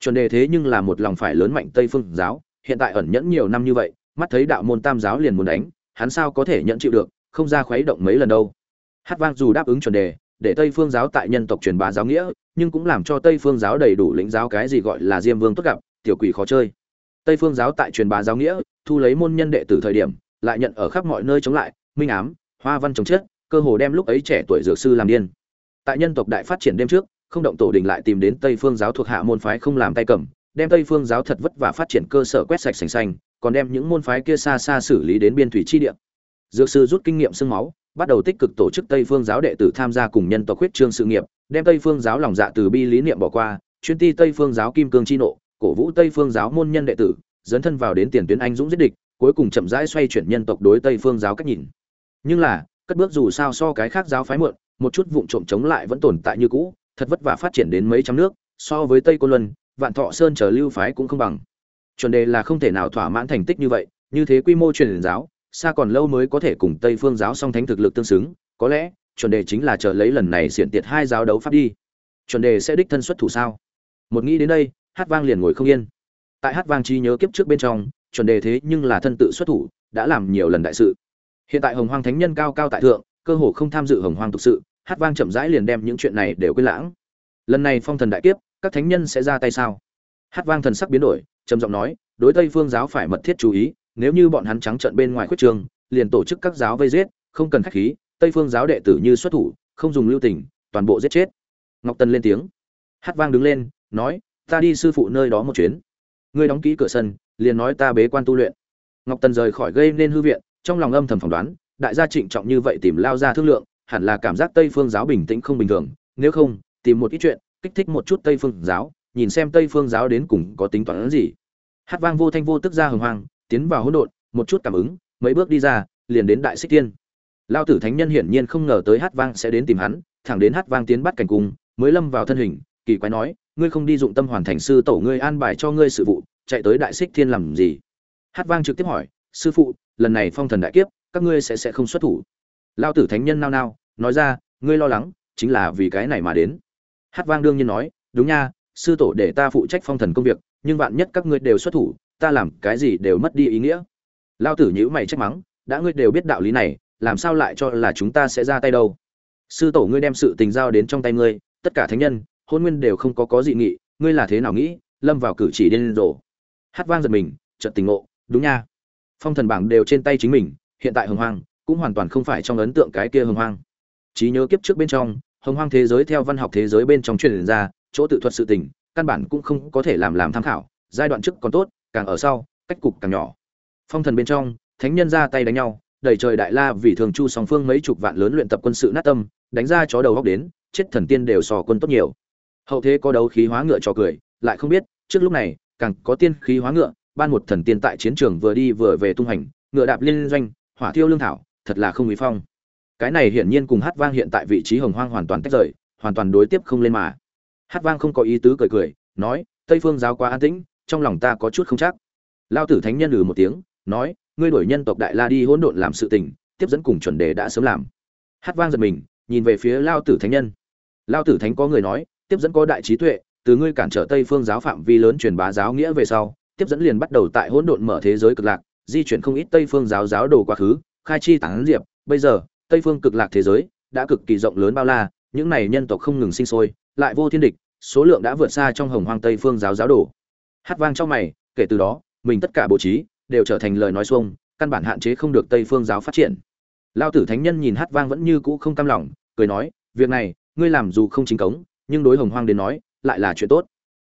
Chuẩn đề thế nhưng là một lòng phải lớn mạnh tây phương giáo, hiện tại ẩn nhẫn nhiều năm như vậy, mắt thấy đạo môn tam giáo liền muốn đánh, hắn sao có thể nhận chịu được không ra khuấy động mấy lần đâu. Hát vang dù đáp ứng chuẩn đề, để tây phương giáo tại nhân tộc truyền bá giáo nghĩa, nhưng cũng làm cho tây phương giáo đầy đủ lĩnh giáo cái gì gọi là diêm vương tốt gặp, tiểu quỷ khó chơi. Tây phương giáo tại truyền bá giáo nghĩa, thu lấy môn nhân đệ tử thời điểm, lại nhận ở khắp mọi nơi chống lại, minh ám, hoa văn chống chết cơ hồ đem lúc ấy trẻ tuổi dược sư làm điên. Tại nhân tộc đại phát triển đêm trước, không động tổ đình lại tìm đến tây phương giáo thuộc hạ môn phái không làm tay cầm, đem tây phương giáo thật vất vả phát triển cơ sở quét sạch sành xanh, còn đem những môn phái kia xa xa xử lý đến biên thủy chi địa dược sư rút kinh nghiệm xương máu, bắt đầu tích cực tổ chức tây phương giáo đệ tử tham gia cùng nhân tộc huyết trương sự nghiệp, đem tây phương giáo lòng dạ từ bi lý niệm bỏ qua, chuyên ti tây phương giáo kim cương chi nộ, cổ vũ tây phương giáo môn nhân đệ tử, dấn thân vào đến tiền tuyến anh dũng giết địch, cuối cùng chậm rãi xoay chuyển nhân tộc đối tây phương giáo cách nhìn. Nhưng là, cất bước dù sao so cái khác giáo phái muộn, một chút vụng trộm chống lại vẫn tồn tại như cũ, thật vất vả phát triển đến mấy trăm nước, so với tây côn luân, vạn thọ sơn chờ lưu phái cũng không bằng. Chuẩn đề là không thể nào thỏa mãn thành tích như vậy, như thế quy mô truyền giáo xa còn lâu mới có thể cùng tây phương giáo song thánh thực lực tương xứng, có lẽ, chuẩn đề chính là chờ lấy lần này xiển tiệt hai giáo đấu pháp đi. Chuẩn đề sẽ đích thân xuất thủ sao? Một nghĩ đến đây, hát vang liền ngồi không yên. Tại hát vang trí nhớ kiếp trước bên trong, chuẩn đề thế nhưng là thân tự xuất thủ, đã làm nhiều lần đại sự. Hiện tại hồng hoang thánh nhân cao cao tại thượng, cơ hồ không tham dự hồng hoang thực sự, hát vang chậm rãi liền đem những chuyện này đều quên lãng. Lần này phong thần đại kiếp, các thánh nhân sẽ ra tay sao? Hát vang thần sắc biến đổi, trầm giọng nói, đối tây phương giáo phải mật thiết chú ý nếu như bọn hắn trắng trợn bên ngoài khuyết trường, liền tổ chức các giáo vây giết, không cần khách khí, tây phương giáo đệ tử như xuất thủ, không dùng lưu tình, toàn bộ giết chết. Ngọc tần lên tiếng. Hát vang đứng lên, nói, ta đi sư phụ nơi đó một chuyến. Ngươi đóng kỹ cửa sân, liền nói ta bế quan tu luyện. Ngọc tần rời khỏi gây nên hư viện, trong lòng âm thầm phỏng đoán, đại gia trịnh trọng như vậy tìm lao ra thương lượng, hẳn là cảm giác tây phương giáo bình tĩnh không bình thường, nếu không, tìm một ít chuyện, kích thích một chút tây phương giáo, nhìn xem tây phương giáo đến cùng có tính toán gì. Hát vang vô thanh vô tức ra hồng hoang tiến vào hỗn độn, một chút cảm ứng, mấy bước đi ra, liền đến đại xích tiên. Lao tử thánh nhân hiển nhiên không ngờ tới hát vang sẽ đến tìm hắn, thẳng đến hát vang tiến bắt cảnh cung, mới lâm vào thân hình, kỳ quái nói, ngươi không đi dụng tâm hoàn thành sư tổ ngươi an bài cho ngươi sự vụ, chạy tới đại xích thiên làm gì? Hát vang trực tiếp hỏi, sư phụ, lần này phong thần đại kiếp, các ngươi sẽ sẽ không xuất thủ. Lao tử thánh nhân nao nao, nói ra, ngươi lo lắng, chính là vì cái này mà đến. Hát vang đương nhiên nói, đúng nha, sư tổ để ta phụ trách phong thần công việc, nhưng vạn nhất các ngươi đều xuất thủ ta làm cái gì đều mất đi ý nghĩa. Lao tử nhữ mày trách mắng, đã ngươi đều biết đạo lý này, làm sao lại cho là chúng ta sẽ ra tay đâu? Sư tổ ngươi đem sự tình giao đến trong tay ngươi, tất cả thánh nhân, hôn nguyên đều không có có dị nghị, ngươi là thế nào nghĩ, lâm vào cử chỉ điên rồ. Hát vang giật mình trận tình ngộ, đúng nha. Phong thần bảng đều trên tay chính mình, hiện tại hồng hoang, cũng hoàn toàn không phải trong ấn tượng cái kia hồng hoang. Trí nhớ kiếp trước bên trong, hồng hoang thế giới theo văn học thế giới bên trong truyền ra, chỗ tự thuật sự tình, căn bản cũng không có thể làm làm tham khảo, giai đoạn trước còn tốt càng ở sau, cách cục càng nhỏ. Phong thần bên trong, thánh nhân ra tay đánh nhau, đẩy trời đại la vì thường chu song phương mấy chục vạn lớn luyện tập quân sự nát tâm, đánh ra chó đầu góc đến, chết thần tiên đều sò quân tốt nhiều. Hậu thế có đấu khí hóa ngựa cho cười, lại không biết, trước lúc này, càng có tiên khí hóa ngựa, ban một thần tiên tại chiến trường vừa đi vừa về tung hành, ngựa đạp liên doanh, hỏa thiêu lương thảo, thật là không uy phong. Cái này hiển nhiên cùng hát vang hiện tại vị trí hồng hoang hoàn toàn tách rời, hoàn toàn đối tiếp không lên mà. Hát vang không có ý tứ cười cười, nói, tây phương giáo quá an tĩnh trong lòng ta có chút không chắc. Lao tử thánh nhân lừ một tiếng, nói, ngươi đổi nhân tộc đại la đi hỗn độn làm sự tình, tiếp dẫn cùng chuẩn đề đã sớm làm. Hát vang giật mình, nhìn về phía lao tử thánh nhân. Lao tử thánh có người nói, tiếp dẫn có đại trí tuệ, từ ngươi cản trở tây phương giáo phạm vi lớn truyền bá giáo nghĩa về sau, tiếp dẫn liền bắt đầu tại hỗn độn mở thế giới cực lạc, di chuyển không ít tây phương giáo giáo đồ quá khứ, khai chi tán diệp. Bây giờ, tây phương cực lạc thế giới đã cực kỳ rộng lớn bao la, những này nhân tộc không ngừng sinh sôi, lại vô thiên địch, số lượng đã vượt xa trong hồng hoang tây phương giáo giáo đồ hát vang trong mày, kể từ đó, mình tất cả bố trí đều trở thành lời nói xuông, căn bản hạn chế không được tây phương giáo phát triển. Lao tử thánh nhân nhìn hát vang vẫn như cũ không cam lòng, cười nói, việc này, ngươi làm dù không chính cống, nhưng đối hồng hoang đến nói, lại là chuyện tốt.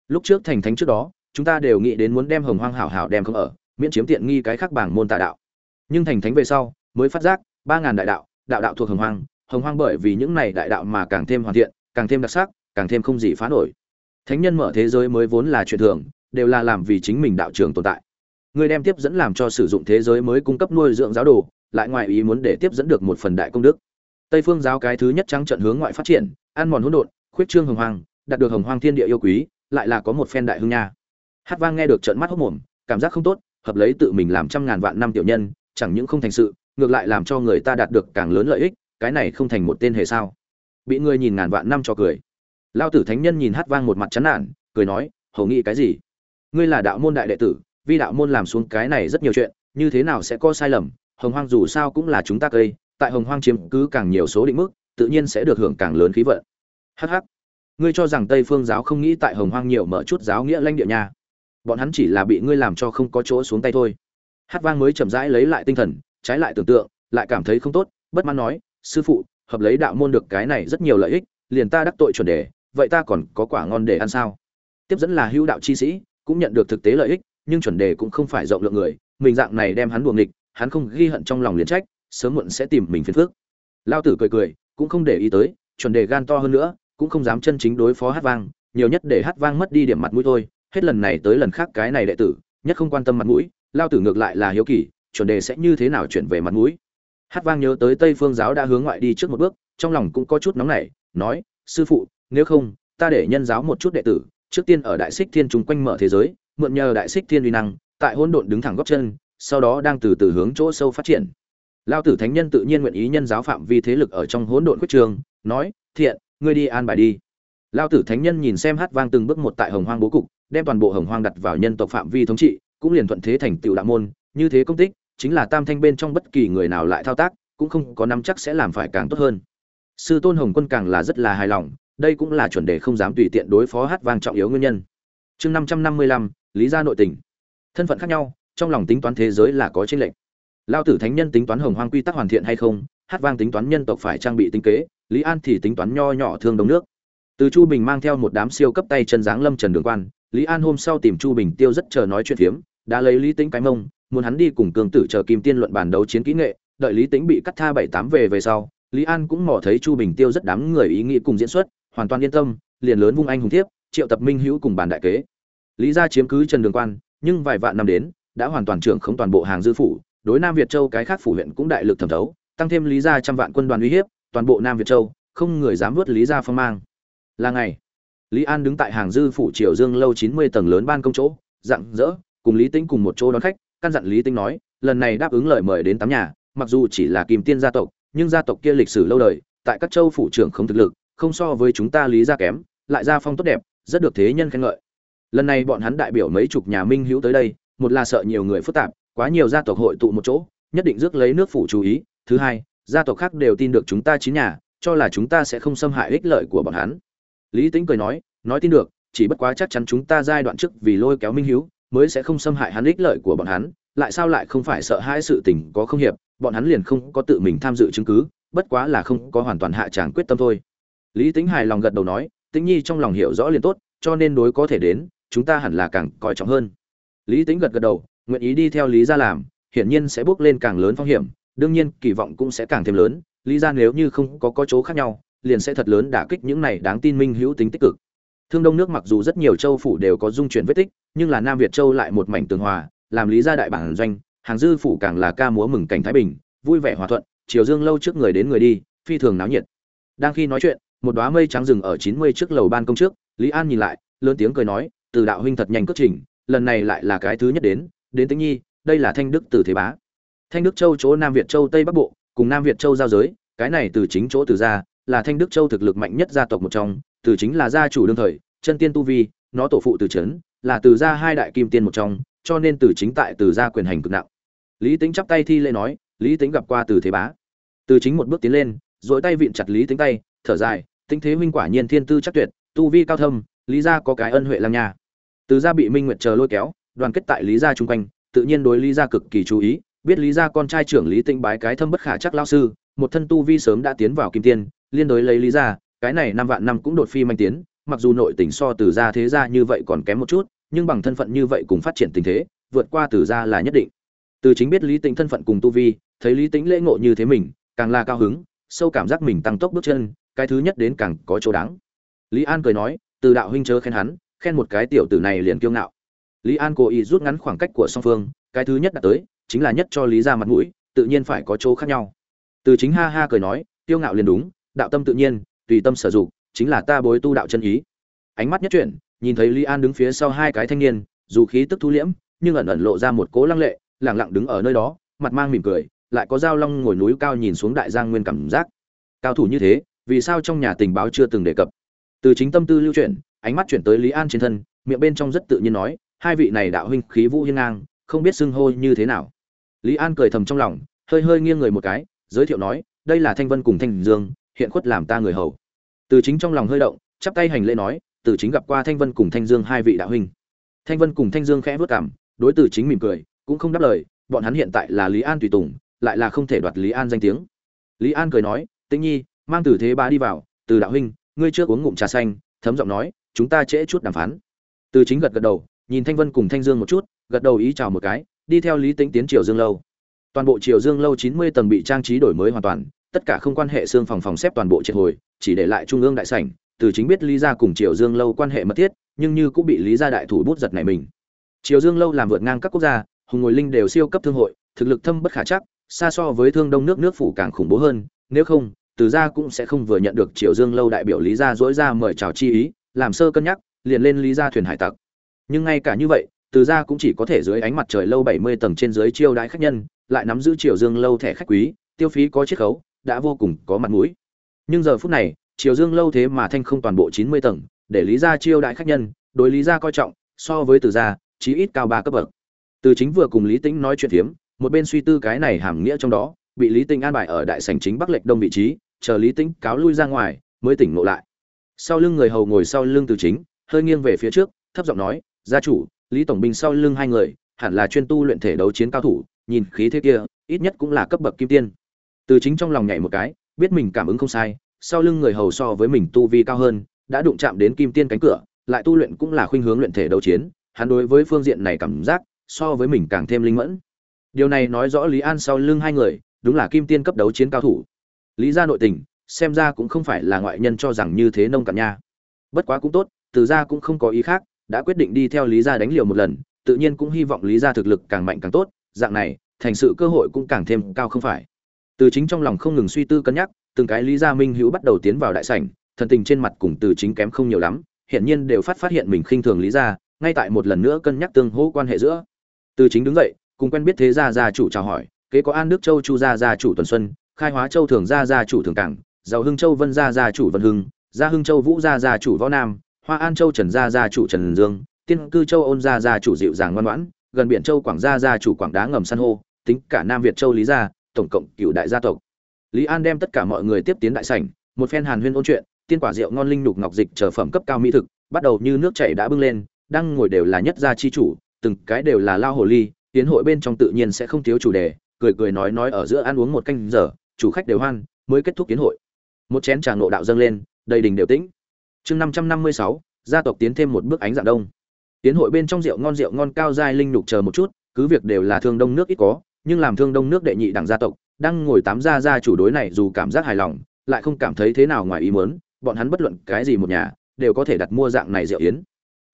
Lúc trước thành thánh trước đó, chúng ta đều nghĩ đến muốn đem hồng hoang hảo hảo đem không ở, miễn chiếm tiện nghi cái khác bảng môn tà đạo. Nhưng thành thánh về sau, mới phát giác, ba ngàn đại đạo đạo đạo thuộc hồng hoang hồng hoang bởi vì những này đại đạo mà càng thêm hoàn thiện, càng thêm đặc sắc, càng thêm không gì phá nổi. Thánh nhân mở thế giới mới vốn là chuyện thường đều là làm vì chính mình đạo trường tồn tại. Người đem tiếp dẫn làm cho sử dụng thế giới mới cung cấp nuôi dưỡng giáo đồ lại ngoại ý muốn để tiếp dẫn được một phần đại công đức. Tây phương giáo cái thứ nhất trắng trận hướng ngoại phát triển ăn mòn hỗn độn khuyết trương hồng Hoàng, đạt được hồng hoang thiên địa yêu quý lại là có một phen đại hưng nha. Hát vang nghe được trận mắt hốc mồm cảm giác không tốt hợp lấy tự mình làm trăm ngàn vạn năm tiểu nhân chẳng những không thành sự ngược lại làm cho người ta đạt được càng lớn lợi ích cái này không thành một tên hề sao. Bị người nhìn ngàn vạn năm cho cười. Lao tử thánh nhân nhìn hát vang một mặt chán nản cười nói hầu nghĩ cái gì? Ngươi là đạo môn đại đệ tử vì đạo môn làm xuống cái này rất nhiều chuyện, như thế nào sẽ có sai lầm? Hồng hoang dù sao cũng là chúng ta cây, tại hồng hoang chiếm cứ càng nhiều số định mức, tự nhiên sẽ được hưởng càng lớn khí vận. Hh ngươi cho rằng tây phương giáo không nghĩ tại hồng hoang nhiều mở chút giáo nghĩa lãnh địa nha. Bọn hắn chỉ là bị ngươi làm cho không có chỗ xuống tay thôi. Hát vang mới chậm rãi lấy lại tinh thần, trái lại tưởng tượng, lại cảm thấy không tốt, bất mãn nói, sư phụ, hợp lấy đạo môn được cái này rất nhiều lợi ích, liền ta đắc tội chuẩn đề, vậy ta còn có quả ngon để ăn sao? Tiếp dẫn là hữu đạo chi sĩ cũng nhận được thực tế lợi ích, nhưng chuẩn đề cũng không phải rộng lượng người, mình dạng này đem hắn buồng nghịch, hắn không ghi hận trong lòng liền trách, sớm muộn sẽ tìm mình phiền phước lao tử cười cười, cũng không để ý tới, chuẩn đề gan to hơn nữa, cũng không dám chân chính đối phó hát vang, nhiều nhất để hát vang mất đi điểm mặt mũi thôi, hết lần này tới lần khác cái này đệ tử, nhất không quan tâm mặt mũi, lao tử ngược lại là hiếu kỳ, chuẩn đề sẽ như thế nào chuyển về mặt mũi. Hát vang nhớ tới tây phương giáo đã hướng ngoại đi trước một bước, trong lòng cũng có chút nóng nảy, nói, sư phụ, nếu không, ta để nhân giáo một chút đệ tử trước tiên ở đại xích thiên chúng quanh mở thế giới, mượn nhờ đại xích thiên uy năng, tại hỗn độn đứng thẳng góc chân, sau đó đang từ từ hướng chỗ sâu phát triển. Lao tử thánh nhân tự nhiên nguyện ý nhân giáo phạm vi thế lực ở trong hỗn độn quyết trường, nói, thiện, ngươi đi an bài đi. Lao tử thánh nhân nhìn xem hát vang từng bước một tại hồng hoang bố cục, đem toàn bộ hồng hoang đặt vào nhân tộc phạm vi thống trị, cũng liền thuận thế thành tựu đạo môn, như thế công tích, chính là tam thanh bên trong bất kỳ người nào lại thao tác, cũng không có nắm chắc sẽ làm phải càng tốt hơn. Sư tôn hồng quân càng là rất là hài lòng đây cũng là chuẩn đề không dám tùy tiện đối phó hát vang trọng yếu nguyên nhân. Chương năm trăm năm mươi lăm, lý gia nội tình. Thân phận khác nhau, trong lòng tính toán thế giới là có tranh lệch. Lao tử thánh nhân tính toán hồng hoang quy tắc hoàn thiện hay không, hát vang tính toán nhân tộc phải trang bị tinh kế, lý an thì tính toán nho nhỏ thương đông nước. Từ chu bình mang theo một đám siêu cấp tay chân dáng lâm trần đường quan, lý an hôm sau tìm chu bình tiêu rất chờ nói chuyện phiếm, đã lấy lý tính cái mông, muốn hắn đi cùng cường tử chờ kim tiên luận bàn đấu chiến kỹ nghệ, đợi lý tính bị cắt tha bảy tám về về sau, lý an cũng mò thấy chu bình tiêu rất đám người ý nghĩ cùng diễn xuất hoàn toàn yên tâm, liền lớn vung anh hùng thiếp, triệu tập minh hữu cùng bàn đại kế. Lý gia chiếm cứ trần đường quan, nhưng vài vạn năm đến, đã hoàn toàn trưởng không toàn bộ hàng dư phủ, đối nam việt châu cái khác phủ huyện cũng đại lực thẩm thấu, tăng thêm lý gia trăm vạn quân đoàn uy hiếp, toàn bộ nam việt châu, không người dám vớt lý gia phong mang. Là ngày, lý an đứng tại hàng dư phủ triều dương lâu chín mươi tầng lớn ban công chỗ dạng dỡ cùng lý tĩnh cùng một chỗ đón khách, căn dặn lý tĩnh nói, lần này đáp ứng lời mời đến tám nhà, mặc dù chỉ là kim tiên gia tộc, nhưng gia tộc kia lịch sử lâu đời, tại các châu phủ trưởng không thực lực không so với chúng ta lý gia kém, lại gia phong tốt đẹp, rất được thế nhân khen ngợi. Lần này bọn hắn đại biểu mấy chục nhà minh hữu tới đây, một là sợ nhiều người phức tạp, quá nhiều gia tộc hội tụ một chỗ, nhất định rước lấy nước phủ chú ý. Thứ hai, gia tộc khác đều tin được chúng ta chín nhà, cho là chúng ta sẽ không xâm hại ích lợi của bọn hắn. Lý tính cười nói nói tin được, chỉ bất quá chắc chắn chúng ta giai đoạn trước vì lôi kéo minh hiếu mới sẽ không xâm hại hắn ích lợi của bọn hắn, lại sao lại không phải sợ hai sự tình có không hiệp, bọn hắn liền không có tự mình tham dự chứng cứ, bất quá là không có hoàn toàn hạ tràng quyết tâm thôi lý tính hài lòng gật đầu nói, tĩnh nhi trong lòng hiểu rõ liền tốt, cho nên đối có thể đến, chúng ta hẳn là càng coi trọng hơn. Lý tính gật gật đầu, nguyện ý đi theo lý ra làm, hiển nhiên sẽ bước lên càng lớn phong hiểm, đương nhiên kỳ vọng cũng sẽ càng thêm lớn, lý ra nếu như không có có chỗ khác nhau, liền sẽ thật lớn đả kích những này đáng tin minh hữu tính tích cực. Thương đông nước mặc dù rất nhiều châu phủ đều có dung chuyển vết tích, nhưng là nam việt châu lại một mảnh tường hòa, làm lý gia đại bản doanh, hàng dư phủ càng là ca múa mừng cảnh thái bình, vui vẻ hòa thuận, chiều dương lâu trước người đến người đi, phi thường náo nhiệt. Đang khi nói chuyện một đóa mây trắng rừng ở chín mươi trước lầu ban công trước, lý an nhìn lại, lớn tiếng cười nói, từ đạo huynh thật nhanh cất trình, lần này lại là cái thứ nhất đến đến tĩnh nhi, đây là thanh đức từ thế bá. Thanh đức châu chỗ nam việt châu tây bắc bộ, cùng nam việt châu giao giới, cái này từ chính chỗ từ ra, là thanh đức châu thực lực mạnh nhất gia tộc một trong, từ chính là gia chủ đương thời, chân tiên tu vi, nó tổ phụ từ trấn, là từ gia hai đại kim tiên một trong, cho nên từ chính tại từ gia quyền hành cực nặng. Lý tính chắp tay thi lễ nói, lý tính gặp qua từ thế bá. Từ chính một bước tiến lên rồi tay vịn chặt lý tính tay, thở dài tinh thế huynh quả nhiên thiên tư chắc tuyệt, tu vi cao thâm, lý gia có cái ân huệ lang nha. Từ gia bị minh nguyệt chờ lôi kéo, đoàn kết tại lý gia chung quanh, tự nhiên đối lý gia cực kỳ chú ý, biết lý gia con trai trưởng lý tĩnh bái cái thâm bất khả chắc lão sư, một thân tu vi sớm đã tiến vào kim tiên, liên đối lấy lý gia, cái này năm vạn năm cũng đột phi manh tiến, mặc dù nội tình so từ gia thế gia như vậy còn kém một chút, nhưng bằng thân phận như vậy cùng phát triển tình thế, vượt qua từ gia là nhất định. Từ chính biết lý tĩnh thân phận cùng tu vi, thấy lý tĩnh lễ ngộ như thế mình, càng là cao hứng, sâu cảm giác mình tăng tốc bước chân cái thứ nhất đến càng có chỗ đáng. Lý an cười nói, từ đạo huynh chớ khen hắn, khen một cái tiểu tử này liền kiêu ngạo. Lý an cố ý rút ngắn khoảng cách của song phương, cái thứ nhất đã tới, chính là nhất cho lý ra mặt mũi, tự nhiên phải có chỗ khác nhau. Từ chính ha ha cười nói, kiêu ngạo liền đúng, đạo tâm tự nhiên, tùy tâm sở dụng, chính là ta bối tu đạo chân ý. Ánh mắt nhất chuyển, nhìn thấy lý an đứng phía sau hai cái thanh niên, dù khí tức thu liễm, nhưng ẩn ẩn lộ ra một cố lăng lệ, lẳng lặng đứng ở nơi đó, mặt mang mỉm cười, lại có dao long ngồi núi cao nhìn xuống đại giang nguyên cảm giác. Cao thủ như thế vì sao trong nhà tình báo chưa từng đề cập. Từ chính tâm tư lưu chuyển, ánh mắt chuyển tới lý an trên thân, miệng bên trong rất tự nhiên nói, hai vị này đạo huynh khí vũ hiên ngang, không biết xưng hô như thế nào. Lý an cười thầm trong lòng, hơi hơi nghiêng người một cái, giới thiệu nói, đây là thanh vân cùng thanh dương, hiện khuất làm ta người hầu. Từ chính trong lòng hơi động, chắp tay hành lễ nói, từ chính gặp qua thanh vân cùng thanh dương hai vị đạo huynh. Thanh vân cùng thanh dương khẽ vớt cảm, đối từ chính mỉm cười, cũng không đáp lời, bọn hắn hiện tại là lý an tùy tùng, lại là không thể đoạt lý an danh tiếng. Lý an cười nói, tĩnh nhi mang tử thế bá đi vào, từ đạo huynh, ngươi trước uống ngụm trà xanh, thấm giọng nói, chúng ta trễ chút đàm phán. Từ chính gật gật đầu, nhìn thanh vân cùng thanh dương một chút, gật đầu ý chào một cái, đi theo lý tĩnh tiến triều dương lâu. Toàn bộ triều dương lâu chín mươi tầng bị trang trí đổi mới hoàn toàn, tất cả không quan hệ xương phòng phòng xếp toàn bộ triệt hồi, chỉ để lại trung ương đại sảnh. Từ chính biết lý gia cùng triều dương lâu quan hệ mật thiết, nhưng như cũng bị lý gia đại thủ bút giật này mình. Triều dương lâu làm vượt ngang các quốc gia, hùng ngồi linh đều siêu cấp thương hội, thực lực thâm bất khả chắc, xa so với thương đông nước nước phủ càng khủng bố hơn, nếu không từ gia cũng sẽ không vừa nhận được triều dương lâu đại biểu lý gia dỗi ra mời chào chi ý, làm sơ cân nhắc, liền lên lý gia thuyền hải tặc. Nhưng ngay cả như vậy, từ gia cũng chỉ có thể dưới ánh mặt trời lâu bảy mươi tầng trên dưới chiêu đãi khách nhân, lại nắm giữ triều dương lâu thẻ khách quý, tiêu phí có chiết khấu, đã vô cùng có mặt mũi. Nhưng giờ phút này, triều dương lâu thế mà thanh không toàn bộ chín mươi tầng, để lý gia chiêu đãi khách nhân, đối lý gia coi trọng, so với từ gia chí ít cao ba cấp bậc. Từ chính vừa cùng lý tĩnh nói chuyện phiếm một bên suy tư cái này hàm nghĩa trong đó bị lý Tinh an bài ở đại sảnh chính bắc lệch đông vị trí, chờ lý tĩnh cáo lui ra ngoài, mới tỉnh ngộ lại. Sau lưng người hầu ngồi sau lưng từ chính, hơi nghiêng về phía trước, thấp giọng nói, gia chủ, lý tổng binh sau lưng hai người, hẳn là chuyên tu luyện thể đấu chiến cao thủ, nhìn khí thế kia, ít nhất cũng là cấp bậc kim tiên. Từ chính trong lòng nhảy một cái, biết mình cảm ứng không sai, sau lưng người hầu so với mình tu vi cao hơn, đã đụng chạm đến kim tiên cánh cửa, lại tu luyện cũng là khuynh hướng luyện thể đấu chiến, hắn đối với phương diện này cảm giác so với mình càng thêm linh mẫn. Điều này nói rõ lý an sau lưng hai người đúng là kim tiên cấp đấu chiến cao thủ. Lý gia nội tình, xem ra cũng không phải là ngoại nhân cho rằng như thế nông cạn nha. Bất quá cũng tốt, từ gia cũng không có ý khác, đã quyết định đi theo lý gia đánh liều một lần, tự nhiên cũng hy vọng lý gia thực lực càng mạnh càng tốt, dạng này, thành sự cơ hội cũng càng thêm cao không phải. Từ chính trong lòng không ngừng suy tư cân nhắc, từng cái lý gia minh hữu bắt đầu tiến vào đại sảnh, thần tình trên mặt cùng từ chính kém không nhiều lắm hiện nhiên đều phát phát hiện mình khinh thường lý gia, ngay tại một lần nữa cân nhắc tương hỗ quan hệ giữa. Từ chính đứng dậy, cùng quen biết thế gia gia chủ chào hỏi kế có an đức châu chu gia gia chủ tuần xuân, khai hóa châu thường gia gia chủ thường cảng, giàu hưng châu vân gia gia chủ vân hưng, gia hưng châu vũ gia gia chủ võ nam, hoa an châu trần gia gia chủ trần dương, tiên cư châu ôn gia gia chủ dịu dàng ngoan ngoãn, gần biển châu quảng gia gia chủ quảng đá ngầm san hô, tính cả nam việt châu lý gia, tổng cộng cựu đại gia tộc. Lý an đem tất cả mọi người tiếp tiến đại sảnh, một phen hàn huyên ôn chuyện, tiên quả rượu ngon linh nhục ngọc dịch chờ phẩm cấp cao mỹ thực, bắt đầu như nước chảy đã bưng lên, đang ngồi đều là nhất gia chi chủ, từng cái đều là lao hồ ly, tiến hội bên trong tự nhiên sẽ không thiếu chủ đề cười cười nói nói ở giữa ăn uống một canh giờ, chủ khách đều hoan, mới kết thúc tiến hội. Một chén trà ngộ đạo dâng lên, đầy đình đều tĩnh. Chương năm trăm năm mươi sáu, gia tộc tiến thêm một bước ánh dạng đông. Tiến hội bên trong rượu ngon rượu ngon cao giai linh nhục chờ một chút, cứ việc đều là thương đông nước ít có, nhưng làm thương đông nước đệ nhị đẳng gia tộc, đang ngồi tám gia gia chủ đối này dù cảm giác hài lòng, lại không cảm thấy thế nào ngoài ý muốn, bọn hắn bất luận cái gì một nhà, đều có thể đặt mua dạng này rượu yến.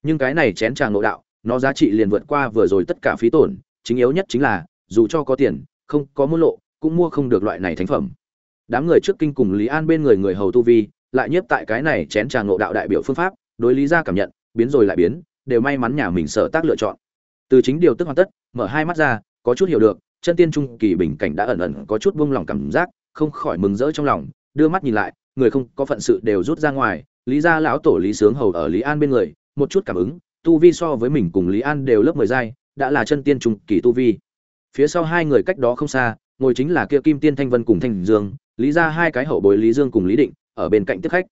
Nhưng cái này chén trà ngộ đạo, nó giá trị liền vượt qua vừa rồi tất cả phí tổn, chính yếu nhất chính là, dù cho có tiền không có mua lộ, cũng mua không được loại này thánh phẩm. Đám người trước kinh cùng lý an bên người người hầu tu vi, lại nhiếp tại cái này chén trà ngộ đạo đại biểu phương pháp, đối lý ra cảm nhận, biến rồi lại biến, đều may mắn nhà mình sở tác lựa chọn. Từ chính điều tức hoàn tất, mở hai mắt ra, có chút hiểu được, chân tiên trung kỳ bình cảnh đã ẩn ẩn có chút buông lòng cảm giác, không khỏi mừng rỡ trong lòng, đưa mắt nhìn lại, người không có phận sự đều rút ra ngoài, lý gia lão tổ lý sướng hầu ở lý an bên người, một chút cảm ứng, tu vi so với mình cùng lý an đều lớp mười giai, đã là chân tiên trung kỳ tu vi phía sau hai người cách đó không xa, ngồi chính là kia kim tiên thanh vân cùng thanh dương, lý gia hai cái hậu bối lý dương cùng lý định, ở bên cạnh tiếp khách.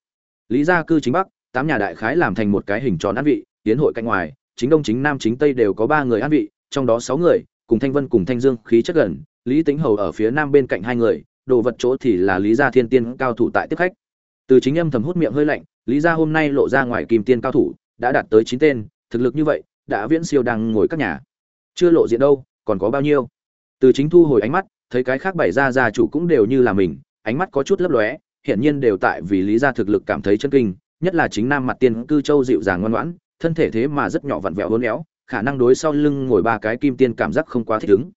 Lý gia cư chính bắc, tám nhà đại khái làm thành một cái hình tròn an vị, tiến hội cạnh ngoài, chính đông chính nam chính tây đều có ba người an vị, trong đó sáu người, cùng thanh vân cùng thanh dương khí chất gần, lý tính hầu ở phía nam bên cạnh hai người, đồ vật chỗ thì là lý gia thiên tiên cao thủ tại tiếp khách. Từ chính âm thầm hút miệng hơi lạnh, lý gia hôm nay lộ ra ngoài kim tiên cao thủ, đã đạt tới chín tên, thực lực như vậy, đã viễn siêu đang ngồi các nhà. Chưa lộ diện đâu còn có bao nhiêu? Từ chính thu hồi ánh mắt, thấy cái khác bảy gia gia chủ cũng đều như là mình, ánh mắt có chút lấp lóe, hiển nhiên đều tại vì lý gia thực lực cảm thấy chân kinh, nhất là chính nam mặt tiên cư châu dịu dàng ngoan ngoãn, thân thể thế mà rất nhỏ vặn vẹo hôn éo, khả năng đối sau lưng ngồi ba cái kim tiên cảm giác không quá thích ứng.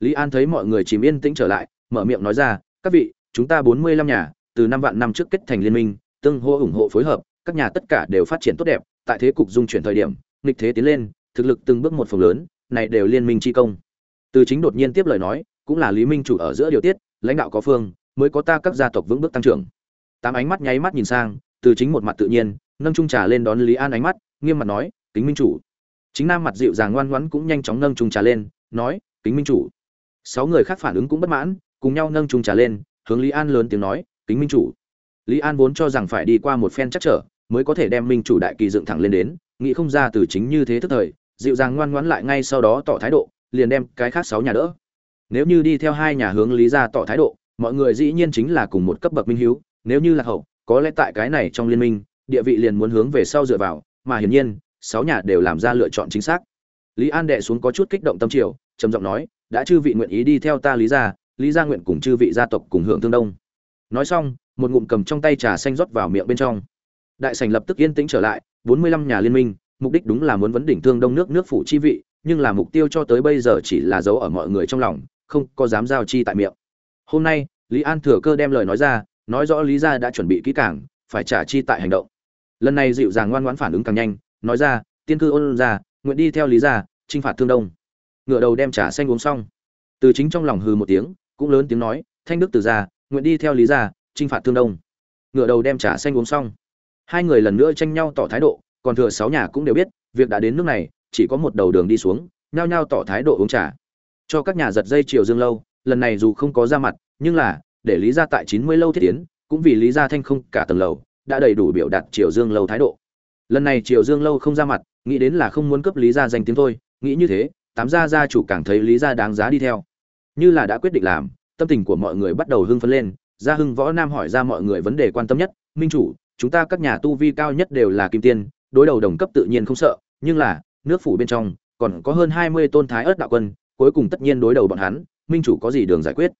Lý an thấy mọi người chìm yên tĩnh trở lại, mở miệng nói ra, các vị, chúng ta bốn mươi lăm nhà, từ năm vạn năm trước kết thành liên minh, tương hô ủng hộ phối hợp, các nhà tất cả đều phát triển tốt đẹp, tại thế cục dung chuyển thời điểm, nghịch thế tiến lên, thực lực từng bước một phần lớn, này đều liên minh chi công từ chính đột nhiên tiếp lời nói, cũng là lý minh chủ ở giữa điều tiết, lãnh đạo có phương, mới có ta các gia tộc vững bước tăng trưởng. Tám ánh mắt nháy mắt nhìn sang, từ chính một mặt tự nhiên, nâng trung trà lên đón lý an ánh mắt, nghiêm mặt nói, kính minh chủ. Chính nam mặt dịu dàng ngoan ngoãn cũng nhanh chóng nâng trung trà lên, nói, kính minh chủ. Sáu người khác phản ứng cũng bất mãn, cùng nhau nâng trung trà lên, hướng lý an lớn tiếng nói, kính minh chủ. Lý an vốn cho rằng phải đi qua một phen chắc trở, mới có thể đem minh chủ đại kỳ dựng thẳng lên đến, nghĩ không ra từ chính như thế tức thời, dịu dàng ngoan ngoãn lại ngay sau đó tỏ thái độ liền đem cái khác sáu nhà đỡ. Nếu như đi theo hai nhà hướng lý ra tỏ thái độ, mọi người dĩ nhiên chính là cùng một cấp bậc minh hiếu, nếu như là hậu, có lẽ tại cái này trong liên minh, địa vị liền muốn hướng về sau dựa vào, mà hiển nhiên, sáu nhà đều làm ra lựa chọn chính xác. Lý an đệ xuống có chút kích động tâm triều, trầm giọng nói, đã chư vị nguyện ý đi theo ta lý gia lý gia nguyện cùng chư vị gia tộc cùng hưởng thương đông. Nói xong, một ngụm cầm trong tay trà xanh rót vào miệng bên trong. Đại sảnh lập tức yên tĩnh trở lại, bốn mươi lăm nhà liên minh, mục đích đúng là muốn vấn đỉnh thương đông nước nước phủ chi vị nhưng là mục tiêu cho tới bây giờ chỉ là giấu ở mọi người trong lòng, không có dám giao chi tại miệng. Hôm nay, lý an thừa cơ đem lời nói ra, nói rõ lý gia đã chuẩn bị kỹ càng, phải trả chi tại hành động. Lần này dịu dàng ngoan ngoãn phản ứng càng nhanh, nói ra, tiên cư ôn ra nguyện đi theo lý gia, chinh phạt thương đông. Ngựa đầu đem trà xanh uống xong. Từ chính trong lòng hừ một tiếng, cũng lớn tiếng nói, thanh đức từ gia, nguyện đi theo lý gia, chinh phạt thương đông. Ngựa đầu đem trà xanh uống xong. Hai người lần nữa tranh nhau tỏ thái độ, còn thừa sáu nhà cũng đều biết, việc đã đến nước này chỉ có một đầu đường đi xuống, nhao nhao tỏ thái độ uống trà. Cho các nhà giật dây triều dương lâu, lần này dù không có ra mặt, nhưng là, để lý gia tại chín mươi lâu thiết tiến cũng vì lý gia thanh không cả tầng lầu, đã đầy đủ biểu đạt triều dương lâu thái độ. Lần này triều dương lâu không ra mặt, nghĩ đến là không muốn cấp lý gia danh tiếng thôi, nghĩ như thế, tám gia gia chủ càng thấy lý gia đáng giá đi theo. Như là đã quyết định làm, tâm tình của mọi người bắt đầu hưng phấn lên, gia hưng võ nam hỏi ra mọi người vấn đề quan tâm nhất, minh chủ, chúng ta các nhà tu vi cao nhất đều là kim tiên, đối đầu đồng cấp tự nhiên không sợ, nhưng là nước phủ bên trong, còn có hơn hai mươi tôn thái ớt đạo quân, cuối cùng tất nhiên đối đầu bọn hắn, minh chủ có gì đường giải quyết?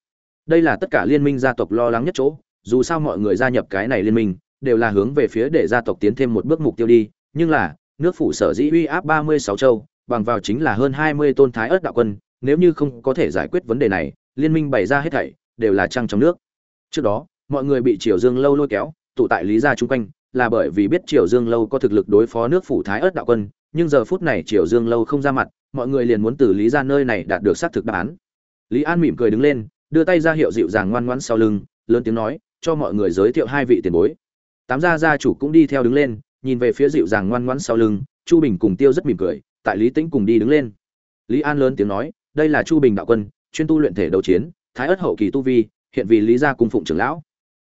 Đây là tất cả liên minh gia tộc lo lắng nhất chỗ, dù sao mọi người gia nhập cái này liên minh, đều là hướng về phía để gia tộc tiến thêm một bước mục tiêu đi, nhưng là, nước phủ sở dĩ uy áp ba mươi sáu châu, bằng vào chính là hơn hai mươi tôn thái ớt đạo quân, nếu như không có thể giải quyết vấn đề này, liên minh bày ra hết thảy, đều là trăng trong nước. Trước đó, mọi người bị triều dương lâu lôi kéo, tụ tại lý gia chung quanh, là bởi vì biết triều dương lâu có thực lực đối phó nước phủ thái ớt đạo quân nhưng giờ phút này triều dương lâu không ra mặt, mọi người liền muốn từ lý gia nơi này đạt được xác thực đáp án. Lý an mỉm cười đứng lên, đưa tay ra hiệu dịu dàng ngoan ngoãn sau lưng, lớn tiếng nói, cho mọi người giới thiệu hai vị tiền bối. Tám gia gia chủ cũng đi theo đứng lên, nhìn về phía dịu dàng ngoan ngoãn sau lưng, chu bình cùng tiêu rất mỉm cười, tại lý tĩnh cùng đi đứng lên. Lý an lớn tiếng nói, đây là chu bình đạo quân, chuyên tu luyện thể đấu chiến, thái ất hậu kỳ tu vi, hiện vì lý gia cung phụng trưởng lão.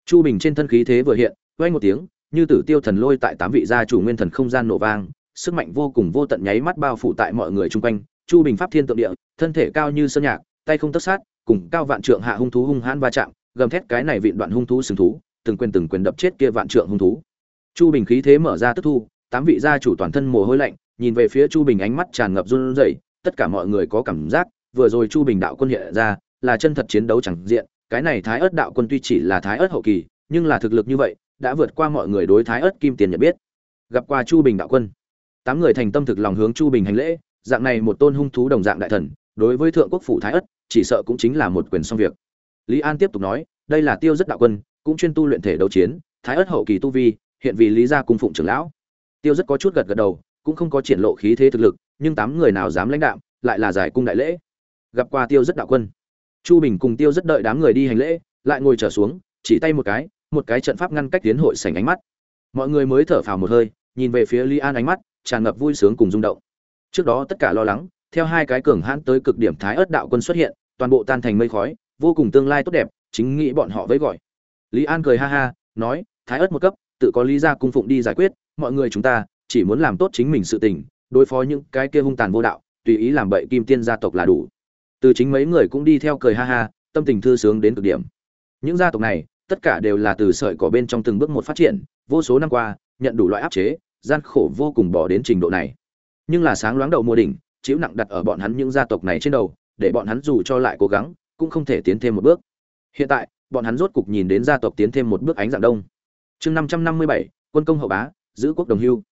Chu bình trên thân khí thế vừa hiện vang một tiếng, như tử tiêu thần lôi tại tám vị gia chủ nguyên thần không gian nổ vang sức mạnh vô cùng vô tận nháy mắt bao phủ tại mọi người chung quanh, chu bình pháp thiên tượng địa, thân thể cao như sơn nhạc, tay không tất sát, cùng cao vạn trượng hạ hung thú hung hãn va chạm, gầm thét cái này vịn đoạn hung thú sừng thú, từng quyền từng quyền đập chết kia vạn trượng hung thú. Chu bình khí thế mở ra tức thu, tám vị gia chủ toàn thân mồ hôi lạnh, nhìn về phía chu bình ánh mắt tràn ngập run rẩy, tất cả mọi người có cảm giác, vừa rồi chu bình đạo quân hiện ra, là chân thật chiến đấu chẳng diện, cái này thái ớt đạo quân tuy chỉ là thái ớt hậu kỳ, nhưng là thực lực như vậy, đã vượt qua mọi người đối thái ớt kim tiền nhận biết. Gặp qua chu bình đạo quân tám người thành tâm thực lòng hướng chu bình hành lễ, dạng này một tôn hung thú đồng dạng đại thần, đối với thượng quốc phủ thái ất, chỉ sợ cũng chính là một quyền xong việc. Lý an tiếp tục nói, đây là tiêu rất đạo quân, cũng chuyên tu luyện thể đấu chiến, thái ất hậu kỳ tu vi, hiện vì lý gia cung phụng trưởng lão. Tiêu rất có chút gật gật đầu, cũng không có triển lộ khí thế thực lực, nhưng tám người nào dám lãnh đạm, lại là giải cung đại lễ. Gặp qua tiêu rất đạo quân. Chu bình cùng tiêu rất đợi đám người đi hành lễ, lại ngồi trở xuống, chỉ tay một cái một cái trận pháp ngăn cách tiến hội sảnh ánh mắt. Mọi người mới thở phào một hơi, nhìn về phía lý an ánh mắt tràn ngập vui sướng cùng rung động. Trước đó tất cả lo lắng, theo hai cái cường hãn tới cực điểm thái ớt đạo quân xuất hiện, toàn bộ tan thành mây khói, vô cùng tương lai tốt đẹp, chính nghĩ bọn họ với gọi. Lý an cười ha ha, nói, thái ớt một cấp, tự có lý ra cung phụng đi giải quyết, mọi người chúng ta chỉ muốn làm tốt chính mình sự tình, đối phó những cái kia hung tàn vô đạo, tùy ý làm bậy kim tiên gia tộc là đủ. Từ chính mấy người cũng đi theo cười ha ha, tâm tình thư sướng đến cực điểm. Những gia tộc này, tất cả đều là từ sợi cỏ bên trong từng bước một phát triển, vô số năm qua, nhận đủ loại áp chế gian khổ vô cùng bỏ đến trình độ này. Nhưng là sáng loáng đầu mùa đỉnh, chịu nặng đặt ở bọn hắn những gia tộc này trên đầu, để bọn hắn dù cho lại cố gắng, cũng không thể tiến thêm một bước. Hiện tại, bọn hắn rốt cục nhìn đến gia tộc tiến thêm một bước ánh dạng đông. Chương năm trăm năm mươi bảy, quân công hậu bá, giữ quốc đồng hưu.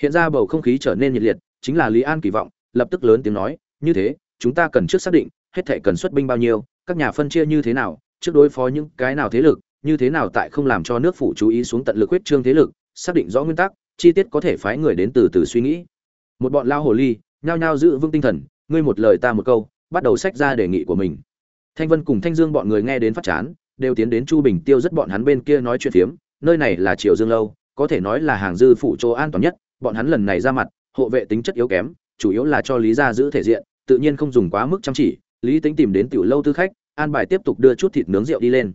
Hiện ra bầu không khí trở nên nhiệt liệt, chính là lý an kỳ vọng, lập tức lớn tiếng nói, như thế, chúng ta cần trước xác định, hết thể cần xuất binh bao nhiêu, các nhà phân chia như thế nào, trước đối phó những cái nào thế lực, như thế nào tại không làm cho nước phủ chú ý xuống tận lực huyết trương thế lực, xác định rõ nguyên tắc chi tiết có thể phái người đến từ từ suy nghĩ. Một bọn lao hồ ly, nhao nhao giữ vững tinh thần, ngươi một lời ta một câu, bắt đầu sách ra đề nghị của mình. Thanh vân cùng thanh dương bọn người nghe đến phát chán, đều tiến đến chu bình tiêu rất bọn hắn bên kia nói chuyện phiếm, nơi này là triều dương lâu, có thể nói là hàng dư phụ chỗ an toàn nhất, bọn hắn lần này ra mặt, hộ vệ tính chất yếu kém, chủ yếu là cho lý gia giữ thể diện, tự nhiên không dùng quá mức chăm chỉ, lý tính tìm đến tiểu lâu tư khách, an bài tiếp tục đưa chút thịt nướng rượu đi lên.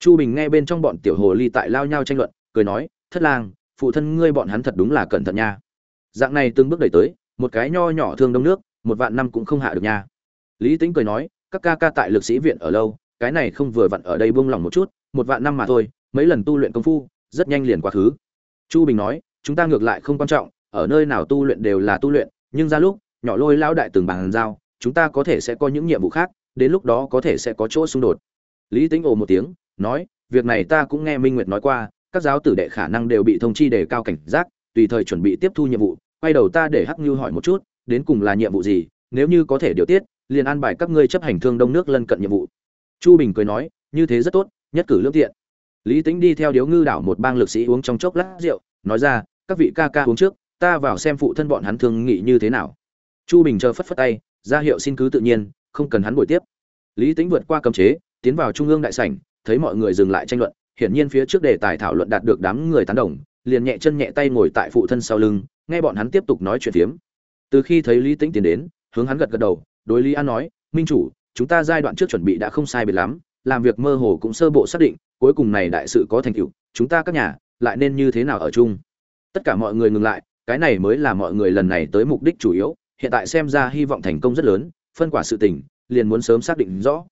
Chu bình nghe bên trong bọn tiểu hồ ly tại lao nhau tranh luận, cười nói, thất lang phụ thân ngươi bọn hắn thật đúng là cẩn thận nha. Dạng này từng bước đẩy tới, một cái nho nhỏ thương đông nước, một vạn năm cũng không hạ được nha. Lý tính cười nói, các ca ca tại lực sĩ viện ở lâu, cái này không vừa vặn ở đây buông lỏng một chút, một vạn năm mà thôi, mấy lần tu luyện công phu, rất nhanh liền quá khứ. Chu bình nói, chúng ta ngược lại không quan trọng, ở nơi nào tu luyện đều là tu luyện, nhưng ra lúc, nhỏ lôi lão đại từng bàn giao, chúng ta có thể sẽ có những nhiệm vụ khác, đến lúc đó có thể sẽ có chỗ xung đột. Lý tính ồ một tiếng, nói, việc này ta cũng nghe minh nguyệt nói qua các giáo tử đệ khả năng đều bị thông chi đề cao cảnh giác, tùy thời chuẩn bị tiếp thu nhiệm vụ, quay đầu ta để hắc như hỏi một chút, đến cùng là nhiệm vụ gì, nếu như có thể điều tiết, liền an bài các ngươi chấp hành thương đông nước lân cận nhiệm vụ. Chu bình cười nói, như thế rất tốt, nhất cử lương tiện lý tính đi theo điếu ngư đảo một bang lực sĩ uống trong chốc lát rượu, nói ra, các vị ca ca uống trước, ta vào xem phụ thân bọn hắn thương nghị như thế nào. Chu bình chờ phất phất tay, ra hiệu xin cứ tự nhiên, không cần hắn buổi tiếp. Lý tính vượt qua cấm chế, tiến vào trung ương đại sảnh, thấy mọi người dừng lại tranh luận hiển nhiên phía trước đề tài thảo luận đạt được đám người tán đồng, liền nhẹ chân nhẹ tay ngồi tại phụ thân sau lưng, nghe bọn hắn tiếp tục nói chuyện phiếm. Từ khi thấy lý tĩnh tiến đến, hướng hắn gật gật đầu, đối lý an nói, minh chủ, chúng ta giai đoạn trước chuẩn bị đã không sai biệt lắm, làm việc mơ hồ cũng sơ bộ xác định, cuối cùng này đại sự có thành tựu, chúng ta các nhà lại nên như thế nào ở chung? Tất cả mọi người ngừng lại, cái này mới là mọi người lần này tới mục đích chủ yếu, hiện tại xem ra hy vọng thành công rất lớn, phân quả sự tình, liền muốn sớm xác định rõ.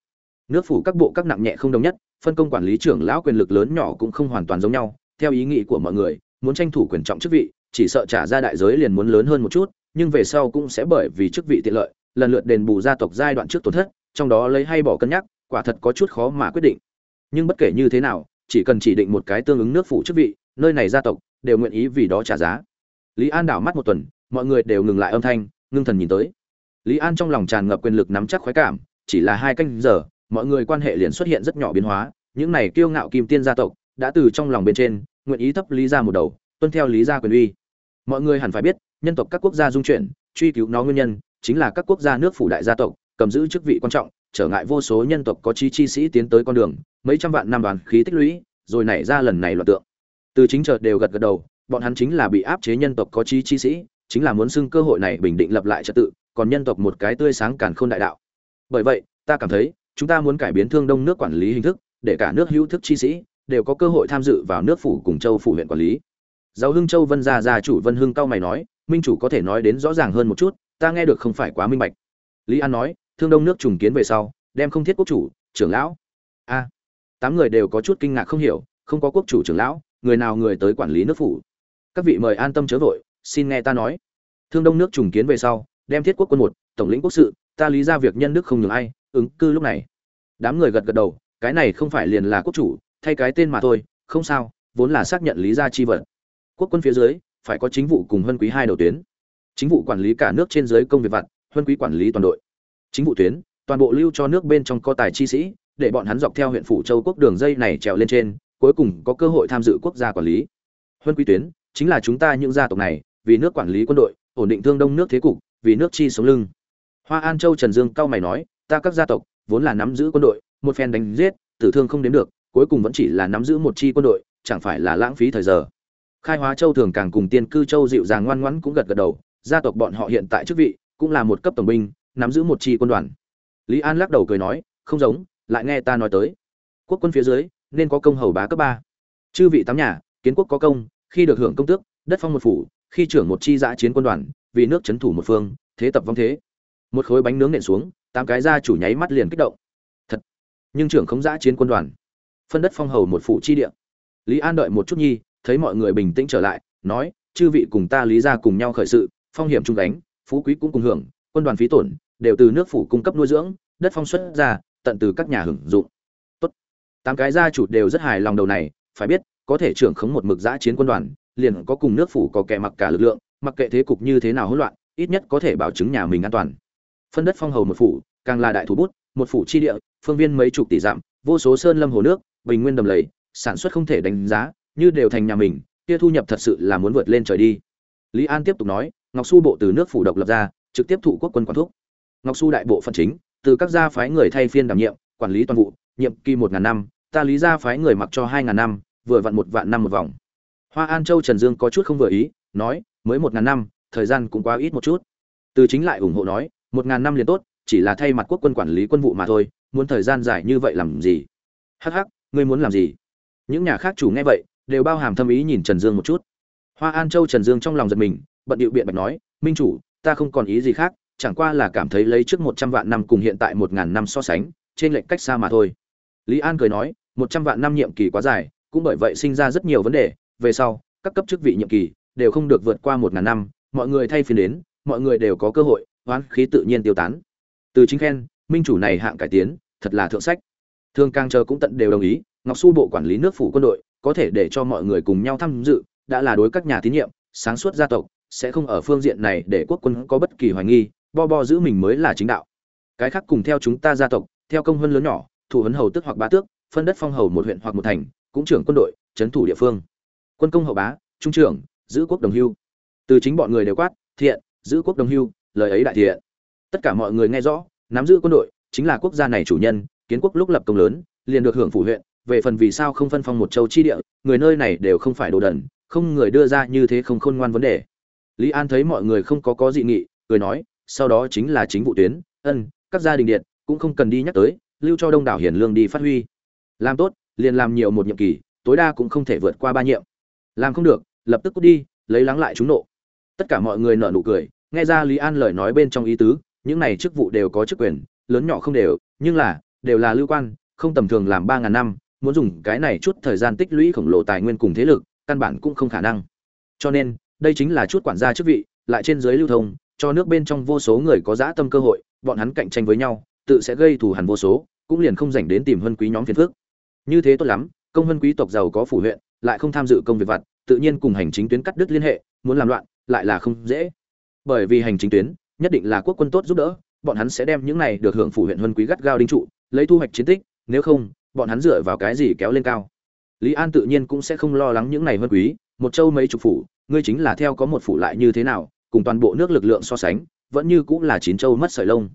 Nước phủ các bộ các nặng nhẹ không đồng nhất phân công quản lý trưởng lão quyền lực lớn nhỏ cũng không hoàn toàn giống nhau, theo ý nghĩ của mọi người, muốn tranh thủ quyền trọng chức vị, chỉ sợ trả ra đại giới liền muốn lớn hơn một chút, nhưng về sau cũng sẽ bởi vì chức vị tiện lợi, lần lượt đền bù gia tộc giai đoạn trước tổn thất, trong đó lấy hay bỏ cân nhắc, quả thật có chút khó mà quyết định. Nhưng bất kể như thế nào, chỉ cần chỉ định một cái tương ứng nước phủ chức vị, nơi này gia tộc đều nguyện ý vì đó trả giá. Lý an đảo mắt một tuần, mọi người đều ngừng lại âm thanh, ngưng thần nhìn tới. Lý an trong lòng tràn ngập quyền lực nắm chắc khoái cảm, chỉ là hai canh giờ mọi người quan hệ liền xuất hiện rất nhỏ biến hóa, những này kiêu ngạo kim tiên gia tộc đã từ trong lòng bên trên nguyện ý thấp lý ra một đầu, tuân theo lý gia quyền uy. Mọi người hẳn phải biết, nhân tộc các quốc gia dung chuyển, truy cứu nó nguyên nhân chính là các quốc gia nước phủ đại gia tộc, cầm giữ chức vị quan trọng, trở ngại vô số nhân tộc có trí chi sĩ tiến tới con đường, mấy trăm vạn năm đoàn khí tích lũy, rồi nảy ra lần này loạt tượng. Từ chính chợt đều gật gật đầu, bọn hắn chính là bị áp chế nhân tộc có trí chi sĩ, chính là muốn xưng cơ hội này bình định lập lại trật tự, còn nhân tộc một cái tươi sáng càn khôn đại đạo. Bởi vậy, ta cảm thấy chúng ta muốn cải biến thương đông nước quản lý hình thức, để cả nước hữu thức chi sĩ đều có cơ hội tham dự vào nước phủ cùng châu phủ huyện quản lý. Giáo hưng châu vân gia gia chủ vân hưng cao mày nói, minh chủ có thể nói đến rõ ràng hơn một chút, ta nghe được không phải quá minh bạch. Lý an nói, thương đông nước trùng kiến về sau, đem không thiết quốc chủ, trưởng lão. A, tám người đều có chút kinh ngạc không hiểu, không có quốc chủ trưởng lão, người nào người tới quản lý nước phủ? Các vị mời an tâm chớ vội, xin nghe ta nói. Thương đông nước trùng kiến về sau, đem thiết quốc quân một, tổng lĩnh quốc sự, ta lý ra việc nhân đức không nhường ai ứng cư lúc này. Đám người gật gật đầu, cái này không phải liền là quốc chủ, thay cái tên mà thôi, không sao, vốn là xác nhận lý gia chi vật. Quốc quân phía dưới, phải có chính vụ cùng huân quý hai đầu tuyến. Chính vụ quản lý cả nước trên dưới công việc vặt, huân quý quản lý toàn đội. Chính vụ tuyến, toàn bộ lưu cho nước bên trong co tài chi sĩ, để bọn hắn dọc theo huyện phủ châu quốc đường dây này trèo lên trên, cuối cùng có cơ hội tham dự quốc gia quản lý. Huân quý tuyến, chính là chúng ta những gia tộc này, vì nước quản lý quân đội, ổn định thương đông nước thế cục, vì nước chi sống lưng. Hoa an châu trần dương cao mày nói ta các gia tộc vốn là nắm giữ quân đội, một phen đánh giết, tử thương không đến được, cuối cùng vẫn chỉ là nắm giữ một chi quân đội, chẳng phải là lãng phí thời giờ. Khai hóa châu thường càng cùng tiên cư châu dịu dàng ngoan ngoãn cũng gật gật đầu, gia tộc bọn họ hiện tại chức vị cũng là một cấp tổng binh, nắm giữ một chi quân đoàn. Lý an lắc đầu cười nói, không giống, lại nghe ta nói tới. Quốc quân phía dưới nên có công hầu bá cấp ba. Chư vị tám nhà, kiến quốc có công, khi được hưởng công tước, đất phong một phủ, khi trưởng một chi giã chiến quân đoàn, vì nước chấn thủ một phương, thế tập vong thế. Một khối bánh nướng nện xuống tám cái gia chủ nháy mắt liền kích động. Thật. Nhưng trưởng khống giã chiến quân đoàn. Phân đất phong hầu một phủ chi địa. Lý an đợi một chút nhi, thấy mọi người bình tĩnh trở lại, nói, chư vị cùng ta lý ra cùng nhau khởi sự, phong hiểm chung đánh, phú quý cũng cùng hưởng, quân đoàn phí tổn, đều từ nước phủ cung cấp nuôi dưỡng, đất phong xuất ra, tận từ các nhà hưởng dụng. Tốt. Tám cái gia chủ đều rất hài lòng đầu này, phải biết, có thể trưởng khống một mực giã chiến quân đoàn, liền có cùng nước phủ có kẻ mặc cả lực lượng, mặc kệ thế cục như thế nào hỗn loạn, ít nhất có thể bảo chứng nhà mình an toàn phân đất phong hầu một phủ, càng là đại thủ bút, một phủ chi địa, phương viên mấy chục tỷ dặm, vô số sơn lâm hồ nước, bình nguyên đầm lầy, sản xuất không thể đánh giá, như đều thành nhà mình, kia thu nhập thật sự là muốn vượt lên trời đi. Lý an tiếp tục nói, ngọc su bộ từ nước phủ độc lập ra, trực tiếp thụ quốc quân quản thúc. Ngọc su đại bộ phận chính, từ các gia phái người thay phiên đảm nhiệm, quản lý toàn vụ, nhiệm kỳ một ngàn năm, ta lý gia phái người mặc cho hai ngàn năm, vừa vặn một vạn năm một vòng. Hoa an châu trần dương có chút không vừa ý, nói, mới một ngàn năm, thời gian cũng quá ít một chút. Từ chính lại ủng hộ nói một ngàn năm liền tốt, chỉ là thay mặt quốc quân quản lý quân vụ mà thôi, muốn thời gian dài như vậy làm gì? Hắc hắc, ngươi muốn làm gì? Những nhà khác chủ nghe vậy, đều bao hàm thâm ý nhìn trần dương một chút. Hoa an châu trần dương trong lòng giật mình, bận điệu biện bạch nói, minh chủ, ta không còn ý gì khác, chẳng qua là cảm thấy lấy trước một trăm vạn năm cùng hiện tại một ngàn năm so sánh, trên lệnh cách xa mà thôi. Lý an cười nói, một trăm vạn năm nhiệm kỳ quá dài, cũng bởi vậy sinh ra rất nhiều vấn đề, về sau, các cấp chức vị nhiệm kỳ đều không được vượt qua một ngàn năm, mọi người thay phiên đến, mọi người đều có cơ hội hoán khí tự nhiên tiêu tán. Từ chính khen, minh chủ này hạng cải tiến, thật là thượng sách. Thương càng chờ cũng tận đều đồng ý, ngọc su bộ quản lý nước phủ quân đội, có thể để cho mọi người cùng nhau tham dự, đã là đối các nhà tín nhiệm, sáng suốt gia tộc, sẽ không ở phương diện này để quốc quân có bất kỳ hoài nghi, bo bo giữ mình mới là chính đạo. Cái khác cùng theo chúng ta gia tộc, theo công hơn lớn nhỏ, thủ huấn hầu tước hoặc bá tước, phân đất phong hầu một huyện hoặc một thành, cũng trưởng quân đội, trấn thủ địa phương. Quân công hậu bá, trung trưởng, giữ quốc đồng hưu. Từ chính bọn người đều quát, thiện, giữ quốc đồng hưu lời ấy đại thiện. Tất cả mọi người nghe rõ, nắm giữ quân đội, chính là quốc gia này chủ nhân, kiến quốc lúc lập công lớn, liền được hưởng phủ huyện, về phần vì sao không phân phong một châu chi địa, người nơi này đều không phải đồ đần, không người đưa ra như thế không khôn ngoan vấn đề. Lý an thấy mọi người không có có dị nghị, cười nói, sau đó chính là chính vụ tuyến, ân, các gia đình điện, cũng không cần đi nhắc tới, lưu cho đông đảo hiển lương đi phát huy. Làm tốt, liền làm nhiều một nhiệm kỳ, tối đa cũng không thể vượt qua ba nhiệm. Làm không được, lập tức cút đi, lấy lắng lại chúng nộ. Tất cả mọi người nở nụ cười nghe ra lý an lời nói bên trong ý tứ, những này chức vụ đều có chức quyền, lớn nhỏ không đều, nhưng là, đều là lưu quan, không tầm thường làm ba ngàn năm, muốn dùng cái này chút thời gian tích lũy khổng lồ tài nguyên cùng thế lực, căn bản cũng không khả năng. Cho nên, đây chính là chút quản gia chức vị, lại trên dưới lưu thông, cho nước bên trong vô số người có dã tâm cơ hội, bọn hắn cạnh tranh với nhau, tự sẽ gây thù hằn vô số, cũng liền không dành đến tìm hân quý nhóm phiền phước như thế tốt lắm, công hân quý tộc giàu có phủ huyện, lại không tham dự công việc vặt, tự nhiên cùng hành chính tuyến cắt đứt liên hệ, muốn làm loạn, lại là không dễ bởi vì hành chính tuyến, nhất định là quốc quân tốt giúp đỡ, bọn hắn sẽ đem những này được hưởng phủ huyện huân quý gắt gao đinh trụ, lấy thu hoạch chiến tích, nếu không, bọn hắn dựa vào cái gì kéo lên cao. Lý an tự nhiên cũng sẽ không lo lắng những này huân quý, một châu mấy chục phủ, ngươi chính là theo có một phủ lại như thế nào, cùng toàn bộ nước lực lượng so sánh, vẫn như cũng là chín châu mất sợi lông.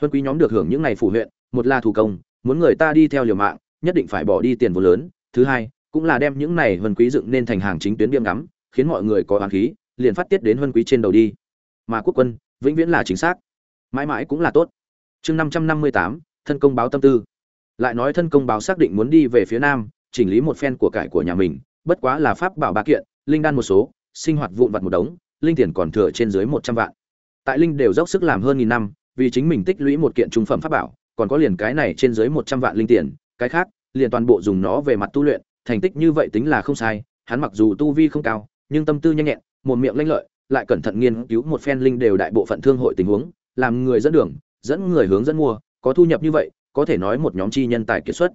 Huân quý nhóm được hưởng những này phủ huyện, một là thủ công, muốn người ta đi theo liều mạng, nhất định phải bỏ đi tiền vô lớn. Thứ hai, cũng là đem những này huân quý dựng nên thành hàng chính tuyến biêm ngắm, khiến mọi người có oán khí, liền phát tiết đến huân quý trên đầu đi mà quốc quân vĩnh viễn là chính xác. Mãi mãi cũng là tốt. Chương năm trăm năm mươi tám, thân công báo tâm tư. Lại nói thân công báo xác định muốn đi về phía nam, chỉnh lý một phen của cải của nhà mình, bất quá là pháp bảo ba kiện, linh đan một số, sinh hoạt vụn vặt một đống, linh tiền còn thừa trên dưới một trăm vạn. Tại linh đều dốc sức làm hơn nghìn năm, vì chính mình tích lũy một kiện trung phẩm pháp bảo, còn có liền cái này trên dưới một trăm vạn linh tiền, cái khác, liền toàn bộ dùng nó về mặt tu luyện, thành tích như vậy tính là không sai, hắn mặc dù tu vi không cao, nhưng tâm tư nhanh nhẹn, một miệng lanh lợi lại cẩn thận nghiên cứu một phen linh đều đại bộ phận thương hội tình huống, làm người dẫn đường, dẫn người hướng dẫn mua, có thu nhập như vậy, có thể nói một nhóm chi nhân tài kiệt xuất.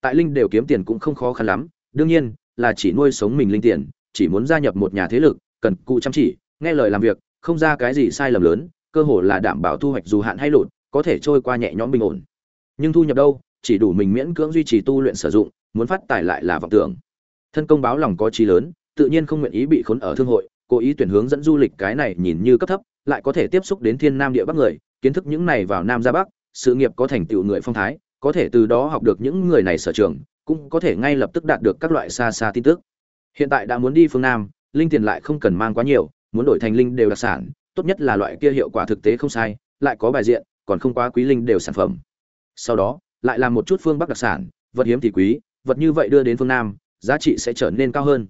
Tại linh đều kiếm tiền cũng không khó khăn lắm, đương nhiên là chỉ nuôi sống mình linh tiền, chỉ muốn gia nhập một nhà thế lực, cần cụ chăm chỉ, nghe lời làm việc, không ra cái gì sai lầm lớn, cơ hồ là đảm bảo thu hoạch dù hạn hay lụt, có thể trôi qua nhẹ nhõm bình ổn. Nhưng thu nhập đâu, chỉ đủ mình miễn cưỡng duy trì tu luyện sử dụng, muốn phát tài lại là vọng tưởng. Thân công báo lòng có trí lớn, tự nhiên không nguyện ý bị khốn ở thương hội cố ý tuyển hướng dẫn du lịch cái này nhìn như cấp thấp, lại có thể tiếp xúc đến thiên nam địa bắc người, kiến thức những này vào nam ra bắc, sự nghiệp có thành tựu người phong thái, có thể từ đó học được những người này sở trường, cũng có thể ngay lập tức đạt được các loại xa xa tin tức. Hiện tại đã muốn đi phương nam, linh tiền lại không cần mang quá nhiều, muốn đổi thành linh đều đặc sản, tốt nhất là loại kia hiệu quả thực tế không sai, lại có bài diện, còn không quá quý linh đều sản phẩm. Sau đó, lại làm một chút phương bắc đặc sản, vật hiếm thì quý, vật như vậy đưa đến phương nam, giá trị sẽ trở nên cao hơn.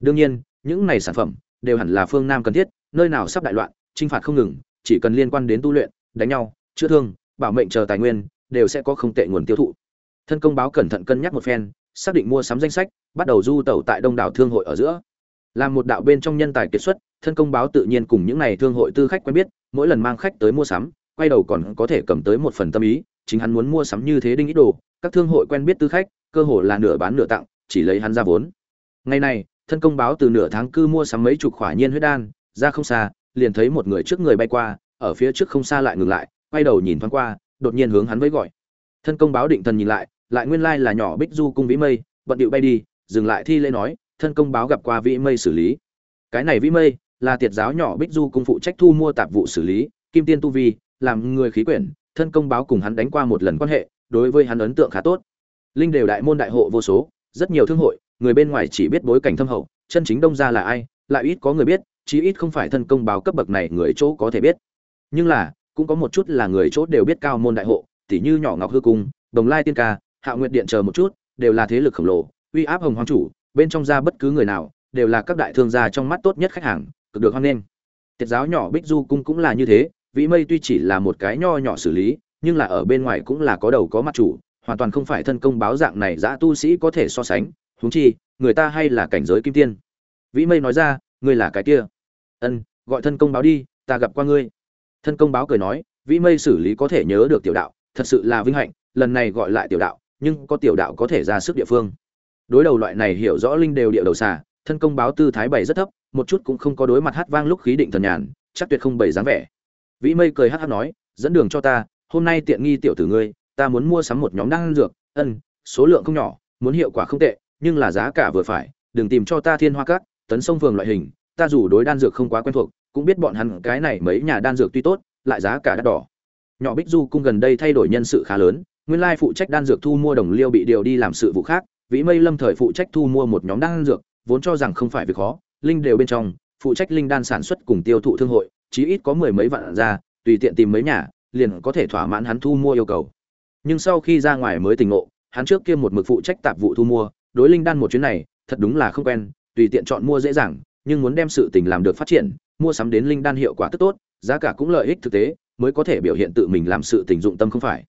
Đương nhiên, những này sản phẩm đều hẳn là phương nam cần thiết, nơi nào sắp đại loạn, chinh phạt không ngừng, chỉ cần liên quan đến tu luyện, đánh nhau, chữa thương, bảo mệnh chờ tài nguyên, đều sẽ có không tệ nguồn tiêu thụ. Thân công báo cẩn thận cân nhắc một phen, xác định mua sắm danh sách, bắt đầu du tẩu tại đông đảo thương hội ở giữa. Làm một đạo bên trong nhân tài kiệt xuất, thân công báo tự nhiên cùng những này thương hội tư khách quen biết, mỗi lần mang khách tới mua sắm, quay đầu còn có thể cầm tới một phần tâm ý, chính hắn muốn mua sắm như thế đinh ít đồ, các thương hội quen biết tư khách, cơ hồ là nửa bán nửa tặng, chỉ lấy hắn ra vốn. Ngày này thân công báo từ nửa tháng cư mua sắm mấy chục khỏa nhiên huyết đan, ra không xa, liền thấy một người trước người bay qua, ở phía trước không xa lại ngừng lại, quay đầu nhìn thoáng qua, đột nhiên hướng hắn với gọi. Thân công báo định thần nhìn lại lại nguyên lai là nhỏ bích du cung vĩ mây, bận điệu bay đi, dừng lại thi lễ nói, thân công báo gặp qua vĩ mây xử lý. Cái này vĩ mây, là tiệt giáo nhỏ bích du cung phụ trách thu mua tạp vụ xử lý, kim tiên tu vi, làm người khí quyển, thân công báo cùng hắn đánh qua một lần quan hệ, đối với hắn ấn tượng khá tốt. Linh đều đại môn đại hộ vô số, rất nhiều thương hội người bên ngoài chỉ biết bối cảnh thâm hậu, chân chính đông gia là ai, lại ít có người biết, chí ít không phải thân công báo cấp bậc này người chỗ có thể biết. Nhưng là, cũng có một chút là người chỗ đều biết cao môn đại hộ, tỉ như nhỏ ngọc hư cung, đồng lai tiên ca, hạ nguyệt điện chờ một chút, đều là thế lực khổng lồ, uy áp hồng hoàng chủ, bên trong ra bất cứ người nào, đều là các đại thương gia trong mắt tốt nhất khách hàng, cực được hoan nghênh. Tiết giáo nhỏ bích du cung cũng là như thế, vĩ mây tuy chỉ là một cái nho nhỏ xử lý, nhưng là ở bên ngoài cũng là có đầu có mặt chủ, hoàn toàn không phải thân công báo dạng này giã tu sĩ có thể so sánh huống chi, người ta hay là cảnh giới kim tiên. Vĩ mây nói ra, ngươi là cái kia. Ân, gọi thân công báo đi, ta gặp qua ngươi. Thân công báo cười nói, vĩ mây xử lý có thể nhớ được tiểu đạo, thật sự là vinh hạnh, lần này gọi lại tiểu đạo, nhưng có tiểu đạo có thể ra sức địa phương. Đối đầu loại này hiểu rõ linh đều địa đầu xà, thân công báo tư thái bày rất thấp, một chút cũng không có đối mặt hát vang lúc khí định thần nhàn, chắc tuyệt không bày dáng vẻ. Vĩ mây cười hát hát nói, dẫn đường cho ta, hôm nay tiện nghi tiểu tử ngươi, ta muốn mua sắm một nhóm đan dược, ân, số lượng không nhỏ, muốn hiệu quả không tệ nhưng là giá cả vừa phải, đừng tìm cho ta thiên hoa cát tấn sông phường loại hình, ta dù đối đan dược không quá quen thuộc, cũng biết bọn hắn cái này mấy nhà đan dược tuy tốt, lại giá cả đắt đỏ. Nhỏ bích du cung gần đây thay đổi nhân sự khá lớn, nguyên lai phụ trách đan dược thu mua đồng liêu bị điều đi làm sự vụ khác, vĩ mây lâm thời phụ trách thu mua một nhóm đan dược, vốn cho rằng không phải việc khó, linh đều bên trong, phụ trách linh đan sản xuất cùng tiêu thụ thương hội, chí ít có mười mấy vạn ra, tùy tiện tìm mấy nhà, liền có thể thỏa mãn hắn thu mua yêu cầu. Nhưng sau khi ra ngoài mới tỉnh ngộ, hắn trước kia một mực phụ trách tạp vụ thu mua đối linh đan một chuyến này, thật đúng là không quen, tùy tiện chọn mua dễ dàng, nhưng muốn đem sự tình làm được phát triển, mua sắm đến linh đan hiệu quả rất tốt, giá cả cũng lợi ích thực tế, mới có thể biểu hiện tự mình làm sự tình dụng tâm không phải.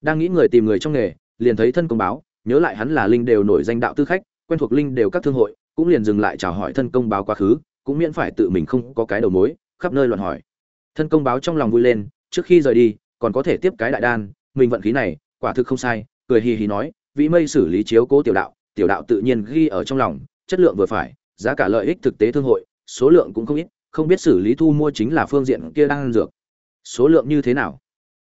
Đang nghĩ người tìm người trong nghề, liền thấy thân công báo, nhớ lại hắn là linh đều nổi danh đạo tư khách, quen thuộc linh đều các thương hội, cũng liền dừng lại chào hỏi thân công báo quá khứ, cũng miễn phải tự mình không có cái đầu mối, khắp nơi loạn hỏi. Thân công báo trong lòng vui lên, trước khi rời đi, còn có thể tiếp cái đại đan, mình vận khí này, quả thực không sai, cười hì hì nói, vĩ mây xử lý chiếu cố tiểu đạo tiểu đạo tự nhiên ghi ở trong lòng, chất lượng vừa phải, giá cả lợi ích thực tế thương hội, số lượng cũng không ít, không biết xử lý thu mua chính là phương diện kia đang ăn dược. Số lượng như thế nào?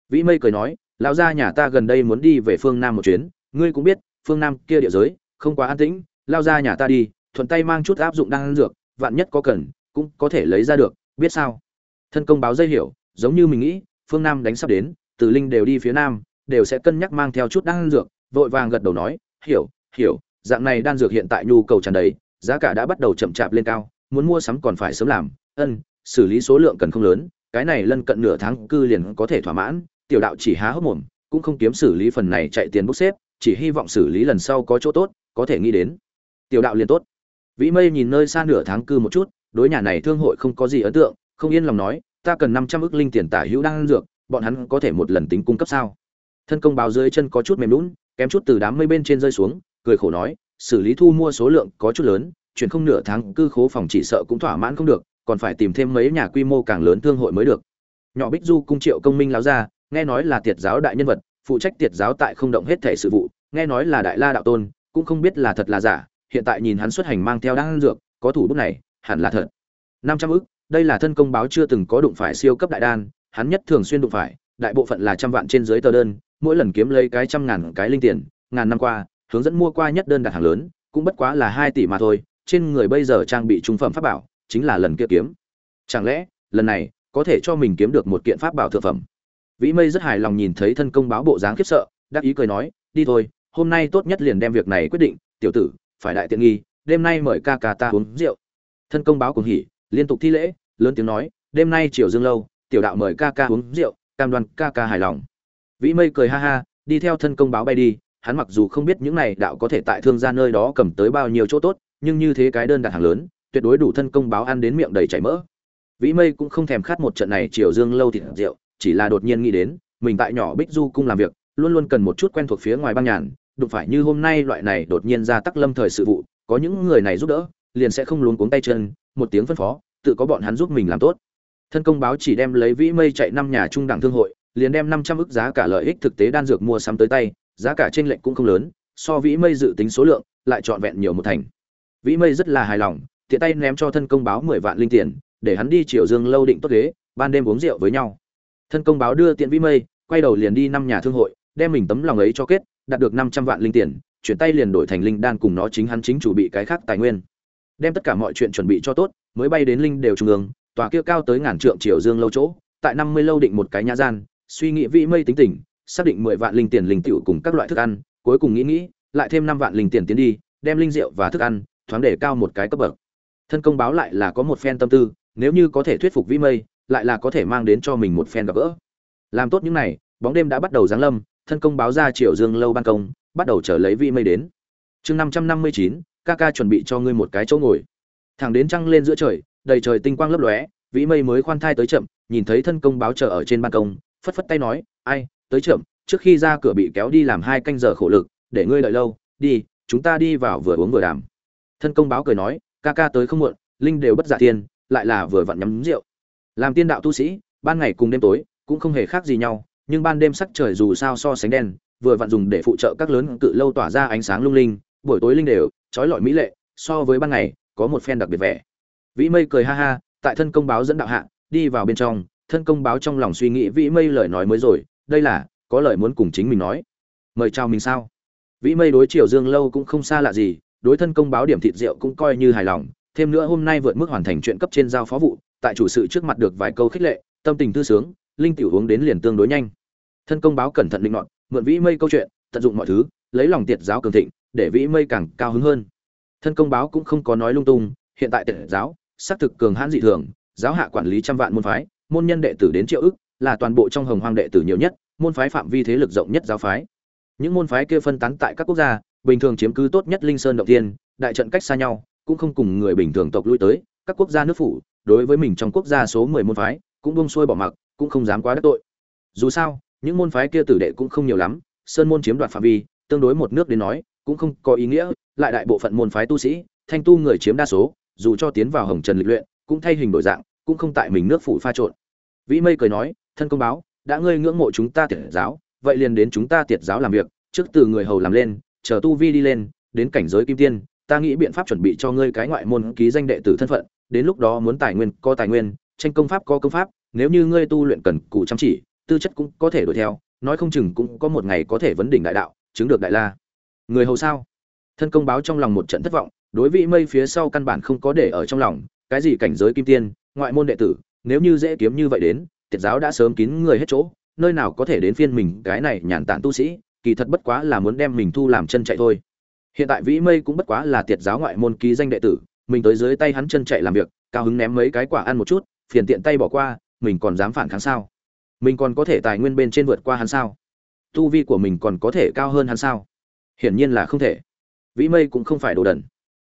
Vĩ mây cười nói, lão gia nhà ta gần đây muốn đi về phương nam một chuyến, ngươi cũng biết, phương nam kia địa giới, không quá an tĩnh, Lão gia nhà ta đi, thuận tay mang chút áp dụng đang ăn dược, vạn nhất có cần, cũng có thể lấy ra được, biết sao? Thân công báo dây hiểu, giống như mình nghĩ, phương nam đánh sắp đến từ linh đều đi phía nam, đều sẽ cân nhắc mang theo chút đang dược, vội vàng gật đầu nói, hiểu hiểu dạng này đan dược hiện tại nhu cầu tràn đầy, giá cả đã bắt đầu chậm chạp lên cao, muốn mua sắm còn phải sớm làm. Ân, xử lý số lượng cần không lớn, cái này lân cận nửa tháng cư liền có thể thỏa mãn, tiểu đạo chỉ há hốc mồm, cũng không kiếm xử lý phần này chạy tiền bốc xếp, chỉ hy vọng xử lý lần sau có chỗ tốt, có thể nghĩ đến. Tiểu đạo liền tốt. Vĩ mây nhìn nơi xa nửa tháng cư một chút, đối nhà này thương hội không có gì ấn tượng, không yên lòng nói, ta cần năm trăm ức linh tiền tả hữu đang dược, bọn hắn có thể một lần tính cung cấp sao? Thân công báo dưới chân có chút mềm lún kém chút từ đám mây bên trên rơi xuống cười khổ nói, xử lý thu mua số lượng có chút lớn, chuyển không nửa tháng cư khố phòng chỉ sợ cũng thỏa mãn không được, còn phải tìm thêm mấy nhà quy mô càng lớn thương hội mới được. Nhỏ bích du cung triệu công minh láo ra, nghe nói là tiệt giáo đại nhân vật, phụ trách tiệt giáo tại không động hết thể sự vụ, nghe nói là đại la đạo tôn, cũng không biết là thật là giả, hiện tại nhìn hắn xuất hành mang theo đan dược, có thủ bút này, hẳn là thật. Năm trăm ức, đây là thân công báo chưa từng có đụng phải siêu cấp đại đan, hắn nhất thường xuyên đụng phải, đại bộ phận là trăm vạn trên dưới tờ đơn, mỗi lần kiếm lấy cái trăm ngàn cái linh tiền, ngàn năm qua hướng dẫn mua qua nhất đơn đặt hàng lớn, cũng bất quá là hai tỷ mà thôi, trên người bây giờ trang bị trung phẩm pháp bảo, chính là lần kia kiếm. Chẳng lẽ, lần này, có thể cho mình kiếm được một kiện pháp bảo thượng phẩm? Vĩ mây rất hài lòng nhìn thấy thân công báo bộ dáng khiếp sợ, đắc ý cười nói, đi thôi, hôm nay tốt nhất liền đem việc này quyết định, tiểu tử, phải đại tiện nghi, đêm nay mời ca ca ta uống rượu. Thân công báo cùng hỉ, liên tục thi lễ, lớn tiếng nói, đêm nay chiều dương lâu, tiểu đạo mời ca ca uống rượu, cam đoan ca ca hài lòng. Vĩ mây cười ha ha, đi theo thân công báo bay đi hắn mặc dù không biết những này đạo có thể tại thương gia nơi đó cầm tới bao nhiêu chỗ tốt, nhưng như thế cái đơn đặt hàng lớn, tuyệt đối đủ thân công báo ăn đến miệng đầy chảy mỡ. Vĩ mây cũng không thèm khát một trận này chiều dương lâu thịt rượu, chỉ là đột nhiên nghĩ đến, mình tại nhỏ bích du cung làm việc, luôn luôn cần một chút quen thuộc phía ngoài băng nhàn, đụng phải như hôm nay loại này đột nhiên ra tắc lâm thời sự vụ, có những người này giúp đỡ, liền sẽ không luống cuống tay chân, một tiếng phân phó, tự có bọn hắn giúp mình làm tốt. Thân công báo chỉ đem lấy vĩ mây chạy năm nhà trung đẳng thương hội, liền đem năm trăm ức giá cả lợi ích thực tế đan dược mua sắm tới tay giá cả trên lệnh cũng không lớn, so vĩ mây dự tính số lượng lại trọn vẹn nhiều một thành. Vĩ mây rất là hài lòng, tiện tay ném cho thân công báo mười vạn linh tiền, để hắn đi triều dương lâu định tốt ghế, ban đêm uống rượu với nhau. Thân công báo đưa tiện vĩ mây, quay đầu liền đi năm nhà thương hội, đem mình tấm lòng ấy cho kết, đạt được năm trăm vạn linh tiền, chuyển tay liền đổi thành linh đan cùng nó chính hắn chính chủ bị cái khác tài nguyên. Đem tất cả mọi chuyện chuẩn bị cho tốt, mới bay đến linh đều trung ương, tòa kia cao tới ngàn trượng triều dương lâu chỗ, tại năm mươi lâu định một cái nhà gian, suy nghĩ vĩ mây tính tình xác định mười vạn linh tiền linh tiểu cùng các loại thức ăn, cuối cùng nghĩ nghĩ, lại thêm năm vạn linh tiền tiến đi, đem linh rượu và thức ăn thoáng để cao một cái cấp bậc. Thân công báo lại là có một phen tâm tư, nếu như có thể thuyết phục vĩ mây, lại là có thể mang đến cho mình một phen gặp gỡ. Làm tốt những này, bóng đêm đã bắt đầu giáng lâm, thân công báo ra triệu dương lâu ban công, bắt đầu chờ lấy vĩ mây đến. Chương năm trăm năm mươi chín, ca ca chuẩn bị cho ngươi một cái chỗ ngồi. Thẳng đến trăng lên giữa trời, đầy trời tinh quang lấp lóe, vĩ mây mới khoan thai tới chậm, nhìn thấy thân công báo chờ ở trên ban công, phất phất tay nói, ai tới chậm, trước khi ra cửa bị kéo đi làm hai canh giờ khổ lực, để ngươi đợi lâu, đi, chúng ta đi vào vừa uống vừa đàm. Thân công báo cười nói, ca ca tới không muộn, linh đều bất giả tiền tiên lại là vừa vặn nhắm rượu. Làm tiên đạo tu sĩ, ban ngày cùng đêm tối, cũng không hề khác gì nhau, nhưng ban đêm sắc trời dù sao so sánh đen, vừa vặn dùng để phụ trợ các lớn cự lâu tỏa ra ánh sáng lung linh, buổi tối linh đều, trói lọi mỹ lệ, so với ban ngày, có một phen đặc biệt vẻ. Vĩ mây cười ha ha, tại thân công báo dẫn đạo hạ, đi vào bên trong, thân công báo trong lòng suy nghĩ vĩ mây lời nói mới rồi đây là, có lời muốn cùng chính mình nói. Mời chào mình sao? Vĩ mây đối triều dương lâu cũng không xa lạ gì, đối thân công báo điểm thịt rượu cũng coi như hài lòng. Thêm nữa hôm nay vượt mức hoàn thành chuyện cấp trên giao phó vụ, tại chủ sự trước mặt được vài câu khích lệ, tâm tình thư sướng, linh tiểu uống đến liền tương đối nhanh. Thân công báo cẩn thận định ngọn mượn vĩ mây câu chuyện, tận dụng mọi thứ, lấy lòng tiệt giáo cường thịnh, để vĩ mây càng cao hứng hơn. Thân công báo cũng không có nói lung tung, hiện tại tiệt giáo, xác thực cường hãn dị thường, giáo hạ quản lý trăm vạn môn phái, môn nhân đệ tử đến triệu ức là toàn bộ trong hồng hoang đệ tử nhiều nhất, môn phái phạm vi thế lực rộng nhất giáo phái. Những môn phái kia phân tán tại các quốc gia, bình thường chiếm cứ tốt nhất linh sơn động tiên đại trận cách xa nhau, cũng không cùng người bình thường tộc lui tới, các quốc gia nước phủ, đối với mình trong quốc gia số mười môn phái, cũng buông xuôi bỏ mặc, cũng không dám quá đắc tội. Dù sao, những môn phái kia tử đệ cũng không nhiều lắm, sơn môn chiếm đoạt phạm vi, tương đối một nước đến nói, cũng không có ý nghĩa, lại đại bộ phận môn phái tu sĩ, thanh tu người chiếm đa số, dù cho tiến vào hồng trần lịch luyện, cũng thay hình đổi dạng, cũng không tại mình nước phủ pha trộn. Vĩ mây cười nói thân công báo, đã ngươi ngưỡng mộ chúng ta tiệt giáo, vậy liền đến chúng ta tiệt giáo làm việc, trước từ người hầu làm lên, chờ tu vi đi lên, đến cảnh giới kim tiên, ta nghĩ biện pháp chuẩn bị cho ngươi cái ngoại môn ký danh đệ tử thân phận, đến lúc đó muốn tài nguyên có tài nguyên, tranh công pháp có công pháp, nếu như ngươi tu luyện cần cù chăm chỉ, tư chất cũng có thể đuổi theo, nói không chừng cũng có một ngày có thể vấn đỉnh đại đạo, chứng được đại la. Người hầu sao? Thân công báo trong lòng một trận thất vọng, đối vị mây phía sau căn bản không có để ở trong lòng, cái gì cảnh giới kim tiên, ngoại môn đệ tử, nếu như dễ kiếm như vậy đến tiệt giáo đã sớm kín người hết chỗ, nơi nào có thể đến phiên mình cái này nhàn tản tu sĩ, kỳ thật bất quá là muốn đem mình thu làm chân chạy thôi. Hiện tại vĩ mây cũng bất quá là tiệt giáo ngoại môn ký danh đệ tử, mình tới dưới tay hắn chân chạy làm việc, cao hứng ném mấy cái quả ăn một chút, phiền tiện tay bỏ qua, mình còn dám phản kháng sao? Mình còn có thể tài nguyên bên trên vượt qua hắn sao? Tu vi của mình còn có thể cao hơn hắn sao? Hiển nhiên là không thể. Vĩ mây cũng không phải đồ đần.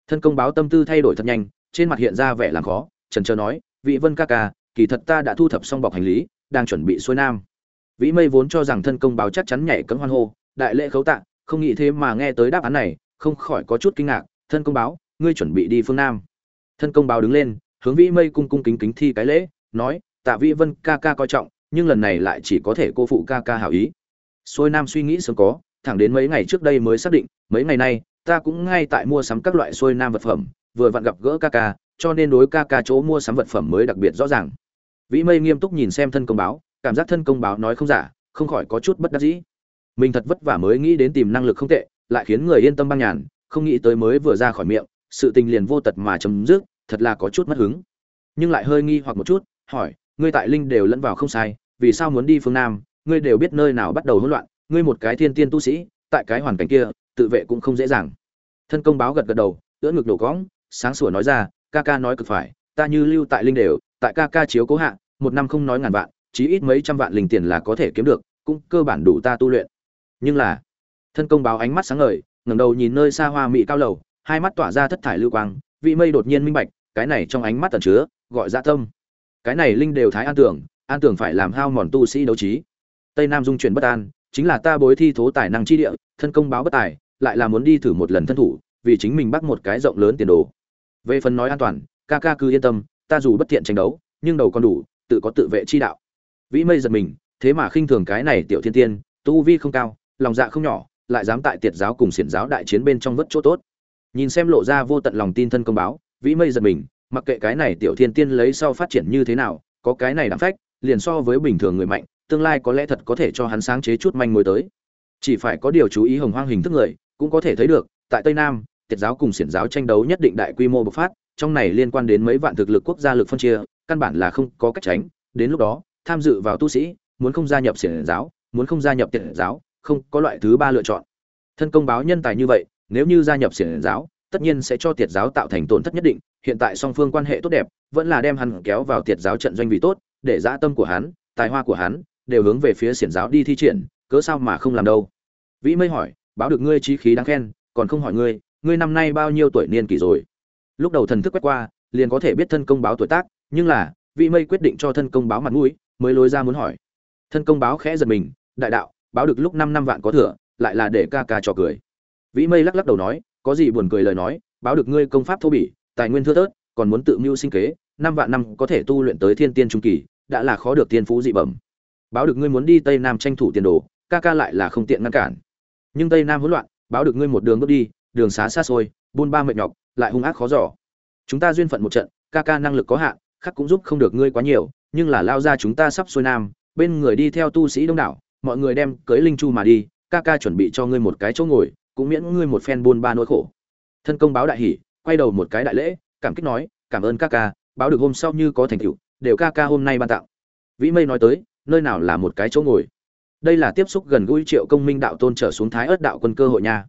Thân công báo tâm tư thay đổi thật nhanh, trên mặt hiện ra vẻ làm khó, trần trờ nói, vị vân ca ca kỳ thật ta đã thu thập xong bọc hành lý, đang chuẩn bị xuôi nam. Vĩ mây vốn cho rằng thân công báo chắc chắn nhảy cấm hoan hô, đại lễ khấu tạ, không nghĩ thế mà nghe tới đáp án này, không khỏi có chút kinh ngạc, thân công báo, ngươi chuẩn bị đi phương nam. Thân công báo đứng lên, hướng vĩ mây cung cung kính kính thi cái lễ, nói, tạ vĩ vân, ca ca coi trọng, nhưng lần này lại chỉ có thể cô phụ ca ca hảo ý. Xuôi nam suy nghĩ sớm có, thẳng đến mấy ngày trước đây mới xác định, mấy ngày nay, ta cũng ngay tại mua sắm các loại xuôi nam vật phẩm, vừa vặn gặp gỡ ca ca, cho nên đối ca ca chỗ mua sắm vật phẩm mới đặc biệt rõ ràng vĩ mây nghiêm túc nhìn xem thân công báo, cảm giác thân công báo nói không giả, không khỏi có chút bất đắc dĩ. Mình thật vất vả mới nghĩ đến tìm năng lực không tệ, lại khiến người yên tâm băng nhàn, không nghĩ tới mới vừa ra khỏi miệng, sự tình liền vô tật mà chấm dứt, thật là có chút mất hứng. Nhưng lại hơi nghi hoặc một chút, hỏi, ngươi tại linh đều lẫn vào không sai, vì sao muốn đi phương nam? Ngươi đều biết nơi nào bắt đầu hỗn loạn, ngươi một cái thiên tiên tu sĩ, tại cái hoàn cảnh kia, tự vệ cũng không dễ dàng. Thân công báo gật gật đầu, ưỡn ngực đổ cõng, sáng sủa nói ra, ca ca nói cực phải, ta như lưu tại linh đều tại ca ca chiếu cố hạ, một năm không nói ngàn vạn, chí ít mấy trăm vạn linh tiền là có thể kiếm được, cũng cơ bản đủ ta tu luyện. Nhưng là, thân công báo ánh mắt sáng ngời, ngẩng đầu nhìn nơi xa hoa mỹ cao lầu, hai mắt tỏa ra thất thải lưu quang, vị mây đột nhiên minh bạch, cái này trong ánh mắt tẩn chứa, gọi ra dạ tâm. Cái này linh đều thái an tưởng an tưởng phải làm hao mòn tu sĩ đấu trí. Tây nam dung chuyển bất an, chính là ta bối thi thố tài năng chi địa, thân công báo bất tài, lại là muốn đi thử một lần thân thủ, vì chính mình bắt một cái rộng lớn tiền đồ. Về phần nói an toàn, ca ca cứ yên tâm ta dù bất thiện tranh đấu, nhưng đầu còn đủ, tự có tự vệ chi đạo. Vĩ mây giật mình, thế mà khinh thường cái này tiểu thiên tiên, tu vi không cao, lòng dạ không nhỏ, lại dám tại tiệt giáo cùng xiển giáo đại chiến bên trong vất chỗ tốt. Nhìn xem lộ ra vô tận lòng tin thân công báo, vĩ mây giật mình, mặc kệ cái này tiểu thiên tiên lấy sau phát triển như thế nào, có cái này đảm phách, liền so với bình thường người mạnh, tương lai có lẽ thật có thể cho hắn sáng chế chút manh mối tới. Chỉ phải có điều chú ý hồng hoang hình thức người, cũng có thể thấy được, tại tây nam, tiệt giáo cùng xiển giáo tranh đấu nhất định đại quy mô bộc phát trong này liên quan đến mấy vạn thực lực quốc gia lực phân chia, căn bản là không có cách tránh. Đến lúc đó, tham dự vào tu sĩ, muốn không gia nhập xiển giáo, muốn không gia nhập tiệt giáo, không có loại thứ ba lựa chọn. Thân công báo nhân tài như vậy, nếu như gia nhập xiển giáo, tất nhiên sẽ cho tiệt giáo tạo thành tổn thất nhất định. Hiện tại song phương quan hệ tốt đẹp, vẫn là đem hắn kéo vào tiệt giáo trận doanh vì tốt, để dã tâm của hắn, tài hoa của hắn, đều hướng về phía xiển giáo đi thi triển, cớ sao mà không làm đâu? Vĩ mây hỏi, báo được ngươi trí khí đáng khen, còn không hỏi ngươi ngươi năm nay bao nhiêu tuổi niên kỷ rồi? Lúc đầu thần thức quét qua, liền có thể biết thân công báo tuổi tác, nhưng là vĩ mây quyết định cho thân công báo mặt mũi, mới lối ra muốn hỏi. Thân công báo khẽ giật mình, đại đạo, báo được lúc năm năm vạn có thừa, lại là để ca ca trò cười. Vĩ mây lắc lắc đầu nói, có gì buồn cười lời nói, báo được ngươi công pháp thô bỉ, tài nguyên thưa thớt, còn muốn tự mưu sinh kế, năm vạn năm có thể tu luyện tới thiên tiên trung kỳ, đã là khó được tiên phú dị bẩm. Báo được ngươi muốn đi tây nam tranh thủ tiền đồ, ca ca lại là không tiện ngăn cản. Nhưng tây nam hỗn loạn, báo được ngươi một đường bước đi, đường xá xa xôi, buôn ba mệt nhọc lại hung ác khó giỏ chúng ta duyên phận một trận, ca ca năng lực có hạn khắc cũng giúp không được ngươi quá nhiều, nhưng là lao ra chúng ta sắp xuôi nam, bên người đi theo tu sĩ đông đảo, mọi người đem cưới linh chu mà đi, ca ca chuẩn bị cho ngươi một cái chỗ ngồi, cũng miễn ngươi một phen buôn ba nỗi khổ. Thân công báo đại hỉ, quay đầu một cái đại lễ, cảm kích nói, cảm ơn ca ca, báo được hôm sau như có thành tựu, đều ca ca hôm nay ban tặng. Vĩ mây nói tới, nơi nào là một cái chỗ ngồi? Đây là tiếp xúc gần gũi triệu công minh đạo tôn trở xuống thái ớt đạo quân cơ hội nha.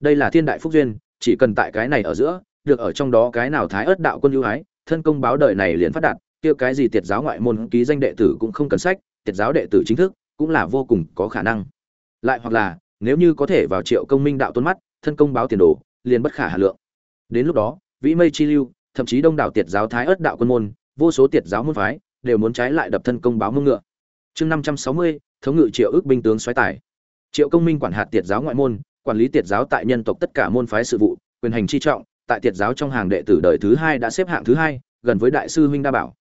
Đây là thiên đại phúc duyên chỉ cần tại cái này ở giữa, được ở trong đó cái nào thái ớt đạo quân ưu ái, thân công báo đời này liền phát đạt, kia cái gì tiệt giáo ngoại môn ký danh đệ tử cũng không cần sách, tiệt giáo đệ tử chính thức cũng là vô cùng có khả năng. Lại hoặc là, nếu như có thể vào triệu công minh đạo tôn mắt, thân công báo tiền đồ, liền bất khả hà lượng. Đến lúc đó, vĩ mây chi lưu, thậm chí đông đảo tiệt giáo thái ớt đạo quân môn, vô số tiệt giáo môn phái, đều muốn trái lại đập thân công báo mông ngựa. Chương năm trăm sáu mươi, thống ngự triệu ước binh tướng xoáy tải triệu công minh quản hạt tiệt giáo ngoại môn quản lý tiệt giáo tại nhân tộc tất cả môn phái sự vụ, quyền hành chi trọng, tại tiệt giáo trong hàng đệ tử đời thứ hai đã xếp hạng thứ hai, gần với đại sư huynh đa bảo.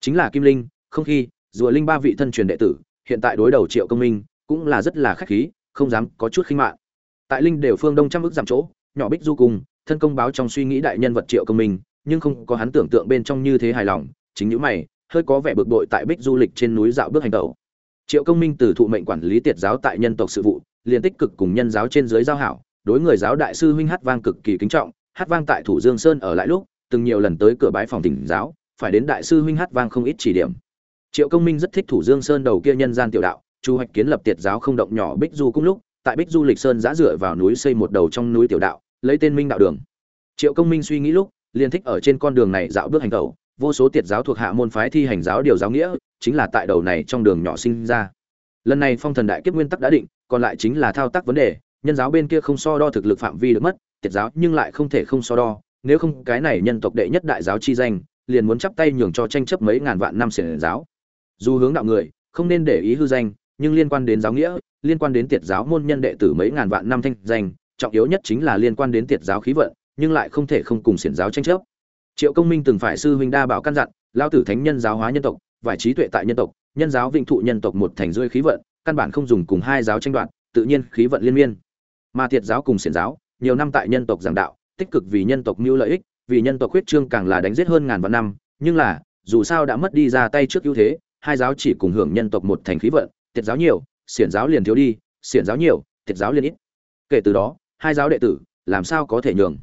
Chính là kim linh, không khi, rùa linh ba vị thân truyền đệ tử, hiện tại đối đầu triệu công minh, cũng là rất là khách khí, không dám có chút khinh mạng. Tại linh đều phương đông trăm ước giảm chỗ, nhỏ bích du cùng, thân công báo trong suy nghĩ đại nhân vật triệu công minh, nhưng không có hắn tưởng tượng bên trong như thế hài lòng, chính những mày, hơi có vẻ bực bội tại bích du lịch trên núi dạo bước hành tẩu. Triệu công minh từ thụ mệnh quản lý tiệt giáo tại nhân tộc sự vụ liền tích cực cùng nhân giáo trên dưới giao hảo, đối người giáo đại sư huynh hát vang cực kỳ kính trọng, hát vang tại thủ dương sơn ở lại lúc, từng nhiều lần tới cửa bái phòng tỉnh giáo, phải đến đại sư huynh hát vang không ít chỉ điểm. Triệu công minh rất thích thủ dương sơn đầu kia nhân gian tiểu đạo, chu hoạch kiến lập tiệt giáo không động nhỏ bích du cũng lúc, tại bích du lịch sơn giã dựa vào núi xây một đầu trong núi tiểu đạo, lấy tên minh đạo đường. Triệu công minh suy nghĩ lúc, liền thích ở trên con đường này dạo bước hành tẩu, vô số tiệt giáo thuộc hạ môn phái thi hành giáo điều giáo nghĩa, chính là tại đầu này trong đường nhỏ sinh ra. Lần này phong thần đại kiếp nguyên tắc đã định còn lại chính là thao tác vấn đề, nhân giáo bên kia không so đo thực lực phạm vi được mất, tiệt giáo nhưng lại không thể không so đo, nếu không cái này nhân tộc đệ nhất đại giáo chi danh, liền muốn chắp tay nhường cho tranh chấp mấy ngàn vạn năm xiển giáo. Dù hướng đạo người, không nên để ý hư danh, nhưng liên quan đến giáo nghĩa, liên quan đến tiệt giáo môn nhân đệ tử mấy ngàn vạn năm thanh danh, trọng yếu nhất chính là liên quan đến tiệt giáo khí vận, nhưng lại không thể không cùng xiển giáo tranh chấp. Triệu công minh từng phải sư huynh đa bảo căn dặn, lao tử thánh nhân giáo hóa nhân tộc, vải trí tuệ tại nhân tộc, nhân giáo vĩnh thụ nhân tộc một thành rơi khí vận căn bản không dùng cùng hai giáo tranh đoạt, tự nhiên khí vận liên miên. Mà thiệt giáo cùng xiển giáo, nhiều năm tại nhân tộc giảng đạo, tích cực vì nhân tộc mưu lợi ích, vì nhân tộc huyết trương càng là đánh giết hơn ngàn vạn năm, nhưng là, dù sao đã mất đi ra tay trước ưu thế, hai giáo chỉ cùng hưởng nhân tộc một thành khí vận, thiệt giáo nhiều, xiển giáo liền thiếu đi, xiển giáo nhiều, thiệt giáo liền ít. Kể từ đó, hai giáo đệ tử, làm sao có thể nhường?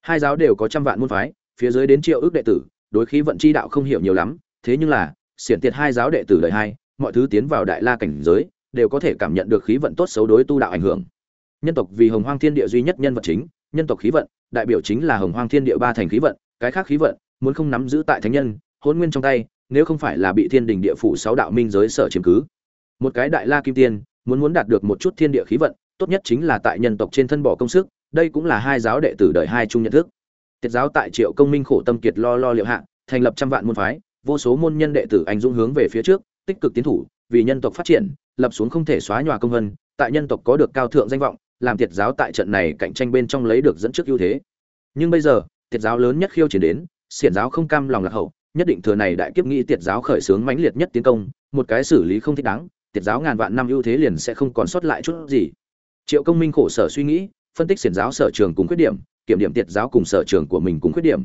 Hai giáo đều có trăm vạn môn phái, phía dưới đến triệu ước đệ tử, đối khí vận chi đạo không hiểu nhiều lắm, thế nhưng là, xiển tiệt hai giáo đệ tử đời hai, mọi thứ tiến vào đại la cảnh giới đều có thể cảm nhận được khí vận tốt xấu đối tu đạo ảnh hưởng. Nhân tộc vì hồng hoang thiên địa duy nhất nhân vật chính, nhân tộc khí vận, đại biểu chính là hồng hoang thiên địa ba thành khí vận, cái khác khí vận, muốn không nắm giữ tại thánh nhân, hôn nguyên trong tay, nếu không phải là bị thiên đình địa phủ sáu đạo minh giới sở chiếm cứ. Một cái đại la kim tiên, muốn muốn đạt được một chút thiên địa khí vận, tốt nhất chính là tại nhân tộc trên thân bỏ công sức, đây cũng là hai giáo đệ tử đời hai chung nhận thức. Tiết giáo tại triệu công minh khổ tâm kiệt lo lo liệu hạ, thành lập trăm vạn môn phái, vô số môn nhân đệ tử anh dũng hướng về phía trước, tích cực tiến thủ, vì nhân tộc phát triển lập xuống không thể xóa nhòa công vân, tại nhân tộc có được cao thượng danh vọng, làm tiệt giáo tại trận này cạnh tranh bên trong lấy được dẫn trước ưu thế. Nhưng bây giờ tiệt giáo lớn nhất khiêu chiến đến, xiển giáo không cam lòng lạc hậu, nhất định thừa này đại kiếp nghĩ tiệt giáo khởi xướng mãnh liệt nhất tiến công, một cái xử lý không thích đáng tiệt giáo ngàn vạn năm ưu thế liền sẽ không còn sót lại chút gì. Triệu công minh khổ sở suy nghĩ, phân tích xiển giáo sở trường cùng khuyết điểm, kiểm điểm tiệt giáo cùng sở trường của mình cùng khuyết điểm.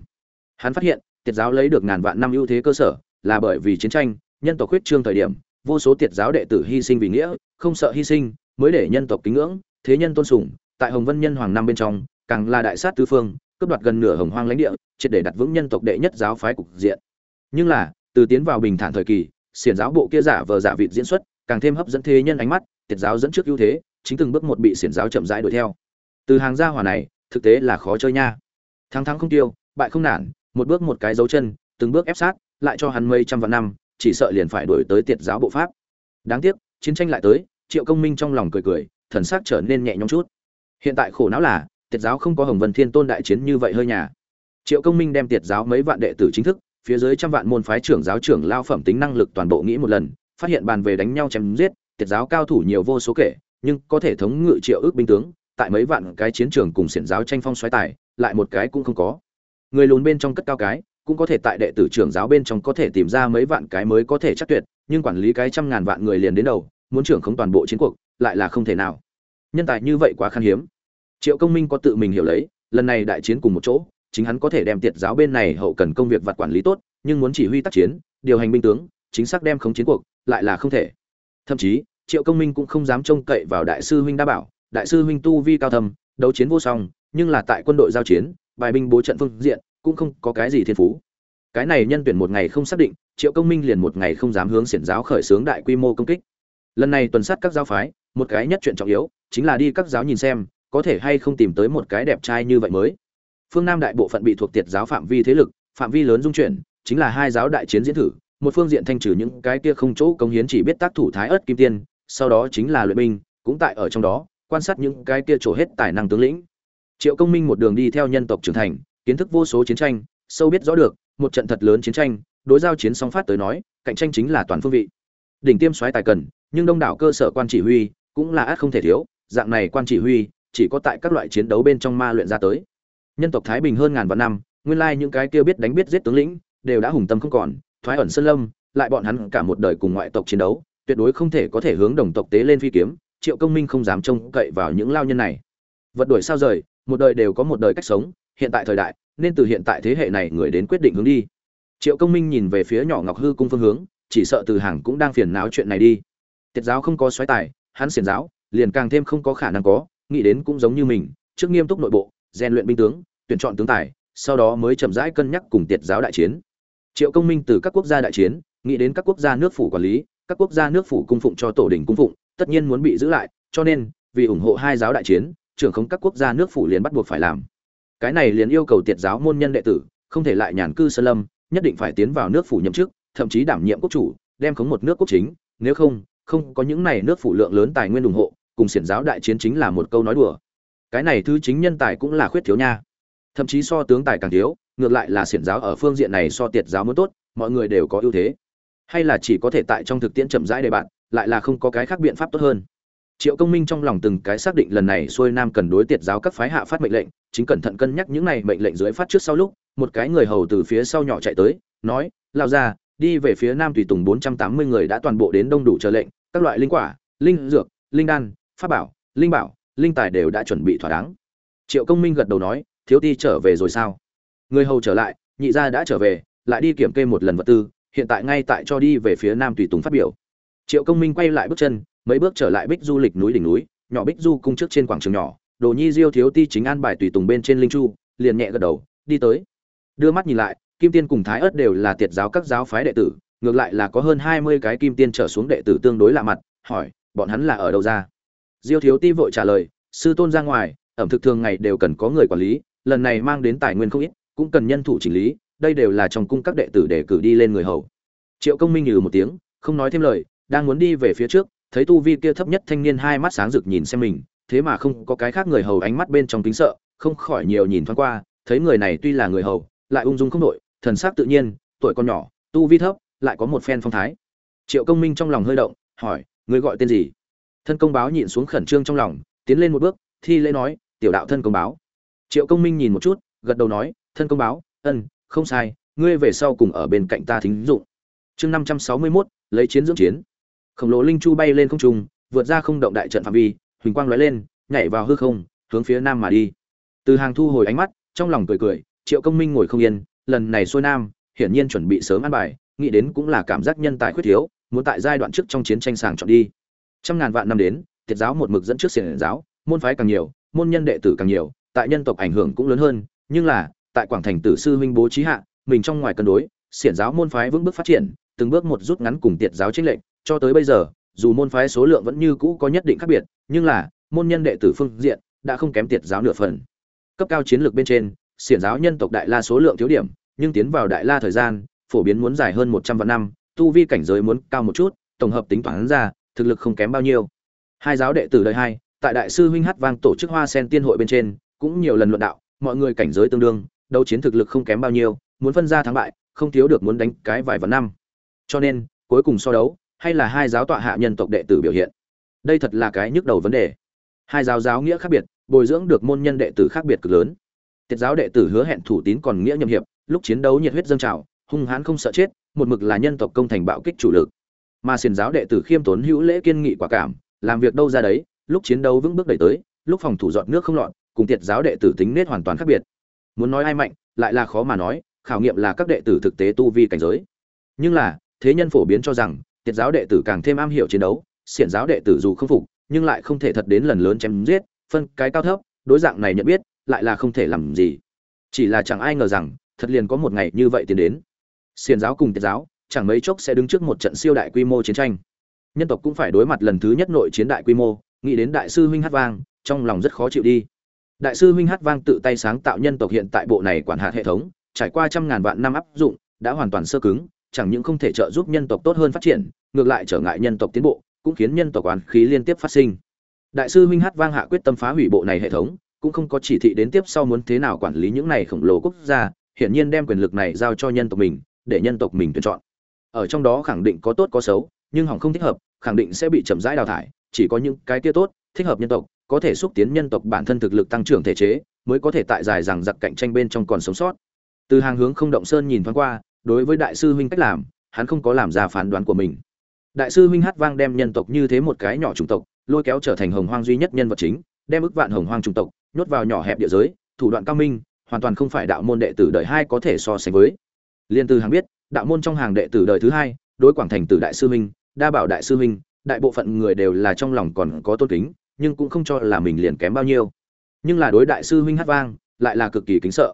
Hắn phát hiện tiệt giáo lấy được ngàn vạn năm ưu thế cơ sở, là bởi vì chiến tranh, nhân tộc khuyết trương thời điểm vô số tiệt giáo đệ tử hy sinh vì nghĩa, không sợ hy sinh, mới để nhân tộc kính ngưỡng, thế nhân tôn sùng, tại hồng vân nhân hoàng năm bên trong, càng là đại sát tứ phương, cướp đoạt gần nửa hồng hoang lãnh địa, triệt để đặt vững nhân tộc đệ nhất giáo phái cục diện. Nhưng là, từ tiến vào bình thản thời kỳ, xiển giáo bộ kia giả vờ giả vịt diễn xuất, càng thêm hấp dẫn thế nhân ánh mắt, tiệt giáo dẫn trước ưu thế, chính từng bước một bị xiển giáo chậm rãi đuổi theo. Từ hàng gia hỏa này, thực tế là khó chơi nha. Thắng thắng không tiêu, bại không nản, một bước một cái dấu chân, từng bước ép sát, lại cho hắn mấy trăm vạn năm chỉ sợ liền phải đuổi tới tiệt giáo bộ pháp. Đáng tiếc, chiến tranh lại tới, triệu công minh trong lòng cười cười, thần sắc trở nên nhẹ nhõm chút. Hiện tại khổ não là, tiệt giáo không có hồng vân thiên tôn đại chiến như vậy hơi nhà. Triệu công minh đem tiệt giáo mấy vạn đệ tử chính thức, phía dưới trăm vạn môn phái trưởng giáo trưởng lao phẩm tính năng lực toàn bộ nghĩ một lần, phát hiện bàn về đánh nhau chém giết, tiệt giáo cao thủ nhiều vô số kể, nhưng có thể thống ngự triệu ước binh tướng, tại mấy vạn cái chiến trường cùng xiển giáo tranh phong xoáy tài, lại một cái cũng không có. Người lùn bên trong cất cao cái cũng có thể tại đệ tử trưởng giáo bên trong có thể tìm ra mấy vạn cái mới có thể chắc tuyệt, nhưng quản lý cái trăm ngàn vạn người liền đến đầu, muốn trưởng không toàn bộ chiến cuộc, lại là không thể nào. Nhân tài như vậy quá khan hiếm. Triệu công minh có tự mình hiểu lấy, lần này đại chiến cùng một chỗ, chính hắn có thể đem tiệt giáo bên này hậu cần công việc vặt quản lý tốt, nhưng muốn chỉ huy tác chiến, điều hành binh tướng, chính xác đem khống chiến cuộc, lại là không thể. Thậm chí, triệu công minh cũng không dám trông cậy vào đại sư huynh đa bảo, đại sư huynh tu vi cao thầm đấu chiến vô song, nhưng là tại quân đội giao chiến, bài binh bố trận phương diện cũng không có cái gì thiên phú. Cái này nhân tuyển một ngày không xác định, triệu công minh liền một ngày không dám hướng xiển giáo khởi xướng đại quy mô công kích. Lần này tuần sát các giáo phái, một cái nhất chuyện trọng yếu, chính là đi các giáo nhìn xem, có thể hay không tìm tới một cái đẹp trai như vậy mới. Phương nam đại bộ phận bị thuộc tiệt giáo phạm vi thế lực, phạm vi lớn dung chuyển, chính là hai giáo đại chiến diễn thử, một phương diện thanh trừ những cái kia không chỗ công hiến chỉ biết tác thủ thái ớt kim tiên, sau đó chính là luyện binh, cũng tại ở trong đó, quan sát những cái kia trổ hết tài năng tướng lĩnh. Triệu công minh một đường đi theo nhân tộc trưởng thành kiến thức vô số chiến tranh, sâu biết rõ được, một trận thật lớn chiến tranh, đối giao chiến song phát tới nói, cạnh tranh chính là toàn phương vị. Đỉnh tiêm soái tài cần, nhưng đông đảo cơ sở quan chỉ huy, cũng là át không thể thiếu, dạng này quan chỉ huy, chỉ có tại các loại chiến đấu bên trong ma luyện ra tới. Nhân tộc thái bình hơn ngàn vạn năm, nguyên lai những cái kia biết đánh biết giết tướng lĩnh, đều đã hùng tâm không còn, thoái ẩn sơn lâm, lại bọn hắn cả một đời cùng ngoại tộc chiến đấu, tuyệt đối không thể có thể hướng đồng tộc tế lên phi kiếm, triệu công minh không dám trông cậy vào những lao nhân này. Vật đổi sao rời, một đời đều có một đời cách sống hiện tại thời đại, nên từ hiện tại thế hệ này người đến quyết định hướng đi. Triệu công minh nhìn về phía nhỏ ngọc hư cung phương hướng, chỉ sợ từ hàng cũng đang phiền não chuyện này đi. Tiết giáo không có xoáy tài, hắn xiển giáo, liền càng thêm không có khả năng có, nghĩ đến cũng giống như mình, trước nghiêm túc nội bộ, rèn luyện binh tướng, tuyển chọn tướng tài, sau đó mới chậm rãi cân nhắc cùng tiệt giáo đại chiến. Triệu công minh từ các quốc gia đại chiến, nghĩ đến các quốc gia nước phủ quản lý, các quốc gia nước phủ cung phụng cho tổ đình cung phụng, tất nhiên muốn bị giữ lại, cho nên vì ủng hộ hai giáo đại chiến, trưởng không các quốc gia nước phủ liền bắt buộc phải làm cái này liền yêu cầu tiệt giáo môn nhân đệ tử, không thể lại nhàn cư sơn lâm, nhất định phải tiến vào nước phủ nhậm chức, thậm chí đảm nhiệm quốc chủ, đem khống một nước quốc chính, nếu không không có những này nước phủ lượng lớn tài nguyên ủng hộ, cùng xiển giáo đại chiến chính là một câu nói đùa. Cái này thứ chính nhân tài cũng là khuyết thiếu nha. Thậm chí so tướng tài càng thiếu, ngược lại là xiển giáo ở phương diện này so tiệt giáo muốn tốt, mọi người đều có ưu thế. Hay là chỉ có thể tại trong thực tiễn chậm rãi đề bạn, lại là không có cái khác biện pháp tốt hơn triệu công minh trong lòng từng cái xác định lần này xuôi nam cần đối tiệt giáo các phái hạ phát mệnh lệnh, chính cẩn thận cân nhắc những này mệnh lệnh dưới phát trước sau lúc, một cái người hầu từ phía sau nhỏ chạy tới, nói lao ra đi về phía nam tùy tùng bốn trăm tám mươi người đã toàn bộ đến đông đủ chờ lệnh, các loại linh quả, linh dược, linh đan, pháp bảo, linh bảo, linh tài đều đã chuẩn bị thỏa đáng. Triệu công minh gật đầu nói, thiếu ti trở về rồi sao? Người hầu trở lại, nhị gia đã trở về, lại đi kiểm kê một lần vật tư, hiện tại ngay tại cho đi về phía nam tùy tùng phát biểu. Triệu công minh quay lại bước chân mấy bước trở lại bích du lịch núi đỉnh núi, nhỏ bích du cung trước trên quảng trường nhỏ, đồ nhi diêu thiếu ti chính an bài tùy tùng bên trên linh chu, liền nhẹ gật đầu, đi tới. Đưa mắt nhìn lại, kim tiên cùng thái ớt đều là tiệt giáo các giáo phái đệ tử, ngược lại là có hơn hai mươi cái kim tiên trở xuống đệ tử tương đối lạ mặt, hỏi, bọn hắn là ở đâu ra? Diêu thiếu ti vội trả lời, sư tôn ra ngoài, ẩm thực thường ngày đều cần có người quản lý, lần này mang đến tài nguyên không ít, cũng cần nhân thủ chỉnh lý, đây đều là trong cung các đệ tử để cử đi lên người hầu. Triệu công minh nhừ một tiếng, không nói thêm lời, đang muốn đi về phía trước thấy tu vi kia thấp nhất thanh niên hai mắt sáng rực nhìn xem mình, thế mà không có cái khác người hầu ánh mắt bên trong kính sợ, không khỏi nhiều nhìn thoáng qua, thấy người này tuy là người hầu, lại ung dung không đội thần sắc tự nhiên, tuổi còn nhỏ, tu vi thấp, lại có một phen phong thái. Triệu công minh trong lòng hơi động, hỏi người gọi tên gì? Thân công báo nhịn xuống khẩn trương trong lòng, tiến lên một bước, thi lễ nói, tiểu đạo thân công báo. Triệu công minh nhìn một chút, gật đầu nói, thân công báo, ân, không sai, ngươi về sau cùng ở bên cạnh ta thính dụng. Chương năm trăm sáu mươi mốt, lấy chiến dưỡng chiến khổng lồ linh chu bay lên không trung, vượt ra không động đại trận phạm vi, huỳnh quang lóe lên, nhảy vào hư không, hướng phía nam mà đi. Từ hàng thu hồi ánh mắt, trong lòng cười cười, triệu công minh ngồi không yên, lần này xuôi nam, hiển nhiên chuẩn bị sớm ăn bài, nghĩ đến cũng là cảm giác nhân tài khuyết thiếu, muốn tại giai đoạn trước trong chiến tranh sàng chọn đi. Trăm ngàn vạn năm đến thiệt giáo một mực dẫn trước xiển giáo, môn phái càng nhiều, môn nhân đệ tử càng nhiều, tại nhân tộc ảnh hưởng cũng lớn hơn, nhưng là, tại quảng thành tử sư huynh bố trí hạ, mình trong ngoài cân đối, xiển giáo môn phái vững bước phát triển, từng bước một rút ngắn cùng tiệt giáo chính lệnh cho tới bây giờ, dù môn phái số lượng vẫn như cũ có nhất định khác biệt, nhưng là, môn nhân đệ tử phương diện đã không kém tiệt giáo nửa phần. Cấp cao chiến lược bên trên, xiển giáo nhân tộc đại la số lượng thiếu điểm, nhưng tiến vào đại la thời gian, phổ biến muốn dài hơn một trăm vạn năm, tu vi cảnh giới muốn cao một chút, tổng hợp tính toán ra, thực lực không kém bao nhiêu. Hai giáo đệ tử đời hai, tại đại sư huynh hát vang tổ chức hoa sen tiên hội bên trên, cũng nhiều lần luận đạo, mọi người cảnh giới tương đương, đấu chiến thực lực không kém bao nhiêu, muốn phân ra thắng bại, không thiếu được muốn đánh cái vài vạn năm. Cho nên, cuối cùng so đấu hay là hai giáo tọa hạ nhân tộc đệ tử biểu hiện? Đây thật là cái nhức đầu vấn đề. Hai giáo giáo nghĩa khác biệt, bồi dưỡng được môn nhân đệ tử khác biệt cực lớn. Tiết giáo đệ tử hứa hẹn thủ tín còn nghĩa nhậm hiệp, lúc chiến đấu nhiệt huyết dâng trào, hung hãn không sợ chết, một mực là nhân tộc công thành bạo kích chủ lực. Mà xiền giáo đệ tử khiêm tốn hữu lễ kiên nghị quả cảm, làm việc đâu ra đấy, lúc chiến đấu vững bước đẩy tới, lúc phòng thủ dọn nước không lọt, cùng tiệt giáo đệ tử tính nết hoàn toàn khác biệt. Muốn nói ai mạnh, lại là khó mà nói, khảo nghiệm là các đệ tử thực tế tu vi cảnh giới. Nhưng là, thế nhân phổ biến cho rằng tiệt giáo đệ tử càng thêm am hiểu chiến đấu, xiển giáo đệ tử dù không phục, nhưng lại không thể thật đến lần lớn chém giết, phân cái cao thấp, đối dạng này nhận biết, lại là không thể làm gì. Chỉ là chẳng ai ngờ rằng, thật liền có một ngày như vậy tiến đến. Xiển giáo cùng tiệt giáo, chẳng mấy chốc sẽ đứng trước một trận siêu đại quy mô chiến tranh. Nhân tộc cũng phải đối mặt lần thứ nhất nội chiến đại quy mô, nghĩ đến đại sư huynh hát vang, trong lòng rất khó chịu đi. Đại sư huynh hát vang tự tay sáng tạo nhân tộc hiện tại bộ này quản hạt hệ thống, trải qua trăm ngàn vạn năm áp dụng, đã hoàn toàn sơ cứng chẳng những không thể trợ giúp nhân tộc tốt hơn phát triển, ngược lại trở ngại nhân tộc tiến bộ, cũng khiến nhân tộc oán khí liên tiếp phát sinh. Đại sư huynh hát vang hạ quyết tâm phá hủy bộ này hệ thống, cũng không có chỉ thị đến tiếp sau muốn thế nào quản lý những này khổng lồ quốc gia, hiển nhiên đem quyền lực này giao cho nhân tộc mình, để nhân tộc mình tuyển chọn. Ở trong đó khẳng định có tốt có xấu, nhưng hỏng không thích hợp, khẳng định sẽ bị chậm rãi đào thải, chỉ có những cái kia tốt, thích hợp nhân tộc, có thể xúc tiến nhân tộc bản thân thực lực tăng trưởng thể chế, mới có thể tại dài rằng giặc cạnh tranh bên trong còn sống sót. Từ hàng hướng không động sơn nhìn thoáng qua đối với đại sư huynh cách làm, hắn không có làm ra phán đoán của mình. Đại sư huynh hát vang đem nhân tộc như thế một cái nhỏ chủng tộc, lôi kéo trở thành hồng hoang duy nhất nhân vật chính, đem ức vạn hồng hoang chủng tộc nhốt vào nhỏ hẹp địa giới, thủ đoạn cao minh, hoàn toàn không phải đạo môn đệ tử đời hai có thể so sánh với. Liên từ hàng biết, đạo môn trong hàng đệ tử đời thứ hai, đối quảng thành từ đại sư huynh, đa bảo đại sư huynh, đại bộ phận người đều là trong lòng còn có tôn kính, nhưng cũng không cho là mình liền kém bao nhiêu. Nhưng là đối đại sư huynh hát vang, lại là cực kỳ kính sợ.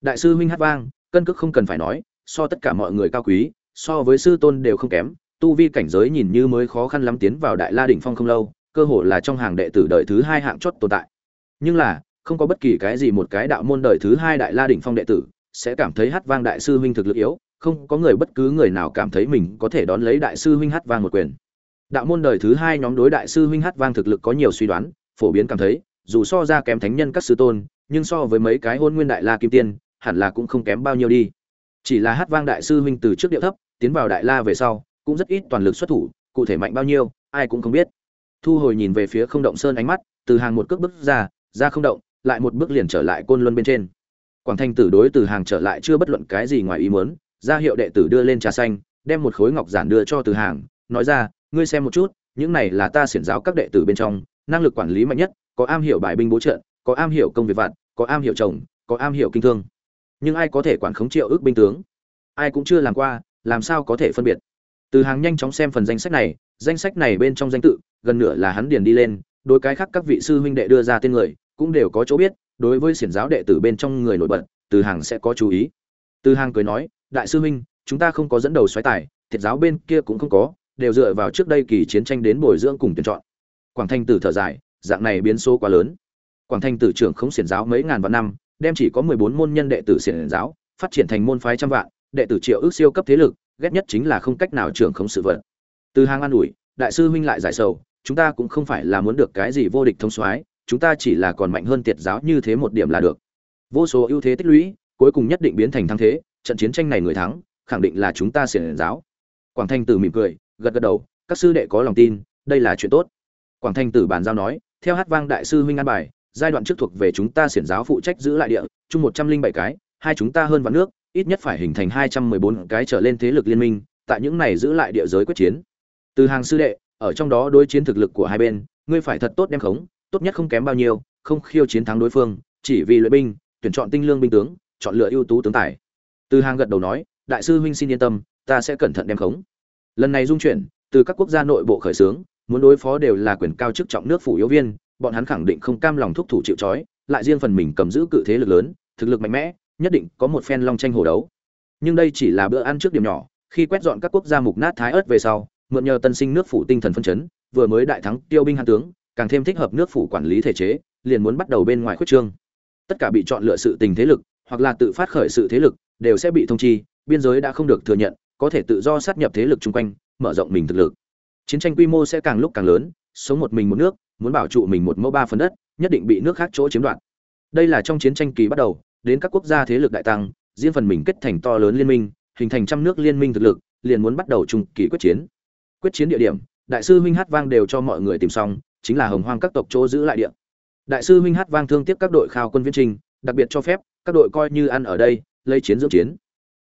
Đại sư huynh hát vang, cân cước không cần phải nói so tất cả mọi người cao quý, so với sư tôn đều không kém, tu vi cảnh giới nhìn như mới khó khăn lắm tiến vào đại la đỉnh phong không lâu, cơ hồ là trong hàng đệ tử đời thứ hai hạng chót tồn tại. Nhưng là, không có bất kỳ cái gì một cái đạo môn đời thứ hai đại la đỉnh phong đệ tử sẽ cảm thấy hát vang đại sư huynh thực lực yếu, không có người bất cứ người nào cảm thấy mình có thể đón lấy đại sư huynh hát vang một quyền. Đạo môn đời thứ hai nhóm đối đại sư huynh hát vang thực lực có nhiều suy đoán, phổ biến cảm thấy, dù so ra kém thánh nhân các sư tôn, nhưng so với mấy cái hôn nguyên đại la kim tiên, hẳn là cũng không kém bao nhiêu đi chỉ là hát vang đại sư huynh từ trước điệu thấp, tiến vào đại la về sau, cũng rất ít toàn lực xuất thủ, cụ thể mạnh bao nhiêu, ai cũng không biết. Thu hồi nhìn về phía không động sơn ánh mắt, từ hàng một cước bước ra ra không động, lại một bước liền trở lại côn luân bên trên. Quảng thanh tử đối từ hàng trở lại chưa bất luận cái gì ngoài ý muốn, ra hiệu đệ tử đưa lên trà xanh, đem một khối ngọc giản đưa cho từ hàng, nói ra, ngươi xem một chút, những này là ta xiển giáo các đệ tử bên trong, năng lực quản lý mạnh nhất, có am hiểu bài binh bố trận có am hiểu công việc vặt, có am hiểu chồng, có am hiểu kinh thương nhưng ai có thể quản khống triệu ước binh tướng? Ai cũng chưa làm qua, làm sao có thể phân biệt? Từ hàng nhanh chóng xem phần danh sách này, danh sách này bên trong danh tự, gần nửa là hắn điền đi lên, đối cái khác các vị sư huynh đệ đưa ra tên người, cũng đều có chỗ biết, đối với xiển giáo đệ tử bên trong người nổi bật, từ hàng sẽ có chú ý. Từ hàng cười nói, đại sư huynh, chúng ta không có dẫn đầu xoáy tài, thiệt giáo bên kia cũng không có, đều dựa vào trước đây kỳ chiến tranh đến bồi dưỡng cùng tuyển chọn. Quảng thanh tử thở dài, dạng này biến số quá lớn. Quảng thanh tử trưởng không xiển giáo mấy ngàn vạn năm đem chỉ có mười bốn môn nhân đệ tử xiển giáo, phát triển thành môn phái trăm vạn, đệ tử triệu ước siêu cấp thế lực, ghét nhất chính là không cách nào trưởng không sự vật. Từ hàng an ủi, đại sư huynh lại giải sầu, chúng ta cũng không phải là muốn được cái gì vô địch thông soái, chúng ta chỉ là còn mạnh hơn tiệt giáo như thế một điểm là được. Vô số ưu thế tích lũy, cuối cùng nhất định biến thành thắng thế, trận chiến tranh này người thắng, khẳng định là chúng ta xiển giáo. Quảng thanh tử mỉm cười, gật gật đầu, các sư đệ có lòng tin, đây là chuyện tốt. Quảng thanh tử bàn giao nói, theo hát vang đại sư huynh an bài giai đoạn trước thuộc về chúng ta xiển giáo phụ trách giữ lại địa, chung một trăm linh bảy cái, hai chúng ta hơn vạn nước, ít nhất phải hình thành hai trăm mười bốn cái trở lên thế lực liên minh, tại những này giữ lại địa giới quyết chiến. Từ hàng sư đệ, ở trong đó đối chiến thực lực của hai bên, ngươi phải thật tốt đem khống, tốt nhất không kém bao nhiêu, không khiêu chiến thắng đối phương, chỉ vì luyện binh, tuyển chọn tinh lương binh tướng, chọn lựa ưu tú tướng tài. Từ hàng gật đầu nói, đại sư huynh xin yên tâm, ta sẽ cẩn thận đem khống. Lần này dung chuyển, từ các quốc gia nội bộ khởi xướng, muốn đối phó đều là quyền cao chức trọng nước phủ yếu viên bọn hắn khẳng định không cam lòng thúc thủ chịu trói, lại riêng phần mình cầm giữ cự thế lực lớn, thực lực mạnh mẽ, nhất định có một phen long tranh hồ đấu. Nhưng đây chỉ là bữa ăn trước điểm nhỏ, khi quét dọn các quốc gia mục nát thái ớt về sau, mượn nhờ tân sinh nước phủ tinh thần phân chấn, vừa mới đại thắng tiêu binh hàn tướng, càng thêm thích hợp nước phủ quản lý thể chế, liền muốn bắt đầu bên ngoài khuyết trương. Tất cả bị chọn lựa sự tình thế lực, hoặc là tự phát khởi sự thế lực, đều sẽ bị thông chi, biên giới đã không được thừa nhận, có thể tự do sát nhập thế lực chung quanh, mở rộng mình thực lực. Chiến tranh quy mô sẽ càng lúc càng lớn, sống một mình một nước muốn bảo trụ mình một mẫu ba phần đất, nhất định bị nước khác chỗ chiếm đoạt. Đây là trong chiến tranh kỳ bắt đầu, đến các quốc gia thế lực đại tăng, riêng phần mình kết thành to lớn liên minh, hình thành trăm nước liên minh thực lực, liền muốn bắt đầu trung kỳ quyết chiến. Quyết chiến địa điểm, đại sư huynh hát vang đều cho mọi người tìm xong, chính là hồng hoang các tộc chỗ giữ lại địa. Đại sư huynh hát vang thương tiếc các đội khao quân viễn trình, đặc biệt cho phép, các đội coi như ăn ở đây, lấy chiến dưỡng chiến.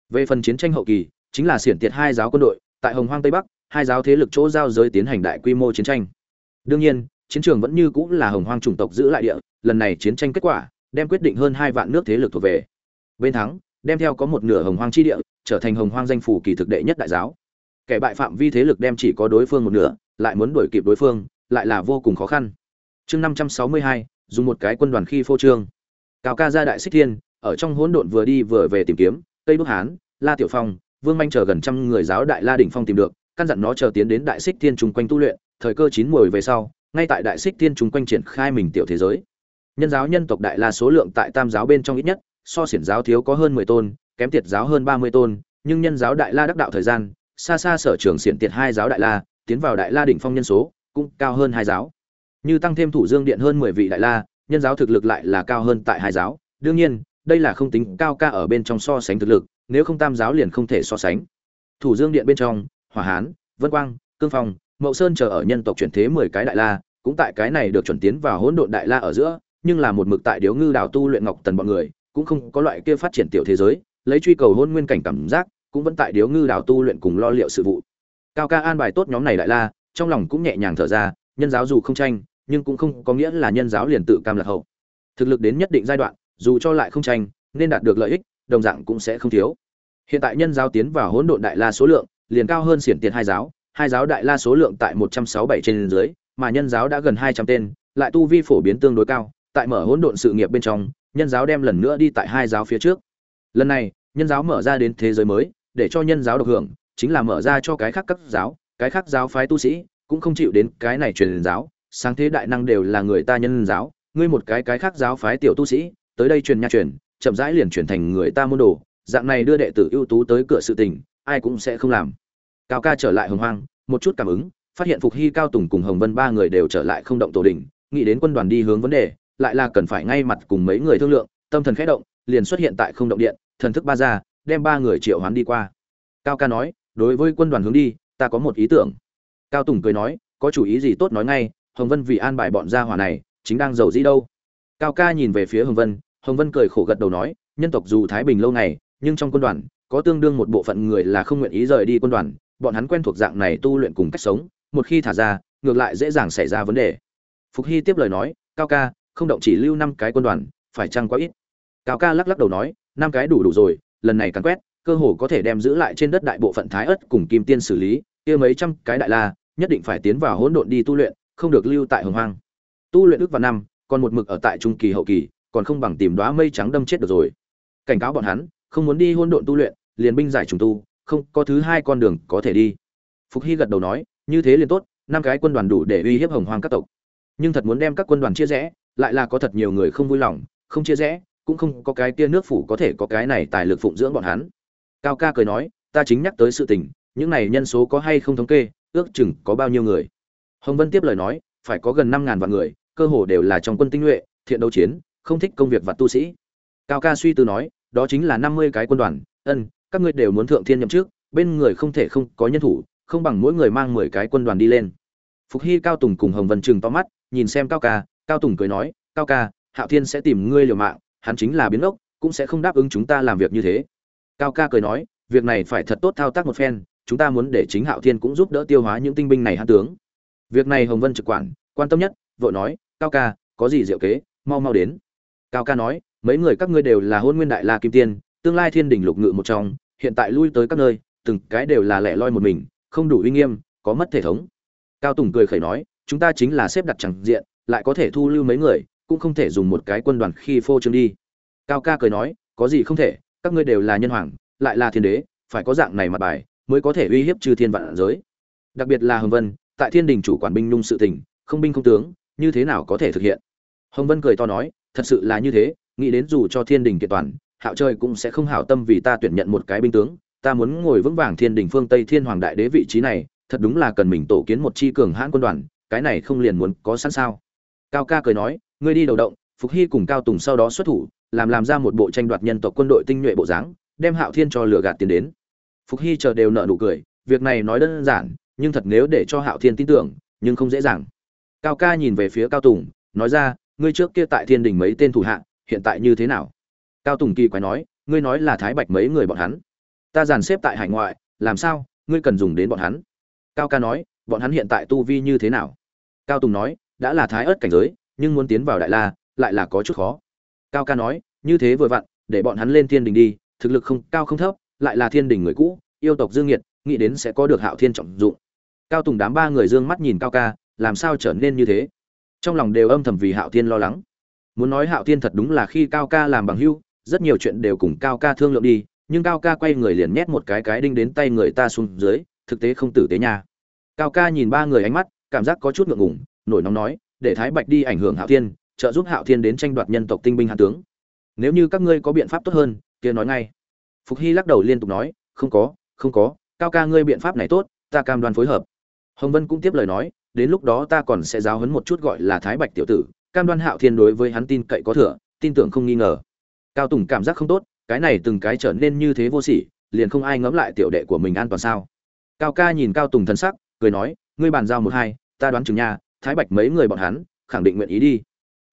Về phần chiến tranh hậu kỳ, chính là xiển tiệt hai giáo quân đội, tại hồng hoang tây bắc, hai giáo thế lực chỗ giao giới tiến hành đại quy mô chiến tranh. Đương nhiên chiến trường vẫn như cũng là hồng hoang chủng tộc giữ lại địa, lần này chiến tranh kết quả, đem quyết định hơn hai vạn nước thế lực thuộc về. Bên thắng, đem theo có một nửa hồng hoang chi địa, trở thành hồng hoang danh phủ kỳ thực đệ nhất đại giáo. Kẻ bại phạm vi thế lực đem chỉ có đối phương một nửa, lại muốn đuổi kịp đối phương, lại là vô cùng khó khăn. Chương năm trăm sáu mươi hai, dùng một cái quân đoàn khi phô trương. Cao ca gia đại xích thiên, ở trong hỗn độn vừa đi vừa về tìm kiếm, tây bắc hán, la tiểu phong, vương manh chờ gần trăm người giáo đại la đỉnh phong tìm được, căn dặn nó chờ tiến đến đại xích thiên chung quanh tu luyện, thời cơ chín mùi về sau ngay tại đại xích tiên chúng quanh triển khai mình tiểu thế giới. Nhân giáo nhân tộc đại la số lượng tại tam giáo bên trong ít nhất, so xiển giáo thiếu có hơn mười tôn, kém tiệt giáo hơn ba mươi tôn, nhưng nhân giáo đại la đắc đạo thời gian, xa xa sở trường xiển tiệt hai giáo đại la, tiến vào đại la đỉnh phong nhân số, cũng cao hơn hai giáo. Như tăng thêm thủ dương điện hơn mười vị đại la, nhân giáo thực lực lại là cao hơn tại hai giáo. Đương nhiên, đây là không tính cao ca ở bên trong so sánh thực lực, nếu không tam giáo liền không thể so sánh. Thủ dương điện bên trong, hỏa hán, vân quang, cương phong, mậu sơn chờ ở nhân tộc chuyển thế mười cái đại la cũng tại cái này được chuẩn tiến vào hỗn độn đại la ở giữa, nhưng là một mực tại điếu ngư đảo tu luyện ngọc tần bọn người, cũng không có loại kia phát triển tiểu thế giới, lấy truy cầu hôn nguyên cảnh cảm giác, cũng vẫn tại điếu ngư đảo tu luyện cùng lo liệu sự vụ. Cao ca an bài tốt nhóm này đại la, trong lòng cũng nhẹ nhàng thở ra, nhân giáo dù không tranh, nhưng cũng không có nghĩa là nhân giáo liền tự cam lạc hậu. Thực lực đến nhất định giai đoạn, dù cho lại không tranh, nên đạt được lợi ích, đồng dạng cũng sẽ không thiếu. Hiện tại nhân giáo tiến vào hỗn độn đại la số lượng, liền cao hơn xiển tiền hai giáo hai giáo đại la số lượng tại một trăm sáu bảy trên dưới mà nhân giáo đã gần hai trăm tên, lại tu vi phổ biến tương đối cao, tại mở hỗn độn sự nghiệp bên trong, nhân giáo đem lần nữa đi tại hai giáo phía trước. Lần này, nhân giáo mở ra đến thế giới mới, để cho nhân giáo được hưởng, chính là mở ra cho cái khác các giáo, cái khác giáo phái tu sĩ, cũng không chịu đến cái này truyền giáo, sáng thế đại năng đều là người ta nhân giáo, ngươi một cái cái khác giáo phái tiểu tu sĩ, tới đây truyền nha truyền, chậm rãi liền chuyển thành người ta môn đồ, dạng này đưa đệ tử ưu tú tới cửa sự tình, ai cũng sẽ không làm. Cao ca trở lại hồng hoang, một chút cảm ứng phát hiện phục hy, cao tùng cùng hồng vân ba người đều trở lại không động tổ đình, nghĩ đến quân đoàn đi hướng vấn đề, lại là cần phải ngay mặt cùng mấy người thương lượng, tâm thần khẽ động, liền xuất hiện tại không động điện, thần thức ba ra, đem ba người triệu hoán đi qua. Cao ca nói, đối với quân đoàn hướng đi, ta có một ý tưởng. Cao tùng cười nói, có chủ ý gì tốt nói ngay, hồng vân vì an bài bọn gia hỏa này, chính đang giàu dĩ đâu. Cao ca nhìn về phía hồng vân hồng vân cười khổ gật đầu nói, nhân tộc dù thái bình lâu ngày nhưng trong quân đoàn, có tương đương một bộ phận người là không nguyện ý rời đi quân đoàn, bọn hắn quen thuộc dạng này tu luyện cùng cách sống một khi thả ra, ngược lại dễ dàng xảy ra vấn đề. Phục hy tiếp lời nói, cao ca, không động chỉ lưu năm cái quân đoàn, phải chăng quá ít? Cao ca lắc lắc đầu nói, năm cái đủ đủ rồi, lần này càn quét, cơ hồ có thể đem giữ lại trên đất đại bộ phận thái ất cùng kim tiên xử lý, kia mấy trăm cái đại la, nhất định phải tiến vào hỗn độn đi tu luyện, không được lưu tại hồng hoang. Tu luyện ước vào năm, còn một mực ở tại trung kỳ hậu kỳ, còn không bằng tìm đóa mây trắng đâm chết được rồi. Cảnh cáo bọn hắn, không muốn đi hỗn độn tu luyện, liền binh giải trùng tu, không, có thứ hai con đường có thể đi. Phục hy gật đầu nói như thế liền tốt, năm cái quân đoàn đủ để uy hiếp hồng hoang các tộc. Nhưng thật muốn đem các quân đoàn chia rẽ, lại là có thật nhiều người không vui lòng, không chia rẽ, cũng không có cái kia nước phủ có thể có cái này tài lực phụng dưỡng bọn hắn. Cao ca cười nói, ta chính nhắc tới sự tình, những này nhân số có hay không thống kê, ước chừng có bao nhiêu người? Hồng vân tiếp lời nói, phải có gần năm ngàn vạn người, cơ hồ đều là trong quân tinh nhuệ, thiện đấu chiến, không thích công việc và tu sĩ. Cao ca suy tư nói, đó chính là năm mươi cái quân đoàn, ân, các ngươi đều muốn thượng thiên nhậm trước bên người không thể không có nhân thủ không bằng mỗi người mang mười cái quân đoàn đi lên. Phục hy, cao tùng cùng hồng vân trừng to mắt, nhìn xem cao ca, cao tùng cười nói, cao ca, hạo thiên sẽ tìm ngươi liều mạng, hắn chính là biến ốc, cũng sẽ không đáp ứng chúng ta làm việc như thế. Cao ca cười nói, việc này phải thật tốt thao tác một phen, chúng ta muốn để chính hạo thiên cũng giúp đỡ tiêu hóa những tinh binh này hắn tướng. Việc này hồng vân trực quản, quan tâm nhất, vội nói, cao ca, có gì diệu kế, mau mau đến. Cao ca nói, mấy người các ngươi đều là hôn nguyên đại la kim tiên, tương lai thiên đình lục ngự một trong, hiện tại lui tới các nơi, từng cái đều là lẻ loi một mình không đủ uy nghiêm, có mất thể thống. Cao tùng cười khẩy nói, chúng ta chính là xếp đặt chẳng diện, lại có thể thu lưu mấy người, cũng không thể dùng một cái quân đoàn khi phô trương đi. Cao ca cười nói, có gì không thể, các ngươi đều là nhân hoàng, lại là thiên đế, phải có dạng này mặt bài, mới có thể uy hiếp trừ thiên vạn giới. Đặc biệt là hồng vân, tại thiên đình chủ quản binh nhung sự tình, không binh không tướng, như thế nào có thể thực hiện? Hồng vân cười to nói, thật sự là như thế, nghĩ đến dù cho thiên đình kiện toàn, hạo trời cũng sẽ không hảo tâm vì ta tuyển nhận một cái binh tướng ta muốn ngồi vững vàng thiên đình phương tây thiên hoàng đại đế vị trí này, thật đúng là cần mình tổ kiến một chi cường hãn quân đoàn, cái này không liền muốn có sẵn sao? Cao ca cười nói, ngươi đi đầu động, phục hy cùng cao tùng sau đó xuất thủ, làm làm ra một bộ tranh đoạt nhân tộc quân đội tinh nhuệ bộ dáng, đem hạo thiên cho lửa gạt tiền đến. Phục hy chờ đều nợ nụ cười, việc này nói đơn giản, nhưng thật nếu để cho hạo thiên tin tưởng, nhưng không dễ dàng. Cao ca nhìn về phía cao tùng, nói ra, ngươi trước kia tại thiên đình mấy tên thủ hạ, hiện tại như thế nào? Cao tùng kỳ quái nói, ngươi nói là thái bạch mấy người bọn hắn? Ta dàn xếp tại hải ngoại, làm sao, ngươi cần dùng đến bọn hắn? Cao ca nói, bọn hắn hiện tại tu vi như thế nào? Cao tùng nói, đã là thái ớt cảnh giới, nhưng muốn tiến vào đại la, lại là có chút khó. Cao ca nói, như thế vừa vặn, để bọn hắn lên thiên đình đi, thực lực không, cao không thấp, lại là thiên đình người cũ, yêu tộc dương nhiệt nghĩ đến sẽ có được hạo thiên trọng dụng. Cao tùng đám ba người dương mắt nhìn cao ca, làm sao trở nên như thế? Trong lòng đều âm thầm vì hạo thiên lo lắng. Muốn nói hạo thiên thật đúng là khi cao ca làm bằng hưu, rất nhiều chuyện đều cùng cao ca thương lượng đi nhưng cao ca quay người liền nhét một cái cái đinh đến tay người ta xuống dưới, thực tế không tử tế nha. Cao ca nhìn ba người ánh mắt, cảm giác có chút ngượng ngùng, nổi nóng nói, để thái bạch đi ảnh hưởng hạo thiên, trợ giúp hạo thiên đến tranh đoạt nhân tộc tinh binh hạ tướng. Nếu như các ngươi có biện pháp tốt hơn, kia nói ngay. Phục hy lắc đầu liên tục nói, không có không có, cao ca ngươi biện pháp này tốt, ta cam đoan phối hợp. Hồng vân cũng tiếp lời nói, đến lúc đó ta còn sẽ giáo huấn một chút gọi là thái bạch tiểu tử, cam đoan hạo thiên đối với hắn tin cậy có thừa, tin tưởng không nghi ngờ. Cao tùng cảm giác không tốt cái này từng cái trở nên như thế vô sỉ, liền không ai ngẫm lại tiểu đệ của mình an toàn sao? Cao ca nhìn cao tùng thân sắc, cười nói, ngươi bàn giao một hai, ta đoán chừng nha, thái bạch mấy người bọn hắn, khẳng định nguyện ý đi.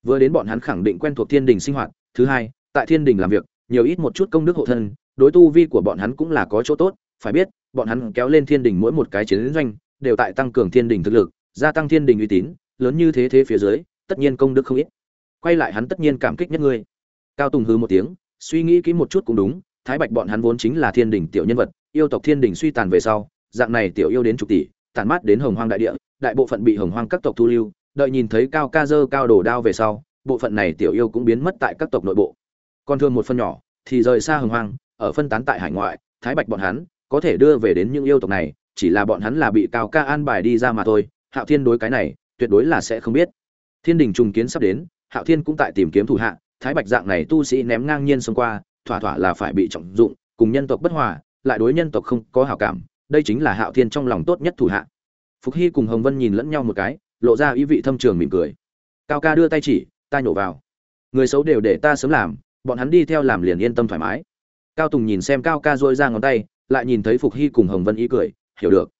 Vừa đến bọn hắn khẳng định quen thuộc thiên đình sinh hoạt, thứ hai, tại thiên đình làm việc, nhiều ít một chút công đức hộ thân, đối tu vi của bọn hắn cũng là có chỗ tốt, phải biết, bọn hắn kéo lên thiên đình mỗi một cái chiến doanh, đều tại tăng cường thiên đình thực lực, gia tăng thiên đình uy tín, lớn như thế thế phía dưới, tất nhiên công đức không ít. Quay lại hắn tất nhiên cảm kích nhất ngươi. Cao tùng hư một tiếng suy nghĩ kỹ một chút cũng đúng, thái bạch bọn hắn vốn chính là thiên đình tiểu nhân vật, yêu tộc thiên đình suy tàn về sau, dạng này tiểu yêu đến chục tỷ tàn mát đến hồng hoang đại địa, đại bộ phận bị hồng hoang các tộc thu lưu, đợi nhìn thấy cao ca dơ cao đổ đao về sau, bộ phận này tiểu yêu cũng biến mất tại các tộc nội bộ. Còn thường một phần nhỏ, thì rời xa hồng hoang, ở phân tán tại hải ngoại, thái bạch bọn hắn có thể đưa về đến những yêu tộc này, chỉ là bọn hắn là bị cao ca an bài đi ra mà thôi, hạo thiên đối cái này, tuyệt đối là sẽ không biết. Thiên đình trùng kiến sắp đến, hạo thiên cũng tại tìm kiếm thủ hạ thái bạch dạng này tu sĩ ném ngang nhiên xông qua, thỏa thỏa là phải bị trọng dụng, cùng nhân tộc bất hòa, lại đối nhân tộc không có hảo cảm, đây chính là hạo thiên trong lòng tốt nhất thủ hạ. Phục hy cùng hồng vân nhìn lẫn nhau một cái, lộ ra ý vị thâm trường mỉm cười. Cao ca đưa tay chỉ, ta nhổ vào. Người xấu đều để ta sớm làm, bọn hắn đi theo làm liền yên tâm thoải mái. Cao tùng nhìn xem cao ca dôi ra ngón tay, lại nhìn thấy phục hy cùng hồng vân ý cười, hiểu được.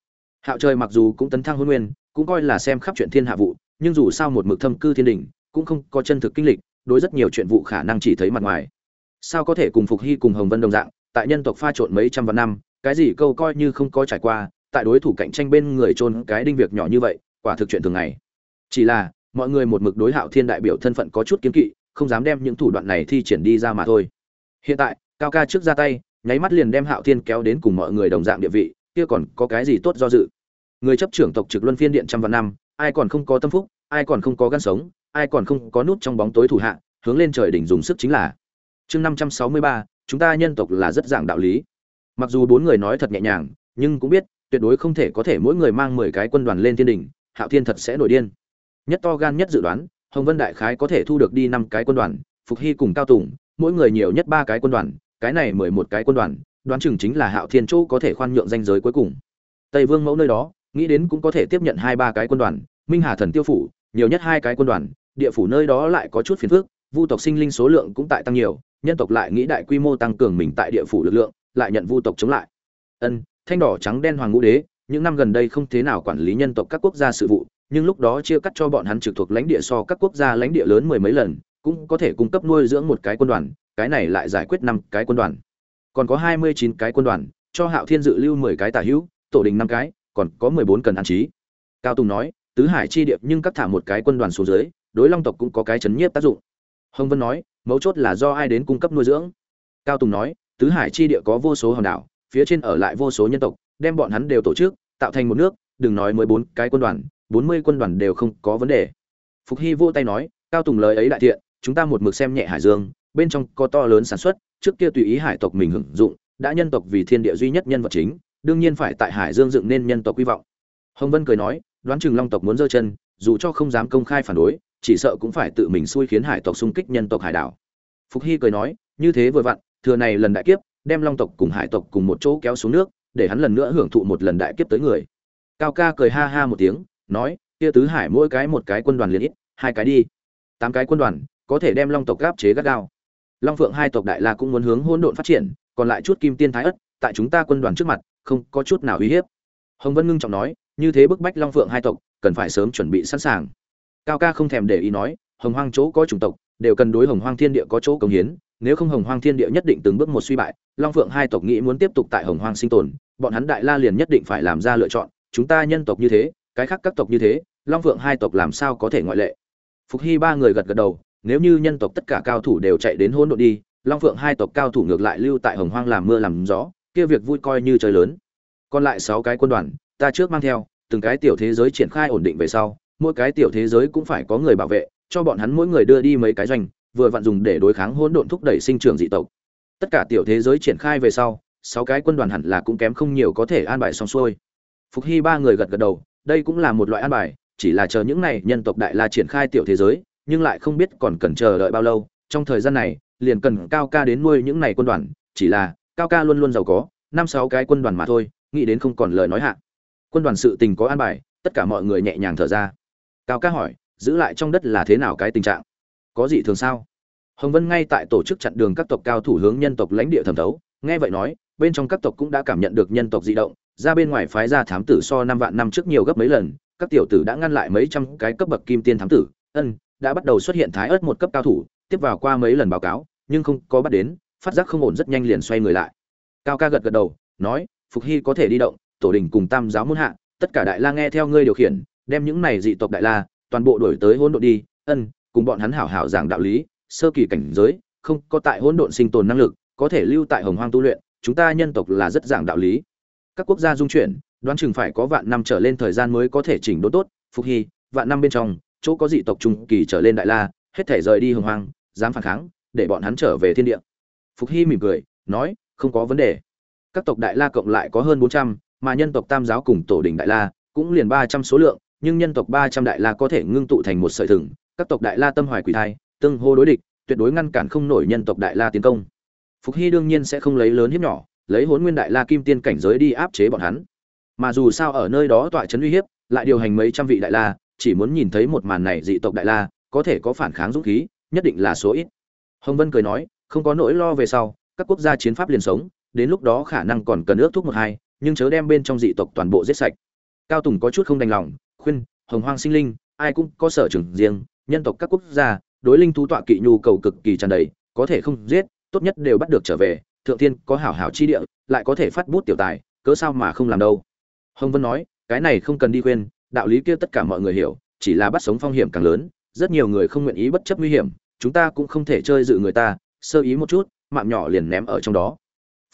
Hạo trời mặc dù cũng tấn thăng hôn nguyên, cũng coi là xem khắp chuyện thiên hạ vụ, nhưng dù sao một mực thâm cư thiên đình cũng không có chân thực kinh lịch đối rất nhiều chuyện vụ khả năng chỉ thấy mặt ngoài. Sao có thể cùng phục hy cùng hồng vân đồng dạng, tại nhân tộc pha trộn mấy trăm vạn năm, cái gì câu coi như không có trải qua, tại đối thủ cạnh tranh bên người trôn cái đinh việc nhỏ như vậy, quả thực chuyện thường ngày. Chỉ là, mọi người một mực đối hạo thiên đại biểu thân phận có chút kiêng kỵ, không dám đem những thủ đoạn này thi triển đi ra mà thôi. Hiện tại, cao ca trước ra tay, nháy mắt liền đem hạo thiên kéo đến cùng mọi người đồng dạng địa vị, kia còn có cái gì tốt do dự? Người chấp trưởng tộc trực luân phiên điện trăm vạn năm, ai còn không có tâm phúc, ai còn không có gan sống ai còn không có nút trong bóng tối thủ hạ, hướng lên trời đỉnh dùng sức chính là. Chương năm trăm sáu mươi ba, chúng ta nhân tộc là rất dạng đạo lý. Mặc dù bốn người nói thật nhẹ nhàng, nhưng cũng biết, tuyệt đối không thể có thể mỗi người mang mười cái quân đoàn lên thiên đỉnh, hạo thiên thật sẽ nổi điên. Nhất to gan nhất dự đoán, hồng vân đại khái có thể thu được đi năm cái quân đoàn, phục hy cùng cao tùng, mỗi người nhiều nhất ba cái quân đoàn, cái này mười một cái quân đoàn, đoán chừng chính là hạo thiên chỗ có thể khoan nhượng danh giới cuối cùng. Tây vương mẫu nơi đó, nghĩ đến cũng có thể tiếp nhận hai ba cái quân đoàn, minh hà thần tiêu phủ, nhiều nhất hai cái quân đoàn địa phủ nơi đó lại có chút phiền phức, vu tộc sinh linh số lượng cũng tại tăng nhiều, nhân tộc lại nghĩ đại quy mô tăng cường mình tại địa phủ lực lượng, lại nhận vu tộc chống lại. Ân, thanh đỏ trắng đen hoàng ngũ đế, những năm gần đây không thế nào quản lý nhân tộc các quốc gia sự vụ, nhưng lúc đó chia cắt cho bọn hắn trực thuộc lãnh địa so các quốc gia lãnh địa lớn mười mấy lần, cũng có thể cung cấp nuôi dưỡng một cái quân đoàn, cái này lại giải quyết năm cái quân đoàn. Còn có hai mươi chín cái quân đoàn, cho hạo thiên dự lưu mười cái tả hữu, tổ đình năm cái, còn có mười bốn cần an trí cao tùng nói, tứ hải chi điệp nhưng cắt thả một cái quân đoàn xuống dưới đối long tộc cũng có cái chấn nhiếp tác dụng. Hồng vân nói, mấu chốt là do ai đến cung cấp nuôi dưỡng. Cao tùng nói, tứ hải chi địa có vô số hòn đảo, phía trên ở lại vô số nhân tộc, đem bọn hắn đều tổ chức, tạo thành một nước, đừng nói mới bốn cái quân đoàn, bốn mươi quân đoàn đều không có vấn đề. Phục hy vô tay nói, cao tùng lời ấy đại thiện, chúng ta một mực xem nhẹ hải dương, bên trong có to lớn sản xuất, trước kia tùy ý hải tộc mình hưởng dụng, đã nhân tộc vì thiên địa duy nhất nhân vật chính, đương nhiên phải tại hải dương dựng nên nhân tộc quy vọng. Hồng vân cười nói, đoán chừng long tộc muốn giơ chân, dù cho không dám công khai phản đối chỉ sợ cũng phải tự mình xui khiến hải tộc xung kích nhân tộc hải đảo. Phục hy cười nói, như thế vừa vặn, thừa này lần đại kiếp, đem long tộc cùng hải tộc cùng một chỗ kéo xuống nước, để hắn lần nữa hưởng thụ một lần đại kiếp tới người. Cao ca cười ha ha một tiếng, nói, kia tứ hải mỗi cái một cái quân đoàn liền ít, hai cái đi. Tám cái quân đoàn, có thể đem long tộc gáp chế gắt gao. Long phượng hai tộc đại la cũng muốn hướng hỗn độn phát triển, còn lại chút kim tiên thái ất, tại chúng ta quân đoàn trước mặt, không có chút nào uy hiếp. Hồng vân ngưng trọng nói, như thế bức bách long phượng hai tộc, cần phải sớm chuẩn bị sẵn sàng cao ca không thèm để ý nói, hồng hoang chỗ có chủng tộc, đều cần đối hồng hoang thiên địa có chỗ cống hiến, nếu không hồng hoang thiên địa nhất định từng bước một suy bại, long phượng hai tộc nghĩ muốn tiếp tục tại hồng hoang sinh tồn, bọn hắn đại la liền nhất định phải làm ra lựa chọn, chúng ta nhân tộc như thế, cái khác các tộc như thế, long phượng hai tộc làm sao có thể ngoại lệ? Phục hy ba người gật gật đầu, nếu như nhân tộc tất cả cao thủ đều chạy đến hỗn độn đi, long phượng hai tộc cao thủ ngược lại lưu tại hồng hoang làm mưa làm gió, kia việc vui coi như trời lớn. Còn lại sáu cái quân đoàn, ta trước mang theo, từng cái tiểu thế giới triển khai ổn định về sau mỗi cái tiểu thế giới cũng phải có người bảo vệ, cho bọn hắn mỗi người đưa đi mấy cái doanh, vừa vặn dùng để đối kháng hỗn độn thúc đẩy sinh trưởng dị tộc. Tất cả tiểu thế giới triển khai về sau, sáu cái quân đoàn hẳn là cũng kém không nhiều có thể an bài xong xuôi. Phục hy ba người gật gật đầu, đây cũng là một loại an bài, chỉ là chờ những này nhân tộc đại la triển khai tiểu thế giới, nhưng lại không biết còn cần chờ đợi bao lâu. Trong thời gian này, liền cần cao ca đến nuôi những này quân đoàn, chỉ là cao ca luôn luôn giàu có, năm sáu cái quân đoàn mà thôi, nghĩ đến không còn lời nói hạ. Quân đoàn sự tình có an bài, tất cả mọi người nhẹ nhàng thở ra cao ca hỏi, giữ lại trong đất là thế nào cái tình trạng? Có gì thường sao? Hồng vân ngay tại tổ chức chặn đường các tộc cao thủ hướng nhân tộc lãnh địa thẩm thấu, nghe vậy nói, bên trong các tộc cũng đã cảm nhận được nhân tộc di động, ra bên ngoài phái ra thám tử so năm vạn năm trước nhiều gấp mấy lần, các tiểu tử đã ngăn lại mấy trăm cái cấp bậc kim tiên thám tử, ân, đã bắt đầu xuất hiện thái ớt một cấp cao thủ, tiếp vào qua mấy lần báo cáo, nhưng không có bắt đến, phát giác không ổn rất nhanh liền xoay người lại. Cao ca gật gật đầu, nói, phục hy có thể đi động, tổ đình cùng tam giáo muôn hạ, tất cả đại la nghe theo ngươi điều khiển đem những này dị tộc đại la, toàn bộ đổi tới hỗn độn đi, ân, cùng bọn hắn hảo hảo giảng đạo lý, sơ kỳ cảnh giới, không có tại hỗn độn sinh tồn năng lực, có thể lưu tại hồng hoang tu luyện, chúng ta nhân tộc là rất giảng đạo lý. Các quốc gia dung chuyển, đoán chừng phải có vạn năm trở lên thời gian mới có thể chỉnh đốn tốt, phục hy, vạn năm bên trong, chỗ có dị tộc trung kỳ trở lên đại la, hết thể rời đi hồng hoang, dám phản kháng, để bọn hắn trở về thiên địa. Phục hy mỉm cười, nói, không có vấn đề. Các tộc đại la cộng lại có hơn bốn trăm, mà nhân tộc tam giáo cùng tổ đình đại la cũng liền ba trăm số lượng nhưng nhân tộc ba trăm đại la có thể ngưng tụ thành một sợi thừng, các tộc đại la tâm hoài quỷ thai, tương hô đối địch, tuyệt đối ngăn cản không nổi nhân tộc đại la tiến công. Phục hy đương nhiên sẽ không lấy lớn hiếp nhỏ, lấy Hỗn nguyên đại la kim tiên cảnh giới đi áp chế bọn hắn. Mà dù sao ở nơi đó tọa trấn uy hiếp, lại điều hành mấy trăm vị đại la, chỉ muốn nhìn thấy một màn này dị tộc đại la, có thể có phản kháng dũng khí, nhất định là số ít. Hồng vân cười nói, không có nỗi lo về sau, các quốc gia chiến pháp liền sống, đến lúc đó khả năng còn cần ước thuốc một hai, nhưng chớ đem bên trong dị tộc toàn bộ giết sạch. Cao tùng có chút không đành lòng khuyên, hồng hoang sinh linh, ai cũng có sở trường riêng, nhân tộc các quốc gia, đối linh thú tọa kỵ nhu cầu cực kỳ tràn đầy, có thể không giết, tốt nhất đều bắt được trở về, thượng thiên có hảo hảo chi địa, lại có thể phát bút tiểu tài, cớ sao mà không làm đâu. Hồng vân nói, cái này không cần đi khuyên, đạo lý kia tất cả mọi người hiểu, chỉ là bắt sống phong hiểm càng lớn, rất nhiều người không nguyện ý bất chấp nguy hiểm, chúng ta cũng không thể chơi dự người ta, sơ ý một chút, mạng nhỏ liền ném ở trong đó.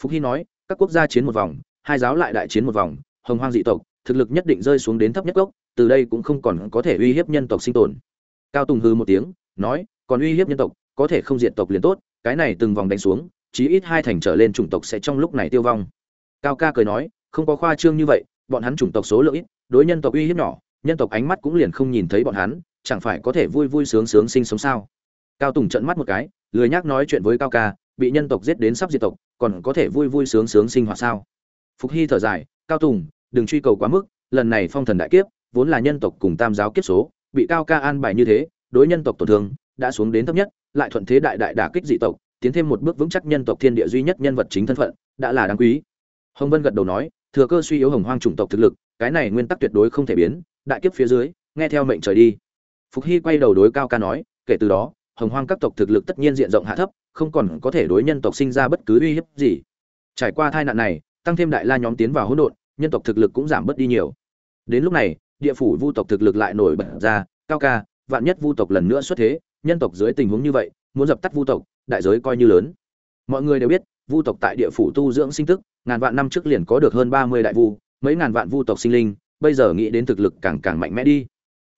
Phúc hy nói, các quốc gia chiến một vòng, hai giáo lại đại chiến một vòng, hồng hoang dị tộc, thực lực nhất định rơi xuống đến thấp nhất gốc từ đây cũng không còn có thể uy hiếp nhân tộc sinh tồn. Cao tùng hư một tiếng, nói, còn uy hiếp nhân tộc, có thể không diệt tộc liền tốt, cái này từng vòng đánh xuống, chí ít hai thành trở lên chủng tộc sẽ trong lúc này tiêu vong. Cao ca cười nói, không có khoa trương như vậy, bọn hắn chủng tộc số lượng ít, đối nhân tộc uy hiếp nhỏ, nhân tộc ánh mắt cũng liền không nhìn thấy bọn hắn, chẳng phải có thể vui vui sướng sướng sinh sống sao? Cao tùng trợn mắt một cái, lười nhác nói chuyện với cao ca, bị nhân tộc giết đến sắp diệt tộc, còn có thể vui vui sướng sướng sinh hoạt sao? Phục hy thở dài, cao tùng, đừng truy cầu quá mức, lần này phong thần đại kiếp vốn là nhân tộc cùng tam giáo kiếp số, bị cao ca an bài như thế, đối nhân tộc tổn thương, đã xuống đến thấp nhất, lại thuận thế đại đại đả kích dị tộc, tiến thêm một bước vững chắc nhân tộc thiên địa duy nhất nhân vật chính thân phận, đã là đáng quý. Hồng vân gật đầu nói, thừa cơ suy yếu hồng hoang chủng tộc thực lực, cái này nguyên tắc tuyệt đối không thể biến, đại kiếp phía dưới, nghe theo mệnh trời đi. Phục hy quay đầu đối cao ca nói, kể từ đó, hồng hoang các tộc thực lực tất nhiên diện rộng hạ thấp, không còn có thể đối nhân tộc sinh ra bất cứ uy hiếp gì. Trải qua tai nạn này, tăng thêm đại la nhóm tiến vào hỗn độn, nhân tộc thực lực cũng giảm bớt đi nhiều. Đến lúc này địa phủ vu tộc thực lực lại nổi bật ra, cao ca, vạn nhất vu tộc lần nữa xuất thế, nhân tộc dưới tình huống như vậy, muốn dập tắt vu tộc, đại giới coi như lớn. Mọi người đều biết, vu tộc tại địa phủ tu dưỡng sinh tức, ngàn vạn năm trước liền có được hơn ba mươi đại vu, mấy ngàn vạn vu tộc sinh linh, bây giờ nghĩ đến thực lực càng càng mạnh mẽ đi.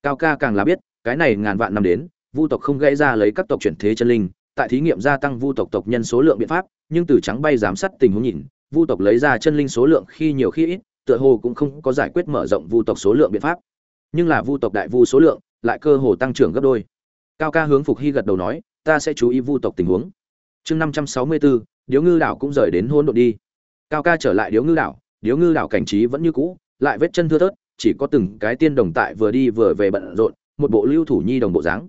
Cao ca càng là biết, cái này ngàn vạn năm đến, vu tộc không gây ra lấy các tộc chuyển thế chân linh, tại thí nghiệm gia tăng vu tộc tộc nhân số lượng biện pháp, nhưng từ trắng bay giám sát tình huống nhìn, vu tộc lấy ra chân linh số lượng khi nhiều khi ít tựa hồ cũng không có giải quyết mở rộng vu tộc số lượng biện pháp. Nhưng là vu tộc đại vu số lượng lại cơ hồ tăng trưởng gấp đôi. Cao ca hướng phục hy gật đầu nói, ta sẽ chú ý vu tộc tình huống. Chương năm trăm sáu mươi bốn điếu ngư đảo cũng rời đến hôn đ đi. Cao ca trở lại điếu ngư đảo, điếu ngư đảo cảnh trí vẫn như cũ, lại vết chân thưa thớt, chỉ có từng cái tiên đồng tại vừa đi vừa về bận rộn, một bộ lưu thủ nhi đồng bộ dáng.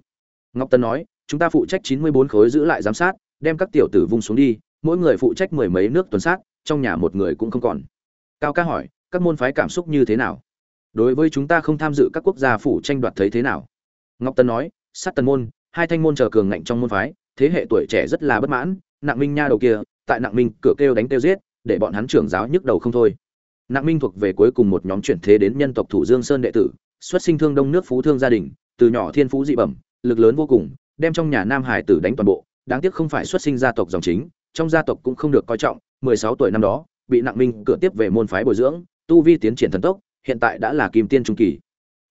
Ngọc tân nói, chúng ta phụ trách chín mươi bốn khối giữ lại giám sát, đem các tiểu tử vung xuống đi, mỗi người phụ trách mười mấy nước tuần sát, trong nhà một người cũng không còn. Cao ca hỏi các môn phái cảm xúc như thế nào? Đối với chúng ta không tham dự các quốc gia phủ tranh đoạt thấy thế nào? Ngọc tân nói, sát tần môn, hai thanh môn chờ cường ngạnh trong môn phái, thế hệ tuổi trẻ rất là bất mãn, nặng minh nha đầu kia, tại nặng minh cửa kêu đánh kêu giết, để bọn hắn trưởng giáo nhức đầu không thôi. Nặng minh thuộc về cuối cùng một nhóm chuyển thế đến nhân tộc thủ dương sơn đệ tử, xuất sinh thương đông nước phú thương gia đình, từ nhỏ thiên phú dị bẩm, lực lớn vô cùng, đem trong nhà nam hải tử đánh toàn bộ, đáng tiếc không phải xuất sinh gia tộc dòng chính, trong gia tộc cũng không được coi trọng, mười sáu tuổi năm đó, bị nặng minh cửa tiếp về môn phái bồi dưỡng tu vi tiến triển thần tốc, hiện tại đã là kim tiên trung kỳ.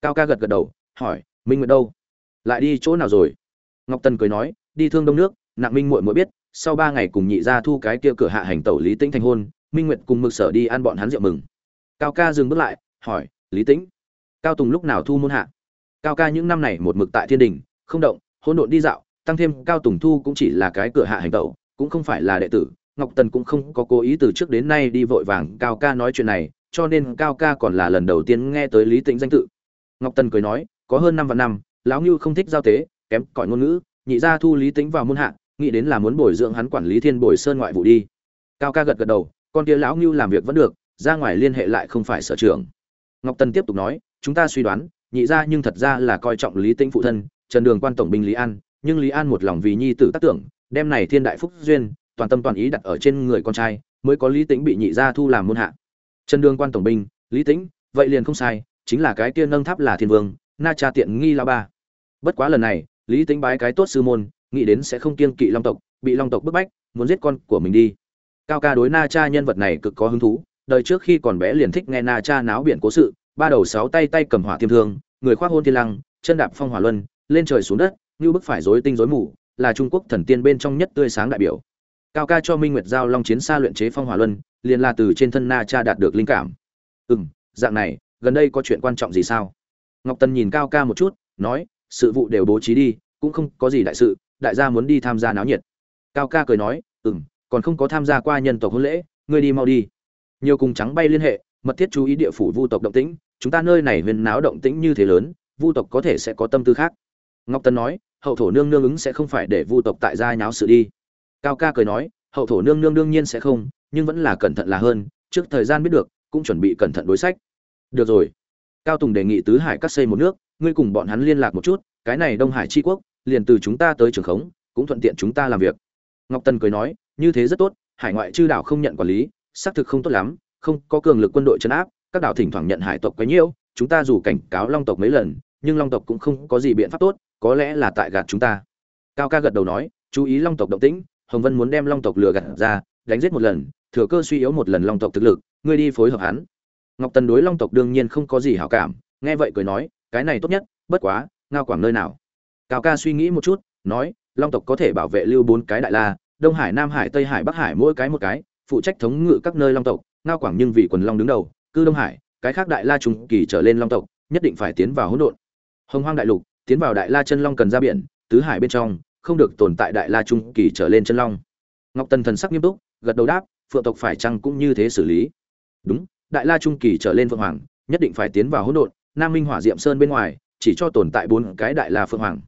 Cao ca gật gật đầu, hỏi, minh nguyệt đâu? Lại đi chỗ nào rồi? Ngọc tần cười nói, đi thương đông nước, nặng minh muội muội biết, sau ba ngày cùng nhị gia thu cái kia cửa hạ hành tẩu lý tĩnh thành hôn, minh nguyệt cùng mực sở đi ăn bọn hắn rượu mừng. Cao ca dừng bước lại, hỏi, lý tĩnh, cao tùng lúc nào thu môn hạ? Cao ca những năm này một mực tại thiên đình, không động hôn độn đi dạo, tăng thêm cao tùng thu cũng chỉ là cái cửa hạ hành tẩu, cũng không phải là đệ tử. Ngọc tần cũng không có cố ý từ trước đến nay đi vội vàng. Cao ca nói chuyện này cho nên cao ca còn là lần đầu tiên nghe tới lý tĩnh danh tự. Ngọc tần cười nói, có hơn năm và năm, lão ngưu không thích giao tế, kém cỏi ngôn ngữ, nhị gia thu lý tĩnh vào môn hạ, nghĩ đến là muốn bồi dưỡng hắn quản lý thiên bồi sơn ngoại vụ đi. Cao ca gật gật đầu, con kia lão ngưu làm việc vẫn được, ra ngoài liên hệ lại không phải sở trường. Ngọc tần tiếp tục nói, chúng ta suy đoán, nhị gia nhưng thật ra là coi trọng lý tĩnh phụ thân, trần đường quan tổng binh lý an, nhưng lý an một lòng vì nhi tử tác tưởng, đem này thiên đại phúc duyên, toàn tâm toàn ý đặt ở trên người con trai, mới có lý tĩnh bị nhị gia thu làm môn hạ trần đường quan tổng binh, lý tĩnh, vậy liền không sai, chính là cái kia nâng tháp là thiên vương, na cha tiện nghi la ba. Bất quá lần này, lý tĩnh bái cái tốt sư môn, nghĩ đến sẽ không kiêng kỵ long tộc, bị long tộc bức bách, muốn giết con của mình đi. Cao ca đối na cha nhân vật này cực có hứng thú, đời trước khi còn bé liền thích nghe na cha náo biển cố sự, ba đầu sáu tay tay cầm hỏa thiêm thương, người khoác hôn thiên lăng, chân đạp phong hỏa luân, lên trời xuống đất, như bức phải rối tinh rối mù, là trung quốc thần tiên bên trong nhất tươi sáng đại biểu. Cao ca cho minh nguyệt giao long chiến xa luyện chế phong hỏa luân liền là từ trên thân na cha đạt được linh cảm. Ừ m dạng này, gần đây có chuyện quan trọng gì sao? Ngọc tần nhìn cao ca một chút, nói, sự vụ đều bố trí đi, cũng không có gì đại sự, đại gia muốn đi tham gia náo nhiệt. Cao ca cười nói ừ m còn không có tham gia qua nhân tộc hôn lễ, ngươi đi mau đi. Nhiều cùng trắng bay liên hệ, mật thiết chú ý địa phủ vu tộc động tĩnh, chúng ta nơi này huyền náo động tĩnh như thế lớn, vu tộc có thể sẽ có tâm tư khác. Ngọc Tần nói, hậu thổ nương nương ứng sẽ không phải để vu tộc tại gia nháo sự đi. Cao ca cười nói hậu thổ nương nương đương nhiên sẽ không, nhưng vẫn là cẩn thận là hơn, trước thời gian biết được, cũng chuẩn bị cẩn thận đối sách. Được rồi. Cao tùng đề nghị tứ hải cắt xây một nước, ngươi cùng bọn hắn liên lạc một chút, cái này đông hải tri quốc, liền từ chúng ta tới trường khống, cũng thuận tiện chúng ta làm việc. Ngọc tân cười nói, như thế rất tốt, hải ngoại chư đảo không nhận quản lý, xác thực không tốt lắm, không có cường lực quân đội chấn áp, các đảo thỉnh thoảng nhận hải tộc quấy nhiễu, chúng ta dù cảnh cáo long tộc mấy lần, nhưng long tộc cũng không có gì biện pháp tốt, có lẽ là tại gạt chúng ta. Cao ca gật đầu nói, chú ý long tộc động tĩnh hồng vân muốn đem long tộc lừa gạt ra, đánh giết một lần, thừa cơ suy yếu một lần long tộc thực lực, ngươi đi phối hợp hắn. Ngọc tần đối long tộc đương nhiên không có gì hảo cảm, nghe vậy cười nói, cái này tốt nhất, bất quá, ngao quảng nơi nào? Cao ca suy nghĩ một chút, nói, long tộc có thể bảo vệ lưu bốn cái đại la, đông hải, nam hải, tây hải, bắc hải mỗi cái một cái, phụ trách thống ngự các nơi long tộc, ngao quảng nhưng vì quần long đứng đầu cư đông hải, cái khác đại la trùng kỳ trở lên long tộc, nhất định phải tiến vào hỗn độn. Hồng hoang đại lục, tiến vào đại la chân long cần ra biển, tứ hải bên trong không được tồn tại đại la trung kỳ trở lên chân long. Ngọc tần thần sắc nghiêm túc, gật đầu đáp, phượng tộc phải chăng cũng như thế xử lý? Đúng, đại la trung kỳ trở lên phượng hoàng, nhất định phải tiến vào hỗn độn, nam minh hỏa diệm sơn bên ngoài, chỉ cho tồn tại bốn cái đại la phượng hoàng.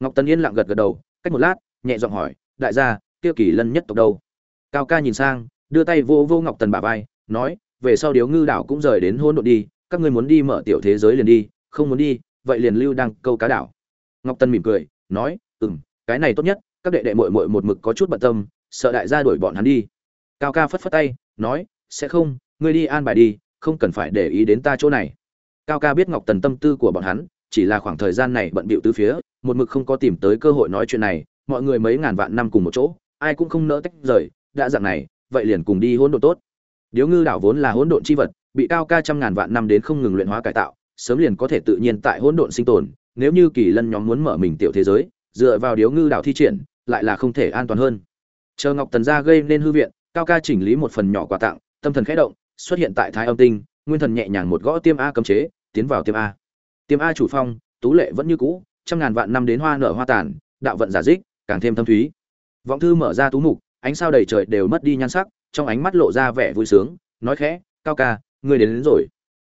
Ngọc tần yên lặng gật gật đầu, cách một lát, nhẹ giọng hỏi, đại gia tiêu kỳ lân nhất tộc đâu? Cao ca nhìn sang, đưa tay vô vô ngọc tần bả vai, nói, về sau điếu ngư đảo cũng rời đến hỗn độn đi, các ngươi muốn đi mở tiểu thế giới liền đi, không muốn đi, vậy liền lưu đăng câu cá đảo. Ngọc tần mỉm cười, nói cái này tốt nhất, các đệ đệ mội mội một mực có chút bận tâm, sợ đại gia đuổi bọn hắn đi. Cao ca phất phất tay, nói, sẽ không, ngươi đi an bài đi, không cần phải để ý đến ta chỗ này. Cao ca biết ngọc tần tâm tư của bọn hắn, chỉ là khoảng thời gian này bận bịu tứ phía, một mực không có tìm tới cơ hội nói chuyện này, mọi người mấy ngàn vạn năm cùng một chỗ, ai cũng không nỡ tách rời, đã dạng này, vậy liền cùng đi hỗn độn tốt. Điếu ngư đảo vốn là hỗn độn chi vật, bị cao ca trăm ngàn vạn năm đến không ngừng luyện hóa cải tạo, sớm liền có thể tự nhiên tại hỗn độn sinh tồn, nếu như kỳ lân nhóm muốn mở mình tiểu thế giới dựa vào điếu ngư đảo thi triển lại là không thể an toàn hơn. Chờ ngọc tần gia gây nên hư viện cao ca chỉnh lý một phần nhỏ quà tặng tâm thần khẽ động xuất hiện tại thái âm tinh nguyên thần nhẹ nhàng một gõ tiêm a cấm chế tiến vào tiêm a. Tiêm a chủ phong tú lệ vẫn như cũ trăm ngàn vạn năm đến hoa nở hoa tàn đạo vận giả dích càng thêm thâm thúy. Vọng thư mở ra tú mục ánh sao đầy trời đều mất đi nhan sắc trong ánh mắt lộ ra vẻ vui sướng nói khẽ cao ca ngươi đến, đến rồi.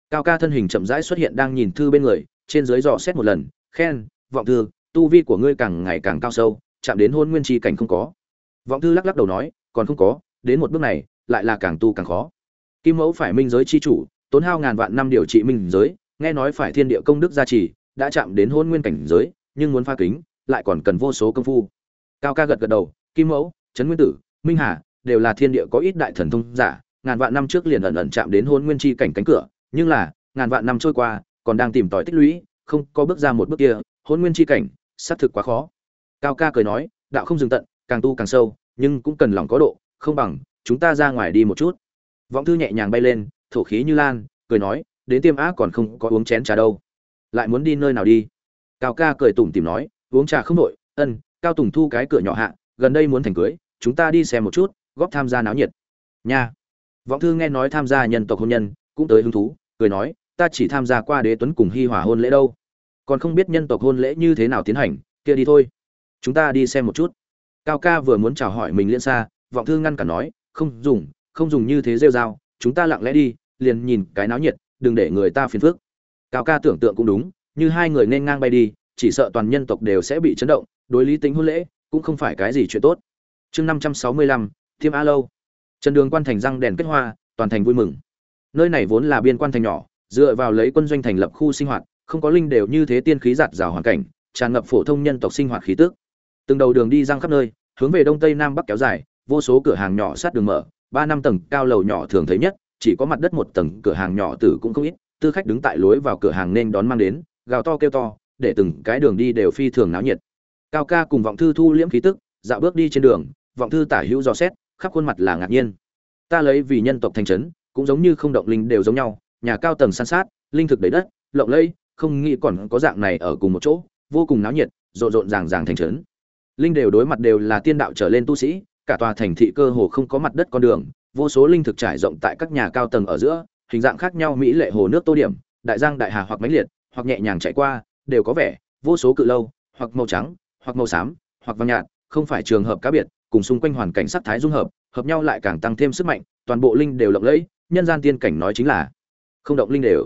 Cao ca thân hình chậm rãi xuất hiện đang nhìn thư bên người trên dưới dò xét một lần khen vọng thư tu vi của ngươi càng ngày càng cao sâu, chạm đến hôn nguyên tri cảnh không có. Vọng thư lắc lắc đầu nói, còn không có, đến một bước này, lại là càng tu càng khó. Kim mẫu phải minh giới chi chủ, tốn hao ngàn vạn năm điều trị minh giới, nghe nói phải thiên địa công đức gia trì, đã chạm đến hôn nguyên cảnh giới, nhưng muốn pha kính, lại còn cần vô số công phu. Cao ca gật gật đầu, kim mẫu, trấn nguyên tử, minh hà, đều là thiên địa có ít đại thần thông giả, ngàn vạn năm trước liền ẩn ẩn chạm đến hôn nguyên chi cảnh cánh cửa, nhưng là, ngàn vạn năm trôi qua, còn đang tìm tòi tích lũy, không có bước ra một bước kia, hôn nguyên chi cảnh xác thực quá khó. Cao ca cười nói, đạo không dừng tận, càng tu càng sâu, nhưng cũng cần lòng có độ, không bằng, chúng ta ra ngoài đi một chút. Vọng thư nhẹ nhàng bay lên, thổ khí như lan, cười nói, đến tiêm á còn không có uống chén trà đâu. Lại muốn đi nơi nào đi? Cao ca cười tủm tìm nói, uống trà không nội ân, cao tùng thu cái cửa nhỏ hạ, gần đây muốn thành cưới, chúng ta đi xem một chút, góp tham gia náo nhiệt. Nha. Vọng thư nghe nói tham gia nhân tộc hôn nhân, cũng tới hứng thú, cười nói, ta chỉ tham gia qua đế tuấn cùng hi hòa hôn lễ đâu còn không biết nhân tộc hôn lễ như thế nào tiến hành, kia đi thôi. Chúng ta đi xem một chút. Cao ca vừa muốn chào hỏi mình liên xa, vọng thư ngăn cả nói, không dùng không dùng như thế rêu r a o chúng ta lặng lẽ đi, liền nhìn cái náo nhiệt, đừng để người ta phiền phức. Cao ca tưởng tượng cũng đúng, như hai người nên ngang bay đi, chỉ sợ toàn nhân tộc đều sẽ bị chấn động, đối lý tính hôn lễ, cũng không phải cái gì chuyện tốt. Chương năm trăm sáu mươi lăm, thiêm a lâu. Trần đường quan thành răng đèn kết hoa, toàn thành vui mừng. Nơi này vốn là biên quan thành nhỏ, dựa vào lấy quân doanh thành lập khu sinh hoạt không có linh đều như thế tiên khí giạt rào hoàn cảnh, tràn ngập phổ thông nhân tộc sinh hoạt khí tức. Từng đầu đường đi răng khắp nơi, hướng về đông tây nam bắc kéo dài, vô số cửa hàng nhỏ sát đường mở, ba năm tầng cao lầu nhỏ thường thấy nhất, chỉ có mặt đất một tầng, cửa hàng nhỏ tử cũng không ít, tư khách đứng tại lối vào cửa hàng nên đón mang đến, gào to kêu to, để từng cái đường đi đều phi thường náo nhiệt. Cao ca cùng vọng thư thu liễm khí tức, dạo bước đi trên đường, vọng thư tả hữu dò xét, khắp khuôn mặt là ngạc nhiên. Ta lấy vì nhân tộc thành trấn, cũng giống như không động linh đều giống nhau, nhà cao tầng san sát, linh thực đầy đất, lộng lẫy không nghĩ còn có dạng này ở cùng một chỗ, vô cùng náo nhiệt, rộn rộn ràng ràng thành trấn. Linh đều đối mặt đều là tiên đạo trở lên tu sĩ, cả tòa thành thị cơ hồ không có mặt đất con đường, vô số linh thực trải rộng tại các nhà cao tầng ở giữa, hình dạng khác nhau mỹ lệ hồ nước tô điểm, đại giang, đại hà hoặc mãnh liệt, hoặc nhẹ nhàng chạy qua, đều có vẻ, vô số cự lâu, hoặc màu trắng, hoặc màu xám, hoặc vàng nhạt, không phải trường hợp cá biệt, cùng xung quanh hoàn cảnh sắc thái dung hợp hợp nhau lại càng tăng thêm sức mạnh, toàn bộ linh đều lộng lẫy, nhân gian tiên cảnh nói chính là không động linh đều.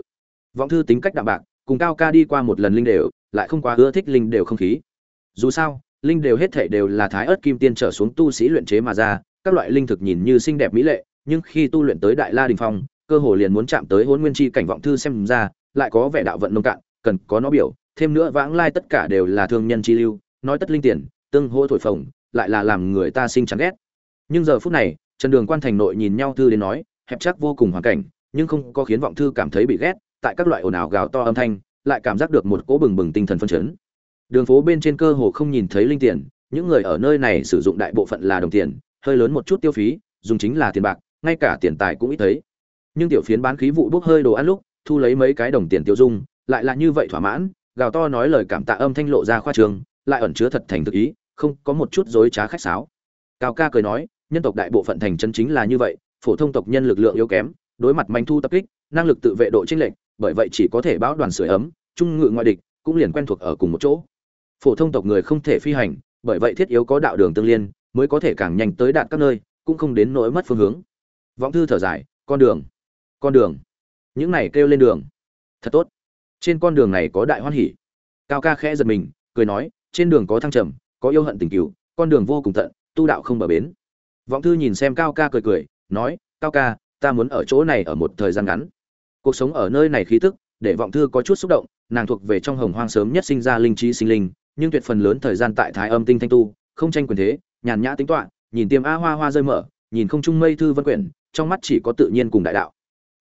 Vọng thư tính cách đạm bạc cùng cao ca đi qua một lần linh đều, lại không quá ưa thích linh đều không khí. Dù sao, linh đều hết thảy đều là thái ớt kim tiên trở xuống tu sĩ luyện chế mà ra, các loại linh thực nhìn như xinh đẹp mỹ lệ, nhưng khi tu luyện tới đại la đình phong, cơ hồ liền muốn chạm tới hôn nguyên chi cảnh vọng thư xem ra, lại có vẻ đạo vận nông cạn, cần có nó biểu, thêm nữa vãng lai tất cả đều là thương nhân chi lưu, nói tất linh tiền, tương hô thổi phồng, lại là làm người ta sinh chán ghét. Nhưng giờ phút này, trần đường quan thành nội nhìn nhau thư đến nói, hẹp chắc vô cùng hoàn cảnh, nhưng không có khiến vọng thư cảm thấy bị ghét tại các loại ồn ào gào to âm thanh, lại cảm giác được một cỗ bừng bừng tinh thần phân chấn. Đường phố bên trên cơ hồ không nhìn thấy linh tiền, những người ở nơi này sử dụng đại bộ phận là đồng tiền, hơi lớn một chút tiêu phí, dùng chính là tiền bạc, ngay cả tiền tài cũng ít thấy. Nhưng tiểu phiến bán khí vụ bốc hơi đồ ăn lúc, thu lấy mấy cái đồng tiền tiêu dung, lại là như vậy thỏa mãn, gào to nói lời cảm tạ âm thanh lộ ra khoa trường, lại ẩn chứa thật thành thực ý, không có một chút dối trá khách sáo. Cao ca cười nói, nhân tộc đại bộ phận thành chân chính là như vậy, phổ thông tộc nhân lực lượng yếu kém, đối mặt manh thu tập kích, năng lực tự vệ độ chênh lệch bởi vậy chỉ có thể báo đoàn sưởi ấm, trung ngự ngoại địch cũng liền quen thuộc ở cùng một chỗ. Phổ thông tộc người không thể phi hành, bởi vậy thiết yếu có đạo đường tương liên, mới có thể càng nhanh tới đạt các nơi, cũng không đến nỗi mất phương hướng. Vọng thư thở dài, con đường con đường. Những này kêu lên đường. Thật tốt. Trên con đường này có đại hoan hỉ. Cao ca khẽ giật mình, cười nói, trên đường có thăng trầm, có yêu hận tình cứu con đường vô cùng tận, tu đạo không bờ bến. Vọng thư nhìn xem cao ca cười cười, nói, cao ca, ta muốn ở chỗ này ở một thời gian ngắn cuộc sống ở nơi này khí tức, để vọng thư có chút xúc động, nàng thuộc về trong hồng hoang sớm nhất sinh ra linh trí sinh linh, nhưng tuyệt phần lớn thời gian tại thái âm tinh thanh tu, không tranh quyền thế, nhàn nhã tính toán, nhìn tiêm a hoa hoa rơi mở, nhìn không trung mây thư vân quyển, trong mắt chỉ có tự nhiên cùng đại đạo.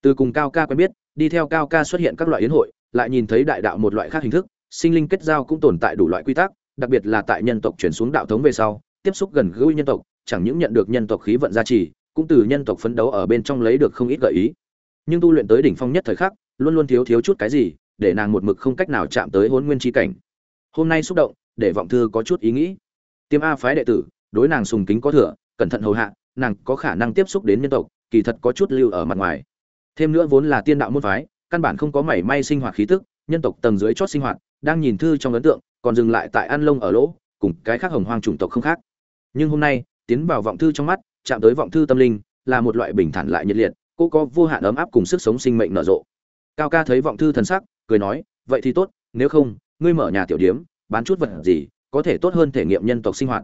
Từ cùng cao ca quen biết, đi theo cao ca xuất hiện các loại yến hội, lại nhìn thấy đại đạo một loại khác hình thức, sinh linh kết giao cũng tồn tại đủ loại quy tắc, đặc biệt là tại nhân tộc chuyển xuống đạo thống về sau, tiếp xúc gần gũi nhân tộc, chẳng những nhận được nhân tộc khí vận gia trì, cũng từ nhân tộc phấn đấu ở bên trong lấy được không ít gợi ý nhưng tu luyện tới đỉnh phong nhất thời khắc, luôn luôn thiếu thiếu chút cái gì, để nàng một mực không cách nào chạm tới hôn nguyên tri cảnh. Hôm nay xúc động, để vọng thư có chút ý nghĩ. Tiêm a phái đệ tử, đối nàng sùng kính có thừa, cẩn thận hầu hạ, nàng có khả năng tiếp xúc đến nhân tộc, kỳ thật có chút lưu ở mặt ngoài. Thêm nữa vốn là tiên đạo môn phái, căn bản không có mảy may sinh hoạt khí tức, nhân tộc tầng dưới chót sinh hoạt, đang nhìn thư trong ấn tượng, còn dừng lại tại an lông ở lỗ, cùng cái khác hồng hoang chủng tộc không khác. Nhưng hôm nay, tiến vào vọng thư trong mắt, chạm tới vọng thư tâm linh, là một loại bình thản lại nhiệt liệt cô có vô hạn ấm áp cùng sức sống sinh mệnh nở rộ. Cao ca thấy vọng thư thần sắc, cười nói, vậy thì tốt, nếu không, ngươi mở nhà tiểu điếm, bán chút vật gì, có thể tốt hơn thể nghiệm nhân tộc sinh hoạt.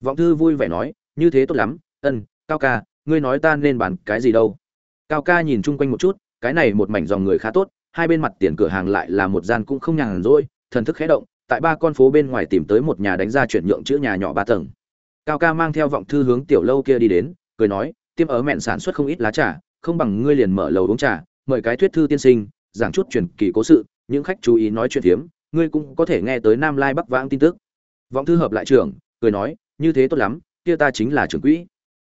Vọng thư vui vẻ nói, như thế tốt lắm, ân, cao ca, ngươi nói ta nên bán cái gì đâu? Cao ca nhìn chung quanh một chút, cái này một mảnh dòng người khá tốt, hai bên mặt tiền cửa hàng lại là một gian cũng không nhàn rỗi, thần thức khẽ động, tại ba con phố bên ngoài tìm tới một nhà đánh ra chuyển nhượng chữ nhà nhỏ ba tầng. Cao ca mang theo vọng thư hướng tiểu lâu kia đi đến, cười nói, tiêm ở mẹn sản xuất không ít lá trà không bằng ngươi liền mở lầu uống trà mời cái thuyết thư tiên sinh giảng chút truyền kỳ cố sự những khách chú ý nói chuyện hiếm, ngươi cũng có thể nghe tới nam lai bắc vãng tin tức. Vọng thư hợp lại trưởng cười nói như thế tốt lắm kia ta chính là trưởng quỹ.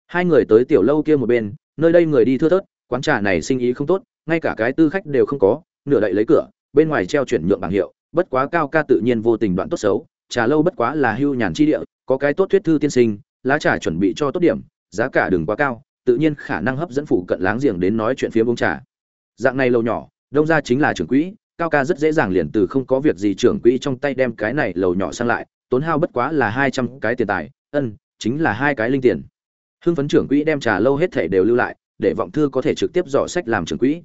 Hai người tới tiểu lâu kia một bên nơi đây người đi thưa thớt quán trà này sinh ý không tốt ngay cả cái tư khách đều không có nửa đậy lấy cửa bên ngoài treo chuyển nhượng bảng hiệu bất quá cao ca tự nhiên vô tình đoạn tốt xấu trà lâu bất quá là hưu nhàn chi địa có cái tốt thuyết thư tiên sinh lá trà chuẩn bị cho tốt điểm giá cả đừng quá cao tự nhiên khả năng hấp dẫn phủ cận láng giềng đến nói chuyện phía uống trà. Dạng này lầu nhỏ, đông ra chính là trưởng quỹ, cao ca rất dễ dàng liền từ không có việc gì trưởng quỹ trong tay đem cái này lầu nhỏ sang lại, tốn hao bất quá là hai trăm cái tiền tài, ân, chính là hai cái linh tiền. Hưng phấn trưởng quỹ đem trà lâu hết thể đều lưu lại, để vọng thư có thể trực tiếp dò sách làm trưởng quỹ.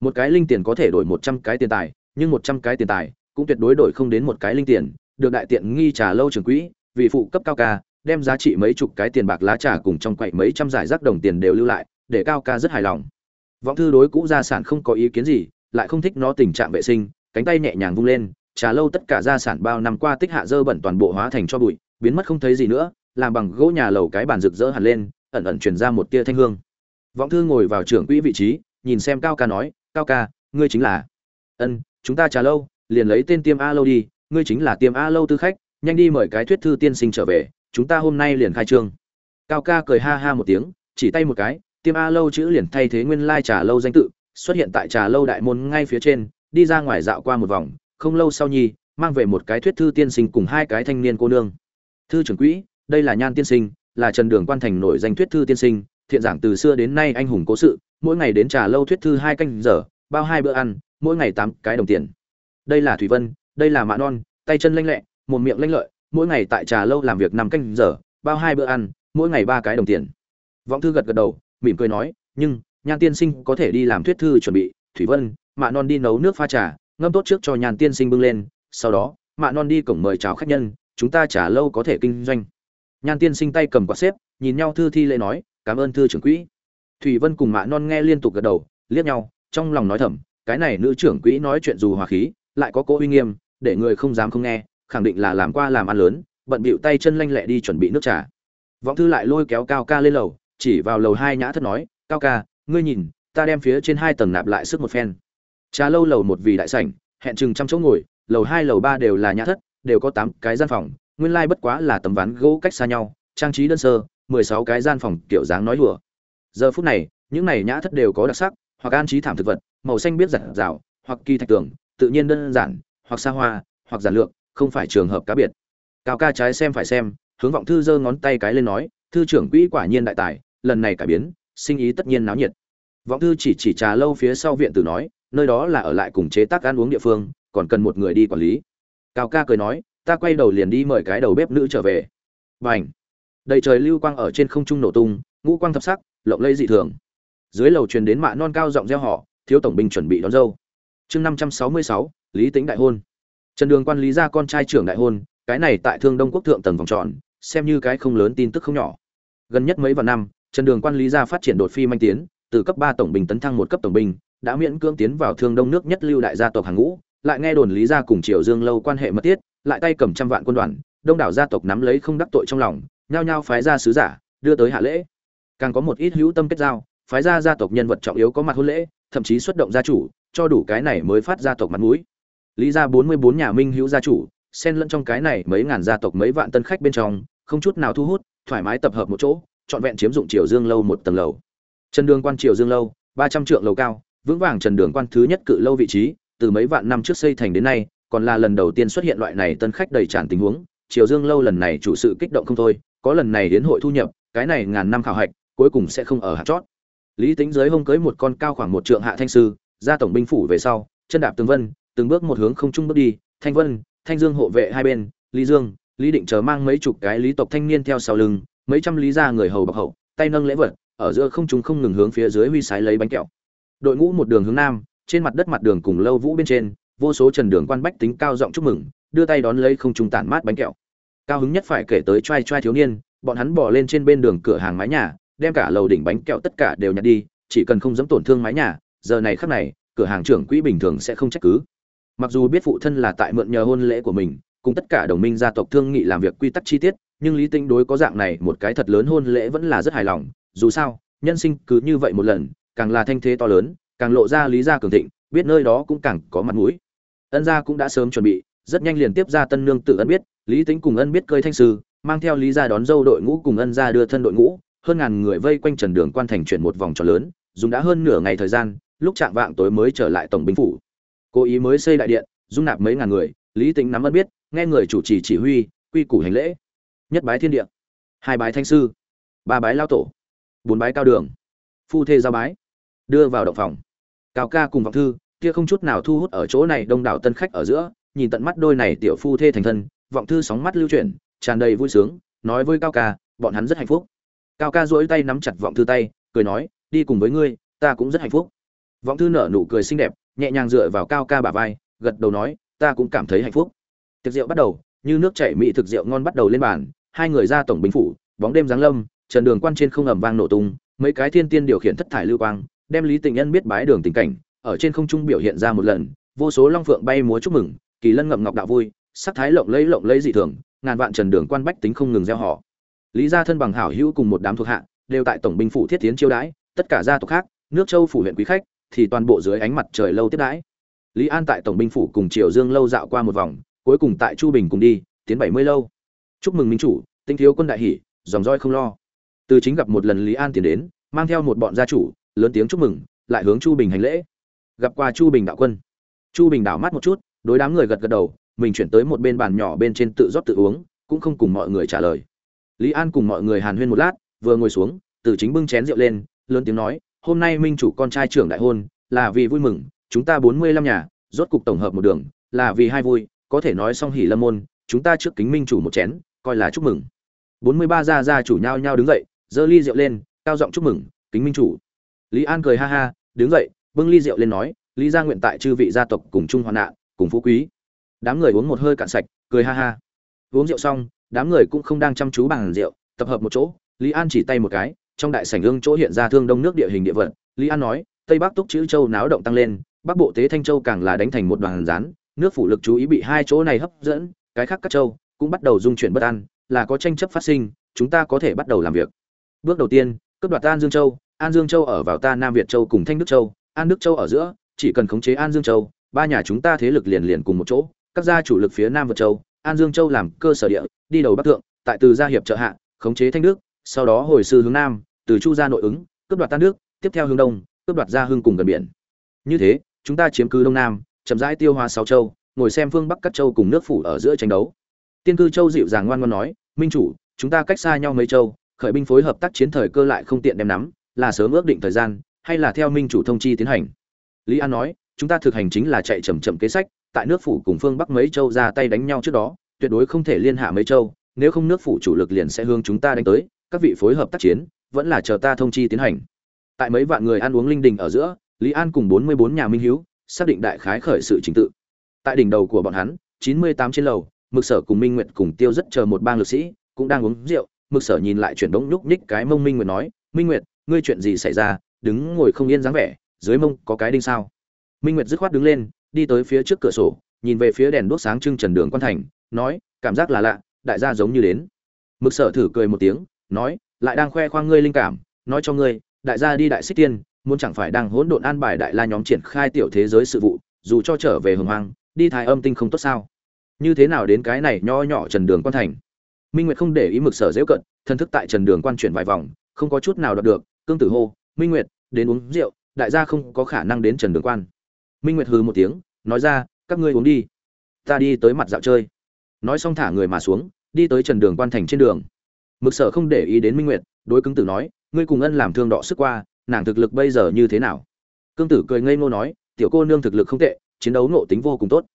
Một cái linh tiền có thể đổi một trăm cái tiền tài, nhưng một trăm cái tiền tài cũng tuyệt đối đổi không đến một cái linh tiền, được đại tiện nghi trà lâu trưởng quỹ, vì phụ cấp cao ca đem giá trị mấy chục cái tiền bạc lá trà cùng trong quậy mấy trăm giải rác đồng tiền đều lưu lại, để cao ca rất hài lòng. Vọng thư đối cũ gia sản không có ý kiến gì, lại không thích nó tình trạng vệ sinh, cánh tay nhẹ nhàng vung lên, trà lâu tất cả gia sản bao năm qua tích hạ dơ bẩn toàn bộ hóa thành cho bụi, biến mất không thấy gì nữa, làm bằng gỗ nhà lầu cái bàn rực rỡ hẳn lên, ẩn ẩn truyền ra một tia thanh hương. Vọng thư ngồi vào trưởng quỹ vị trí, nhìn xem cao ca nói, cao ca, ngươi chính là ân, chúng ta trà lâu, liền lấy tên tiêm a lâu đi, ngươi chính là tiêm a lâu tư khách, nhanh đi mời cái thuyết thư tiên sinh trở về chúng ta hôm nay liền khai trương. Cao ca cười ha ha một tiếng, chỉ tay một cái, tiêm a lâu chữ liền thay thế nguyên lai trà lâu danh tự, xuất hiện tại trà lâu đại môn ngay phía trên, đi ra ngoài dạo qua một vòng, không lâu sau nhi, mang về một cái thuyết thư tiên sinh cùng hai cái thanh niên cô nương. Thư trưởng quỹ, đây là nhan tiên sinh, là trần đường quan thành nổi danh thuyết thư tiên sinh, thiện giảng từ xưa đến nay anh hùng cố sự, mỗi ngày đến trà lâu thuyết thư hai canh giờ, bao hai bữa ăn, mỗi ngày tám cái đồng tiền. Đây là thủy vân, đây là mạ non, tay chân lanh lẹ một miệng lanh lợi mỗi ngày tại trà lâu làm việc năm canh giờ, bao hai bữa ăn, mỗi ngày ba cái đồng tiền. Vọng thư gật gật đầu, mỉm cười nói, nhưng, nhan tiên sinh có thể đi làm thuyết thư chuẩn bị. Thủy vân, mạ non đi nấu nước pha trà, ngâm tốt trước cho nhan tiên sinh bưng lên, sau đó, mạ non đi cổng mời chào khách nhân, chúng ta trả lâu có thể kinh doanh. Nhan tiên sinh tay cầm quạt xếp, nhìn nhau thư thi lễ nói, cảm ơn thư trưởng quỹ. Thủy vân cùng mạ non nghe liên tục gật đầu, liếc nhau, trong lòng nói thầm, cái này nữ trưởng quỹ nói chuyện dù hòa khí, lại có cố uy nghiêm, để người không dám không nghe khẳng định là làm qua làm ăn lớn, bận bịu tay chân lanh lẹ đi chuẩn bị nước trà. Vọng thư lại lôi kéo cao ca lên lầu, chỉ vào lầu hai nhã thất nói, cao ca, ngươi nhìn, ta đem phía trên hai tầng nạp lại sức một phen. Trà lâu lầu một vì đại sảnh, hẹn chừng trăm chỗ ngồi, lầu hai, lầu ba đều là nhã thất, đều có tám cái gian phòng, nguyên lai bất quá là tấm ván gỗ cách xa nhau, trang trí đơn sơ, mười sáu cái gian phòng kiểu dáng nói đùa. Giờ phút này, những này nhã thất đều có đặc sắc, hoặc an trí thảm thực vật, màu xanh biết giặt rào hoặc kỳ thạch tường, tự nhiên đơn giản, hoặc xa hoa, hoặc giản lược không phải trường hợp cá biệt. Cao ca trái xem phải xem, hướng vọng thư giơ ngón tay cái lên nói, thư trưởng quỹ quả nhiên đại tài, lần này cải biến, sinh ý tất nhiên náo nhiệt. Vọng thư chỉ chỉ trà lâu phía sau viện tử nói, nơi đó là ở lại cùng chế tác ăn uống địa phương, còn cần một người đi quản lý. Cao ca cười nói, ta quay đầu liền đi mời cái đầu bếp nữ trở về. B à n h đầy trời lưu quang ở trên không trung nổ tung, ngũ quang thập sắc, lộng lây dị thường. Dưới lầu truyền đến mạ non cao giọng gieo họ thiếu tổng binh chuẩn bị đón dâu. Chương năm trăm sáu mươi sáu, lý tính đại hôn trần đường quan lý ra con trai trưởng đại hôn, cái này tại thương đông quốc thượng tầng vòng tròn, xem như cái không lớn tin tức không nhỏ. Gần nhất mấy vạn năm, trần đường quan lý ra phát triển đột phi manh tiến, từ cấp ba tổng binh tấn thăng một cấp tổng binh, đã miễn cưỡng tiến vào thương đông nước nhất lưu đại gia tộc hàng ngũ, lại nghe đồn lý gia cùng triều dương lâu quan hệ mật thiết, lại tay cầm trăm vạn quân đoàn, đông đảo gia tộc nắm lấy không đắc tội trong lòng, nhao nhao phái ra sứ giả, đưa tới hạ lễ. Càng có một ít hữu tâm kết giao, phái ra gia tộc nhân vật trọng yếu có mặt hôn lễ, thậm chí xuất động gia chủ, cho đủ cái này mới phát gia tộc mặt mũi lý gia bốn mươi bốn nhà minh hữu gia chủ, xen lẫn trong cái này mấy ngàn gia tộc mấy vạn tân khách bên trong, không chút nào thu hút, thoải mái tập hợp một chỗ, trọn vẹn chiếm dụng triều dương lâu một tầng lầu. Trần đường quan triều dương lâu, ba trăm trượng lầu cao, vững vàng trần đường quan thứ nhất cự lâu vị trí, từ mấy vạn năm trước xây thành đến nay, còn là lần đầu tiên xuất hiện loại này tân khách đầy tràn tình huống. Triều dương lâu lần này chủ sự kích động không thôi, có lần này đến hội thu nhập, cái này ngàn năm khảo hạch, cuối cùng sẽ không ở hạt chót. Lý tính dưới hông cưới một con cao khoảng một trượng hạ thanh sư, ra tổng binh phủ về sau, chân đạp tường vân từng bước một hướng không trung bước đi, thanh vân, thanh dương hộ vệ hai bên, lý dương, lý định chờ mang mấy chục cái lý tộc thanh niên theo sau lưng, mấy trăm lý gia người hầu bọc hậu, tay nâng lễ vật, ở giữa không trung không ngừng hướng phía dưới huy sái lấy bánh kẹo. Đội ngũ một đường hướng nam, trên mặt đất mặt đường cùng lâu vũ bên trên, vô số trần đường quan bách tính cao giọng chúc mừng, đưa tay đón lấy không trung tản mát bánh kẹo. Cao hứng nhất phải kể tới trai trai thiếu niên, bọn hắn bỏ lên trên bên đường cửa hàng mái nhà, đem cả lầu đỉnh bánh kẹo tất cả đều nhặt đi, chỉ cần không dẫm tổn thương mái nhà, giờ này khắc này, cửa hàng trưởng quỹ bình thường sẽ không trách cứ mặc dù biết phụ thân là tại mượn nhờ hôn lễ của mình, cùng tất cả đồng minh gia tộc thương nghị làm việc quy tắc chi tiết, nhưng lý tinh đối có dạng này một cái thật lớn hôn lễ vẫn là rất hài lòng. Dù sao, nhân sinh cứ như vậy một lần, càng là thanh thế to lớn, càng lộ ra lý gia cường thịnh, biết nơi đó cũng càng có mặt mũi. Ân gia cũng đã sớm chuẩn bị, rất nhanh liền tiếp ra tân nương tự ân biết, lý tính cùng ân biết cơi thanh sư, mang theo lý gia đón dâu đội ngũ cùng ân gia đưa thân đội ngũ, hơn ngàn người vây quanh trần đường quan thành chuyển một vòng tròn lớn, dùng đã hơn nửa ngày thời gian, lúc chạm vạng tối mới trở lại tổng binh phủ cố ý mới xây đại điện, dung nạp mấy ngàn người, lý tính nắm ân biết, nghe người chủ trì chỉ huy, quy củ hành lễ. Nhất bái thiên địa, hai bái thanh sư, ba bái lao tổ, bốn bái cao đường. Phu thê giao bái, đưa vào động phòng. Cao ca cùng vọng thư, kia không chút nào thu hút ở chỗ này đông đảo tân khách ở giữa, nhìn tận mắt đôi này tiểu phu thê thành thân, vọng thư sóng mắt lưu chuyển, tràn đầy vui sướng, nói với cao ca, bọn hắn rất hạnh phúc. Cao ca duỗi tay nắm chặt vọng thư tay, cười nói, đi cùng với ngươi, ta cũng rất hạnh phúc. Vọng thư nở nụ cười xinh đẹp nhẹ nhàng dựa vào cao ca bả vai, gật đầu nói, ta cũng cảm thấy hạnh phúc. Tiệc rượu bắt đầu, như nước chảy mỹ thực rượu ngon bắt đầu lên bàn, hai người ra tổng binh phủ, bóng đêm giáng lâm, trần đường quan trên không ầm vang nổ tung, mấy cái thiên tiên điều khiển thất thải lưu quang, đem lý tình nhân biết bái đường tình cảnh, ở trên không trung biểu hiện ra một lần, vô số long phượng bay múa chúc mừng, kỳ lân ngậm ngọc đạo vui, sắc thái lộng lẫy lộng lẫy dị thường, ngàn vạn trần đường quan bách tính không ngừng gieo họ. Lý gia thân bằng hảo hữu cùng một đám thuộc hạ, đều tại tổng binh phủ thiết tiến chiêu đãi, tất cả gia tộc khác, nước châu phủ huyện quý khách thì toàn bộ dưới ánh mặt trời lâu tiếp đãi. Lý an tại tổng binh phủ cùng triều dương lâu dạo qua một vòng, cuối cùng tại chu bình cùng đi, tiến bảy mươi lâu. Chúc mừng minh chủ, tinh thiếu quân đại hỷ, dòng roi không lo. Từ chính gặp một lần lý an tiến đến, mang theo một bọn gia chủ, lớn tiếng chúc mừng, lại hướng chu bình hành lễ. Gặp qua chu bình đạo quân. Chu bình đảo mắt một chút, đối đám người gật gật đầu, mình chuyển tới một bên bàn nhỏ bên trên tự rót tự uống, cũng không cùng mọi người trả lời. Lý an cùng mọi người hàn huyên một lát, vừa ngồi xuống, từ chính bưng chén rượu lên, lớn tiếng nói hôm nay minh chủ con trai trưởng đại hôn, là vì vui mừng, chúng ta bốn mươi lăm nhà, rốt cục tổng hợp một đường, là vì hai vui, có thể nói xong hỉ lâm môn, chúng ta trước kính minh chủ một chén, coi là chúc mừng. bốn mươi ba gia gia chủ nhau nhau đứng dậy, giơ ly rượu lên, cao giọng chúc mừng, kính minh chủ. Lý an cười ha ha, đứng dậy, bưng ly rượu lên nói, lý gia nguyện tại chư vị gia tộc cùng chung hoạn nạn, cùng phú quý. Đám người uống một hơi cạn sạch, cười ha ha. Uống rượu xong, đám người cũng không đang chăm chú bằng rượu, tập hợp một chỗ, lý an chỉ tay một cái trong đại sảnh ương chỗ hiện ra thương đông nước địa hình địa vật, lý an nói, tây bắc túc chữ châu náo động tăng lên, bắc bộ tế thanh châu càng là đánh thành một đoàn rán, nước phủ lực chú ý bị hai chỗ này hấp dẫn, cái khác các châu cũng bắt đầu dung chuyển bất an, là có tranh chấp phát sinh, chúng ta có thể bắt đầu làm việc. Bước đầu tiên, cướp đoạt an dương châu, an dương châu ở vào ta nam việt châu cùng thanh đức châu, an đức châu ở giữa, chỉ cần khống chế an dương châu, ba nhà chúng ta thế lực liền liền cùng một chỗ, các gia chủ lực phía nam vượt châu, an dương châu làm cơ sở địa, đi đầu bắc thượng, tại từ gia hiệp trợ hạ, khống chế thanh đức sau đó hồi sư hướng nam, từ chu ra nội ứng, cướp đoạt tan nước, tiếp theo hướng đông, cướp đoạt ra hưng cùng gần biển. Như thế, chúng ta chiếm cứ đông nam, chậm rãi tiêu hóa sáu châu, ngồi xem phương bắc các châu cùng nước phủ ở giữa tranh đấu. Tiên cư châu dịu dàng ngoan ngoan nói, minh chủ, chúng ta cách xa nhau mấy châu, khởi binh phối hợp tác chiến thời cơ lại không tiện đem nắm, là sớm ước định thời gian, hay là theo minh chủ thông chi tiến hành? Lý an nói, chúng ta thực hành chính là chạy chậm chậm kế sách, tại nước phủ cùng phương bắc mấy châu ra tay đánh nhau trước đó, tuyệt đối không thể liên hạ mấy châu, nếu không nước phủ chủ lực liền sẽ hướng chúng ta đánh tới các vị phối hợp tác chiến, vẫn là chờ ta thông chi tiến hành. Tại mấy vạn người ăn uống linh đình ở giữa, lý an cùng bốn mươi bốn nhà minh hiếu, xác định đại khái khởi sự chính tự. Tại đỉnh đầu của bọn hắn, chín mươi tám trên lầu, mực sở cùng minh nguyệt cùng tiêu rất chờ một bang lực sĩ, cũng đang uống rượu. Mực sở nhìn lại chuyển đống nhúc nhích cái mông minh nguyệt nói, minh nguyệt, ngươi chuyện gì xảy ra? Đứng ngồi không yên dáng vẻ, dưới mông có cái đinh sao? Minh nguyệt dứt khoát đứng lên, đi tới phía trước cửa sổ, nhìn về phía đèn đuốc sáng trưng trần đường quan thành, nói, cảm giác là lạ, đại gia giống như đến. Mực sở thử cười một tiếng nói, lại đang khoe khoang ngươi linh cảm, nói cho ngươi, đại gia đi đại xích tiên, muốn chẳng phải đang hỗn độn an bài đại la nhóm triển khai tiểu thế giới sự vụ, dù cho trở về hồng hoang, đi thái âm tinh không tốt sao? Như thế nào đến cái này nho nhỏ trần đường quan thành? Minh nguyệt không để ý mực sở dễu cận, thân thức tại trần đường quan chuyển vài vòng, không có chút nào đoạt được, cương tử hô, minh nguyệt, đến uống rượu, đại gia không có khả năng đến trần đường quan. Minh nguyệt hừ một tiếng, nói ra, các ngươi uống đi, ta đi tới mặt dạo chơi. Nói xong thả người mà xuống, đi tới trần đường quan thành trên đường mực sở không để ý đến minh nguyệt, đối cứng tử nói, ngươi cùng ân làm thương đọ sức qua, nàng thực lực bây giờ như thế nào? Cương tử cười ngây ngô nói, tiểu cô nương thực lực không tệ, chiến đấu nộ tính vô cùng tốt.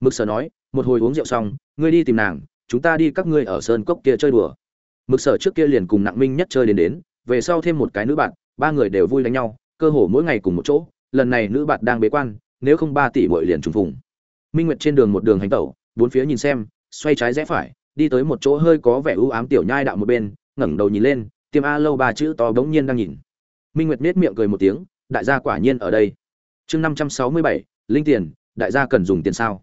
Mực sở nói, một hồi uống rượu xong, ngươi đi tìm nàng, chúng ta đi các ngươi ở sơn cốc kia chơi đùa. Mực sở trước kia liền cùng nặng minh nhất chơi đến đến, về sau thêm một cái nữ bạn, ba người đều vui đánh nhau, cơ hồ mỗi ngày cùng một chỗ, lần này nữ bạn đang bế quan, nếu không ba tỷ bội liền trùng phùng. Minh nguyệt trên đường một đường hành tẩu, bốn phía nhìn xem, xoay trái rẽ phải đi tới một chỗ hơi có vẻ ưu ám tiểu nhai đạo một bên, ngẩng đầu nhìn lên, tiêm a lâu ba chữ to bỗng nhiên đang nhìn. Minh nguyệt nết miệng cười một tiếng, đại gia quả nhiên ở đây. Chương năm trăm sáu mươi bảy, linh tiền, đại gia cần dùng tiền sao?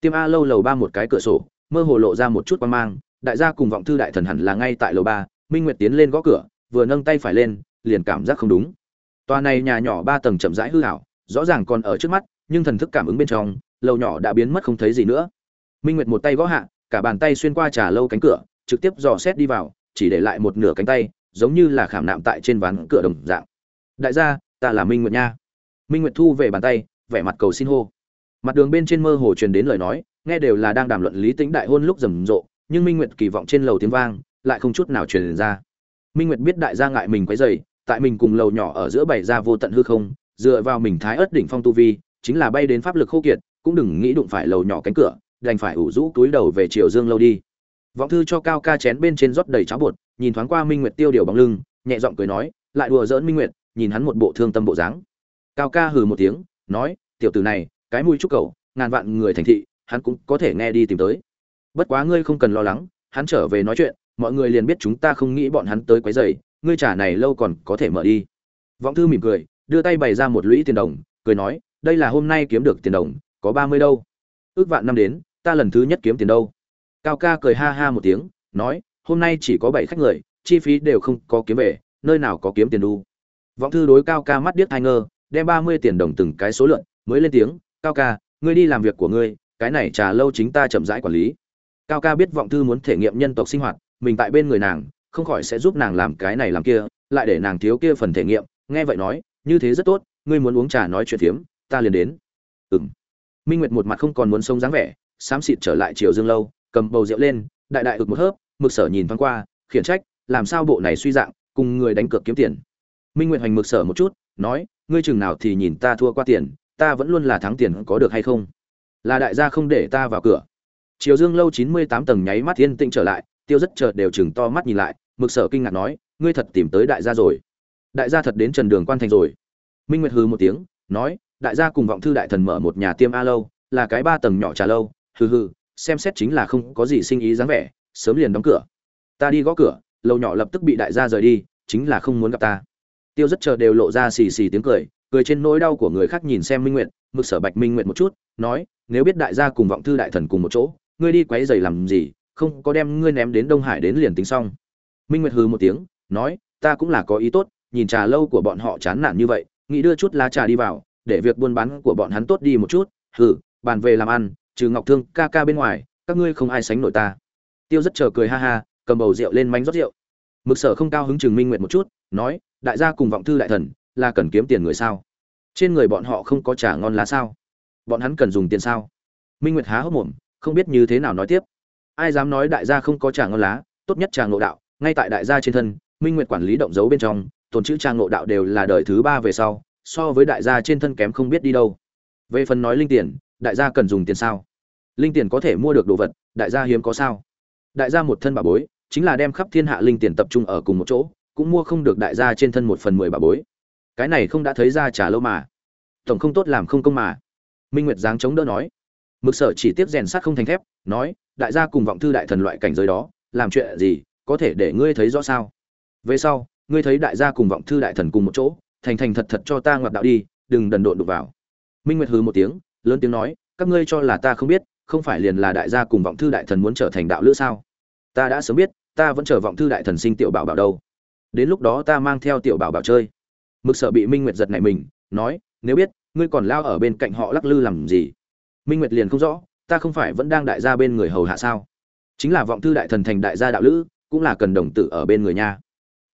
Tiêm a lâu lầu ba một cái cửa sổ, mơ hồ lộ ra một chút quan mang, đại gia cùng vọng thư đại thần hẳn là ngay tại lầu ba, minh nguyệt tiến lên gõ cửa, vừa nâng tay phải lên, liền cảm giác không đúng. Tòa này nhà nhỏ ba tầng chậm rãi hư hảo rõ ràng còn ở trước mắt, nhưng thần thức cảm ứng bên trong, lầu nhỏ đã biến mất không thấy gì nữa. Minh nguyệt một tay gõ hạ cả bàn tay xuyên qua trà lâu cánh cửa, trực tiếp dò xét đi vào, chỉ để lại một nửa cánh tay, giống như là khảm nạm tại trên ván cửa đồng dạng. Đại gia, ta là minh nguyệt nha. Minh nguyệt thu về bàn tay, vẻ mặt cầu xin hô. Mặt đường bên trên mơ hồ truyền đến lời nói, nghe đều là đang đàm luận lý tĩnh đại hôn lúc rầm rộ, nhưng minh nguyệt kỳ vọng trên lầu tiếng vang, lại không chút nào truyền ra. Minh nguyệt biết đại gia ngại mình quấy dày tại mình cùng lầu nhỏ ở giữa bảy ra vô tận hư không, dựa vào mình thái ớt đỉnh phong tu vi, chính là bay đến pháp lực khô kiệt, cũng đừng nghĩ đụng phải lầu nhỏ cánh cửa đành phải ủ rũ túi đầu về triều dương lâu đi. Vọng thư cho cao ca chén bên trên rót đầy cháo bột, nhìn thoáng qua minh nguyệt tiêu điều bóng lưng, nhẹ giọng cười nói, lại đùa giỡn minh nguyệt, nhìn hắn một bộ thương tâm bộ dáng. Cao ca hừ một tiếng, nói, tiểu tử này, cái mũi trúc cầu, ngàn vạn người thành thị, hắn cũng có thể nghe đi tìm tới. Bất quá ngươi không cần lo lắng, hắn trở về nói chuyện, mọi người liền biết chúng ta không nghĩ bọn hắn tới quấy rầy, ngươi trả này lâu còn có thể mở đi. Vọng thư mỉm cười, đưa tay bày ra một lũy tiền đồng, cười nói, đây là hôm nay kiếm được tiền đồng, có ba mươi đâu. Ước vạn năm đến ta lần thứ nhất kiếm tiền đâu? Cao ca cười ha ha một tiếng, nói, hôm nay chỉ có bảy khách người, chi phí đều không có kiếm về, nơi nào có kiếm tiền đu? Vọng thư đối cao ca mắt điếc hai ngơ, đem ba mươi tiền đồng từng cái số lượng mới lên tiếng, cao ca, ngươi đi làm việc của ngươi, cái này trà lâu chính ta chậm rãi quản lý. Cao ca biết vọng thư muốn thể nghiệm nhân tộc sinh hoạt, mình tại bên người nàng, không khỏi sẽ giúp nàng làm cái này làm kia, lại để nàng thiếu kia phần thể nghiệm, nghe vậy nói, như thế rất tốt, ngươi muốn uống trà nói chuyện phiếm, ta liền đến. Ừng minh nguyệt một mặt không còn muốn sống dáng vẻ xám xịt trở lại triều dương lâu, cầm bầu rượu lên, đại đại ực một hớp, mực sở nhìn thoáng qua, khiển trách, làm sao bộ này suy dạng, cùng người đánh cược kiếm tiền. Minh nguyện hoành mực sở một chút, nói, ngươi chừng nào thì nhìn ta thua qua tiền, ta vẫn luôn là thắng tiền có được hay không? Là đại gia không để ta vào cửa. Triều dương lâu chín mươi tám tầng nháy mắt yên tĩnh trở lại, tiêu rất chợt đều chừng to mắt nhìn lại, mực sở kinh ngạc nói, ngươi thật tìm tới đại gia rồi. Đại gia thật đến trần đường quan thành rồi. Minh nguyệt hừ một tiếng, nói, đại gia cùng vọng thư đại thần mở một nhà tiêm a lâu, là cái ba tầng nhỏ trà lâu hừ hừ xem xét chính là không có gì sinh ý dáng vẻ sớm liền đóng cửa. Ta đi gõ cửa lâu nhỏ lập tức bị đại gia rời đi chính là không muốn gặp ta. Tiêu rất chờ đều lộ ra xì xì tiếng cười cười trên nỗi đau của người khác nhìn xem minh nguyện, mực sở bạch minh nguyện một chút nói nếu biết đại gia cùng vọng thư đại thần cùng một chỗ ngươi đi quấy giày làm gì không có đem ngươi ném đến đông hải đến liền tính xong. Minh nguyệt hừ một tiếng nói ta cũng là có ý tốt nhìn trà lâu của bọn họ chán nản như vậy nghĩ đưa chút lá trà đi vào để việc buôn bán của bọn hắn tốt đi một chút hừ bàn về làm ăn trừ ngọc thương ca ca bên ngoài, các ngươi không ai sánh nổi ta. Tiêu rất chờ cười ha ha, cầm bầu rượu lên mánh rót rượu. Mực sở không cao hứng chừng minh nguyệt một chút, nói, đại gia cùng vọng thư đại thần, là cần kiếm tiền người sao? Trên người bọn họ không có trả ngon lá sao? Bọn hắn cần dùng tiền sao? Minh nguyệt há hốc mồm, không biết như thế nào nói tiếp. Ai dám nói đại gia không có trả ngon lá, tốt nhất trà ngộ đạo, ngay tại đại gia trên thân. Minh nguyệt quản lý động dấu bên trong, tồn chữ trà ngộ đạo đều là đời thứ ba về sau, so với đại gia trên thân kém không biết đi đâu. Về phần nói linh tiền đại gia cần dùng tiền sao? Linh tiền có thể mua được đồ vật, đại gia hiếm có sao? Đại gia một thân bà bối, chính là đem khắp thiên hạ linh tiền tập trung ở cùng một chỗ, cũng mua không được đại gia trên thân một phần mười bà bối. Cái này không đã thấy ra trả lâu mà. Tổng không tốt làm không công mà. Minh nguyệt giáng chống đỡ nói. Mực sở chỉ tiếp rèn sắt không thành thép, nói, đại gia cùng vọng thư đại thần loại cảnh giới đó, làm chuyện gì, có thể để ngươi thấy rõ sao? Về sau, ngươi thấy đại gia cùng vọng thư đại thần cùng một chỗ, thành thành thật thật cho ta ngoặt đạo đi, đừng đần độn đụng vào. Minh nguyệt hừ một tiếng lớn tiếng nói, các ngươi cho là ta không biết, không phải liền là đại gia cùng vọng thư đại thần muốn trở thành đạo lữ sao? Ta đã sớm biết, ta vẫn chờ vọng thư đại thần sinh tiểu bảo bảo đâu. Đến lúc đó ta mang theo tiểu bảo bảo chơi. Mực sợ bị minh nguyệt giật này mình, nói, nếu biết, ngươi còn lao ở bên cạnh họ lắc lư làm gì? Minh nguyệt liền không rõ, ta không phải vẫn đang đại gia bên người hầu hạ sao? Chính là vọng thư đại thần thành đại gia đạo lữ, cũng là cần đồng tử ở bên người nha.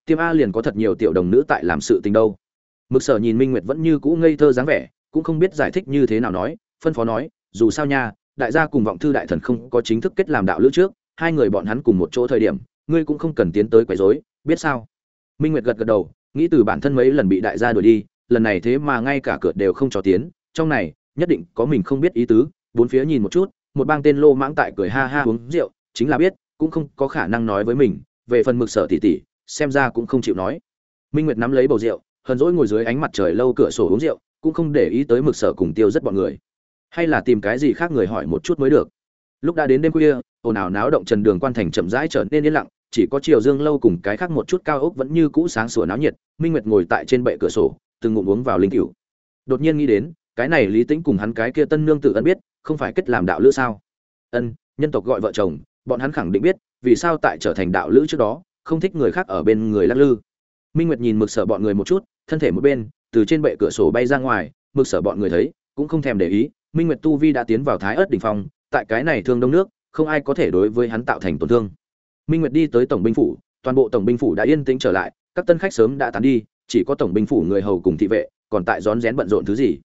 Tiêm a liền có thật nhiều tiểu đồng nữ tại làm sự tình đâu. Mực sở nhìn minh nguyệt vẫn như cũ ngây thơ dáng vẻ cũng không biết giải thích như thế nào nói, phân phó nói, dù sao nha, đại gia cùng vọng thư đại thần không có chính thức kết làm đạo lữ trước, hai người bọn hắn cùng một chỗ thời điểm, ngươi cũng không cần tiến tới quấy rối, biết sao? Minh nguyệt gật gật đầu, nghĩ từ bản thân mấy lần bị đại gia đuổi đi, lần này thế mà ngay cả cửa đều không cho tiến, trong này, nhất định có mình không biết ý tứ, bốn phía nhìn một chút, một bang tên lô mãng tại cười ha ha uống rượu, chính là biết, cũng không có khả năng nói với mình, về phần mực sở tỉ tỉ xem ra cũng không chịu nói. Minh nguyệt nắm lấy bầu rượu, hờn dỗi ngồi dưới ánh mặt trời lâu cửa sổ uống rượu cũng không để ý tới mực sở cùng tiêu rất bọn người. Hay là tìm cái gì khác người hỏi một chút mới được. Lúc đã đến đêm khuya, ồn ào náo động trần đường quan thành chậm rãi trở nên yên lặng, chỉ có chiều dương lâu cùng cái khác một chút cao ốc vẫn như cũ sáng sủa náo nhiệt, minh nguyệt ngồi tại trên bệ cửa sổ, từng ngụm uống vào linh cửu. Đột nhiên nghĩ đến, cái này lý tính cùng hắn cái kia tân nương tự ân biết, không phải kết làm đạo lữ sao? Ân, nhân tộc gọi vợ chồng, bọn hắn khẳng định biết, vì sao tại trở thành đạo lữ trước đó, không thích người khác ở bên người lắc lư. Minh nguyệt nhìn mực sở bọn người một chút, thân thể một bên từ trên bệ cửa sổ bay ra ngoài, mực sở bọn người thấy, cũng không thèm để ý, minh nguyệt tu vi đã tiến vào thái ớt đỉnh phong, tại cái này thương đông nước, không ai có thể đối với hắn tạo thành tổn thương. Minh nguyệt đi tới tổng binh phủ, toàn bộ tổng binh phủ đã yên tĩnh trở lại, các tân khách sớm đã tán đi, chỉ có tổng binh phủ người hầu cùng thị vệ, còn tại rón rén bận rộn thứ gì.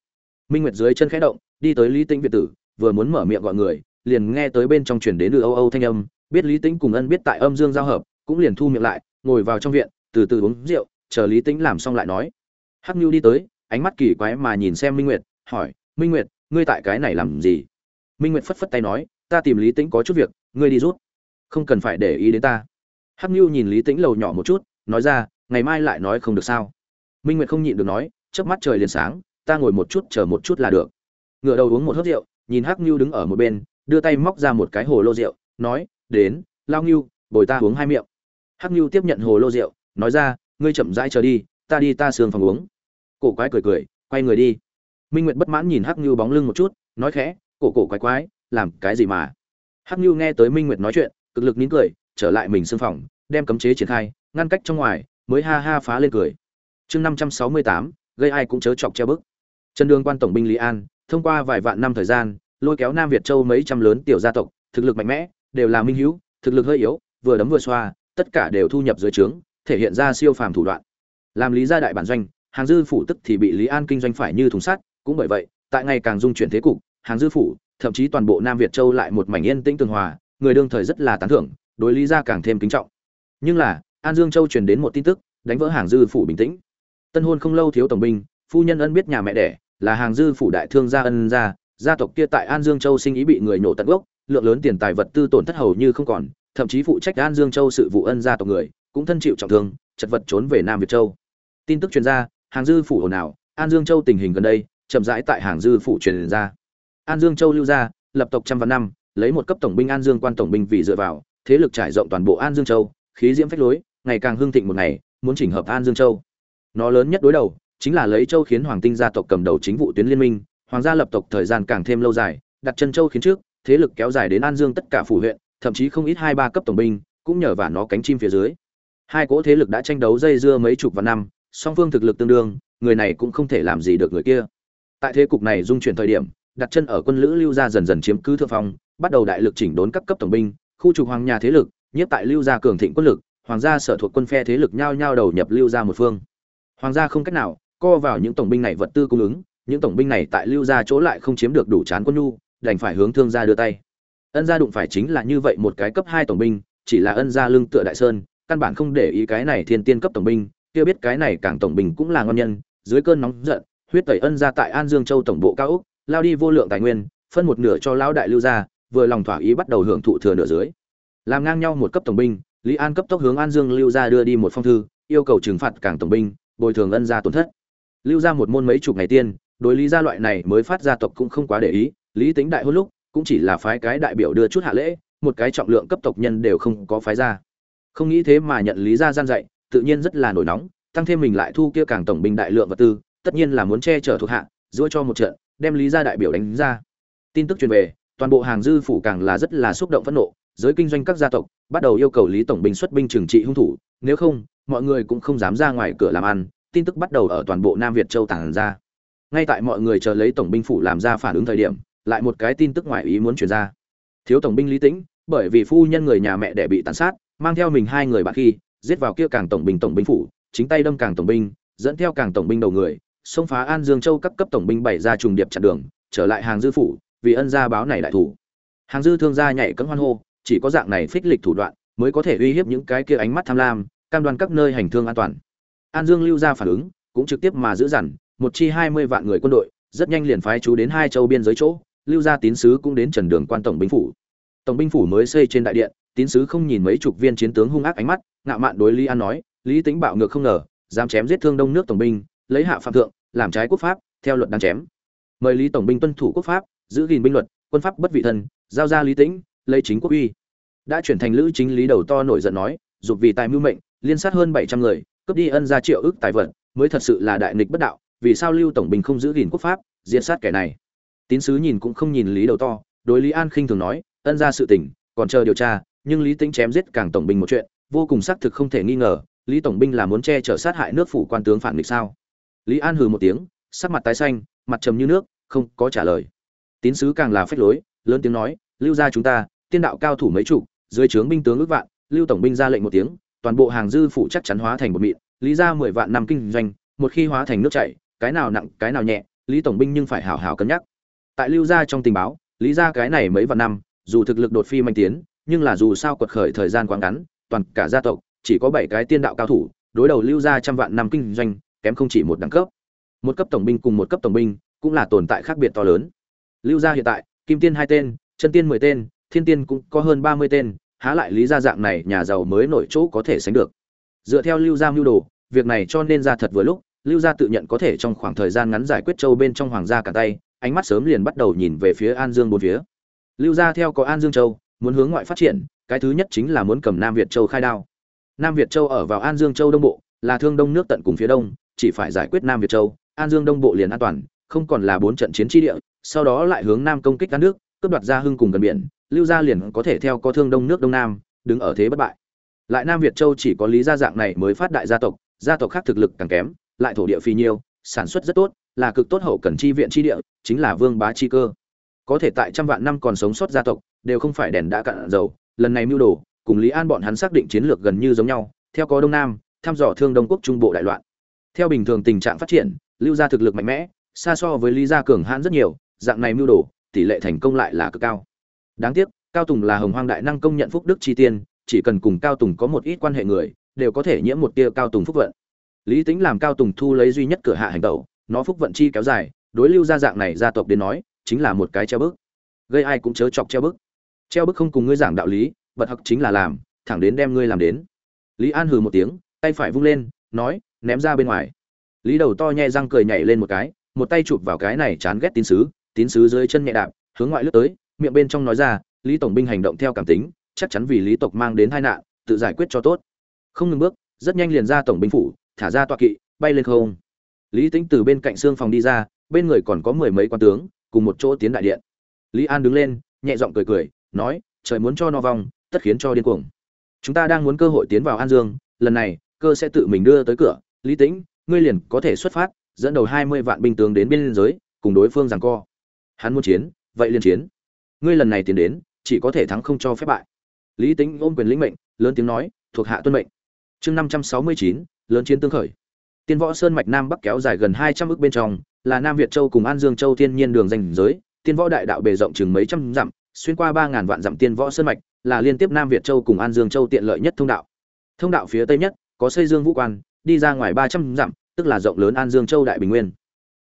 Minh nguyệt dưới chân khẽ động, đi tới lý tĩnh việt tử, vừa muốn mở miệng gọi người, liền nghe tới bên trong truyền đến ư âu âu thanh âm, biết lý tĩnh cùng ân biết tại âm dương giao hợp, cũng liền thu miệng lại, ngồi vào trong viện, từ từ uống rượu, chờ lý tĩnh làm xong lại nói hắc nhu đi tới, ánh mắt kỳ quái mà nhìn xem minh nguyệt, hỏi, minh nguyệt, ngươi tại cái này làm gì? Minh nguyệt phất phất tay nói, ta tìm lý tĩnh có chút việc, ngươi đi rút. Không cần phải để ý đến ta. Hắc nhu nhìn lý tĩnh lầu nhỏ một chút, nói ra, ngày mai lại nói không được sao? Minh nguyệt không nhịn được nói, chớp mắt trời liền sáng, ta ngồi một chút chờ một chút là được. Ngựa đầu uống một hớp rượu, nhìn hắc nhu đứng ở một bên, đưa tay móc ra một cái hồ lô rượu, nói, đến, lao nhu bồi ta uống hai miệng. Hắc nhu tiếp nhận hồ lô rượu, nói ra, ngươi chậm rãi chờ đi, ta đi ta sương phòng uống cổ quái cười cười, quay người đi. Minh nguyệt bất mãn nhìn hắc như bóng lưng một chút, nói khẽ, cổ cổ quái quái, làm cái gì mà? Hắc như nghe tới minh nguyệt nói chuyện, cực lực nín cười, trở lại mình sương phòng, đem cấm chế triển khai, ngăn cách trong ngoài, mới ha ha phá lên cười. Chương năm trăm sáu mươi tám, gây ai cũng chớ chọc treo bức. Trần đường quan tổng binh lý an, thông qua vài vạn năm thời gian, lôi kéo nam việt châu mấy trăm lớn tiểu gia tộc, thực lực mạnh mẽ, đều là minh hữu, thực lực hơi yếu, vừa đấm vừa xoa, tất cả đều thu nhập dưới trướng, thể hiện ra siêu phàm thủ đoạn. Làm lý gia đại bản doanh hàng dư phủ tức thì bị lý an kinh doanh phải như thùng sắt, cũng bởi vậy, tại ngày càng dung chuyển thế cục, hàng dư phủ, thậm chí toàn bộ nam việt châu lại một mảnh yên tĩnh tường hòa, người đương thời rất là tán thưởng, đối lý gia càng thêm kính trọng. Nhưng là, an dương châu truyền đến một tin tức, đánh vỡ hàng dư phủ bình tĩnh. Tân hôn không lâu thiếu tổng binh, phu nhân ân biết nhà mẹ đẻ, là hàng dư phủ đại thương gia ân gia gia tộc kia tại an dương châu sinh ý bị người nhổ tận gốc, lượng lớn tiền tài vật tư tổn thất hầu như không còn, thậm chí phụ trách an dương châu sự vụ ân gia tộc người, cũng thân chịu trọng thương, chật vật trốn về nam việt châu. Tin tức truyền ra hàng dư phủ ồn ào, an dương châu tình hình gần đây chậm rãi tại hàng dư phủ truyền ra. An dương châu lưu gia, lập tộc trăm vạn năm, lấy một cấp tổng binh an dương quan tổng binh vì dựa vào, thế lực trải rộng toàn bộ an dương châu, khí diễm phách lối, ngày càng hưng thịnh một ngày, muốn chỉnh hợp an dương châu. Nó lớn nhất đối đầu chính là lấy châu khiến hoàng tinh gia tộc cầm đầu chính vụ tuyến liên minh, hoàng gia lập tộc thời gian càng thêm lâu dài, đặt chân châu khiến trước, thế lực kéo dài đến an dương tất cả phủ huyện, thậm chí không ít hai ba cấp tổng binh cũng nhờ vào nó cánh chim phía dưới. Hai cỗ thế lực đã tranh đấu dây dưa mấy chục vạn năm song phương thực lực tương đương, người này cũng không thể làm gì được người kia. Tại thế cục này dung chuyển thời điểm, đặt chân ở quân lữ lưu gia dần dần chiếm cứ thượng phong, bắt đầu đại lực chỉnh đốn các cấp tổng binh, khu trục hoàng nhà thế lực, nhất tại lưu gia cường thịnh quân lực, hoàng gia sở thuộc quân phe thế lực nhao nhao đầu nhập lưu gia một phương. Hoàng gia không cách nào co vào những tổng binh này vật tư cung ứng, những tổng binh này tại lưu gia chỗ lại không chiếm được đủ chán quân nhu, đành phải hướng thương gia đưa tay. Ân gia đụng phải chính là như vậy một cái cấp hai tổng binh, chỉ là ân gia lưng tựa đại sơn, căn bản không để ý cái này thiên tiên cấp tổng binh kia biết cái này càng tổng binh cũng là ngon nhân, dưới cơn nóng giận, huyết tẩy ân gia tại an dương châu tổng bộ cao úc lao đi vô lượng tài nguyên, phân một nửa cho lão đại lưu gia, vừa lòng thỏa ý bắt đầu hưởng thụ thừa nửa dưới. Làm ngang nhau một cấp tổng binh, lý an cấp tốc hướng an dương lưu gia đưa đi một phong thư, yêu cầu trừng phạt càng tổng binh, bồi thường ân gia tổn thất. Lưu gia một môn mấy chục ngày tiên, đối lý gia loại này mới phát gia tộc cũng không quá để ý, lý tính đại hôn lúc, cũng chỉ là phái cái đại biểu đưa chút hạ lễ, một cái trọng lượng cấp tộc nhân đều không có phái ra. Không nghĩ thế mà nhận lý gia gian dạy tự nhiên rất là nổi nóng, tăng thêm mình lại thu kia càng tổng binh đại lượng vật tư, tất nhiên là muốn che chở thuộc hạ giữa cho một trận, đem lý gia đại biểu đánh ra. Tin tức truyền về, toàn bộ hàng dư phủ càng là rất là xúc động phẫn nộ, giới kinh doanh các gia tộc bắt đầu yêu cầu lý tổng binh xuất binh trừng trị hung thủ, nếu không, mọi người cũng không dám ra ngoài cửa làm ăn, tin tức bắt đầu ở toàn bộ nam việt châu tản ra. Ngay tại mọi người chờ lấy tổng binh phủ làm ra phản ứng thời điểm, lại một cái tin tức ngoài ý muốn truyền ra. Thiếu tổng binh lý tĩnh, bởi vì phu nhân người nhà mẹ đẻ bị tàn sát, mang theo mình hai người bạn khi giết vào kia càng tổng binh tổng binh phủ, chính tay đâm càng tổng binh, dẫn theo càng tổng binh đầu người, xông phá an dương châu các cấp tổng binh bảy ra trùng điệp chặn đường, trở lại hàng dư phủ, vì ân gia báo này đại thủ. Hàng dư thương gia nhảy cấm hoan hô, chỉ có dạng này phích lịch thủ đoạn, mới có thể uy hiếp những cái kia ánh mắt tham lam, cam đoan các nơi hành thương an toàn. An dương lưu ra phản ứng, cũng trực tiếp mà giữ dằn, một chi hai mươi vạn người quân đội, rất nhanh liền phái chú đến hai châu biên giới chỗ, lưu gia tín sứ cũng đến trần đường quan tổng binh phủ tổng binh phủ mới xây trên đại điện, tín sứ không nhìn mấy chục viên chiến tướng hung ác ánh mắt, ngạo mạn đối lý an nói, lý tính bạo ngược không ngờ, dám chém giết thương đông nước tổng binh, lấy hạ phạm thượng, làm trái quốc pháp, theo luật đáng chém. Mời lý tổng binh tuân thủ quốc pháp, giữ gìn binh luật, quân pháp bất vị thân, giao ra lý tĩnh, lấy chính quốc uy. Đã chuyển thành lữ chính lý đầu to nổi giận nói, dục vì tài mưu mệnh, liên sát hơn bảy trăm người, cướp đi ân ra triệu ước tài vật, mới thật sự là đại nghịch bất đạo, vì sao lưu tổng binh không giữ gìn quốc pháp, diệt sát kẻ này? Tín sứ nhìn cũng không nhìn lý đầu to, đối lý an khinh thường nói ân ra sự tình, còn chờ điều tra, nhưng lý tĩnh chém giết càng tổng binh một chuyện, vô cùng xác thực không thể nghi ngờ, lý tổng binh là muốn che chở sát hại nước phủ quan tướng phản nghịch sao? Lý an hừ một tiếng, sắc mặt tái xanh, mặt trầm như nước, không có trả lời. Tín sứ càng là phách lối, lớn tiếng nói, lưu ra chúng ta, tiên đạo cao thủ mấy chủ dưới trướng binh tướng ước vạn, lưu tổng binh ra lệnh một tiếng, toàn bộ hàng dư phủ chắc chắn hóa thành một mịn, lý ra mười vạn năm kinh doanh, một khi hóa thành nước chảy, cái nào nặng, cái nào nhẹ, lý tổng binh nhưng phải hảo hảo cân nhắc. Tại lưu gia trong tình báo, lý ra cái này mấy vạn năm dù thực lực đột phi manh tiến, nhưng là dù sao quật khởi thời gian quá ngắn, toàn cả gia tộc, chỉ có bảy cái tiên đạo cao thủ, đối đầu lưu gia trăm vạn năm kinh doanh, kém không chỉ một đẳng cấp. Một cấp tổng binh cùng một cấp tổng binh, cũng là tồn tại khác biệt to lớn. Lưu gia hiện tại, kim tiên hai tên, chân tiên mười tên, thiên tiên cũng có hơn ba mươi tên, há lại lý gia dạng này nhà giàu mới nổi chỗ có thể sánh được. Dựa theo lưu gia mưu đồ, việc này cho nên ra thật vừa lúc, lưu gia tự nhận có thể trong khoảng thời gian ngắn giải quyết châu bên trong hoàng gia cả tay, ánh mắt sớm liền bắt đầu nhìn về phía an dương bốn phía lưu gia theo có an dương châu, muốn hướng ngoại phát triển, cái thứ nhất chính là muốn cầm nam việt châu khai đao. Nam việt châu ở vào an dương châu đông bộ, là thương đông nước tận cùng phía đông, chỉ phải giải quyết nam việt châu, an dương đông bộ liền an toàn, không còn là bốn trận chiến tri địa, sau đó lại hướng nam công kích các nước, cướp đoạt ra hưng cùng gần biển, lưu gia liền có thể theo có thương đông nước đông nam, đứng ở thế bất bại. Lại nam việt châu chỉ có lý gia dạng này mới phát đại gia tộc gia tộc khác thực lực càng kém, lại thổ địa phi nhiêu, sản xuất rất tốt, là cực tốt hậu cần chi viện chi địa, chính là vương bá chi cơ có thể tại trăm vạn năm còn sống sót gia tộc, đều không phải đèn đã cạn dầu. Lần này mưu đồ, cùng lý an bọn hắn xác định chiến lược gần như giống nhau, theo có đông nam, thăm dò thương đông quốc trung bộ đại loạn. Theo bình thường tình trạng phát triển, lưu gia thực lực mạnh mẽ, xa so với lý gia cường hãn rất nhiều, dạng này mưu đồ, tỷ lệ thành công lại là cực cao. Đáng tiếc, cao tùng là hồng hoang đại năng công nhận phúc đức chi tiên, chỉ cần cùng cao tùng có một ít quan hệ người, đều có thể nhiễm một tia cao tùng phúc vận. Lý tính làm cao tùng thu lấy duy nhất cửa hạ hành tẩu, nó phúc vận chi kéo dài, đối lưu gia dạng này gia tộc đến nói chính là một cái treo bức. Gây ai cũng chớ chọc treo bức. Treo bức không cùng ngươi giảng đạo lý bật học chính là làm, thẳng đến đem ngươi làm đến. Lý an hừ một tiếng, tay phải vung lên, nói, ném ra bên ngoài. Lý đầu to nhẹ răng cười nhảy lên một cái, một tay chụp vào cái này chán ghét tín sứ tín sứ dưới chân nhẹ đạp, hướng ngoại lướt tới, miệng bên trong nói ra, lý tổng binh hành động theo cảm tính, chắc chắn vì lý tộc mang đến tai nạn, tự giải quyết cho tốt. Không ngừng bước, rất nhanh liền ra tổng binh phủ, thả ra tọa kỵ, bay lên không. Lý tính từ bên cạnh xương phòng đi ra, bên người còn có mười mấy quan tướng cùng một chỗ tiến đại điện. Lý an đứng lên, nhẹ giọng cười cười, nói, trời muốn cho no vong, tất khiến cho điên cuồng. Chúng ta đang muốn cơ hội tiến vào an dương, lần này, cơ sẽ tự mình đưa tới cửa. Lý tĩnh, ngươi liền có thể xuất phát, dẫn đầu hai mươi vạn binh tướng đến biên giới, cùng đối phương giằng co. Hắn muốn chiến, vậy liền chiến. Ngươi lần này tiến đến, chỉ có thể thắng không cho phép bại. Lý tĩnh ôm quyền lĩnh mệnh, lớn tiếng nói, thuộc hạ tuân mệnh. Chương năm trăm sáu mươi chín, lớn chiến tương khởi tiên võ sơn mạch nam bắc kéo dài gần hai trăm bên trong, là nam việt châu cùng an dương châu thiên nhiên đường danh giới. Tiên võ đại đạo bề rộng chừng mấy trăm dặm, xuyên qua ba ngàn vạn dặm tiên võ sơn mạch, là liên tiếp nam việt châu cùng an dương châu tiện lợi nhất thông đạo. Thông đạo phía tây nhất, có xây dương vũ quan, đi ra ngoài ba trăm dặm, tức là rộng lớn an dương châu đại bình nguyên.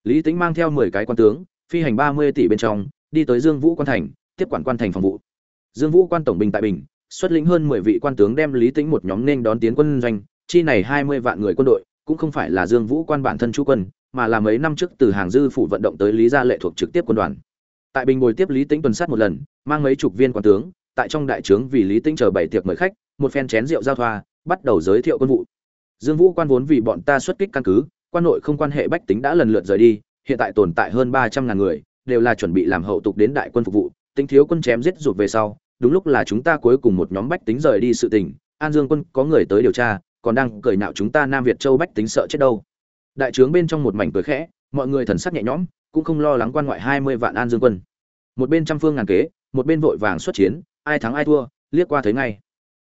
Lý Tĩnh mang theo mười cái quan tướng, phi hành ba mươi tỷ bên trong, đi tới dương vũ quan thành, tiếp quản quan thành phòng vụ. Dương vũ quan tổng binh tại bình, xuất lĩnh hơn mười vị quan tướng đem lý Tĩnh một nhóm nên đón tiến quân doanh, chi này hai mươi vạn người quân đội cũng không phải là dương vũ quan bản thân chú quân, mà là mấy năm trước từ hàng dư phủ vận động tới lý gia lệ thuộc trực tiếp quân đoàn. Tại bình ngồi tiếp lý Tĩnh tuần sát một lần, mang mấy chục viên quan tướng, tại trong đại trướng vì lý Tĩnh chờ bảy tiệc mời khách, một phen chén rượu giao thoa, bắt đầu giới thiệu quân vụ. Dương vũ quan vốn vì bọn ta xuất kích căn cứ, quan nội không quan hệ bách tính đã lần lượt rời đi, hiện tại tồn tại hơn ba trăm ngàn người, đều là chuẩn bị làm hậu tục đến đại quân phục vụ, tính thiếu quân chém giết rụt về sau, đúng lúc là chúng ta cuối cùng một nhóm bách tính rời đi sự tình, an dương quân có người tới điều tra còn đang cười nạo chúng ta nam việt châu bách tính sợ chết đâu. Đại trướng bên trong một mảnh cười khẽ, mọi người thần sắc nhẹ nhõm, cũng không lo lắng quan ngoại hai mươi vạn an dương quân. Một bên trăm phương ngàn kế, một bên vội vàng xuất chiến, ai thắng ai thua, liếc qua thấy ngay.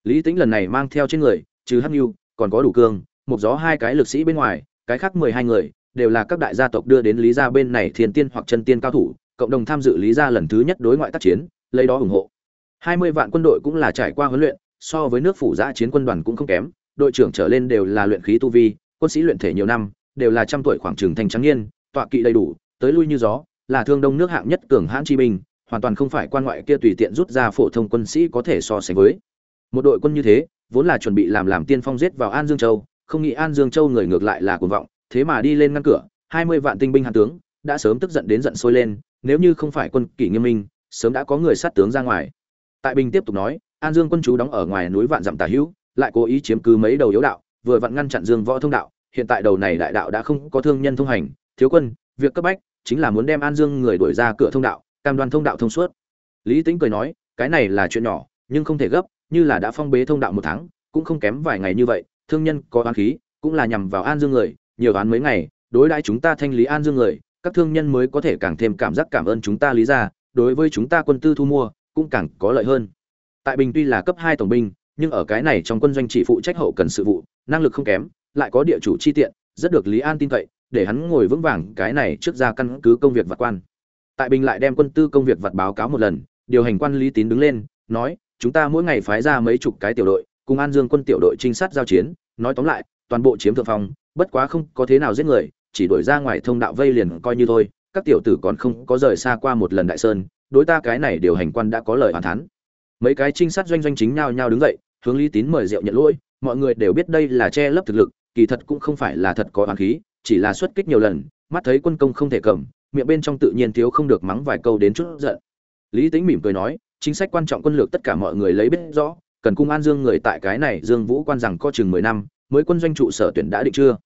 Lý tính lần này mang theo trên người, trừ hắc nhu còn có đủ cương một gió hai cái lực sĩ bên ngoài, cái khác mười hai người, đều là các đại gia tộc đưa đến lý gia bên này thiên tiên hoặc chân tiên cao thủ, cộng đồng tham dự lý gia lần thứ nhất đối ngoại tác chiến, lấy đó ủng hộ. hai mươi vạn quân đội cũng là trải qua huấn luyện, so với nước phủ giã chiến quân đoàn cũng không kém đội trưởng trở lên đều là luyện khí tu vi, quân sĩ luyện thể nhiều năm, đều là trăm tuổi khoảng trường thành trắng niên, tọa kỵ đầy đủ, tới lui như gió, là thương đông nước hạng nhất cường hãn chi binh, hoàn toàn không phải quan ngoại kia tùy tiện rút ra phổ thông quân sĩ có thể so sánh với. Một đội quân như thế, vốn là chuẩn bị làm làm tiên phong giết vào an dương châu, không nghĩ an dương châu người ngược lại là cuồng vọng, thế mà đi lên ngăn cửa, hai mươi vạn tinh binh hàn tướng, đã sớm tức giận đến giận sôi lên, nếu như không phải quân kỷ nghiêm minh, sớm đã có người sát tướng ra ngoài. Tại bình tiếp tục nói, an dương quân chú đóng ở ngoài núi vạn dặm Tả hữu lại cố ý chiếm cứ mấy đầu yếu đạo, vừa vặn ngăn chặn dương võ thông đạo. Hiện tại đầu này đại đạo đã không có thương nhân thông hành. Thiếu quân, việc cấp bách chính là muốn đem an dương người đuổi ra cửa thông đạo, cam đoan thông đạo thông suốt. Lý Tĩnh cười nói, cái này là chuyện nhỏ, nhưng không thể gấp, như là đã phong bế thông đạo một tháng, cũng không kém vài ngày như vậy, thương nhân có oán khí, cũng là nhằm vào an dương người, nhiều oán mấy ngày, đối đãi chúng ta thanh lý an dương người, các thương nhân mới có thể càng thêm cảm giác cảm ơn chúng ta lý ra, đối với chúng ta quân tư thu mua, cũng càng có lợi hơn. Tại bình tuy là cấp hai tổng binh nhưng ở cái này trong quân doanh chỉ phụ trách hậu cần sự vụ, năng lực không kém, lại có địa chủ chi tiện, rất được lý an tin cậy, để hắn ngồi vững vàng cái này trước ra căn cứ công việc vật quan. Tại bình lại đem quân tư công việc vật báo cáo một lần, điều hành quan lý tín đứng lên, nói, chúng ta mỗi ngày phái ra mấy chục cái tiểu đội, cùng an dương quân tiểu đội trinh sát giao chiến, nói tóm lại, toàn bộ chiếm thượng phong, bất quá không có thế nào giết người, chỉ đuổi ra ngoài thông đạo vây liền coi như thôi, các tiểu tử còn không có rời xa qua một lần đại sơn, đối ta cái này điều hành quan đã có lời hoàn thắng mấy cái trinh sát doanh doanh chính nhao nhao đứng dậy hướng lý tín mời rượu nhận lỗi mọi người đều biết đây là che lấp thực lực kỳ thật cũng không phải là thật có oán khí chỉ là xuất kích nhiều lần mắt thấy quân công không thể cầm miệng bên trong tự nhiên thiếu không được mắng vài câu đến chút giận. Lý tính mỉm cười nói chính sách quan trọng quân lược tất cả mọi người lấy biết rõ cần cung an dương người tại cái này dương vũ quan rằng có chừng mười năm mới quân doanh trụ sở tuyển đã định chưa?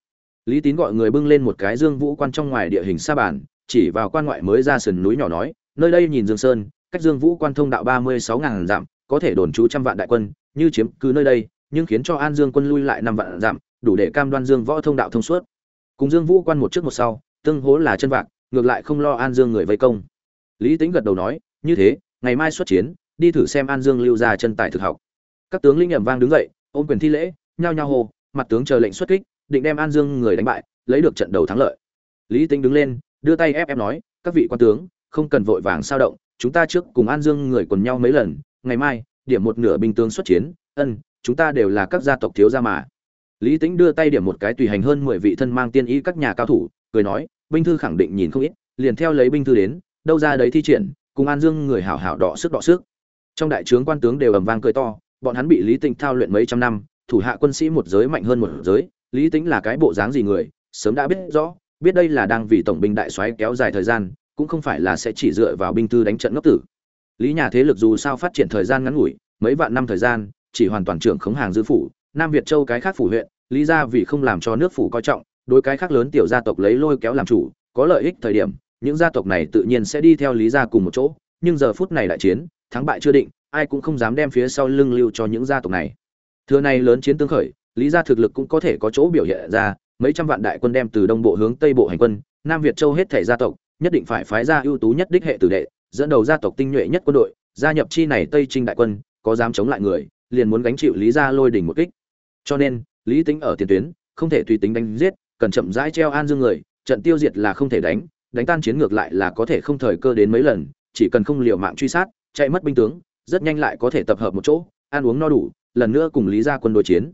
Lý tín gọi người bưng lên một cái dương vũ quan trong ngoài địa hình sa bản, chỉ vào quan ngoại mới ra sườn núi nhỏ nói nơi đây nhìn dương sơn cách dương vũ quan thông đạo ba mươi sáu ngàn dặm, có thể đồn trú trăm vạn đại quân, như chiếm cứ nơi đây, nhưng khiến cho an dương quân lui lại năm vạn dặm, đủ để cam đoan dương võ thông đạo thông suốt. Cùng dương vũ quan một trước một sau, tương hố là chân vạc, ngược lại không lo an dương người vây công. Lý Tĩnh gật đầu nói, như thế, ngày mai xuất chiến, đi thử xem an dương lưu ra chân tài thực học. Các tướng linh ẩm vang đứng dậy, ôm quyền thi lễ, nhao nhao hồ mặt tướng chờ lệnh xuất kích, định đem an dương người đánh bại, lấy được trận đầu thắng lợi. Lý Tĩnh đứng lên, đưa tay ép ép nói, các vị quan tướng, không cần vội vàng sao động chúng ta trước cùng an dương người quần nhau mấy lần, ngày mai, điểm một nửa binh tướng xuất chiến, ân, chúng ta đều là các gia tộc thiếu gia mà. Lý tính đưa tay điểm một cái tùy hành hơn mười vị thân mang tiên ý các nhà cao thủ, cười nói, binh thư khẳng định nhìn không ít, liền theo lấy binh thư đến, đâu ra đấy thi triển, cùng an dương người hảo hảo đọ sức đọ sức. Trong đại trướng quan tướng đều ầm vang cười to, bọn hắn bị lý tĩnh thao luyện mấy trăm năm, thủ hạ quân sĩ một giới mạnh hơn một giới, lý tĩnh là cái bộ dáng gì người, sớm đã biết rõ, biết đây là đang vì tổng binh đại soái kéo dài thời gian cũng không phải là sẽ chỉ dựa vào binh tư đánh trận ngốc tử. Lý nhà thế lực dù sao phát triển thời gian ngắn ngủi, mấy vạn năm thời gian, chỉ hoàn toàn trưởng khống hàng dư phủ, nam việt châu cái khác phủ huyện, lý ra vì không làm cho nước phủ coi trọng, đối cái khác lớn tiểu gia tộc lấy lôi kéo làm chủ, có lợi ích thời điểm, những gia tộc này tự nhiên sẽ đi theo lý gia cùng một chỗ, nhưng giờ phút này đại chiến, thắng bại chưa định, ai cũng không dám đem phía sau lưng lưu cho những gia tộc này. Thưa này lớn chiến tương khởi, lý gia thực lực cũng có thể có chỗ biểu hiện ra, mấy trăm vạn đại quân đem từ đông bộ hướng tây bộ hành quân, nam việt châu hết thể gia tộc nhất định phải phái ra ưu tú nhất đích hệ tử đệ, dẫn đầu gia tộc tinh nhuệ nhất quân đội, gia nhập chi này tây trinh đại quân, có dám chống lại người, liền muốn gánh chịu lý gia lôi đỉnh một kích. Cho nên, lý tính ở tiền tuyến, không thể tùy tính đánh giết, cần chậm rãi treo an dương người, trận tiêu diệt là không thể đánh đánh tan chiến ngược lại là có thể không thời cơ đến mấy lần, chỉ cần không liều mạng truy sát, chạy mất binh tướng, rất nhanh lại có thể tập hợp một chỗ, ăn uống no đủ, lần nữa cùng lý gia quân đối chiến.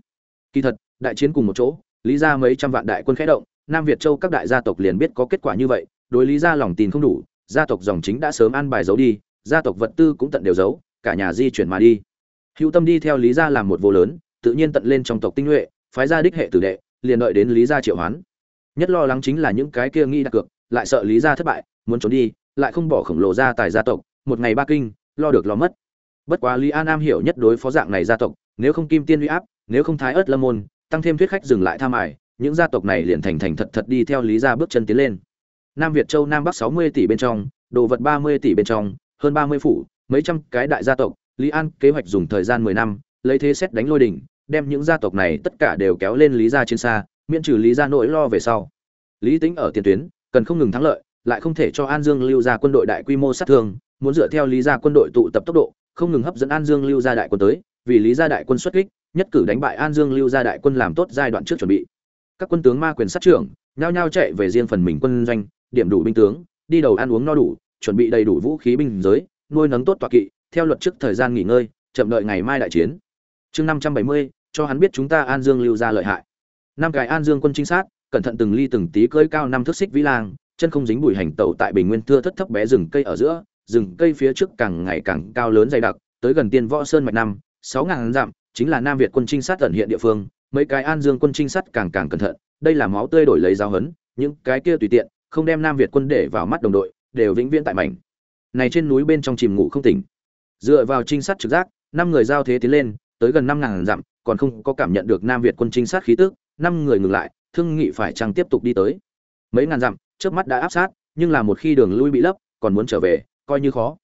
Kỳ thật, đại chiến cùng một chỗ, lý gia mấy trăm vạn đại quân khẽ động, nam việt châu các đại gia tộc liền biết có kết quả như vậy đối lý gia lòng tin không đủ, gia tộc dòng chính đã sớm ăn bài giấu đi, gia tộc vật tư cũng tận đều giấu, cả nhà di chuyển mà đi. Hữu tâm đi theo lý gia làm một vô lớn, tự nhiên tận lên trong tộc tinh nhuệ, phái ra đích hệ tử đệ, liền đợi đến lý gia triệu hoán. Nhất lo lắng chính là những cái kia nghi đặt cược, lại sợ lý gia thất bại, muốn trốn đi, lại không bỏ khổng lồ gia tài gia tộc, một ngày ba kinh, lo được lo mất. Bất quá lý an nam hiểu nhất đối phó dạng này gia tộc, nếu không kim tiên uy áp, nếu không thái ớt lâm môn, tăng thêm thuyết khách dừng lại tham ải, những gia tộc này liền thành thành thật thật đi theo lý gia bước chân tiến lên nam việt châu nam bắc sáu mươi tỷ bên trong, đồ vật ba mươi tỷ bên trong, hơn ba mươi phủ, mấy trăm cái đại gia tộc. Lý an kế hoạch dùng thời gian mười năm, lấy thế xét đánh lôi đỉnh, đem những gia tộc này tất cả đều kéo lên lý gia trên xa, miễn trừ lý gia nỗi lo về sau. Lý tính ở tiền tuyến, cần không ngừng thắng lợi, lại không thể cho an dương lưu ra quân đội đại quy mô sát thương, muốn dựa theo lý gia quân đội tụ tập tốc độ, không ngừng hấp dẫn an dương lưu ra đại quân tới, vì lý gia đại quân xuất kích, nhất cử đánh bại an dương lưu ra đại quân làm tốt giai đoạn trước chuẩn bị. Các quân tướng ma quyền sát trưởng, nhao nhao chạy về riêng phần mình quân doanh điểm đủ binh tướng, đi đầu ăn uống no đủ, chuẩn bị đầy đủ vũ khí binh giới, nuôi nấng tốt tọa kỵ, theo luật trước thời gian nghỉ ngơi, chậm đợi ngày mai đại chiến. Chương năm trăm bảy mươi, cho hắn biết chúng ta an dương lưu ra lợi hại. Năm cái an dương quân trinh sát, cẩn thận từng ly từng tí cưỡi cao năm thước xích vĩ lang, chân không dính bụi hành tẩu tại bình nguyên thưa thất thấp bé rừng cây ở giữa, rừng cây phía trước càng ngày càng cao lớn dày đặc, tới gần tiên võ sơn mạch năm, sáu ngàn dặm, chính là nam việt quân trinh sát tận hiện địa phương, mấy cái an dương quân trinh sát càng càng cẩn thận, đây là máu tươi đổi lấy giáo hấn những cái kia tùy tiện không đem nam việt quân để vào mắt đồng đội, đều vĩnh viễn tại mảnh. Này trên núi bên trong chìm ngủ không tỉnh. Dựa vào trinh sát trực giác, năm người giao thế tiến lên, tới gần năm ngàn dặm, còn không có cảm nhận được nam việt quân trinh sát khí tức, năm người ngừng lại, thương nghị phải chăng tiếp tục đi tới. Mấy ngàn dặm trước mắt đã áp sát, nhưng là một khi đường lui bị lấp, còn muốn trở về, coi như khó.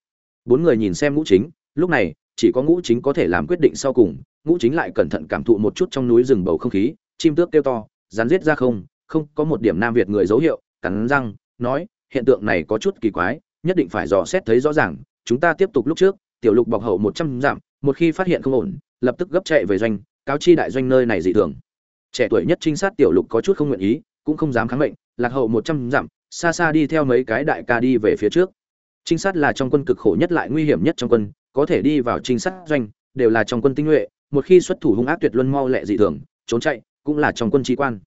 Bốn người nhìn xem ngũ chính, lúc này, chỉ có ngũ chính có thể làm quyết định sau cùng, ngũ chính lại cẩn thận cảm thụ một chút trong núi rừng bầu không khí, chim tước kêu to, rắn giết ra không không có một điểm nam việt người dấu hiệu cắn răng, nói, hiện tượng này có chút kỳ quái, nhất định phải dò xét thấy rõ ràng, chúng ta tiếp tục lúc trước, tiểu lục bọc hậu một trăm dặm, một khi phát hiện không ổn, lập tức gấp chạy về doanh, cáo chi đại doanh nơi này dị thường. Trẻ tuổi nhất trinh sát tiểu lục có chút không nguyện ý, cũng không dám kháng mệnh, lạc hậu một trăm dặm, xa xa đi theo mấy cái đại ca đi về phía trước. Trinh sát là trong quân cực khổ nhất lại nguy hiểm nhất trong quân, có thể đi vào trinh sát doanh, đều là trong quân tinh nhuệ, một khi xuất thủ hung ác tuyệt luân mau lẹ dị thường, trốn chạy, cũng là trong quân trí quan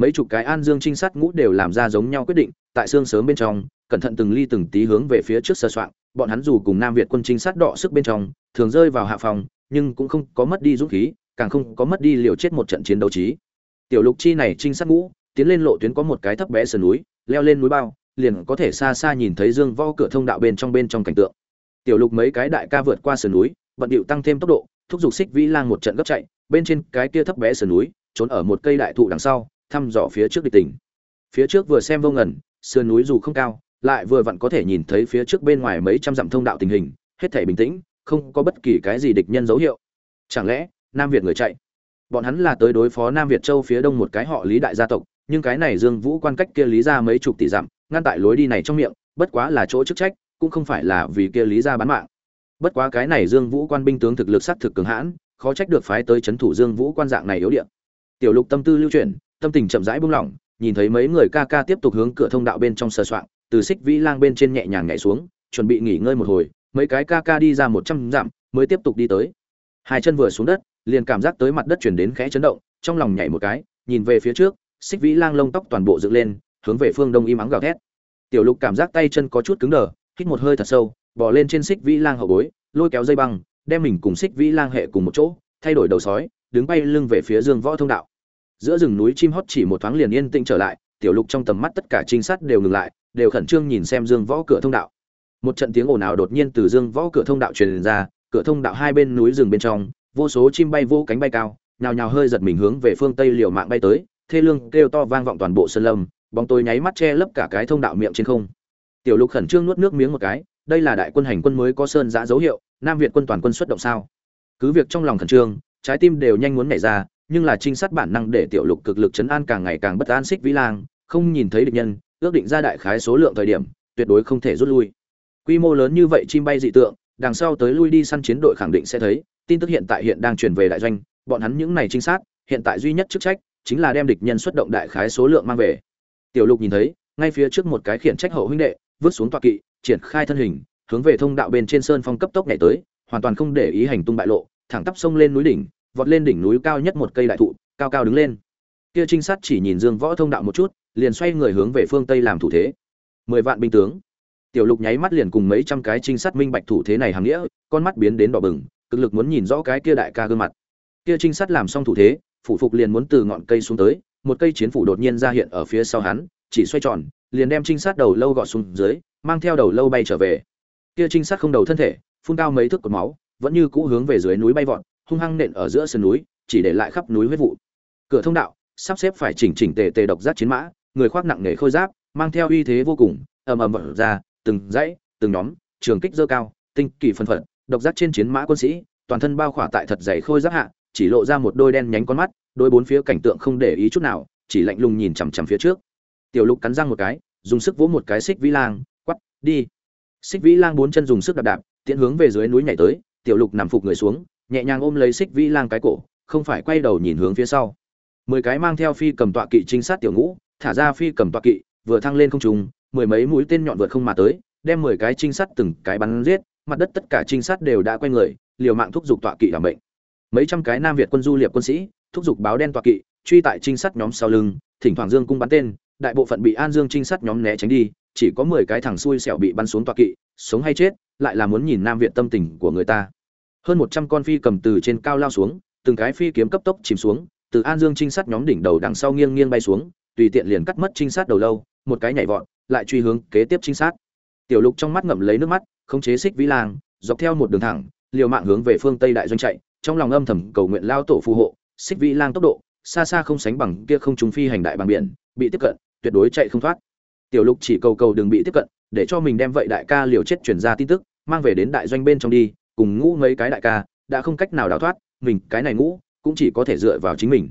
mấy chục cái an dương trinh sát ngũ đều làm ra giống nhau quyết định, tại xương sớm bên trong, cẩn thận từng ly từng tí hướng về phía trước sơ soạn bọn hắn dù cùng nam việt quân trinh sát đọ sức bên trong, thường rơi vào hạ phòng, nhưng cũng không có mất đi dũng khí, càng không có mất đi liều chết một trận chiến đấu trí. Tiểu lục chi này trinh sát ngũ, tiến lên lộ tuyến có một cái thấp bé sườn núi, leo lên núi bao, liền có thể xa xa nhìn thấy dương vo cửa thông đạo bên trong bên trong cảnh tượng. Tiểu lục mấy cái đại ca vượt qua sườn núi, bận điệu tăng thêm tốc độ, thúc giục xích vĩ lang một trận gấp chạy, bên trên cái kia thấp bé sườn núi, trốn ở một cây đại thụ đằng sau thăm dò phía trước địch tỉnh phía trước vừa xem vô ngần, sườn núi dù không cao, lại vừa vặn có thể nhìn thấy phía trước bên ngoài mấy trăm dặm thông đạo tình hình, hết thể bình tĩnh, không có bất kỳ cái gì địch nhân dấu hiệu. Chẳng lẽ, nam việt người chạy? Bọn hắn là tới đối phó nam việt châu phía đông một cái họ lý đại gia tộc, nhưng cái này dương vũ quan cách kia lý ra mấy chục tỷ dặm, ngăn tại lối đi này trong miệng, bất quá là chỗ chức trách, cũng không phải là vì kia lý ra bán mạng. Bất quá cái này dương vũ quan binh tướng thực lực sắc thực cường hãn, khó trách được phái tới c h ấ n thủ dương vũ quan dạng này yếu điện tiểu lục tâm tư lưu chuyển tâm tình chậm rãi buông lỏng, nhìn thấy mấy người ca ca tiếp tục hướng cửa thông đạo bên trong sờ soạng, từ xích vĩ lang bên trên nhẹ nhàng nhảy xuống, chuẩn bị nghỉ ngơi một hồi, mấy cái ca ca đi ra một trăm dặm, mới tiếp tục đi tới. Hai chân vừa xuống đất, liền cảm giác tới mặt đất chuyển đến khẽ chấn động, trong lòng nhảy một cái, nhìn về phía trước, xích vĩ lang lông tóc toàn bộ dựng lên, hướng về phương đông im ắng gào thét. Tiểu lục cảm giác tay chân có chút cứng đờ, hít một hơi thật sâu bỏ lên trên xích vĩ lang hậu bối, lôi kéo dây băng, đem mình cùng xích vĩ lang hệ cùng một chỗ, thay đổi đầu sói, đứng bay lưng về phía dương võ thông đạo giữa rừng núi chim hót chỉ một thoáng liền yên tĩnh trở lại, tiểu lục trong tầm mắt tất cả trinh sát đều ngừng lại, đều khẩn trương nhìn xem dương võ cửa thông đạo. Một trận tiếng ồn ào đột nhiên từ dương võ cửa thông đạo truyền ra, cửa thông đạo hai bên núi rừng bên trong, vô số chim bay vô cánh bay cao, nhào nhào hơi giật mình hướng về phương tây liều mạng bay tới, thê lương kêu to vang vọng toàn bộ sân lâm, bóng tối nháy mắt che lấp cả cái thông đạo miệng trên không. Tiểu lục khẩn trương nuốt nước miếng một cái, đây là đại quân hành quân mới có sơn giã dấu hiệu, nam việt quân toàn quân xuất động sao? Cứ việc trong lòng khẩn trương, trái tim đều nhanh muốn nhảy ra nhưng là trinh sát bản năng để tiểu lục cực lực chấn an càng ngày càng bất an xích vĩ lang, không nhìn thấy địch nhân, ước định ra đại khái số lượng thời điểm, tuyệt đối không thể rút lui. Quy mô lớn như vậy chim bay dị tượng, đằng sau tới lui đi săn chiến đội khẳng định sẽ thấy, tin tức hiện tại hiện đang truyền về đại doanh, bọn hắn những này trinh sát, hiện tại duy nhất chức trách, chính là đem địch nhân xuất động đại khái số lượng mang về. Tiểu lục nhìn thấy, ngay phía trước một cái khiển trách hậu huynh đệ, vứt xuống tọa kỵ, triển khai thân hình, hướng về thông đạo bên trên sơn phong cấp tốc nhảy tới, hoàn toàn không để ý hành tung bại lộ, thẳng tắp sông lên núi đỉnh vọt lên đỉnh núi cao nhất một cây đại thụ, cao cao đứng lên. Kia trinh sát chỉ nhìn dương võ thông đạo một chút, liền xoay người hướng về phương tây làm thủ thế. Mười vạn binh tướng. Tiểu lục nháy mắt liền cùng mấy trăm cái trinh sát minh bạch thủ thế này hàng nghĩa, con mắt biến đến đỏ bừng, cực lực muốn nhìn rõ cái kia đại ca gương mặt. Kia trinh sát làm xong thủ thế, phủ phục liền muốn từ ngọn cây xuống tới, một cây chiến phủ đột nhiên ra hiện ở phía sau hắn, chỉ xoay tròn, liền đem trinh sát đầu lâu gọt xuống dưới, mang theo đầu lâu bay trở về. Kia trinh sát không đầu thân thể, phun cao mấy thước cột máu, vẫn như cũ hướng về dưới núi bay vọt hung hăng nện ở giữa sườn núi, chỉ để lại khắp núi huyết vụ. Cửa thông đạo sắp xếp phải chỉnh chỉnh tề tề độc giác chiến mã, người khoác nặng nề khôi giáp, mang theo uy thế vô cùng, ầm ầm vật ra, từng dãy, từng nhóm, trường kích dơ cao, tinh kỳ phân phận độc giác trên chiến mã quân sĩ, toàn thân bao khỏa tại thật dày khôi giáp hạ, chỉ lộ ra một đôi đen nhánh con mắt, đôi bốn phía cảnh tượng không để ý chút nào, chỉ lạnh lùng nhìn chằm chằm phía trước. Tiểu lục cắn răng một cái, dùng sức vỗ một cái xích vĩ lang, quắp, đi. Xích vĩ lang bốn chân dùng sức đạp đạp, tiện hướng về dưới núi nhảy tới, tiểu lục nằm phục người xuống nhẹ nhàng ôm lấy xích vĩ lang cái cổ, không phải quay đầu nhìn hướng phía sau. Mười cái mang theo phi cầm tọa kỵ trinh sát tiểu ngũ, thả ra phi cầm tọa kỵ, vừa thăng lên không trung, mười mấy mũi tên nhọn vượt không mà tới, đem mười cái trinh sát từng cái bắn giết, mặt đất tất cả trinh sát đều đã quay người, liều mạng thúc giục tọa kỵ làm bệnh mấy trăm cái nam việt quân du liệp quân sĩ, thúc giục báo đen tọa kỵ, truy tại trinh sát nhóm sau lưng, thỉnh thoảng dương cung bắn tên, đại bộ phận bị an dương trinh sát nhóm né tránh đi, chỉ có mười cái thằng xui xẻo bị bắn xuống tọa kỵ, sống hay chết, lại là muốn nhìn nam việt tâm tình của người ta hơn một trăm con phi cầm từ trên cao lao xuống, từng cái phi kiếm cấp tốc chìm xuống, từ an dương trinh sát nhóm đỉnh đầu đằng sau nghiêng nghiêng bay xuống, tùy tiện liền cắt mất trinh sát đầu lâu, một cái nhảy vọt, lại truy hướng kế tiếp trinh sát. Tiểu lục trong mắt ngậm lấy nước mắt, khống chế xích vĩ lang dọc theo một đường thẳng, liều mạng hướng về phương tây đại doanh chạy, trong lòng âm thầm cầu nguyện lao tổ phù hộ, xích vĩ lang tốc độ, xa xa không sánh bằng kia không trùng phi hành đại bằng biển, bị tiếp cận, tuyệt đối chạy không thoát. Tiểu lục chỉ cầu cầu đừng bị tiếp cận, để cho mình đem vậy đại ca liều chết truyền ra tin tức, mang về đến đại doanh bên trong đi cùng ngũ mấy cái đại ca, đã không cách nào đào thoát, mình, cái này ngũ, cũng chỉ có thể dựa vào chính mình.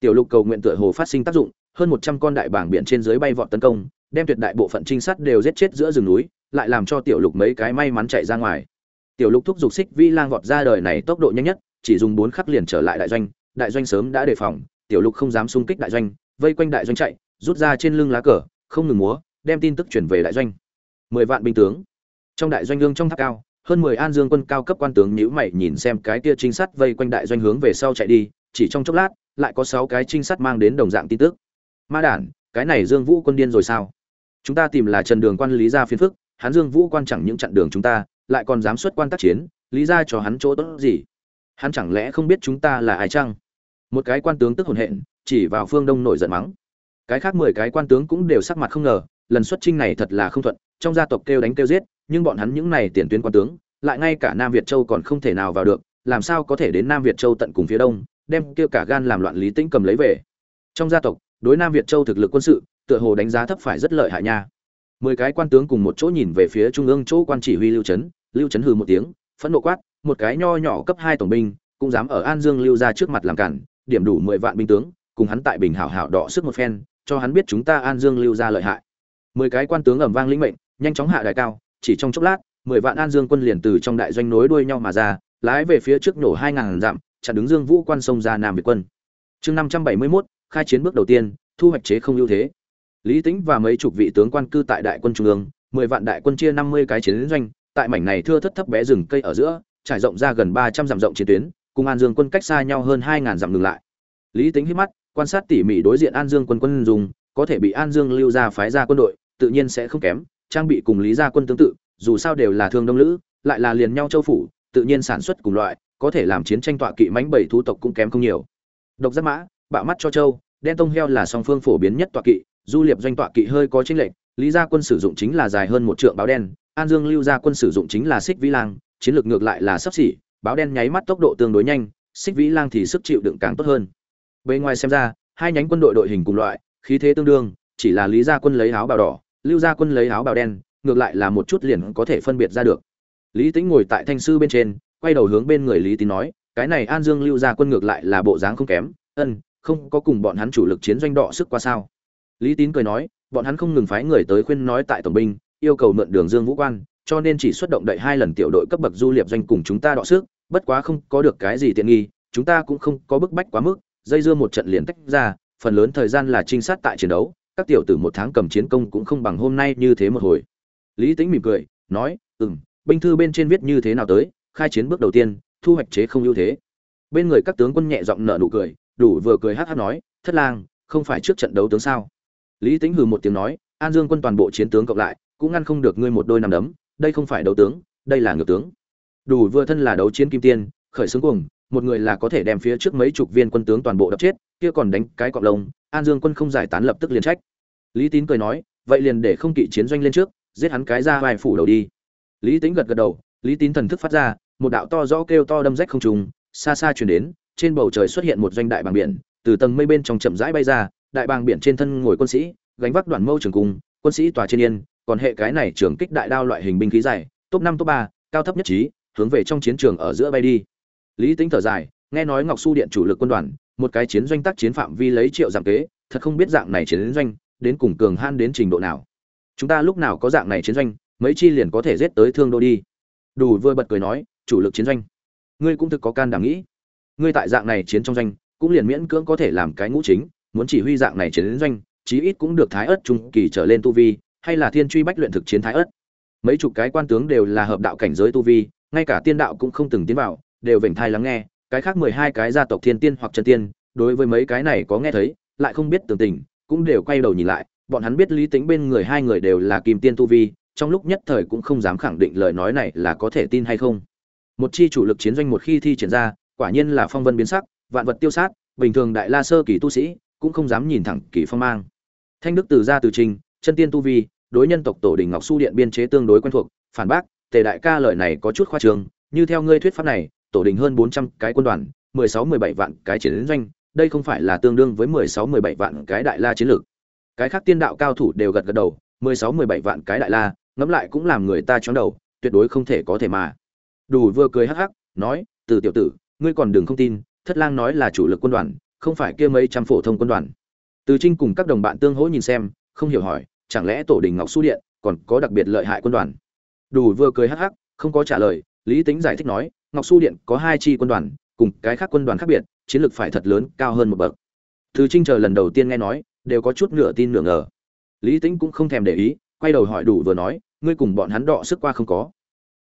Tiểu lục cầu nguyện tựa hồ phát sinh tác dụng, hơn một trăm con đại bảng biển trên dưới bay vọt tấn công, đem tuyệt đại bộ phận trinh sát đều giết chết giữa rừng núi, lại làm cho tiểu lục mấy cái may mắn chạy ra ngoài. Tiểu lục thúc giục xích vi lang vọt ra đời này tốc độ nhanh nhất, chỉ dùng bốn khắc liền trở lại đại doanh đại doanh sớm đã đề phòng, tiểu lục không dám xung kích đại doanh, vây quanh đại doanh chạy, rút ra trên lưng lá cờ, không ngừng múa, đem tin tức chuyển về đại doanh. Mười vạn binh tướng. Trong đại doanh gương trong tháp cao hơn mười an dương quân cao cấp quan tướng nhíu mày nhìn xem cái kia trinh sát vây quanh đại doanh hướng về sau chạy đi, chỉ trong chốc lát, lại có sáu cái trinh sát mang đến đồng dạng tin tức. Ma đản, cái này dương vũ quân điên rồi sao? Chúng ta tìm là trần đường quan lý gia phiền phức, hắn dương vũ quan chẳng những chặn đường chúng ta, lại còn dám xuất quan tác chiến, lý ra cho hắn chỗ tốt gì? Hắn chẳng lẽ không biết chúng ta là ai chăng? Một cái quan tướng tức hồn hện, chỉ vào phương đông nổi giận mắng. Cái khác mười cái quan tướng cũng đều sắc mặt không ngờ, lần xuất trinh này thật là không thuận, trong gia tộc kêu đánh kêu giết nhưng bọn hắn những này tiền tuyến quan tướng, lại ngay cả nam việt châu còn không thể nào vào được, làm sao có thể đến nam việt châu tận cùng phía đông, đem kia cả gan làm loạn lý tĩnh cầm lấy về. Trong gia tộc, đối nam việt châu thực lực quân sự, tựa hồ đánh giá thấp phải rất lợi hại nha. Mười cái quan tướng cùng một chỗ nhìn về phía trung ương chỗ quan chỉ huy lưu trấn lưu trấn hừ một tiếng, phẫn nộ quát, một cái nho nhỏ cấp hai tổng binh, cũng dám ở an dương lưu ra trước mặt làm cản, điểm đủ mười vạn binh tướng, cùng hắn tại bình hảo hảo đọ sức một phen, cho hắn biết chúng ta an dương lưu ra lợi hại. Mười cái quan tướng ầm vang lĩnh mệnh, nhanh chóng hạ đài cao chỉ trong chốc lát, mười vạn an dương quân liền từ trong đại doanh nối đuôi nhau mà ra, lái về phía trước nổ hai ngàn dặm, chặn đứng dương vũ quan sông ra nam việt quân. Chương năm trăm bảy mươi mốt, khai chiến bước đầu tiên, thu hoạch chế không ưu thế. Lý tính và mấy chục vị tướng quan cư tại đại quân trung ương, mười vạn đại quân chia năm mươi cái chiến doanh, tại mảnh này thưa thất thấp bé rừng cây ở giữa, trải rộng ra gần ba trăm dặm rộng chiến tuyến, cùng an dương quân cách xa nhau hơn hai ngàn dặm ngừng lại. Lý tính hít mắt, quan sát tỉ mỉ đối diện an dương quân quân dùng, có thể bị an dương lưu ra phái ra quân đội, tự nhiên sẽ không kém trang bị cùng lý gia quân tương tự, dù sao đều là thương đông lữ, lại là liền nhau châu phủ, tự nhiên sản xuất cùng loại, có thể làm chiến tranh tọa kỵ mãnh bảy thú tộc cũng kém không nhiều. Độc giáp mã, bạo mắt cho châu, đen tông heo là song phương phổ biến nhất tọa kỵ, du liệp doanh tọa kỵ hơi có chính lệnh lý gia quân sử dụng chính là dài hơn một trượng báo đen, an dương lưu gia quân sử dụng chính là xích vĩ lang, chiến lược ngược lại là sắp xỉ, báo đen nháy mắt tốc độ tương đối nhanh, xích vĩ lang thì sức chịu đựng càng tốt hơn. Bên ngoài xem ra, hai nhánh quân đội đội hình cùng loại, khí thế tương đương, chỉ là lý gia quân lấy áo bào đỏ lưu gia quân lấy áo bào đen, ngược lại là một chút liền có thể phân biệt ra được. Lý tính ngồi tại thanh sư bên trên, quay đầu hướng bên người lý tín nói, cái này an dương lưu gia quân ngược lại là bộ dáng không kém. Ân, không có cùng bọn hắn chủ lực chiến doanh đọ sức qua sao? Lý tín cười nói, bọn hắn không ngừng phái người tới khuyên nói tại tổng binh, yêu cầu mượn đường dương vũ quan, cho nên chỉ xuất động đậy hai lần tiểu đội cấp bậc du liệp doanh cùng chúng ta đọ sức, bất quá không có được cái gì tiện nghi, chúng ta cũng không có bức bách quá mức, dây dưa một trận liền tách ra, phần lớn thời gian là trinh sát tại chiến đấu các tiểu tử một tháng cầm chiến công cũng không bằng hôm nay như thế một hồi. Lý tính mỉm cười, nói ừ m binh thư bên trên viết như thế nào tới, khai chiến bước đầu tiên, thu hoạch chế không ưu thế. Bên người các tướng quân nhẹ giọng nở nụ cười, đủ vừa cười hát hát nói, thất lang, không phải trước trận đấu tướng sao? Lý tính hừ một tiếng nói, an dương quân toàn bộ chiến tướng cộng lại, cũng ngăn không được ngươi một đôi nằm đấm, đây không phải đấu tướng, đây là ngược tướng. Đủ vừa thân là đấu chiến kim tiên, khởi xướng cuồng, một người là có thể đem phía trước mấy chục viên quân tướng toàn bộ đập chết kia còn đánh cái cọp lông, an dương quân không giải tán lập tức liền trách. Lý tín cười nói, vậy liền để không kỵ chiến doanh lên trước, giết hắn cái ra vài phủ đầu đi. Lý tín gật gật đầu, lý tín thần thức phát ra, một đạo to rõ kêu to đâm rách không trùng xa xa chuyển đến, trên bầu trời xuất hiện một doanh đại bàng biển, từ tầng mây bên trong chậm rãi bay ra, đại bàng biển trên thân ngồi quân sĩ, gánh vác đoạn mâu trường cung, quân sĩ tòa trên yên, còn hệ cái này trường kích đại đao loại hình binh khí dài, top năm, top ba, cao thấp nhất trí, hướng về trong chiến trường ở giữa bay đi. Lý tính thở dài, nghe nói ngọc su điện chủ lực quân đoàn một cái chiến doanh tác chiến phạm vi lấy triệu giảm kế, thật không biết dạng này chiến doanh đến cùng cường han đến trình độ nào. Chúng ta lúc nào có dạng này chiến doanh, mấy chi liền có thể giết tới thương đô đi. Đủ vừa bật cười nói, chủ lực chiến doanh. Ngươi cũng thực có can đảm nghĩ. Ngươi tại dạng này chiến trong doanh, cũng liền miễn cưỡng có thể làm cái ngũ chính, muốn chỉ huy dạng này chiến doanh, chí ít cũng được thái ớt trung kỳ trở lên tu vi, hay là thiên truy bách luyện thực chiến thái ớt. Mấy chục cái quan tướng đều là hợp đạo cảnh giới tu vi, ngay cả tiên đạo cũng không từng tiến vào, đều vểnh thai lắng nghe cái khác mười hai cái gia tộc thiên tiên hoặc chân tiên, đối với mấy cái này có nghe thấy, lại không biết tường tình, cũng đều quay đầu nhìn lại, bọn hắn biết lý tính bên người hai người đều là kim tiên tu vi, trong lúc nhất thời cũng không dám khẳng định lời nói này là có thể tin hay không. Một chi chủ lực chiến doanh một khi thi triển ra, quả nhiên là phong vân biến sắc, vạn vật tiêu sát, bình thường đại la sơ kỳ tu sĩ cũng không dám nhìn thẳng kỳ phong mang. Thanh đức từ gia từ trình, chân tiên tu vi, đối nhân tộc tổ đình ngọc su điện biên chế tương đối quen thuộc, phản bác, tề đại ca lời này có chút khoa trương, như theo ngươi thuyết pháp này tổ đình hơn bốn trăm cái quân đoàn, mười sáu, mười bảy vạn cái chiến doanh, đây không phải là tương đương với mười sáu, mười bảy vạn cái đại la chiến lược. Cái khác tiên đạo cao thủ đều gật gật đầu, mười sáu, mười bảy vạn cái đại la, ngẫm lại cũng làm người ta chóng đầu, tuyệt đối không thể có thể mà. Đủ vừa cười hắc hắc, nói, từ tiểu tử, ngươi còn đừng không tin, thất lang nói là chủ lực quân đoàn, không phải kia mấy trăm phổ thông quân đoàn. Từ trinh cùng các đồng bạn tương hỗ nhìn xem, không hiểu hỏi, chẳng lẽ tổ đình ngọc su điện còn có đặc biệt lợi hại quân đoàn? Đủ vừa cười hắc hắc, không có trả lời, lý tính giải thích nói ngọc su điện có hai chi quân đoàn, cùng cái khác quân đoàn khác biệt, chiến lược phải thật lớn, cao hơn một bậc. Thứ trinh chờ lần đầu tiên nghe nói, đều có chút nửa tin nửa ngờ. Lý Tĩnh cũng không thèm để ý, quay đầu hỏi đủ vừa nói, ngươi cùng bọn hắn đọ sức qua không có.